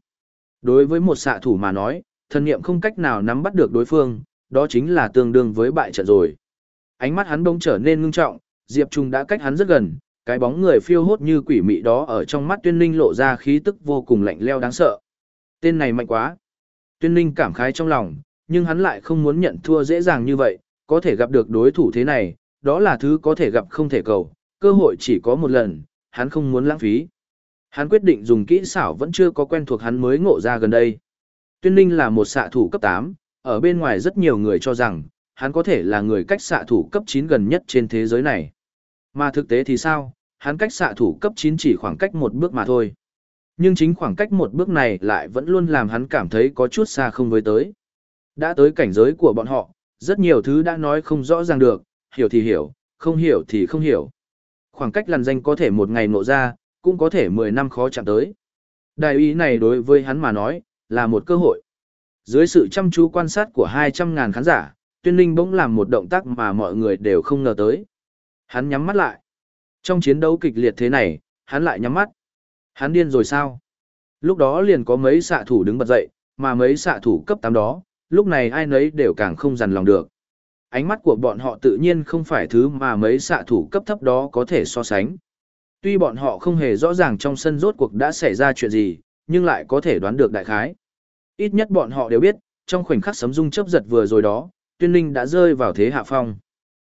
Đối với một xạ thủ mà nói, thần niệm không cách nào nắm bắt được đối phương, đó chính là tương đương với bại trận rồi. Ánh mắt hắn bỗng trở nên ngưng trọng, Diệp Trung đã cách hắn rất gần, cái bóng người phiêu hốt như quỷ mị đó ở trong mắt Tuyên Linh lộ ra khí tức vô cùng lạnh leo đáng sợ. Tên này mạnh quá. Tuyên Linh cảm khái trong lòng, nhưng hắn lại không muốn nhận thua dễ dàng như vậy, có thể gặp được đối thủ thế này, đó là thứ có thể gặp không thể cầu, cơ hội chỉ có một lần, hắn không muốn lãng phí. Hắn quyết định dùng kỹ xảo vẫn chưa có quen thuộc hắn mới ngộ ra gần đây. Tuyên Ninh là một xạ thủ cấp 8, ở bên ngoài rất nhiều người cho rằng, hắn có thể là người cách xạ thủ cấp 9 gần nhất trên thế giới này. Mà thực tế thì sao, hắn cách xạ thủ cấp 9 chỉ khoảng cách một bước mà thôi. Nhưng chính khoảng cách một bước này lại vẫn luôn làm hắn cảm thấy có chút xa không với tới. Đã tới cảnh giới của bọn họ, rất nhiều thứ đã nói không rõ ràng được, hiểu thì hiểu, không hiểu thì không hiểu. Khoảng cách làn danh có thể một ngày nộ ra, cũng có thể 10 năm khó chạm tới. Đại ý này đối với hắn mà nói, là một cơ hội. Dưới sự chăm chú quan sát của 200.000 khán giả, Tuyên Linh bỗng làm một động tác mà mọi người đều không ngờ tới. Hắn nhắm mắt lại. Trong chiến đấu kịch liệt thế này, hắn lại nhắm mắt. Hắn điên rồi sao? Lúc đó liền có mấy xạ thủ đứng bật dậy, mà mấy xạ thủ cấp 8 đó, lúc này ai nấy đều càng không dằn lòng được. Ánh mắt của bọn họ tự nhiên không phải thứ mà mấy xạ thủ cấp thấp đó có thể so sánh. Tuy bọn họ không hề rõ ràng trong sân rốt cuộc đã xảy ra chuyện gì, nhưng lại có thể đoán được đại khái. Ít nhất bọn họ đều biết, trong khoảnh khắc sấm rung chớp giật vừa rồi đó, tuyên linh đã rơi vào thế hạ phong.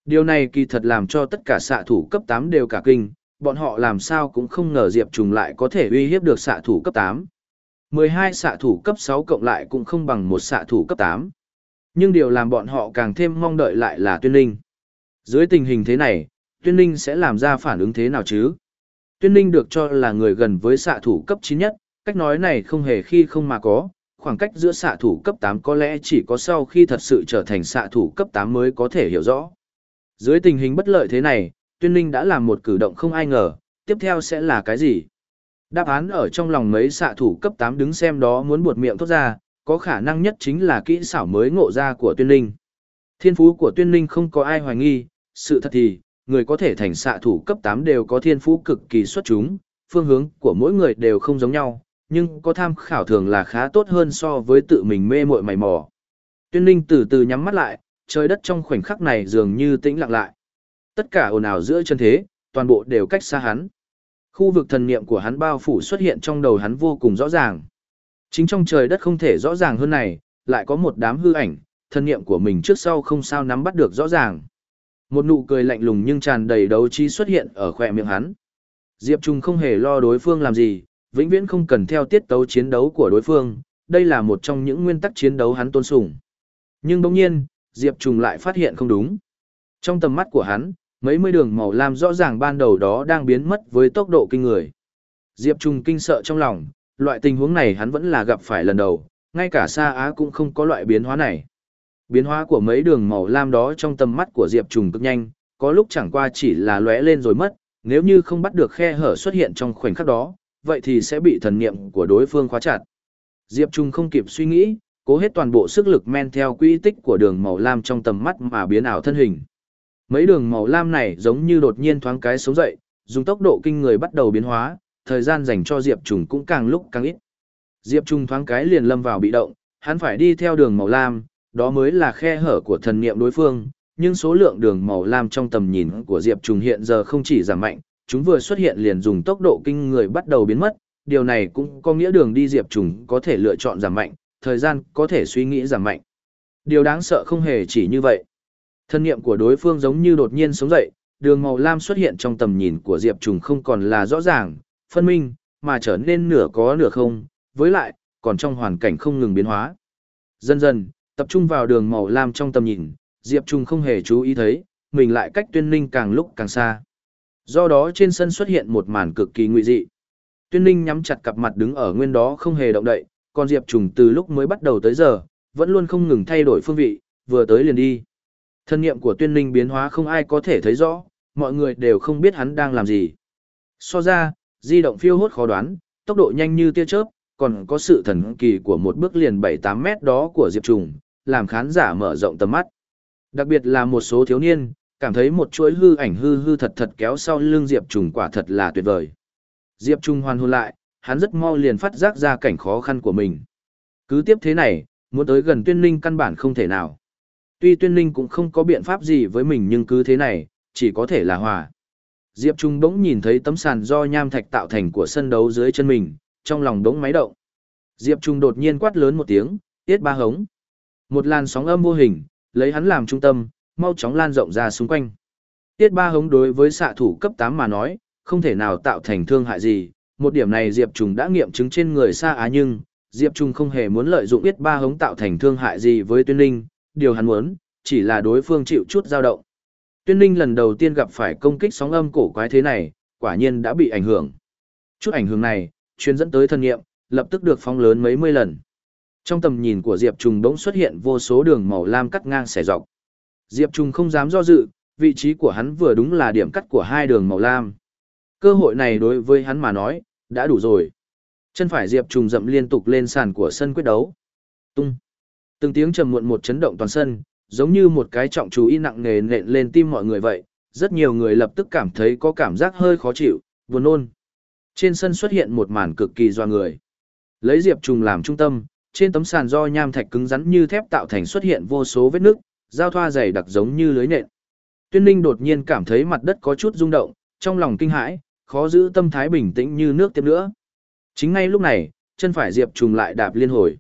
Điều này kỳ thật làm cho tất cả xạ thủ cấp 8 đều cả kinh, bọn họ làm sao cũng không ngờ Diệp Trùng lại có thể uy hiếp được xạ thủ cấp 8. 12 xạ thủ cấp 6 cộng lại cũng không bằng một xạ thủ cấp 8. Nhưng điều làm bọn họ càng thêm mong đợi lại là tuyên linh. Dưới tình hình thế này, tuyên linh sẽ làm ra phản ứng thế nào chứ? Tuyên linh được cho là người gần với xạ thủ cấp 9 nhất, cách nói này không hề khi không mà có, khoảng cách giữa xạ thủ cấp 8 có lẽ chỉ có sau khi thật sự trở thành xạ thủ cấp 8 mới có thể hiểu rõ. Dưới tình hình bất lợi thế này, tuyên linh đã làm một cử động không ai ngờ, tiếp theo sẽ là cái gì? Đáp án ở trong lòng mấy xạ thủ cấp 8 đứng xem đó muốn buột miệng thốt ra, có khả năng nhất chính là kỹ xảo mới ngộ ra của tuyên linh. Thiên phú của tuyên linh không có ai hoài nghi, sự thật thì, người có thể thành xạ thủ cấp 8 đều có thiên phú cực kỳ xuất chúng, phương hướng của mỗi người đều không giống nhau, nhưng có tham khảo thường là khá tốt hơn so với tự mình mê muội mày mò. Tuyên ninh từ từ nhắm mắt lại, trời đất trong khoảnh khắc này dường như tĩnh lặng lại. Tất cả ồn ào giữa chân thế, toàn bộ đều cách xa hắn. Khu vực thần niệm của hắn bao phủ xuất hiện trong đầu hắn vô cùng rõ ràng. Chính trong trời đất không thể rõ ràng hơn này, lại có một đám hư ảnh, thần niệm của mình trước sau không sao nắm bắt được rõ ràng. Một nụ cười lạnh lùng nhưng tràn đầy đấu trí xuất hiện ở khỏe miệng hắn. Diệp Trung không hề lo đối phương làm gì, vĩnh viễn không cần theo tiết tấu chiến đấu của đối phương, đây là một trong những nguyên tắc chiến đấu hắn tôn sùng. Nhưng bỗng nhiên, Diệp Trùng lại phát hiện không đúng. Trong tầm mắt của hắn, mấy mươi đường màu lam rõ ràng ban đầu đó đang biến mất với tốc độ kinh người. Diệp Trùng kinh sợ trong lòng, loại tình huống này hắn vẫn là gặp phải lần đầu, ngay cả Sa Á cũng không có loại biến hóa này. Biến hóa của mấy đường màu lam đó trong tầm mắt của Diệp Trùng cực nhanh, có lúc chẳng qua chỉ là lóe lên rồi mất, nếu như không bắt được khe hở xuất hiện trong khoảnh khắc đó, vậy thì sẽ bị thần niệm của đối phương khóa chặt. Diệp Trung không kịp suy nghĩ, cố hết toàn bộ sức lực men theo quỹ tích của đường màu lam trong tầm mắt mà biến ảo thân hình. Mấy đường màu lam này giống như đột nhiên thoáng cái sống dậy, dùng tốc độ kinh người bắt đầu biến hóa, thời gian dành cho Diệp Trung cũng càng lúc càng ít. Diệp Trung thoáng cái liền lâm vào bị động, hắn phải đi theo đường màu lam, đó mới là khe hở của thần niệm đối phương, nhưng số lượng đường màu lam trong tầm nhìn của Diệp Trung hiện giờ không chỉ giảm mạnh, chúng vừa xuất hiện liền dùng tốc độ kinh người bắt đầu biến mất, điều này cũng có nghĩa đường đi Diệp Trùng có thể lựa chọn giảm mạnh, thời gian có thể suy nghĩ giảm mạnh. Điều đáng sợ không hề chỉ như vậy. Thân niệm của đối phương giống như đột nhiên sống dậy, đường màu lam xuất hiện trong tầm nhìn của Diệp Trùng không còn là rõ ràng, phân minh, mà trở nên nửa có nửa không, với lại, còn trong hoàn cảnh không ngừng biến hóa. Dần dần, tập trung vào đường màu lam trong tầm nhìn, Diệp trùng không hề chú ý thấy, mình lại cách tuyên ninh càng lúc càng xa. Do đó trên sân xuất hiện một màn cực kỳ nguy dị. Tuyên ninh nhắm chặt cặp mặt đứng ở nguyên đó không hề động đậy, còn Diệp Trùng từ lúc mới bắt đầu tới giờ, vẫn luôn không ngừng thay đổi phương vị, vừa tới liền đi. Thân niệm của tuyên ninh biến hóa không ai có thể thấy rõ, mọi người đều không biết hắn đang làm gì. So ra, di động phiêu hốt khó đoán, tốc độ nhanh như tia chớp, còn có sự thần kỳ của một bước liền 7-8 mét đó của Diệp Trùng, làm khán giả mở rộng tầm mắt. Đặc biệt là một số thiếu niên, cảm thấy một chuỗi hư ảnh hư hư thật thật kéo sau lưng Diệp Trùng quả thật là tuyệt vời. Diệp Trùng hoàn hồn lại, hắn rất mau liền phát giác ra cảnh khó khăn của mình. Cứ tiếp thế này, muốn tới gần tuyên Linh căn bản không thể nào. Tuy tuyên Linh cũng không có biện pháp gì với mình nhưng cứ thế này, chỉ có thể là hòa. Diệp Trung bỗng nhìn thấy tấm sàn do nham thạch tạo thành của sân đấu dưới chân mình, trong lòng bỗng máy động. Diệp Trung đột nhiên quát lớn một tiếng, tiết ba hống. Một làn sóng âm vô hình, lấy hắn làm trung tâm, mau chóng lan rộng ra xung quanh. Tiết ba hống đối với xạ thủ cấp 8 mà nói, không thể nào tạo thành thương hại gì, một điểm này Diệp Trùng đã nghiệm chứng trên người xa á nhưng, Diệp Trùng không hề muốn lợi dụng tiết ba hống tạo thành thương hại gì với tuyên linh, điều hắn muốn, chỉ là đối phương chịu chút dao động. Tuyên linh lần đầu tiên gặp phải công kích sóng âm cổ quái thế này, quả nhiên đã bị ảnh hưởng. Chút ảnh hưởng này, chuyên dẫn tới thân nghiệm, lập tức được phóng lớn mấy mươi lần. Trong tầm nhìn của Diệp Trùng bỗng xuất hiện vô số đường màu lam cắt ngang xẻ dọc. Diệp Trung không dám do dự, vị trí của hắn vừa đúng là điểm cắt của hai đường màu lam. Cơ hội này đối với hắn mà nói, đã đủ rồi. Chân phải Diệp Trung dậm liên tục lên sàn của sân quyết đấu. Tung. Từng tiếng trầm muộn một chấn động toàn sân, giống như một cái trọng chú y nặng nề nện lên tim mọi người vậy. Rất nhiều người lập tức cảm thấy có cảm giác hơi khó chịu, buồn nôn. Trên sân xuất hiện một màn cực kỳ doa người. Lấy Diệp Trung làm trung tâm, trên tấm sàn do nham thạch cứng rắn như thép tạo thành xuất hiện vô số vết nước, giao thoa dày đặc giống như lưới nện. Tuyên Ninh đột nhiên cảm thấy mặt đất có chút rung động, trong lòng kinh hãi, khó giữ tâm thái bình tĩnh như nước tiếp nữa. Chính ngay lúc này, chân phải Diệp trùng lại đạp liên hồi.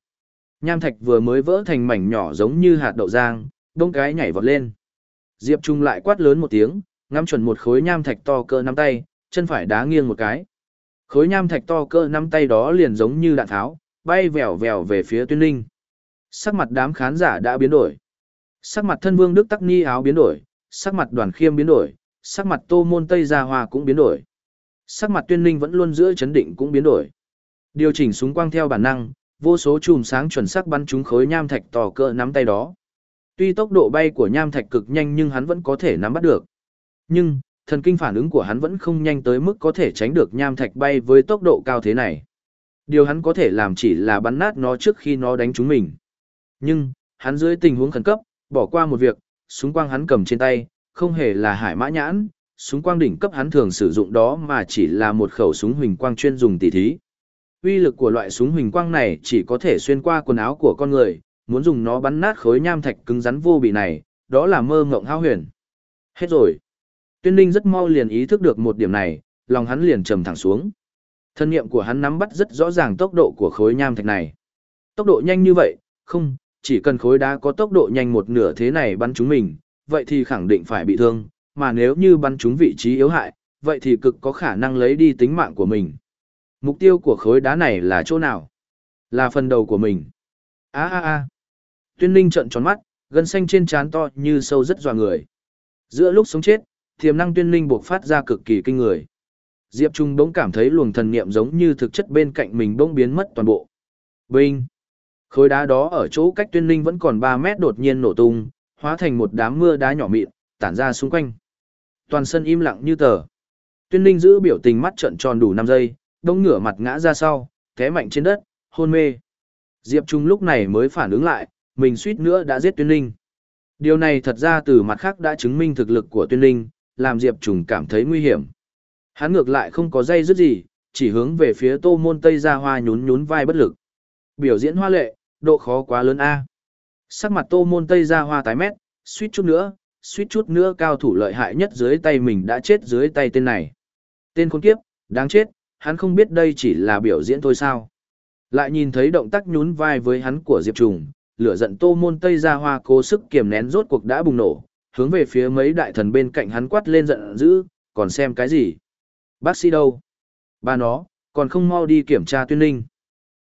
Nham thạch vừa mới vỡ thành mảnh nhỏ giống như hạt đậu giang, đông cái nhảy vọt lên. Diệp trùng lại quát lớn một tiếng, ngắm chuẩn một khối nham thạch to cỡ nắm tay, chân phải đá nghiêng một cái. Khối nham thạch to cỡ nắm tay đó liền giống như đạn tháo, bay vèo vèo về phía tuyên ninh. Sắc mặt đám khán giả đã biến đổi. Sắc mặt thân vương Đức Tắc Ni áo biến đổi, sắc mặt đoàn khiêm biến đổi, sắc mặt tô môn Tây Gia Hoa cũng biến đổi. Sắc mặt tuyên ninh vẫn luôn giữa chấn định cũng biến đổi. Điều chỉnh súng quang theo bản năng, vô số chùm sáng chuẩn xác bắn trúng khối nham thạch tò cỡ nắm tay đó. Tuy tốc độ bay của nham thạch cực nhanh nhưng hắn vẫn có thể nắm bắt được. Nhưng, thần kinh phản ứng của hắn vẫn không nhanh tới mức có thể tránh được nham thạch bay với tốc độ cao thế này. Điều hắn có thể làm chỉ là bắn nát nó trước khi nó đánh trúng mình. Nhưng, hắn dưới tình huống khẩn cấp, bỏ qua một việc, súng quang hắn cầm trên tay, không hề là hải mã nhãn, súng quang đỉnh cấp hắn thường sử dụng đó mà chỉ là một khẩu súng huỳnh quang chuyên dùng tỉ thí. Uy lực của loại súng huỳnh quang này chỉ có thể xuyên qua quần áo của con người, muốn dùng nó bắn nát khối nham thạch cứng rắn vô bị này, đó là mơ ngộng hao huyền. Hết rồi. Tuyên Ninh rất mau liền ý thức được một điểm này, lòng hắn liền trầm thẳng xuống. Thân nghiệm của hắn nắm bắt rất rõ ràng tốc độ của khối nham thạch này. Tốc độ nhanh như vậy, không, chỉ cần khối đá có tốc độ nhanh một nửa thế này bắn chúng mình, vậy thì khẳng định phải bị thương, mà nếu như bắn chúng vị trí yếu hại, vậy thì cực có khả năng lấy đi tính mạng của mình. Mục tiêu của khối đá này là chỗ nào? Là phần đầu của mình. a a a Tuyên linh trợn tròn mắt, gân xanh trên trán to như sâu rất dọa người. Giữa lúc sống chết, tiềm năng Tuyên linh buộc phát ra cực kỳ kinh người. Diệp Trung bỗng cảm thấy luồng thần niệm giống như thực chất bên cạnh mình bỗng biến mất toàn bộ. Binh! Khối đá đó ở chỗ cách Tuyên Ninh vẫn còn 3 mét đột nhiên nổ tung, hóa thành một đám mưa đá nhỏ mịn, tản ra xung quanh. Toàn sân im lặng như tờ. Tuyên Ninh giữ biểu tình mắt trợn tròn đủ 5 giây, đông ngửa mặt ngã ra sau, té mạnh trên đất, hôn mê. Diệp Trung lúc này mới phản ứng lại, mình suýt nữa đã giết Tuyên Ninh. Điều này thật ra từ mặt khác đã chứng minh thực lực của Tuyên Ninh, làm Diệp Trung cảm thấy nguy hiểm. Hắn ngược lại không có dây dứt gì, chỉ hướng về phía Tô Môn Tây Gia Hoa nhún nhún vai bất lực. Biểu diễn hoa lệ, độ khó quá lớn a. Sắc mặt Tô Môn Tây Gia Hoa tái mét, suýt chút nữa, suýt chút nữa cao thủ lợi hại nhất dưới tay mình đã chết dưới tay tên này. Tên khốn kiếp, đáng chết, hắn không biết đây chỉ là biểu diễn thôi sao. Lại nhìn thấy động tác nhún vai với hắn của Diệp Trùng, lửa giận Tô Môn Tây Gia Hoa cố sức kiềm nén rốt cuộc đã bùng nổ, hướng về phía mấy đại thần bên cạnh hắn quát lên giận dữ, còn xem cái gì? Bác sĩ đâu? Ba nó, còn không mau đi kiểm tra tuyên ninh.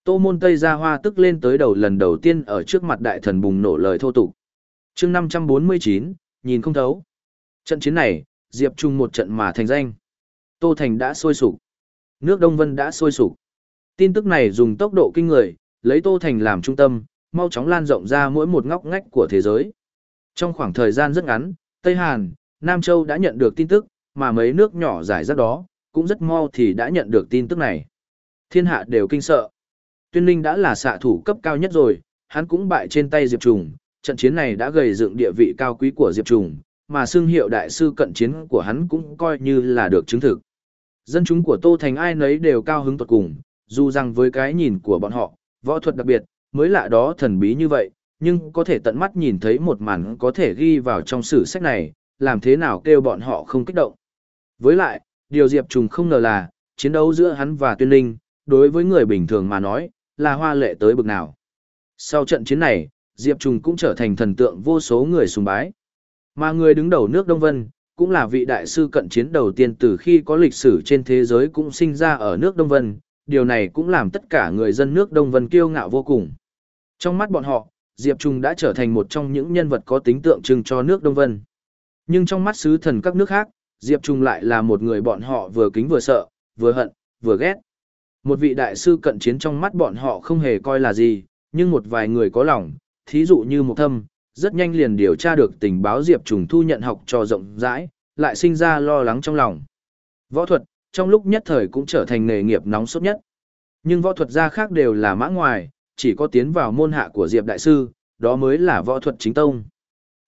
Tô Môn Tây Gia Hoa tức lên tới đầu lần đầu tiên ở trước mặt đại thần bùng nổ lời thô tục. chương 549, nhìn không thấu. Trận chiến này, Diệp Trung một trận mà thành danh. Tô Thành đã sôi sục. Nước Đông Vân đã sôi sục. Tin tức này dùng tốc độ kinh người, lấy Tô Thành làm trung tâm, mau chóng lan rộng ra mỗi một ngóc ngách của thế giới. Trong khoảng thời gian rất ngắn, Tây Hàn, Nam Châu đã nhận được tin tức, mà mấy nước nhỏ giải rác đó, cũng rất mau thì đã nhận được tin tức này. Thiên hạ đều kinh sợ. Tuyên Linh đã là xạ thủ cấp cao nhất rồi, hắn cũng bại trên tay Diệp Trùng, trận chiến này đã gầy dựng địa vị cao quý của Diệp Trùng, mà xương hiệu đại sư cận chiến của hắn cũng coi như là được chứng thực. Dân chúng của Tô Thành ai nấy đều cao hứng tuột cùng, dù rằng với cái nhìn của bọn họ, võ thuật đặc biệt, mới lạ đó thần bí như vậy, nhưng có thể tận mắt nhìn thấy một màn có thể ghi vào trong sử sách này, làm thế nào kêu bọn họ không kích động. Với lại, điều Diệp Trùng không ngờ là, chiến đấu giữa hắn và Tuyên Linh, đối với người bình thường mà nói, là hoa lệ tới bực nào. Sau trận chiến này, Diệp Trùng cũng trở thành thần tượng vô số người sùng bái. Mà người đứng đầu nước Đông Vân, cũng là vị đại sư cận chiến đầu tiên từ khi có lịch sử trên thế giới cũng sinh ra ở nước Đông Vân, điều này cũng làm tất cả người dân nước Đông Vân kiêu ngạo vô cùng. Trong mắt bọn họ, Diệp Trung đã trở thành một trong những nhân vật có tính tượng trưng cho nước Đông Vân. Nhưng trong mắt sứ thần các nước khác, Diệp Trung lại là một người bọn họ vừa kính vừa sợ, vừa hận, vừa ghét. Một vị đại sư cận chiến trong mắt bọn họ không hề coi là gì, nhưng một vài người có lòng, thí dụ như một thâm, rất nhanh liền điều tra được tình báo Diệp Trùng thu nhận học trò rộng rãi, lại sinh ra lo lắng trong lòng. Võ thuật, trong lúc nhất thời cũng trở thành nghề nghiệp nóng sốt nhất. Nhưng võ thuật gia khác đều là mã ngoài, chỉ có tiến vào môn hạ của Diệp Đại Sư, đó mới là võ thuật chính tông.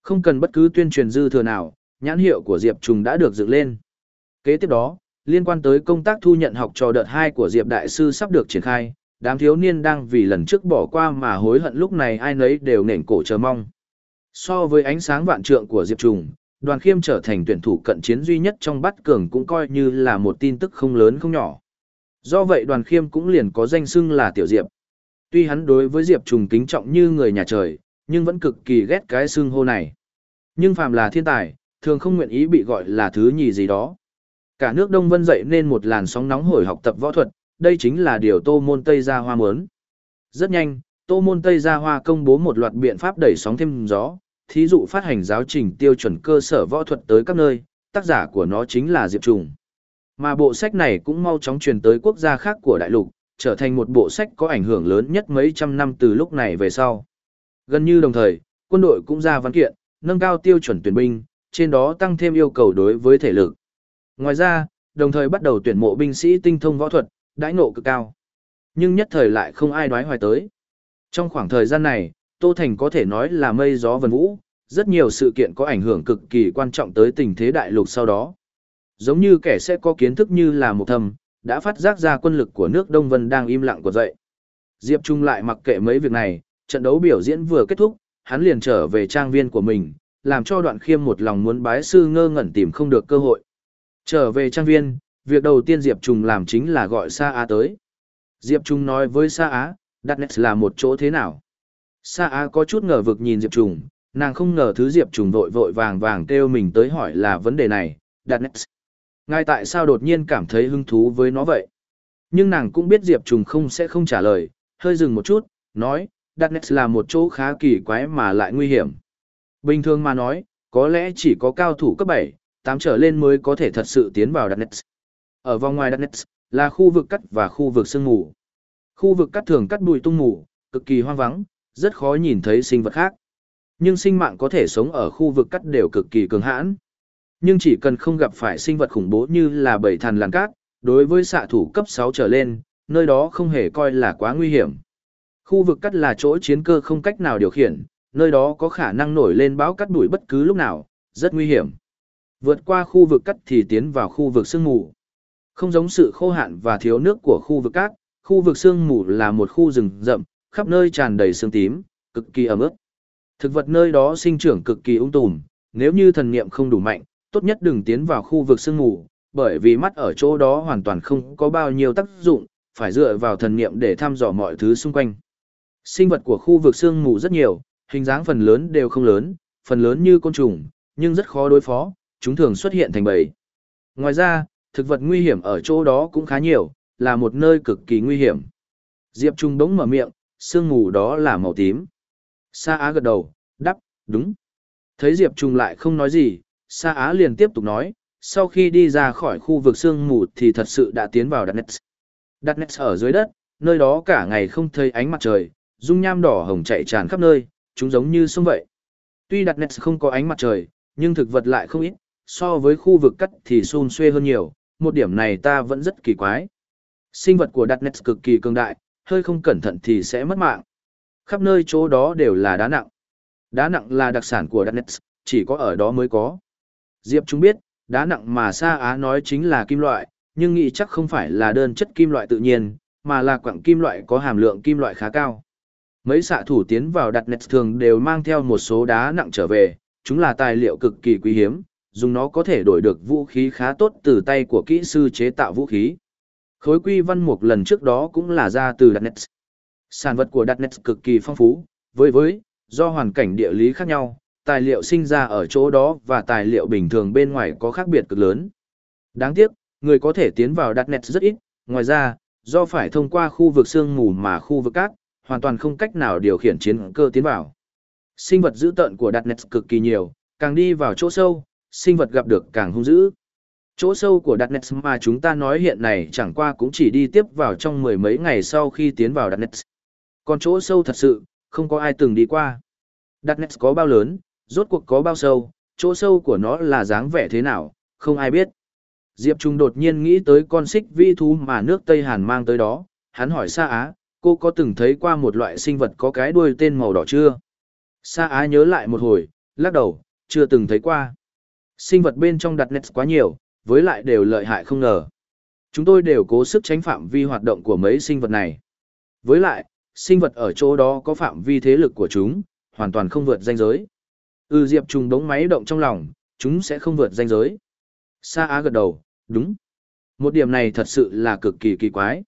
Không cần bất cứ tuyên truyền dư thừa nào, nhãn hiệu của Diệp Trùng đã được dựng lên. Kế tiếp đó, liên quan tới công tác thu nhận học trò đợt 2 của Diệp Đại Sư sắp được triển khai, đám thiếu niên đang vì lần trước bỏ qua mà hối hận lúc này ai nấy đều nền cổ chờ mong. So với ánh sáng vạn trượng của Diệp Trùng, đoàn khiêm trở thành tuyển thủ cận chiến duy nhất trong bắt cường cũng coi như là một tin tức không lớn không nhỏ. Do vậy đoàn khiêm cũng liền có danh xưng là Tiểu Diệp. Tuy hắn đối với Diệp Trùng kính trọng như người nhà trời, nhưng vẫn cực kỳ ghét cái xưng hô này. Nhưng phàm là thiên tài, thường không nguyện ý bị gọi là thứ nhì gì đó. Cả nước Đông Vân dậy nên một làn sóng nóng hổi học tập võ thuật, đây chính là điều Tô Môn Tây Gia Hoa muốn. Rất nhanh, Tô Môn Tây Gia Hoa công bố một loạt biện pháp đẩy sóng thêm gió, thí dụ phát hành giáo trình tiêu chuẩn cơ sở võ thuật tới các nơi, tác giả của nó chính là Diệp Trùng. Mà bộ sách này cũng mau chóng truyền tới quốc gia khác của đại lục, trở thành một bộ sách có ảnh hưởng lớn nhất mấy trăm năm từ lúc này về sau. Gần như đồng thời, quân đội cũng ra văn kiện, nâng cao tiêu chuẩn tuyển binh, trên đó tăng thêm yêu cầu đối với thể lực. Ngoài ra, đồng thời bắt đầu tuyển mộ binh sĩ tinh thông võ thuật, đãi ngộ cực cao. Nhưng nhất thời lại không ai đoái hoài tới. Trong khoảng thời gian này, Tô Thành có thể nói là mây gió vần vũ, rất nhiều sự kiện có ảnh hưởng cực kỳ quan trọng tới tình thế đại lục sau đó. Giống như kẻ sẽ có kiến thức như là một thầm, đã phát giác ra quân lực của nước Đông Vân đang im lặng của dậy. Diệp Trung lại mặc kệ mấy việc này, trận đấu biểu diễn vừa kết thúc, hắn liền trở về trang viên của mình, làm cho đoạn khiêm một lòng muốn bái sư ngơ ngẩn tìm không được cơ hội. Trở về trang viên, việc đầu tiên Diệp Trùng làm chính là gọi Sa Á tới. Diệp Trùng nói với Sa Á, đặt nét là một chỗ thế nào? Sa Á có chút ngờ vực nhìn Diệp Trùng, nàng không ngờ thứ Diệp Trùng vội vội vàng vàng kêu mình tới hỏi là vấn đề này, đặt nét. Ngay tại sao đột nhiên cảm thấy hứng thú với nó vậy? Nhưng nàng cũng biết Diệp Trùng không sẽ không trả lời, hơi dừng một chút, nói, Darkness là một chỗ khá kỳ quái mà lại nguy hiểm. Bình thường mà nói, có lẽ chỉ có cao thủ cấp 7, tám trở lên mới có thể thật sự tiến vào Darkness. Ở vòng ngoài Darkness là khu vực cắt và khu vực sương mù. Khu vực cắt thường cắt bụi tung mù, cực kỳ hoang vắng, rất khó nhìn thấy sinh vật khác. Nhưng sinh mạng có thể sống ở khu vực cắt đều cực kỳ cường hãn. Nhưng chỉ cần không gặp phải sinh vật khủng bố như là bầy thằn làn cát, đối với xạ thủ cấp 6 trở lên, nơi đó không hề coi là quá nguy hiểm. Khu vực cắt là chỗ chiến cơ không cách nào điều khiển, nơi đó có khả năng nổi lên bão cắt đuổi bất cứ lúc nào, rất nguy hiểm. Vượt qua khu vực cắt thì tiến vào khu vực sương mù. Không giống sự khô hạn và thiếu nước của khu vực cát, khu vực sương mù là một khu rừng rậm, khắp nơi tràn đầy sương tím, cực kỳ ẩm ướt. Thực vật nơi đó sinh trưởng cực kỳ ung tùm, nếu như thần niệm không đủ mạnh, tốt nhất đừng tiến vào khu vực sương mù, bởi vì mắt ở chỗ đó hoàn toàn không có bao nhiêu tác dụng, phải dựa vào thần niệm để thăm dò mọi thứ xung quanh. Sinh vật của khu vực sương mù rất nhiều, hình dáng phần lớn đều không lớn, phần lớn như côn trùng, nhưng rất khó đối phó, chúng thường xuất hiện thành bầy. Ngoài ra, thực vật nguy hiểm ở chỗ đó cũng khá nhiều, là một nơi cực kỳ nguy hiểm. Diệp Trung đống mở miệng, sương mù đó là màu tím. Sa Á gật đầu, đắp, đúng. Thấy Diệp Trung lại không nói gì, Sa Á liền tiếp tục nói, sau khi đi ra khỏi khu vực sương mù thì thật sự đã tiến vào Darknet. Darknet ở dưới đất, nơi đó cả ngày không thấy ánh mặt trời, dung nham đỏ hồng chạy tràn khắp nơi, chúng giống như sông vậy. Tuy Darknet không có ánh mặt trời, nhưng thực vật lại không ít, so với khu vực cắt thì xun xuê hơn nhiều, một điểm này ta vẫn rất kỳ quái. Sinh vật của Darknet cực kỳ cường đại, hơi không cẩn thận thì sẽ mất mạng. Khắp nơi chỗ đó đều là đá nặng. Đá nặng là đặc sản của Darknet, chỉ có ở đó mới có. Diệp chúng biết, đá nặng mà Sa Á nói chính là kim loại, nhưng nghĩ chắc không phải là đơn chất kim loại tự nhiên, mà là quặng kim loại có hàm lượng kim loại khá cao. Mấy xạ thủ tiến vào đặt nets thường đều mang theo một số đá nặng trở về, chúng là tài liệu cực kỳ quý hiếm, dùng nó có thể đổi được vũ khí khá tốt từ tay của kỹ sư chế tạo vũ khí. Khối quy văn mục lần trước đó cũng là ra từ đặt. Sản vật của đặt cực kỳ phong phú, với với, do hoàn cảnh địa lý khác nhau, tài liệu sinh ra ở chỗ đó và tài liệu bình thường bên ngoài có khác biệt cực lớn. Đáng tiếc, người có thể tiến vào đặt rất ít, ngoài ra, do phải thông qua khu vực sương mù mà khu vực cát, hoàn toàn không cách nào điều khiển chiến cơ tiến vào. Sinh vật dữ tợn của đặt cực kỳ nhiều, càng đi vào chỗ sâu, sinh vật gặp được càng hung dữ. Chỗ sâu của Darkness nets mà chúng ta nói hiện này chẳng qua cũng chỉ đi tiếp vào trong mười mấy ngày sau khi tiến vào Darkness. nets. Còn chỗ sâu thật sự, không có ai từng đi qua. Darkness nets có bao lớn, rốt cuộc có bao sâu, chỗ sâu của nó là dáng vẻ thế nào, không ai biết. Diệp Trung đột nhiên nghĩ tới con xích vi thú mà nước Tây Hàn mang tới đó, hắn hỏi Sa Á, cô có từng thấy qua một loại sinh vật có cái đuôi tên màu đỏ chưa? Sa Á nhớ lại một hồi, lắc đầu, chưa từng thấy qua. Sinh vật bên trong đặt nét quá nhiều, với lại đều lợi hại không ngờ. Chúng tôi đều cố sức tránh phạm vi hoạt động của mấy sinh vật này. Với lại, sinh vật ở chỗ đó có phạm vi thế lực của chúng, hoàn toàn không vượt danh giới. Ừ Diệp Trùng đống máy động trong lòng, chúng sẽ không vượt danh giới. Sa Á gật đầu, đúng. Một điểm này thật sự là cực kỳ kỳ quái.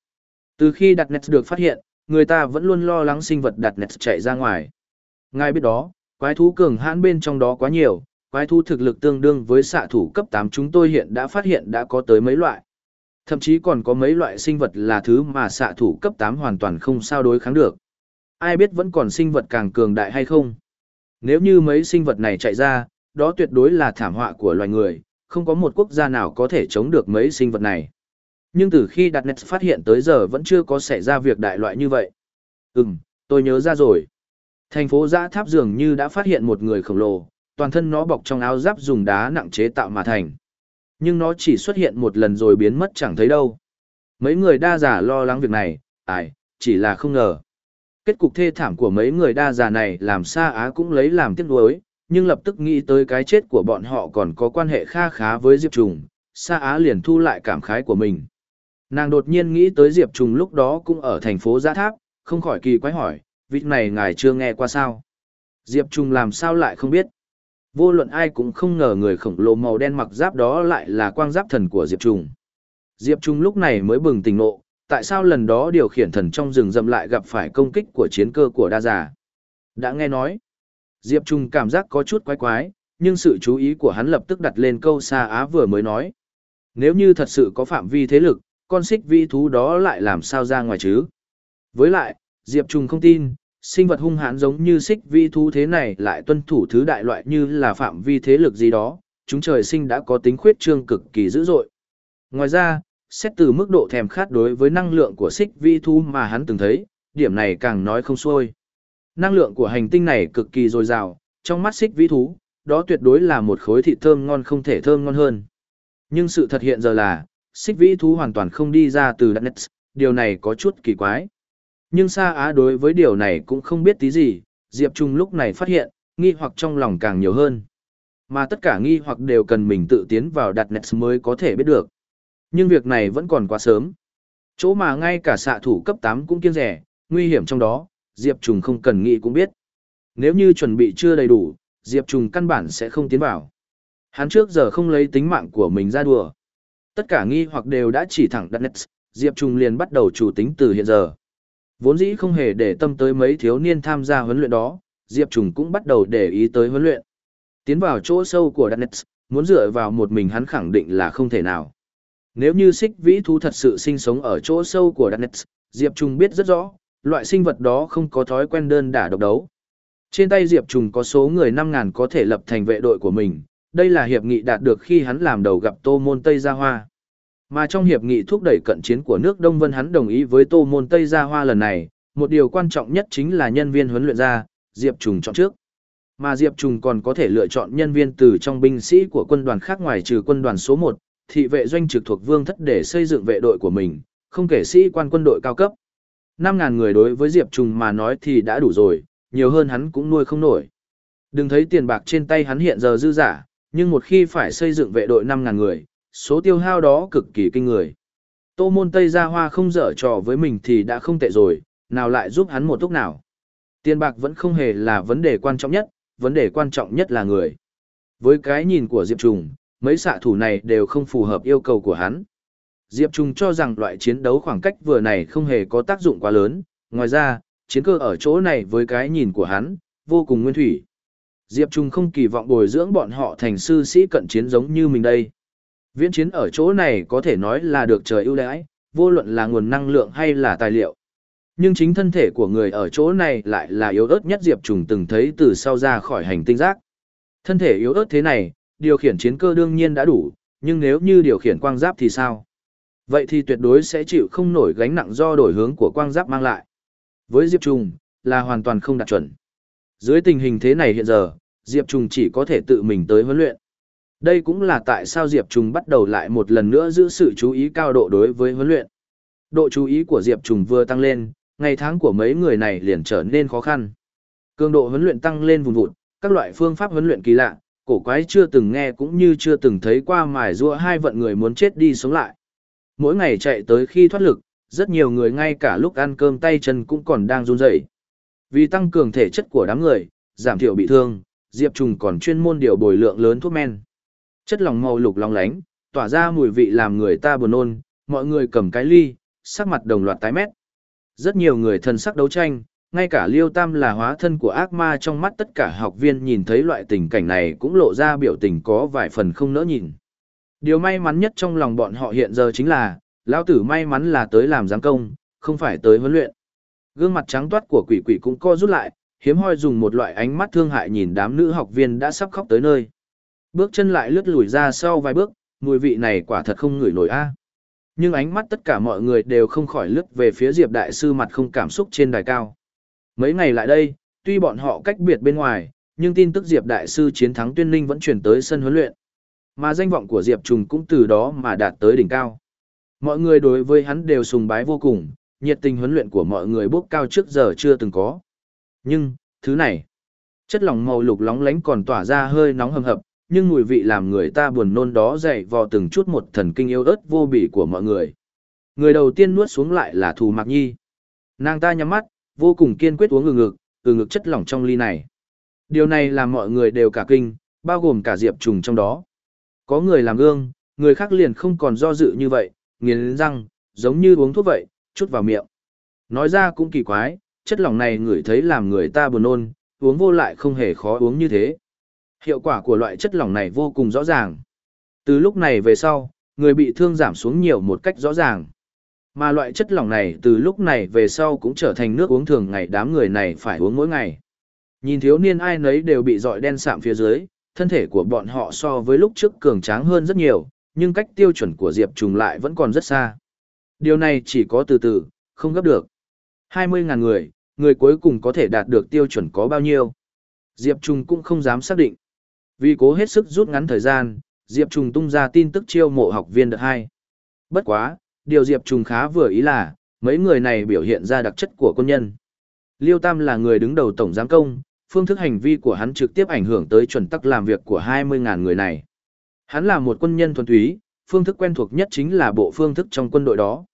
Từ khi đặt nét được phát hiện, người ta vẫn luôn lo lắng sinh vật đặt nét chạy ra ngoài. Ngay biết đó, quái thú cường hãn bên trong đó quá nhiều, quái thú thực lực tương đương với xạ thủ cấp 8 chúng tôi hiện đã phát hiện đã có tới mấy loại. Thậm chí còn có mấy loại sinh vật là thứ mà xạ thủ cấp 8 hoàn toàn không sao đối kháng được. Ai biết vẫn còn sinh vật càng cường đại hay không? Nếu như mấy sinh vật này chạy ra, đó tuyệt đối là thảm họa của loài người, không có một quốc gia nào có thể chống được mấy sinh vật này. Nhưng từ khi đặt net phát hiện tới giờ vẫn chưa có xảy ra việc đại loại như vậy. Ừm, tôi nhớ ra rồi. Thành phố Giã Tháp dường như đã phát hiện một người khổng lồ, toàn thân nó bọc trong áo giáp dùng đá nặng chế tạo mà thành. Nhưng nó chỉ xuất hiện một lần rồi biến mất chẳng thấy đâu. Mấy người đa giả lo lắng việc này, ai, chỉ là không ngờ. Kết cục thê thảm của mấy người đa giả này làm Sa Á cũng lấy làm tiếc nuối, nhưng lập tức nghĩ tới cái chết của bọn họ còn có quan hệ kha khá với Diệp Trùng, Sa Á liền thu lại cảm khái của mình. Nàng đột nhiên nghĩ tới Diệp Trùng lúc đó cũng ở thành phố Gia Tháp, không khỏi kỳ quái hỏi, vịt này ngài chưa nghe qua sao? Diệp Trùng làm sao lại không biết? Vô luận ai cũng không ngờ người khổng lồ màu đen mặc giáp đó lại là quang giáp thần của Diệp Trùng. Diệp Trùng lúc này mới bừng tỉnh nộ. tại sao lần đó điều khiển thần trong rừng rậm lại gặp phải công kích của chiến cơ của đa giả. Đã nghe nói, Diệp Trùng cảm giác có chút quái quái, nhưng sự chú ý của hắn lập tức đặt lên câu Sa Á vừa mới nói. Nếu như thật sự có phạm vi thế lực, con xích vi thú đó lại làm sao ra ngoài chứ? Với lại, Diệp Trùng không tin, sinh vật hung hãn giống như xích vi thú thế này lại tuân thủ thứ đại loại như là phạm vi thế lực gì đó, chúng trời sinh đã có tính khuyết trương cực kỳ dữ dội. Ngoài ra, xét từ mức độ thèm khát đối với năng lượng của xích vi thú mà hắn từng thấy, điểm này càng nói không xuôi. Năng lượng của hành tinh này cực kỳ dồi dào, trong mắt xích vi thú, đó tuyệt đối là một khối thịt thơm ngon không thể thơm ngon hơn. Nhưng sự thật hiện giờ là, xích vi thú hoàn toàn không đi ra từ Darknet, điều này có chút kỳ quái. Nhưng Sa Á đối với điều này cũng không biết tí gì, Diệp Trung lúc này phát hiện, nghi hoặc trong lòng càng nhiều hơn. Mà tất cả nghi hoặc đều cần mình tự tiến vào đặt nets mới có thể biết được. Nhưng việc này vẫn còn quá sớm. Chỗ mà ngay cả xạ thủ cấp 8 cũng kiêng rẻ, nguy hiểm trong đó, Diệp Trung không cần nghĩ cũng biết. Nếu như chuẩn bị chưa đầy đủ, Diệp Trung căn bản sẽ không tiến vào. Hắn trước giờ không lấy tính mạng của mình ra đùa. Tất cả nghi hoặc đều đã chỉ thẳng đặt nets, Diệp Trung liền bắt đầu chủ tính từ hiện giờ. Vốn dĩ không hề để tâm tới mấy thiếu niên tham gia huấn luyện đó, Diệp Trùng cũng bắt đầu để ý tới huấn luyện. Tiến vào chỗ sâu của Darkness, muốn dựa vào một mình hắn khẳng định là không thể nào. Nếu như xích vĩ thú thật sự sinh sống ở chỗ sâu của Darkness, Diệp Trùng biết rất rõ, loại sinh vật đó không có thói quen đơn đả độc đấu. Trên tay Diệp Trùng có số người 5.000 có thể lập thành vệ đội của mình, đây là hiệp nghị đạt được khi hắn làm đầu gặp Tô Môn Tây Gia Hoa. Mà trong hiệp nghị thúc đẩy cận chiến của nước Đông Vân hắn đồng ý với Tô Môn Tây Gia Hoa lần này, một điều quan trọng nhất chính là nhân viên huấn luyện ra, Diệp Trùng chọn trước. Mà Diệp Trùng còn có thể lựa chọn nhân viên từ trong binh sĩ của quân đoàn khác ngoài trừ quân đoàn số 1, thị vệ doanh trực thuộc vương thất để xây dựng vệ đội của mình, không kể sĩ quan quân đội cao cấp. 5.000 người đối với Diệp Trùng mà nói thì đã đủ rồi, nhiều hơn hắn cũng nuôi không nổi. Đừng thấy tiền bạc trên tay hắn hiện giờ dư giả, nhưng một khi phải xây dựng vệ đội 5.000 người, số tiêu hao đó cực kỳ kinh người. Tô môn Tây Gia Hoa không dở trò với mình thì đã không tệ rồi, nào lại giúp hắn một lúc nào. Tiền bạc vẫn không hề là vấn đề quan trọng nhất, vấn đề quan trọng nhất là người. Với cái nhìn của Diệp Trùng, mấy xạ thủ này đều không phù hợp yêu cầu của hắn. Diệp Trùng cho rằng loại chiến đấu khoảng cách vừa này không hề có tác dụng quá lớn, ngoài ra, chiến cơ ở chỗ này với cái nhìn của hắn, vô cùng nguyên thủy. Diệp Trung không kỳ vọng bồi dưỡng bọn họ thành sư sĩ cận chiến giống như mình đây. Viễn chiến ở chỗ này có thể nói là được trời ưu đãi, vô luận là nguồn năng lượng hay là tài liệu. Nhưng chính thân thể của người ở chỗ này lại là yếu ớt nhất Diệp Trùng từng thấy từ sau ra khỏi hành tinh giác. Thân thể yếu ớt thế này, điều khiển chiến cơ đương nhiên đã đủ, nhưng nếu như điều khiển quang giáp thì sao? Vậy thì tuyệt đối sẽ chịu không nổi gánh nặng do đổi hướng của quang giáp mang lại. Với Diệp Trùng, là hoàn toàn không đạt chuẩn. Dưới tình hình thế này hiện giờ, Diệp Trùng chỉ có thể tự mình tới huấn luyện. Đây cũng là tại sao Diệp Trùng bắt đầu lại một lần nữa giữ sự chú ý cao độ đối với huấn luyện. Độ chú ý của Diệp Trùng vừa tăng lên, ngày tháng của mấy người này liền trở nên khó khăn. Cường độ huấn luyện tăng lên vùng vụt, các loại phương pháp huấn luyện kỳ lạ, cổ quái chưa từng nghe cũng như chưa từng thấy qua mài rua hai vận người muốn chết đi sống lại. Mỗi ngày chạy tới khi thoát lực, rất nhiều người ngay cả lúc ăn cơm tay chân cũng còn đang run rẩy. Vì tăng cường thể chất của đám người, giảm thiểu bị thương, Diệp Trùng còn chuyên môn điều bồi lượng lớn thuốc men. Chất lỏng màu lục long lánh, tỏa ra mùi vị làm người ta buồn nôn, mọi người cầm cái ly, sắc mặt đồng loạt tái mét. Rất nhiều người thần sắc đấu tranh, ngay cả Liêu Tam là hóa thân của ác ma trong mắt tất cả học viên nhìn thấy loại tình cảnh này cũng lộ ra biểu tình có vài phần không nỡ nhìn. Điều may mắn nhất trong lòng bọn họ hiện giờ chính là, lão tử may mắn là tới làm giám công, không phải tới huấn luyện. Gương mặt trắng toát của quỷ quỷ cũng co rút lại, hiếm hoi dùng một loại ánh mắt thương hại nhìn đám nữ học viên đã sắp khóc tới nơi. Bước chân lại lướt lùi ra sau vài bước, mùi vị này quả thật không ngửi nổi a. Nhưng ánh mắt tất cả mọi người đều không khỏi lướt về phía Diệp Đại Sư mặt không cảm xúc trên đài cao. Mấy ngày lại đây, tuy bọn họ cách biệt bên ngoài, nhưng tin tức Diệp Đại Sư chiến thắng tuyên ninh vẫn truyền tới sân huấn luyện. Mà danh vọng của Diệp Trùng cũng từ đó mà đạt tới đỉnh cao. Mọi người đối với hắn đều sùng bái vô cùng, nhiệt tình huấn luyện của mọi người bốc cao trước giờ chưa từng có. Nhưng, thứ này, chất lỏng màu lục lóng lánh còn tỏa ra hơi nóng hầm hập, nhưng mùi vị làm người ta buồn nôn đó dậy vò từng chút một thần kinh yêu ớt vô bỉ của mọi người. Người đầu tiên nuốt xuống lại là Thù Mạc Nhi. Nàng ta nhắm mắt, vô cùng kiên quyết uống ngừng ngực, từ ngực chất lỏng trong ly này. Điều này làm mọi người đều cả kinh, bao gồm cả Diệp Trùng trong đó. Có người làm gương, người khác liền không còn do dự như vậy, nghiến răng, giống như uống thuốc vậy, chút vào miệng. Nói ra cũng kỳ quái, chất lỏng này ngửi thấy làm người ta buồn nôn, uống vô lại không hề khó uống như thế. Hiệu quả của loại chất lỏng này vô cùng rõ ràng. Từ lúc này về sau, người bị thương giảm xuống nhiều một cách rõ ràng. Mà loại chất lỏng này từ lúc này về sau cũng trở thành nước uống thường ngày đám người này phải uống mỗi ngày. Nhìn thiếu niên ai nấy đều bị dọi đen sạm phía dưới, thân thể của bọn họ so với lúc trước cường tráng hơn rất nhiều, nhưng cách tiêu chuẩn của Diệp Trùng lại vẫn còn rất xa. Điều này chỉ có từ từ, không gấp được. 20.000 người, người cuối cùng có thể đạt được tiêu chuẩn có bao nhiêu. Diệp Trùng cũng không dám xác định. Vì cố hết sức rút ngắn thời gian, Diệp Trùng tung ra tin tức chiêu mộ học viên đợt 2. Bất quá, điều Diệp Trùng khá vừa ý là, mấy người này biểu hiện ra đặc chất của quân nhân. Liêu Tam là người đứng đầu tổng giám công, phương thức hành vi của hắn trực tiếp ảnh hưởng tới chuẩn tắc làm việc của 20.000 người này. Hắn là một quân nhân thuần túy, phương thức quen thuộc nhất chính là bộ phương thức trong quân đội đó.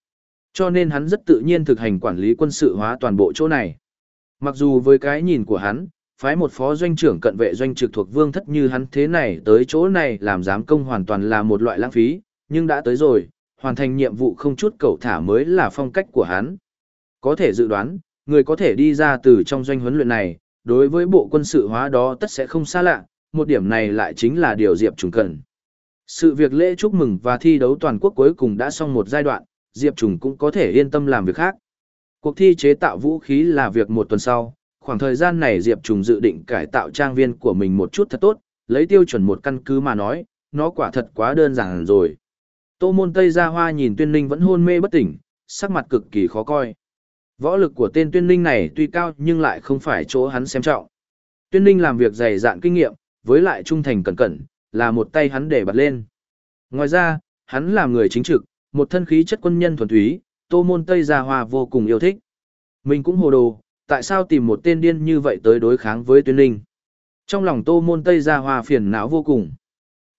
Cho nên hắn rất tự nhiên thực hành quản lý quân sự hóa toàn bộ chỗ này. Mặc dù với cái nhìn của hắn, phái một phó doanh trưởng cận vệ doanh trực thuộc vương thất như hắn thế này tới chỗ này làm giám công hoàn toàn là một loại lãng phí, nhưng đã tới rồi, hoàn thành nhiệm vụ không chút cầu thả mới là phong cách của hắn. Có thể dự đoán, người có thể đi ra từ trong doanh huấn luyện này, đối với bộ quân sự hóa đó tất sẽ không xa lạ, một điểm này lại chính là điều Diệp Trùng cần. Sự việc lễ chúc mừng và thi đấu toàn quốc cuối cùng đã xong một giai đoạn, Diệp Trùng cũng có thể yên tâm làm việc khác. Cuộc thi chế tạo vũ khí là việc một tuần sau, khoảng thời gian này Diệp Trùng dự định cải tạo trang viên của mình một chút thật tốt, lấy tiêu chuẩn một căn cứ mà nói, nó quả thật quá đơn giản rồi. Tô môn Tây Gia Hoa nhìn tuyên ninh vẫn hôn mê bất tỉnh, sắc mặt cực kỳ khó coi. Võ lực của tên tuyên ninh này tuy cao nhưng lại không phải chỗ hắn xem trọng. Tuyên ninh làm việc dày dạn kinh nghiệm, với lại trung thành cẩn cẩn, là một tay hắn để bật lên. Ngoài ra, hắn là người chính trực, một thân khí chất quân nhân thuần túy, tô môn Tây Gia Hoa vô cùng yêu thích. Mình cũng hồ đồ, tại sao tìm một tên điên như vậy tới đối kháng với tuyên ninh. Trong lòng tô môn Tây Gia Hoa phiền não vô cùng.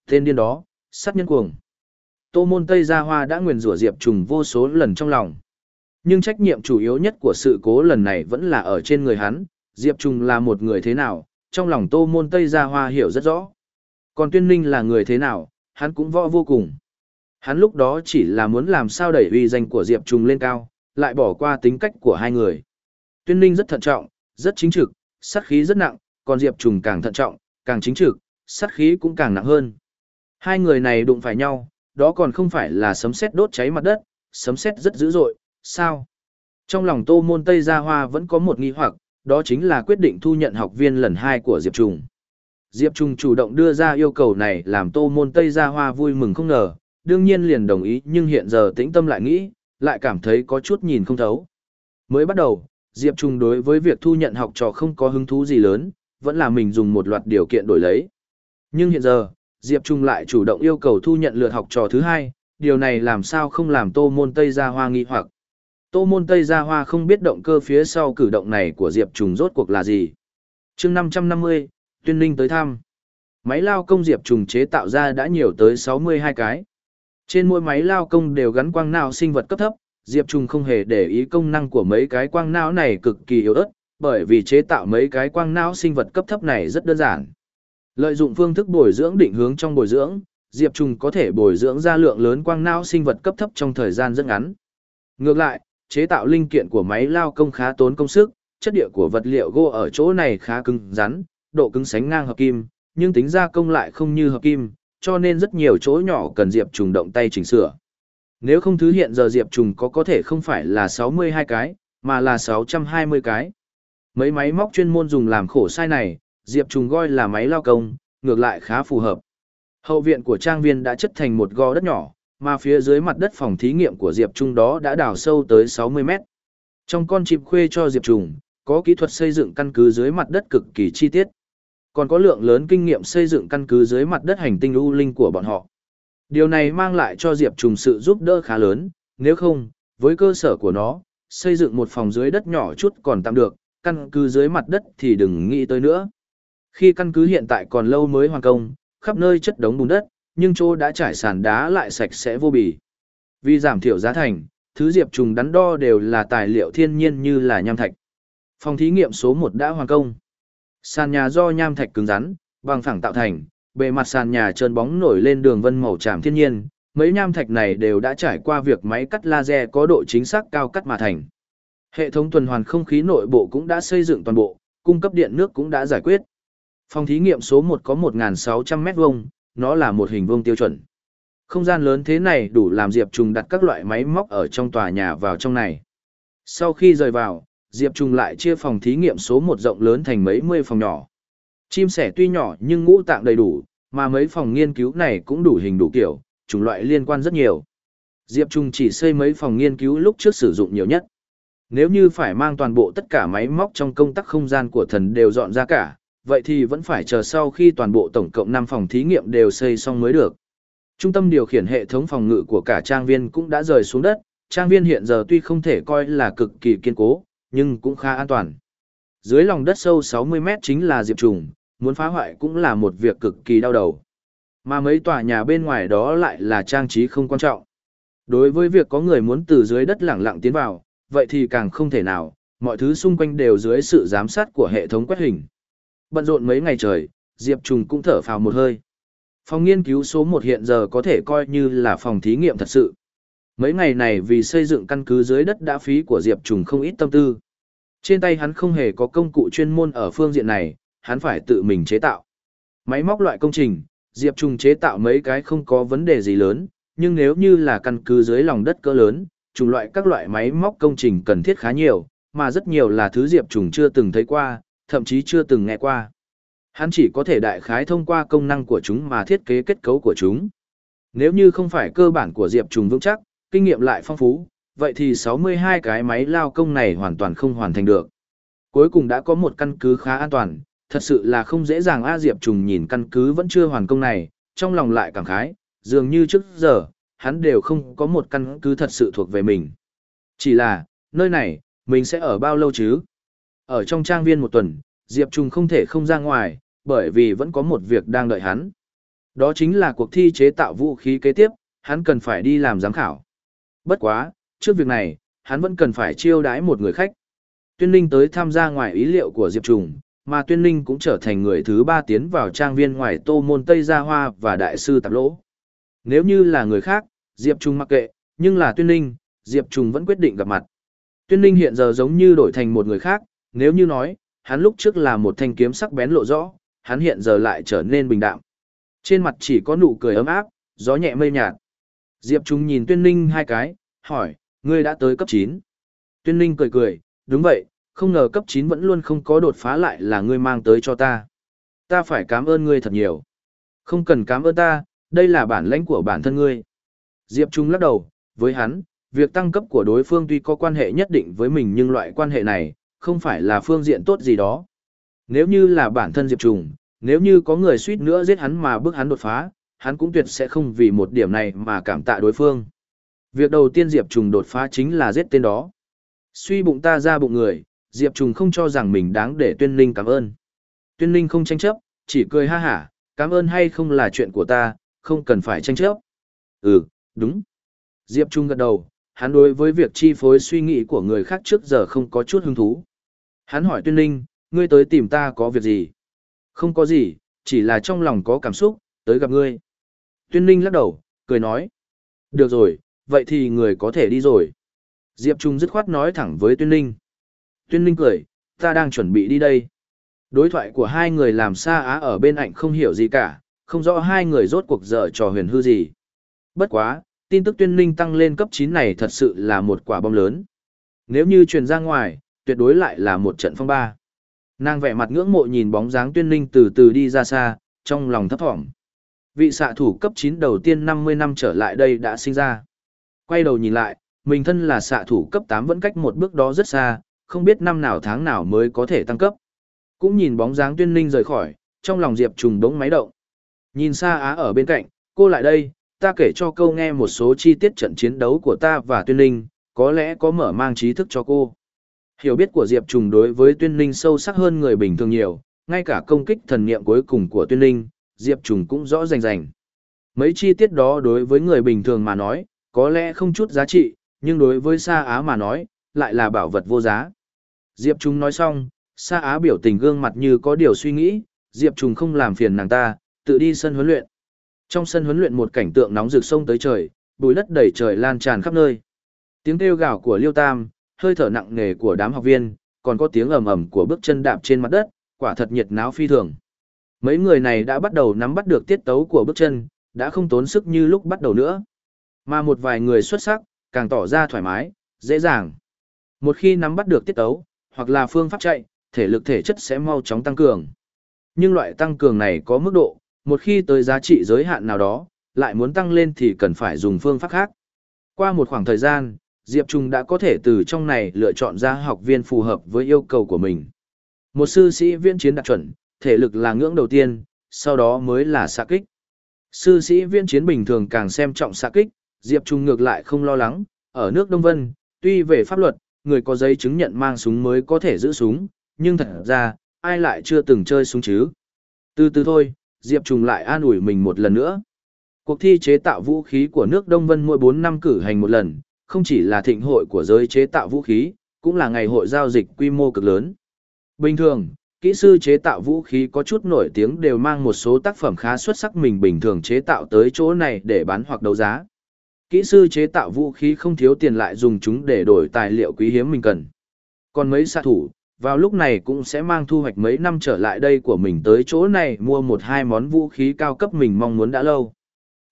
Tên điên đó, sát nhân cuồng. Tô môn Tây Gia Hoa đã nguyền rủa Diệp Trùng vô số lần trong lòng. Nhưng trách nhiệm chủ yếu nhất của sự cố lần này vẫn là ở trên người hắn, Diệp Trùng là một người thế nào, trong lòng Tô môn Tây Gia Hoa hiểu rất rõ. Còn Tuyên Ninh là người thế nào, hắn cũng võ vô cùng. Hắn lúc đó chỉ là muốn làm sao đẩy uy danh của Diệp Trùng lên cao, lại bỏ qua tính cách của hai người. Tuyên Ninh rất thận trọng, rất chính trực, sát khí rất nặng, còn Diệp Trùng càng thận trọng, càng chính trực, sát khí cũng càng nặng hơn. Hai người này đụng phải nhau, đó còn không phải là sấm sét đốt cháy mặt đất, sấm sét rất dữ dội, sao? Trong lòng Tô Môn Tây Gia Hoa vẫn có một nghi hoặc, đó chính là quyết định thu nhận học viên lần hai của Diệp Trùng. Diệp Trùng chủ động đưa ra yêu cầu này làm Tô Môn Tây Gia Hoa vui mừng không ngờ, đương nhiên liền đồng ý nhưng hiện giờ tĩnh tâm lại nghĩ, lại cảm thấy có chút nhìn không thấu. Mới bắt đầu, Diệp Trung đối với việc thu nhận học trò không có hứng thú gì lớn, vẫn là mình dùng một loạt điều kiện đổi lấy. Nhưng hiện giờ, Diệp Trung lại chủ động yêu cầu thu nhận lượt học trò thứ hai, điều này làm sao không làm Tô Môn Tây Gia Hoa nghi hoặc. Tô Môn Tây Gia Hoa không biết động cơ phía sau cử động này của Diệp Trung rốt cuộc là gì. chương 550, Tuyên Ninh tới thăm. Máy lao công Diệp Trung chế tạo ra đã nhiều tới 62 cái. Trên mỗi máy lao công đều gắn quang não sinh vật cấp thấp, Diệp Trung không hề để ý công năng của mấy cái quang não này cực kỳ yếu ớt, bởi vì chế tạo mấy cái quang não sinh vật cấp thấp này rất đơn giản. Lợi dụng phương thức bồi dưỡng định hướng trong bồi dưỡng, Diệp Trung có thể bồi dưỡng ra lượng lớn quang não sinh vật cấp thấp trong thời gian rất ngắn. Ngược lại, chế tạo linh kiện của máy lao công khá tốn công sức, chất địa của vật liệu gỗ ở chỗ này khá cứng rắn, độ cứng sánh ngang hợp kim, nhưng tính ra công lại không như hợp kim, cho nên rất nhiều chỗ nhỏ cần Diệp Trung động tay chỉnh sửa. Nếu không thứ hiện giờ Diệp Trùng có có thể không phải là 62 cái, mà là 620 cái. Mấy máy móc chuyên môn dùng làm khổ sai này, Diệp Trùng gọi là máy lao công, ngược lại khá phù hợp. Hậu viện của trang viên đã chất thành một gò đất nhỏ, mà phía dưới mặt đất phòng thí nghiệm của Diệp Trung đó đã đào sâu tới 60 mét. Trong con chim khuê cho Diệp Trùng, có kỹ thuật xây dựng căn cứ dưới mặt đất cực kỳ chi tiết. Còn có lượng lớn kinh nghiệm xây dựng căn cứ dưới mặt đất hành tinh u linh của bọn họ. Điều này mang lại cho Diệp Trùng sự giúp đỡ khá lớn, nếu không, với cơ sở của nó, xây dựng một phòng dưới đất nhỏ chút còn tạm được, căn cứ dưới mặt đất thì đừng nghĩ tới nữa. Khi căn cứ hiện tại còn lâu mới hoàn công, khắp nơi chất đống bùn đất, nhưng chỗ đã trải sàn đá lại sạch sẽ vô bì. Vì giảm thiểu giá thành, thứ diệp trùng đắn đo đều là tài liệu thiên nhiên như là nham thạch. Phòng thí nghiệm số 1 đã hoàn công. Sàn nhà do nham thạch cứng rắn, bằng phẳng tạo thành, bề mặt sàn nhà trơn bóng nổi lên đường vân màu tràm thiên nhiên, mấy nham thạch này đều đã trải qua việc máy cắt laser có độ chính xác cao cắt mà thành. Hệ thống tuần hoàn không khí nội bộ cũng đã xây dựng toàn bộ, cung cấp điện nước cũng đã giải quyết. Phòng thí nghiệm số 1 có 1.600 mét vuông, nó là một hình vuông tiêu chuẩn. Không gian lớn thế này đủ làm Diệp Trùng đặt các loại máy móc ở trong tòa nhà vào trong này. Sau khi rời vào, Diệp Trùng lại chia phòng thí nghiệm số một rộng lớn thành mấy mươi phòng nhỏ. Chim sẻ tuy nhỏ nhưng ngũ tạng đầy đủ, mà mấy phòng nghiên cứu này cũng đủ hình đủ kiểu, chủng loại liên quan rất nhiều. Diệp Trung chỉ xây mấy phòng nghiên cứu lúc trước sử dụng nhiều nhất. Nếu như phải mang toàn bộ tất cả máy móc trong công tắc không gian của thần đều dọn ra cả, vậy thì vẫn phải chờ sau khi toàn bộ tổng cộng 5 phòng thí nghiệm đều xây xong mới được. Trung tâm điều khiển hệ thống phòng ngự của cả trang viên cũng đã rời xuống đất, trang viên hiện giờ tuy không thể coi là cực kỳ kiên cố, nhưng cũng khá an toàn. Dưới lòng đất sâu 60 mét chính là Diệp Trùng, muốn phá hoại cũng là một việc cực kỳ đau đầu. Mà mấy tòa nhà bên ngoài đó lại là trang trí không quan trọng. Đối với việc có người muốn từ dưới đất lẳng lặng tiến vào, vậy thì càng không thể nào, mọi thứ xung quanh đều dưới sự giám sát của hệ thống quét hình. Bận rộn mấy ngày trời, Diệp Trùng cũng thở phào một hơi. Phòng nghiên cứu số 1 hiện giờ có thể coi như là phòng thí nghiệm thật sự. Mấy ngày này vì xây dựng căn cứ dưới đất đã phí của Diệp Trùng không ít tâm tư. Trên tay hắn không hề có công cụ chuyên môn ở phương diện này, hắn phải tự mình chế tạo. Máy móc loại công trình, Diệp Trùng chế tạo mấy cái không có vấn đề gì lớn, nhưng nếu như là căn cứ dưới lòng đất cỡ lớn, chủng loại các loại máy móc công trình cần thiết khá nhiều, mà rất nhiều là thứ Diệp Trùng chưa từng thấy qua, thậm chí chưa từng nghe qua. Hắn chỉ có thể đại khái thông qua công năng của chúng mà thiết kế kết cấu của chúng. Nếu như không phải cơ bản của Diệp Trùng vững chắc, kinh nghiệm lại phong phú, vậy thì 62 cái máy lao công này hoàn toàn không hoàn thành được. Cuối cùng đã có một căn cứ khá an toàn, thật sự là không dễ dàng A Diệp Trùng nhìn căn cứ vẫn chưa hoàn công này, trong lòng lại cảm khái, dường như trước giờ, hắn đều không có một căn cứ thật sự thuộc về mình. Chỉ là, nơi này, mình sẽ ở bao lâu chứ? Ở trong trang viên một tuần, Diệp Trùng không thể không ra ngoài, bởi vì vẫn có một việc đang đợi hắn. Đó chính là cuộc thi chế tạo vũ khí kế tiếp, hắn cần phải đi làm giám khảo. Bất quá, trước việc này, hắn vẫn cần phải chiêu đãi một người khách. Tuyên Ninh tới tham gia ngoài ý liệu của Diệp Trùng, mà Tuyên Ninh cũng trở thành người thứ ba tiến vào trang viên ngoài Tô Môn Tây Gia Hoa và Đại sư Tạp Lỗ. Nếu như là người khác, Diệp Trùng mặc kệ, nhưng là Tuyên Ninh, Diệp Trùng vẫn quyết định gặp mặt. Tuyên Ninh hiện giờ giống như đổi thành một người khác, nếu như nói, hắn lúc trước là một thanh kiếm sắc bén lộ rõ, hắn hiện giờ lại trở nên bình đạm. Trên mặt chỉ có nụ cười ấm áp, gió nhẹ mây nhạt. Diệp Trung nhìn Tuyên Ninh hai cái, hỏi, ngươi đã tới cấp 9. Tuyên Ninh cười cười, đúng vậy, không ngờ cấp 9 vẫn luôn không có đột phá lại là ngươi mang tới cho ta. Ta phải cảm ơn ngươi thật nhiều. Không cần cảm ơn ta, đây là bản lãnh của bản thân ngươi. Diệp Trung lắc đầu, với hắn, việc tăng cấp của đối phương tuy có quan hệ nhất định với mình nhưng loại quan hệ này, không phải là phương diện tốt gì đó. Nếu như là bản thân Diệp Trung, nếu như có người suýt nữa giết hắn mà bức hắn đột phá, hắn cũng tuyệt sẽ không vì một điểm này mà cảm tạ đối phương. Việc đầu tiên Diệp Trùng đột phá chính là giết tên đó. Suy bụng ta ra bụng người, Diệp Trùng không cho rằng mình đáng để Tuyên Linh cảm ơn. Tuyên Linh không tranh chấp, chỉ cười ha hả, cảm ơn hay không là chuyện của ta, không cần phải tranh chấp. Ừ, đúng. Diệp Trung gật đầu, hắn đối với việc chi phối suy nghĩ của người khác trước giờ không có chút hứng thú. Hắn hỏi Tuyên Linh, ngươi tới tìm ta có việc gì? Không có gì, chỉ là trong lòng có cảm xúc, tới gặp ngươi. Tuyên Linh lắc đầu, cười nói. Được rồi, vậy thì người có thể đi rồi. Diệp Trung dứt khoát nói thẳng với Tuyên Ninh. Tuyên Ninh cười, ta đang chuẩn bị đi đây. Đối thoại của hai người làm xa á ở bên ảnh không hiểu gì cả, không rõ hai người rốt cuộc dở trò huyền hư gì. Bất quá, tin tức Tuyên Ninh tăng lên cấp 9 này thật sự là một quả bom lớn. Nếu như truyền ra ngoài, tuyệt đối lại là một trận phong ba. Nàng vẻ mặt ngưỡng mộ nhìn bóng dáng Tuyên Ninh từ từ đi ra xa, trong lòng thấp thỏm. Vị xạ thủ cấp 9 đầu tiên 50 năm trở lại đây đã sinh ra. Quay đầu nhìn lại, mình thân là xạ thủ cấp 8 vẫn cách một bước đó rất xa, không biết năm nào tháng nào mới có thể tăng cấp. Cũng nhìn bóng dáng tuyên ninh rời khỏi, trong lòng Diệp trùng đống máy động. Nhìn xa á ở bên cạnh, cô lại đây, ta kể cho câu nghe một số chi tiết trận chiến đấu của ta và tuyên ninh, có lẽ có mở mang trí thức cho cô. Hiểu biết của Diệp Trùng đối với tuyên ninh sâu sắc hơn người bình thường nhiều, ngay cả công kích thần niệm cuối cùng của tuyên ninh, Diệp Trùng cũng rõ rành rành. Mấy chi tiết đó đối với người bình thường mà nói, có lẽ không chút giá trị, nhưng đối với Sa Á mà nói, lại là bảo vật vô giá. Diệp Trung nói xong, Sa Á biểu tình gương mặt như có điều suy nghĩ, Diệp Trung không làm phiền nàng ta, tự đi sân huấn luyện. Trong sân huấn luyện một cảnh tượng nóng rực sông tới trời, bùi đất đầy trời lan tràn khắp nơi. Tiếng kêu gào của Liêu Tam, hơi thở nặng nề của đám học viên, còn có tiếng ầm ầm của bước chân đạp trên mặt đất, quả thật nhiệt náo phi thường. Mấy người này đã bắt đầu nắm bắt được tiết tấu của bước chân, đã không tốn sức như lúc bắt đầu nữa. Mà một vài người xuất sắc, càng tỏ ra thoải mái, dễ dàng. Một khi nắm bắt được tiết tấu, hoặc là phương pháp chạy, thể lực thể chất sẽ mau chóng tăng cường. Nhưng loại tăng cường này có mức độ, một khi tới giá trị giới hạn nào đó, lại muốn tăng lên thì cần phải dùng phương pháp khác. Qua một khoảng thời gian, Diệp Trung đã có thể từ trong này lựa chọn ra học viên phù hợp với yêu cầu của mình. Một sư sĩ viên chiến đạt chuẩn, thể lực là ngưỡng đầu tiên, sau đó mới là xạ kích. Sư sĩ viên chiến bình thường càng xem trọng xạ kích, Diệp Trung ngược lại không lo lắng, ở nước Đông Vân, tuy về pháp luật, người có giấy chứng nhận mang súng mới có thể giữ súng, nhưng thật ra, ai lại chưa từng chơi súng chứ. Từ từ thôi, Diệp Trung lại an ủi mình một lần nữa. Cuộc thi chế tạo vũ khí của nước Đông Vân mỗi 4 năm cử hành một lần, không chỉ là thịnh hội của giới chế tạo vũ khí, cũng là ngày hội giao dịch quy mô cực lớn. Bình thường, kỹ sư chế tạo vũ khí có chút nổi tiếng đều mang một số tác phẩm khá xuất sắc mình bình thường chế tạo tới chỗ này để bán hoặc đấu giá. Kỹ sư chế tạo vũ khí không thiếu tiền lại dùng chúng để đổi tài liệu quý hiếm mình cần. Còn mấy xạ thủ, vào lúc này cũng sẽ mang thu hoạch mấy năm trở lại đây của mình tới chỗ này mua một hai món vũ khí cao cấp mình mong muốn đã lâu.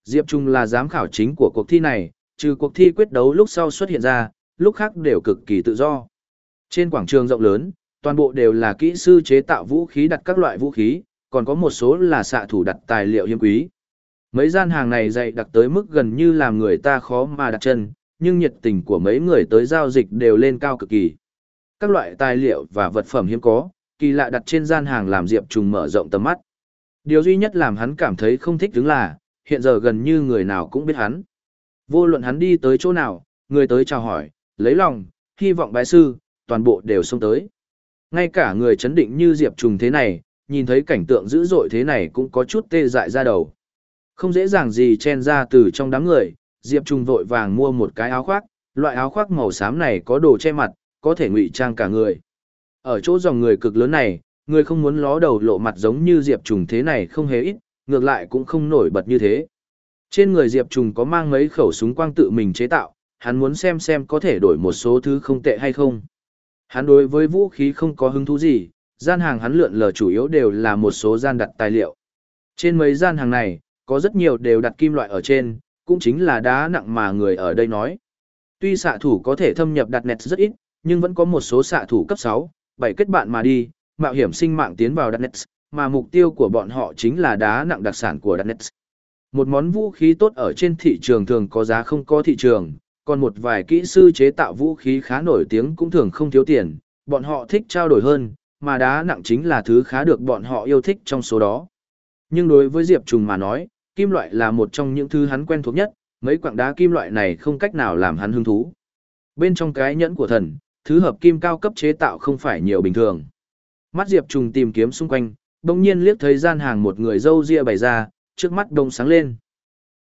Diệp Trung là giám khảo chính của cuộc thi này, trừ cuộc thi quyết đấu lúc sau xuất hiện ra, lúc khác đều cực kỳ tự do. Trên quảng trường rộng lớn, toàn bộ đều là kỹ sư chế tạo vũ khí đặt các loại vũ khí, còn có một số là xạ thủ đặt tài liệu hiếm quý. Mấy gian hàng này dày đặc tới mức gần như làm người ta khó mà đặt chân, nhưng nhiệt tình của mấy người tới giao dịch đều lên cao cực kỳ. Các loại tài liệu và vật phẩm hiếm có, kỳ lạ đặt trên gian hàng làm Diệp Trùng mở rộng tầm mắt. Điều duy nhất làm hắn cảm thấy không thích đứng là, hiện giờ gần như người nào cũng biết hắn. Vô luận hắn đi tới chỗ nào, người tới chào hỏi, lấy lòng, hy vọng bái sư, toàn bộ đều xông tới. Ngay cả người chấn định như Diệp Trùng thế này, nhìn thấy cảnh tượng dữ dội thế này cũng có chút tê dại ra đầu. Không dễ dàng gì chen ra từ trong đám người, Diệp Trung vội vàng mua một cái áo khoác, loại áo khoác màu xám này có đồ che mặt, có thể ngụy trang cả người. Ở chỗ dòng người cực lớn này, người không muốn ló đầu lộ mặt giống như Diệp Trùng thế này không hề ít, ngược lại cũng không nổi bật như thế. Trên người Diệp Trùng có mang mấy khẩu súng quang tự mình chế tạo, hắn muốn xem xem có thể đổi một số thứ không tệ hay không. Hắn đối với vũ khí không có hứng thú gì, gian hàng hắn lượn lờ chủ yếu đều là một số gian đặt tài liệu. Trên mấy gian hàng này, có rất nhiều đều đặt kim loại ở trên, cũng chính là đá nặng mà người ở đây nói. Tuy xạ thủ có thể thâm nhập đặt nẹt rất ít, nhưng vẫn có một số xạ thủ cấp 6, 7 kết bạn mà đi, mạo hiểm sinh mạng tiến vào đặt nẹt, mà mục tiêu của bọn họ chính là đá nặng đặc sản của đặt nẹt. Một món vũ khí tốt ở trên thị trường thường có giá không có thị trường, còn một vài kỹ sư chế tạo vũ khí khá nổi tiếng cũng thường không thiếu tiền, bọn họ thích trao đổi hơn, mà đá nặng chính là thứ khá được bọn họ yêu thích trong số đó. Nhưng đối với Diệp Trùng mà nói, kim loại là một trong những thứ hắn quen thuộc nhất, mấy quặng đá kim loại này không cách nào làm hắn hứng thú. Bên trong cái nhẫn của thần, thứ hợp kim cao cấp chế tạo không phải nhiều bình thường. Mắt Diệp Trùng tìm kiếm xung quanh, bỗng nhiên liếc thấy gian hàng một người dâu ria bày ra, trước mắt đông sáng lên.